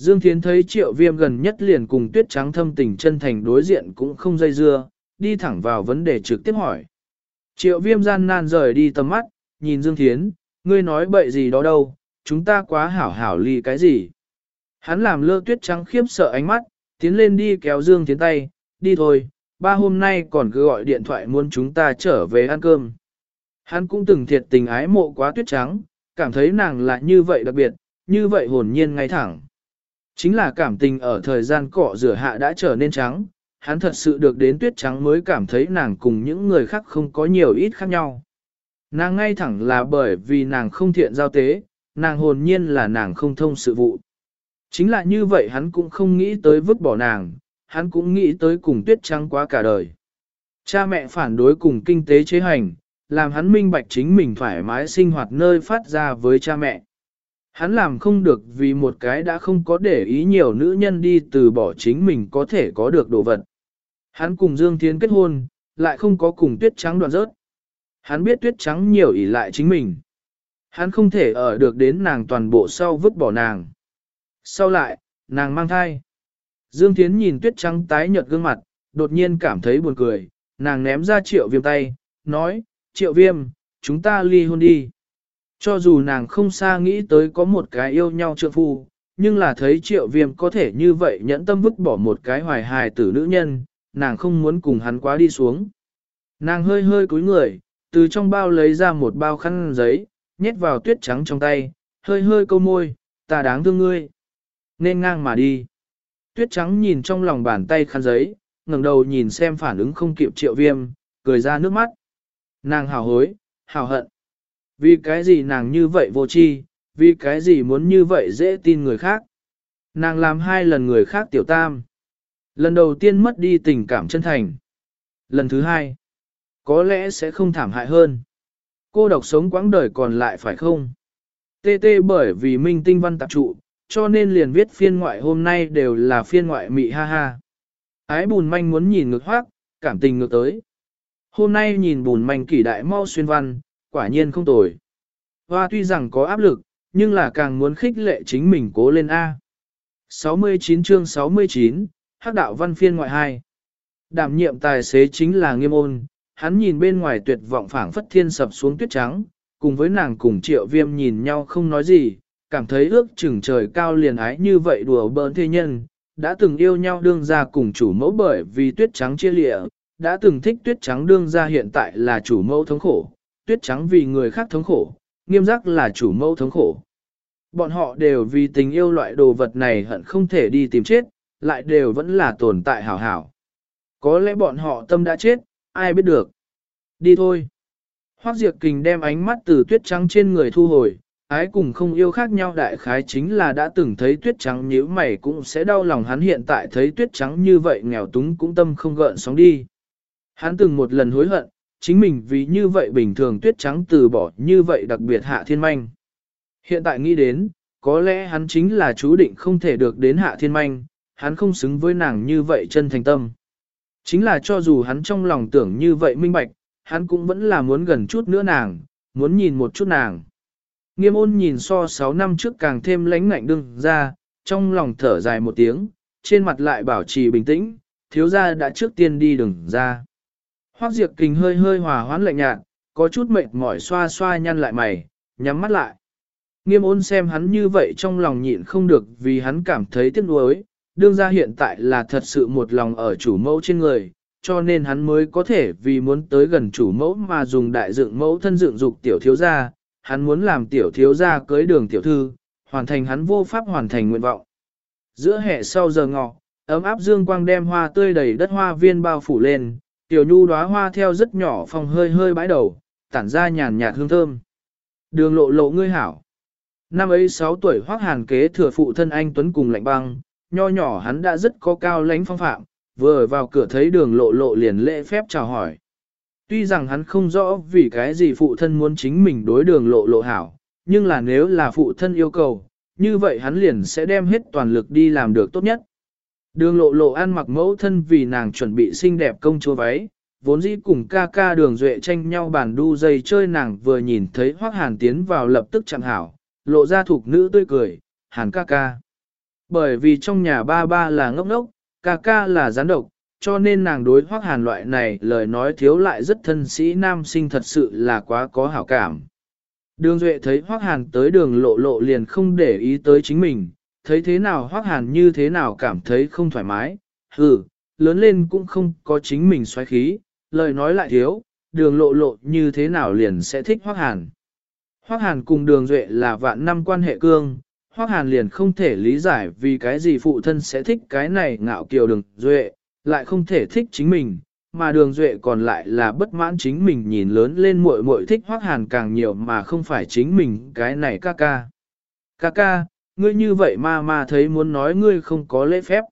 Dương Thiến thấy triệu viêm gần nhất liền cùng tuyết trắng thâm tình chân thành đối diện cũng không dây dưa, đi thẳng vào vấn đề trực tiếp hỏi. Triệu viêm gian nan rời đi tầm mắt, nhìn Dương Thiến, Ngươi nói bậy gì đó đâu, chúng ta quá hảo hảo ly cái gì. Hắn làm lơ tuyết trắng khiếp sợ ánh mắt, tiến lên đi kéo Dương Thiến tay, đi thôi, ba hôm nay còn cứ gọi điện thoại muốn chúng ta trở về ăn cơm. Hắn cũng từng thiệt tình ái mộ quá tuyết trắng, cảm thấy nàng là như vậy đặc biệt, như vậy hồn nhiên ngay thẳng. Chính là cảm tình ở thời gian cọ rửa hạ đã trở nên trắng, hắn thật sự được đến tuyết trắng mới cảm thấy nàng cùng những người khác không có nhiều ít khác nhau. Nàng ngay thẳng là bởi vì nàng không thiện giao tế, nàng hồn nhiên là nàng không thông sự vụ. Chính là như vậy hắn cũng không nghĩ tới vứt bỏ nàng, hắn cũng nghĩ tới cùng tuyết trắng quá cả đời. Cha mẹ phản đối cùng kinh tế chế hành, làm hắn minh bạch chính mình thoải mái sinh hoạt nơi phát ra với cha mẹ. Hắn làm không được vì một cái đã không có để ý nhiều nữ nhân đi từ bỏ chính mình có thể có được đồ vật. Hắn cùng Dương Thiên kết hôn, lại không có cùng tuyết trắng đoạn rớt. Hắn biết tuyết trắng nhiều ỷ lại chính mình. Hắn không thể ở được đến nàng toàn bộ sau vứt bỏ nàng. Sau lại, nàng mang thai. Dương Thiến nhìn tuyết trắng tái nhợt gương mặt, đột nhiên cảm thấy buồn cười, nàng ném ra triệu viêm tay, nói, triệu viêm, chúng ta ly hôn đi. Cho dù nàng không xa nghĩ tới có một cái yêu nhau trượng phu, nhưng là thấy triệu viêm có thể như vậy nhẫn tâm vứt bỏ một cái hoài hài tử nữ nhân, nàng không muốn cùng hắn quá đi xuống. Nàng hơi hơi cúi người, từ trong bao lấy ra một bao khăn giấy, nhét vào tuyết trắng trong tay, hơi hơi câu môi, ta đáng thương ngươi. Nên ngang mà đi. Tuyết trắng nhìn trong lòng bàn tay khăn giấy, ngẩng đầu nhìn xem phản ứng không kịp triệu viêm, cười ra nước mắt. Nàng hào hối, hào hận. Vì cái gì nàng như vậy vô tri, vì cái gì muốn như vậy dễ tin người khác. Nàng làm hai lần người khác tiểu tam. Lần đầu tiên mất đi tình cảm chân thành. Lần thứ hai, có lẽ sẽ không thảm hại hơn. Cô độc sống quãng đời còn lại phải không? Tê tê bởi vì minh tinh văn tạp trụ, cho nên liền viết phiên ngoại hôm nay đều là phiên ngoại mị ha ha. Ái bùn manh muốn nhìn ngược hoác, cảm tình ngược tới. Hôm nay nhìn bùn manh kỷ đại mau xuyên văn, quả nhiên không tồi. Hoa tuy rằng có áp lực, nhưng là càng muốn khích lệ chính mình cố lên A. 69 chương 69, Hắc đạo văn phiên ngoại 2. Đảm nhiệm tài xế chính là nghiêm ôn, hắn nhìn bên ngoài tuyệt vọng phảng phất thiên sập xuống tuyết trắng, cùng với nàng cùng triệu viêm nhìn nhau không nói gì, cảm thấy ước chừng trời cao liền ái như vậy đùa bỡn thế nhân, đã từng yêu nhau đương ra cùng chủ mẫu bởi vì tuyết trắng chia lịa, đã từng thích tuyết trắng đương ra hiện tại là chủ mẫu thống khổ, tuyết trắng vì người khác thống khổ, nghiêm giác là chủ mẫu thống khổ. Bọn họ đều vì tình yêu loại đồ vật này hận không thể đi tìm chết, lại đều vẫn là tồn tại hảo hảo. Có lẽ bọn họ tâm đã chết, ai biết được. Đi thôi. Hoác Diệp Kình đem ánh mắt từ tuyết trắng trên người thu hồi, ái cùng không yêu khác nhau đại khái chính là đã từng thấy tuyết trắng nhíu mày cũng sẽ đau lòng hắn hiện tại thấy tuyết trắng như vậy nghèo túng cũng tâm không gợn sóng đi. Hắn từng một lần hối hận, chính mình vì như vậy bình thường tuyết trắng từ bỏ như vậy đặc biệt hạ thiên manh. Hiện tại nghĩ đến, có lẽ hắn chính là chú định không thể được đến hạ thiên manh, hắn không xứng với nàng như vậy chân thành tâm. Chính là cho dù hắn trong lòng tưởng như vậy minh bạch, hắn cũng vẫn là muốn gần chút nữa nàng, muốn nhìn một chút nàng. Nghiêm ôn nhìn so 6 năm trước càng thêm lánh ngạnh đương ra, trong lòng thở dài một tiếng, trên mặt lại bảo trì bình tĩnh, thiếu gia đã trước tiên đi đừng ra. Hoác Diệp Kình hơi hơi hòa hoãn lạnh nhạt, có chút mệt mỏi xoa xoa nhăn lại mày, nhắm mắt lại. Nghiêm ôn xem hắn như vậy trong lòng nhịn không được vì hắn cảm thấy tiếc nuối, đương ra hiện tại là thật sự một lòng ở chủ mẫu trên người, cho nên hắn mới có thể vì muốn tới gần chủ mẫu mà dùng đại dựng mẫu thân dựng dục tiểu thiếu gia, hắn muốn làm tiểu thiếu gia cưới đường tiểu thư, hoàn thành hắn vô pháp hoàn thành nguyện vọng. Giữa hè sau giờ ngọ, ấm áp dương quang đem hoa tươi đầy đất hoa viên bao phủ lên, tiểu nhu đóa hoa theo rất nhỏ phòng hơi hơi bãi đầu, tản ra nhàn nhạt hương thơm. Đường lộ lộ ngươi hảo. Năm ấy 6 tuổi hoác hàn kế thừa phụ thân anh Tuấn cùng lạnh băng, nho nhỏ hắn đã rất có cao lãnh phong phạm, vừa vào cửa thấy đường lộ lộ liền lễ phép chào hỏi. Tuy rằng hắn không rõ vì cái gì phụ thân muốn chính mình đối đường lộ lộ hảo, nhưng là nếu là phụ thân yêu cầu, như vậy hắn liền sẽ đem hết toàn lực đi làm được tốt nhất. Đường lộ lộ ăn mặc mẫu thân vì nàng chuẩn bị xinh đẹp công chúa váy, vốn dĩ cùng ca ca đường duệ tranh nhau bàn đu dây chơi nàng vừa nhìn thấy hoác hàn tiến vào lập tức chẳng hảo, lộ ra thuộc nữ tươi cười, hàn ca ca. Bởi vì trong nhà ba ba là ngốc ngốc, ca ca là gián độc, cho nên nàng đối hoác hàn loại này lời nói thiếu lại rất thân sĩ nam sinh thật sự là quá có hảo cảm. Đường Duệ thấy Hoác Hàn tới đường lộ lộ liền không để ý tới chính mình, thấy thế nào Hoác Hàn như thế nào cảm thấy không thoải mái, hừ, lớn lên cũng không có chính mình xoáy khí, lời nói lại thiếu, đường lộ lộ như thế nào liền sẽ thích Hoác Hàn. Hoác Hàn cùng đường Duệ là vạn năm quan hệ cương, Hoác Hàn liền không thể lý giải vì cái gì phụ thân sẽ thích cái này ngạo kiều đường Duệ, lại không thể thích chính mình, mà đường Duệ còn lại là bất mãn chính mình nhìn lớn lên muội muội thích Hoác Hàn càng nhiều mà không phải chính mình cái này ca ca. Ca ca, ngươi như vậy ma ma thấy muốn nói ngươi không có lễ phép.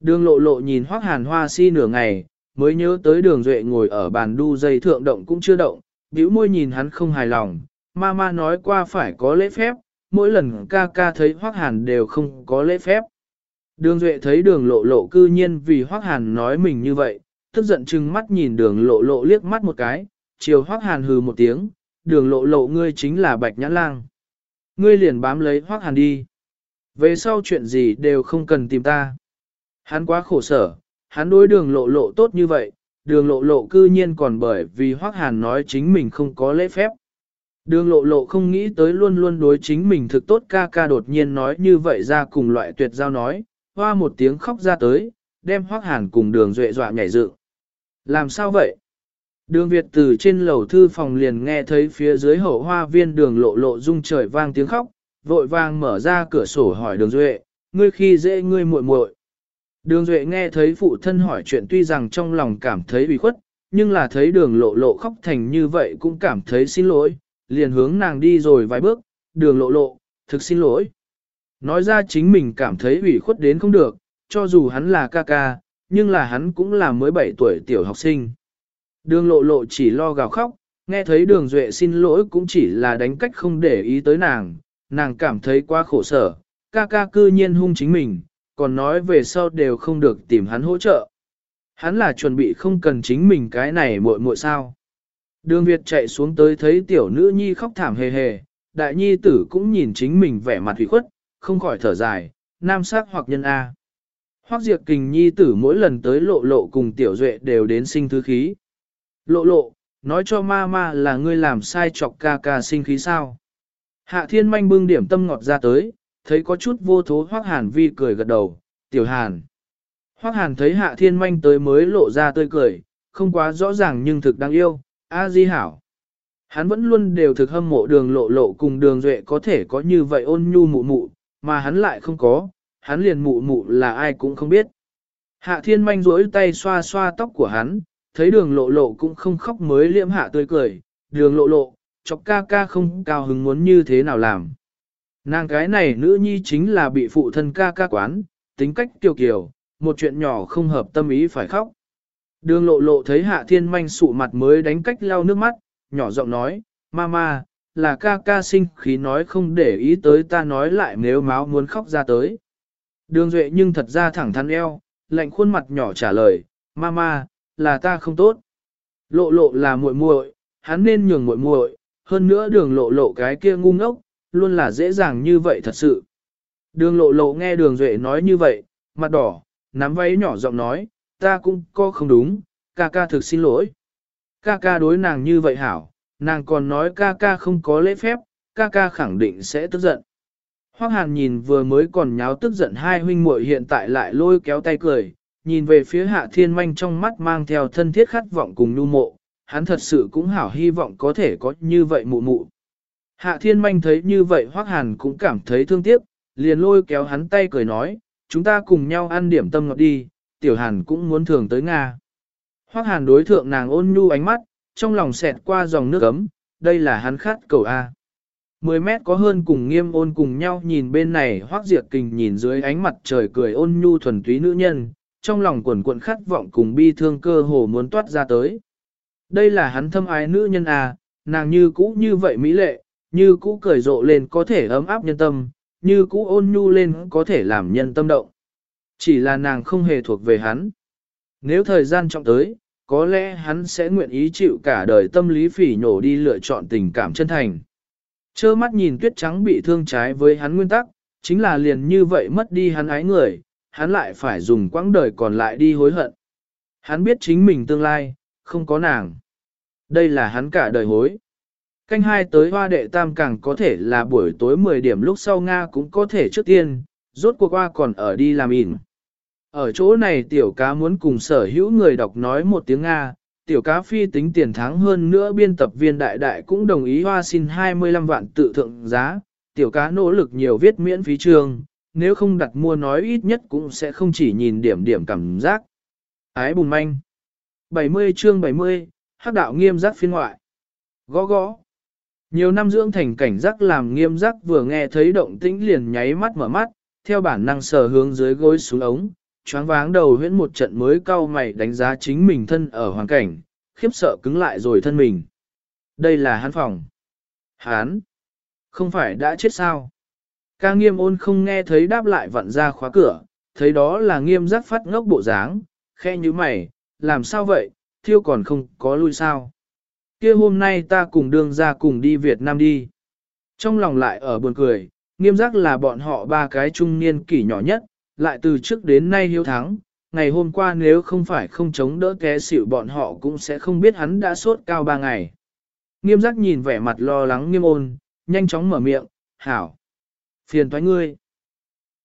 Đường lộ lộ nhìn Hoác Hàn hoa si nửa ngày, mới nhớ tới đường Duệ ngồi ở bàn đu dây thượng động cũng chưa động, bĩu môi nhìn hắn không hài lòng, ma ma nói qua phải có lễ phép, mỗi lần ca ca thấy Hoác Hàn đều không có lễ phép. Đường Duệ thấy đường lộ lộ cư nhiên vì Hoác Hàn nói mình như vậy, tức giận chừng mắt nhìn đường lộ lộ liếc mắt một cái, chiều Hoác Hàn hừ một tiếng, đường lộ lộ ngươi chính là bạch nhãn lang. Ngươi liền bám lấy Hoác Hàn đi. Về sau chuyện gì đều không cần tìm ta. Hắn quá khổ sở, hắn đối đường lộ lộ tốt như vậy, đường lộ lộ cư nhiên còn bởi vì Hoác Hàn nói chính mình không có lễ phép. Đường lộ lộ không nghĩ tới luôn luôn đối chính mình thực tốt ca ca đột nhiên nói như vậy ra cùng loại tuyệt giao nói, hoa một tiếng khóc ra tới, đem Hoác Hàn cùng đường duệ dọa nhảy dựng. Làm sao vậy? Đường Việt từ trên lầu thư phòng liền nghe thấy phía dưới hậu hoa viên đường lộ lộ rung trời vang tiếng khóc, vội vang mở ra cửa sổ hỏi đường duệ, ngươi khi dễ ngươi muội muội. Đường duệ nghe thấy phụ thân hỏi chuyện tuy rằng trong lòng cảm thấy bị khuất, nhưng là thấy đường lộ lộ khóc thành như vậy cũng cảm thấy xin lỗi, liền hướng nàng đi rồi vài bước, đường lộ lộ, thực xin lỗi. Nói ra chính mình cảm thấy ủy khuất đến không được, cho dù hắn là ca ca, nhưng là hắn cũng là mới 7 tuổi tiểu học sinh. Đường lộ lộ chỉ lo gào khóc, nghe thấy đường duệ xin lỗi cũng chỉ là đánh cách không để ý tới nàng, nàng cảm thấy quá khổ sở, ca ca cư nhiên hung chính mình, còn nói về sau đều không được tìm hắn hỗ trợ. Hắn là chuẩn bị không cần chính mình cái này muội muội sao. Đường Việt chạy xuống tới thấy tiểu nữ nhi khóc thảm hề hề, đại nhi tử cũng nhìn chính mình vẻ mặt hủy khuất, không khỏi thở dài, nam sắc hoặc nhân A. Hoác diệt kình nhi tử mỗi lần tới lộ lộ cùng tiểu duệ đều đến sinh thứ khí. Lộ lộ, nói cho ma ma là ngươi làm sai chọc ca ca sinh khí sao. Hạ thiên manh bưng điểm tâm ngọt ra tới, thấy có chút vô thố hoác hàn vi cười gật đầu, tiểu hàn. Hoác hàn thấy hạ thiên manh tới mới lộ ra tươi cười, không quá rõ ràng nhưng thực đáng yêu, a di hảo. Hắn vẫn luôn đều thực hâm mộ đường lộ lộ cùng đường duệ có thể có như vậy ôn nhu mụ mụ, mà hắn lại không có, hắn liền mụ mụ là ai cũng không biết. Hạ thiên manh rỗi tay xoa xoa tóc của hắn, thấy đường lộ lộ cũng không khóc mới liễm hạ tươi cười, đường lộ lộ, chọc ca ca không cao hứng muốn như thế nào làm. Nàng cái này nữ nhi chính là bị phụ thân ca ca quán, tính cách kiều kiều, một chuyện nhỏ không hợp tâm ý phải khóc. Đường lộ lộ thấy hạ thiên manh sụ mặt mới đánh cách lau nước mắt, nhỏ giọng nói, Mama, là ca ca sinh khí nói không để ý tới ta nói lại nếu máu muốn khóc ra tới. Đường Duệ nhưng thật ra thẳng thắn eo, lạnh khuôn mặt nhỏ trả lời, Mama, là ta không tốt. Lộ lộ là muội muội, hắn nên nhường muội muội, hơn nữa đường lộ lộ cái kia ngu ngốc, luôn là dễ dàng như vậy thật sự. Đường lộ lộ nghe đường Duệ nói như vậy, mặt đỏ, nắm váy nhỏ giọng nói, ta cũng có không đúng, ca ca thực xin lỗi. Ca ca đối nàng như vậy hảo, nàng còn nói ca ca không có lễ phép, ca ca khẳng định sẽ tức giận. Hoác Hàn nhìn vừa mới còn nháo tức giận hai huynh muội hiện tại lại lôi kéo tay cười, nhìn về phía hạ thiên manh trong mắt mang theo thân thiết khát vọng cùng nhu mộ, hắn thật sự cũng hảo hy vọng có thể có như vậy mụ mụ. Hạ thiên manh thấy như vậy Hoác Hàn cũng cảm thấy thương tiếc, liền lôi kéo hắn tay cười nói, chúng ta cùng nhau ăn điểm tâm ngọt đi, tiểu hàn cũng muốn thường tới Nga. Hoác hàn đối thượng nàng ôn nhu ánh mắt, trong lòng xẹt qua dòng nước ấm, đây là hắn khát cầu A. Mười mét có hơn cùng nghiêm ôn cùng nhau nhìn bên này hoác diệt kình nhìn dưới ánh mặt trời cười ôn nhu thuần túy nữ nhân, trong lòng quần cuộn khát vọng cùng bi thương cơ hồ muốn toát ra tới. Đây là hắn thâm ái nữ nhân à nàng như cũ như vậy mỹ lệ, như cũ cười rộ lên có thể ấm áp nhân tâm, như cũ ôn nhu lên có thể làm nhân tâm động. Chỉ là nàng không hề thuộc về hắn. Nếu thời gian trọng tới, có lẽ hắn sẽ nguyện ý chịu cả đời tâm lý phỉ nhổ đi lựa chọn tình cảm chân thành. Chơ mắt nhìn tuyết trắng bị thương trái với hắn nguyên tắc, chính là liền như vậy mất đi hắn ái người, hắn lại phải dùng quãng đời còn lại đi hối hận. Hắn biết chính mình tương lai, không có nàng. Đây là hắn cả đời hối. Canh hai tới hoa đệ tam càng có thể là buổi tối 10 điểm lúc sau Nga cũng có thể trước tiên, rốt cuộc hoa còn ở đi làm ỉn. Ở chỗ này tiểu cá muốn cùng sở hữu người đọc nói một tiếng Nga, tiểu cá phi tính tiền tháng hơn nữa biên tập viên đại đại cũng đồng ý hoa xin 25 vạn tự thượng giá, tiểu cá nỗ lực nhiều viết miễn phí trường, nếu không đặt mua nói ít nhất cũng sẽ không chỉ nhìn điểm điểm cảm giác. Ái bùn manh 70 chương 70, hắc đạo nghiêm giác phiên ngoại. Gõ gõ. Nhiều năm dưỡng thành cảnh giác làm nghiêm giác vừa nghe thấy động tĩnh liền nháy mắt mở mắt, theo bản năng sờ hướng dưới gối xuống ống, choáng váng đầu huyễn một trận mới cau mày đánh giá chính mình thân ở hoàn cảnh, khiếp sợ cứng lại rồi thân mình. Đây là hắn phòng. Hán. Không phải đã chết sao? Ca nghiêm ôn không nghe thấy đáp lại vặn ra khóa cửa, thấy đó là nghiêm giác phát ngốc bộ dáng, khe như mày, làm sao vậy, thiêu còn không có lui sao? kia hôm nay ta cùng đương ra cùng đi Việt Nam đi. Trong lòng lại ở buồn cười, nghiêm giác là bọn họ ba cái trung niên kỷ nhỏ nhất, lại từ trước đến nay hiếu thắng, ngày hôm qua nếu không phải không chống đỡ té xỉu bọn họ cũng sẽ không biết hắn đã sốt cao ba ngày. Nghiêm giác nhìn vẻ mặt lo lắng nghiêm ôn, nhanh chóng mở miệng, hảo. Phiền thoái ngươi.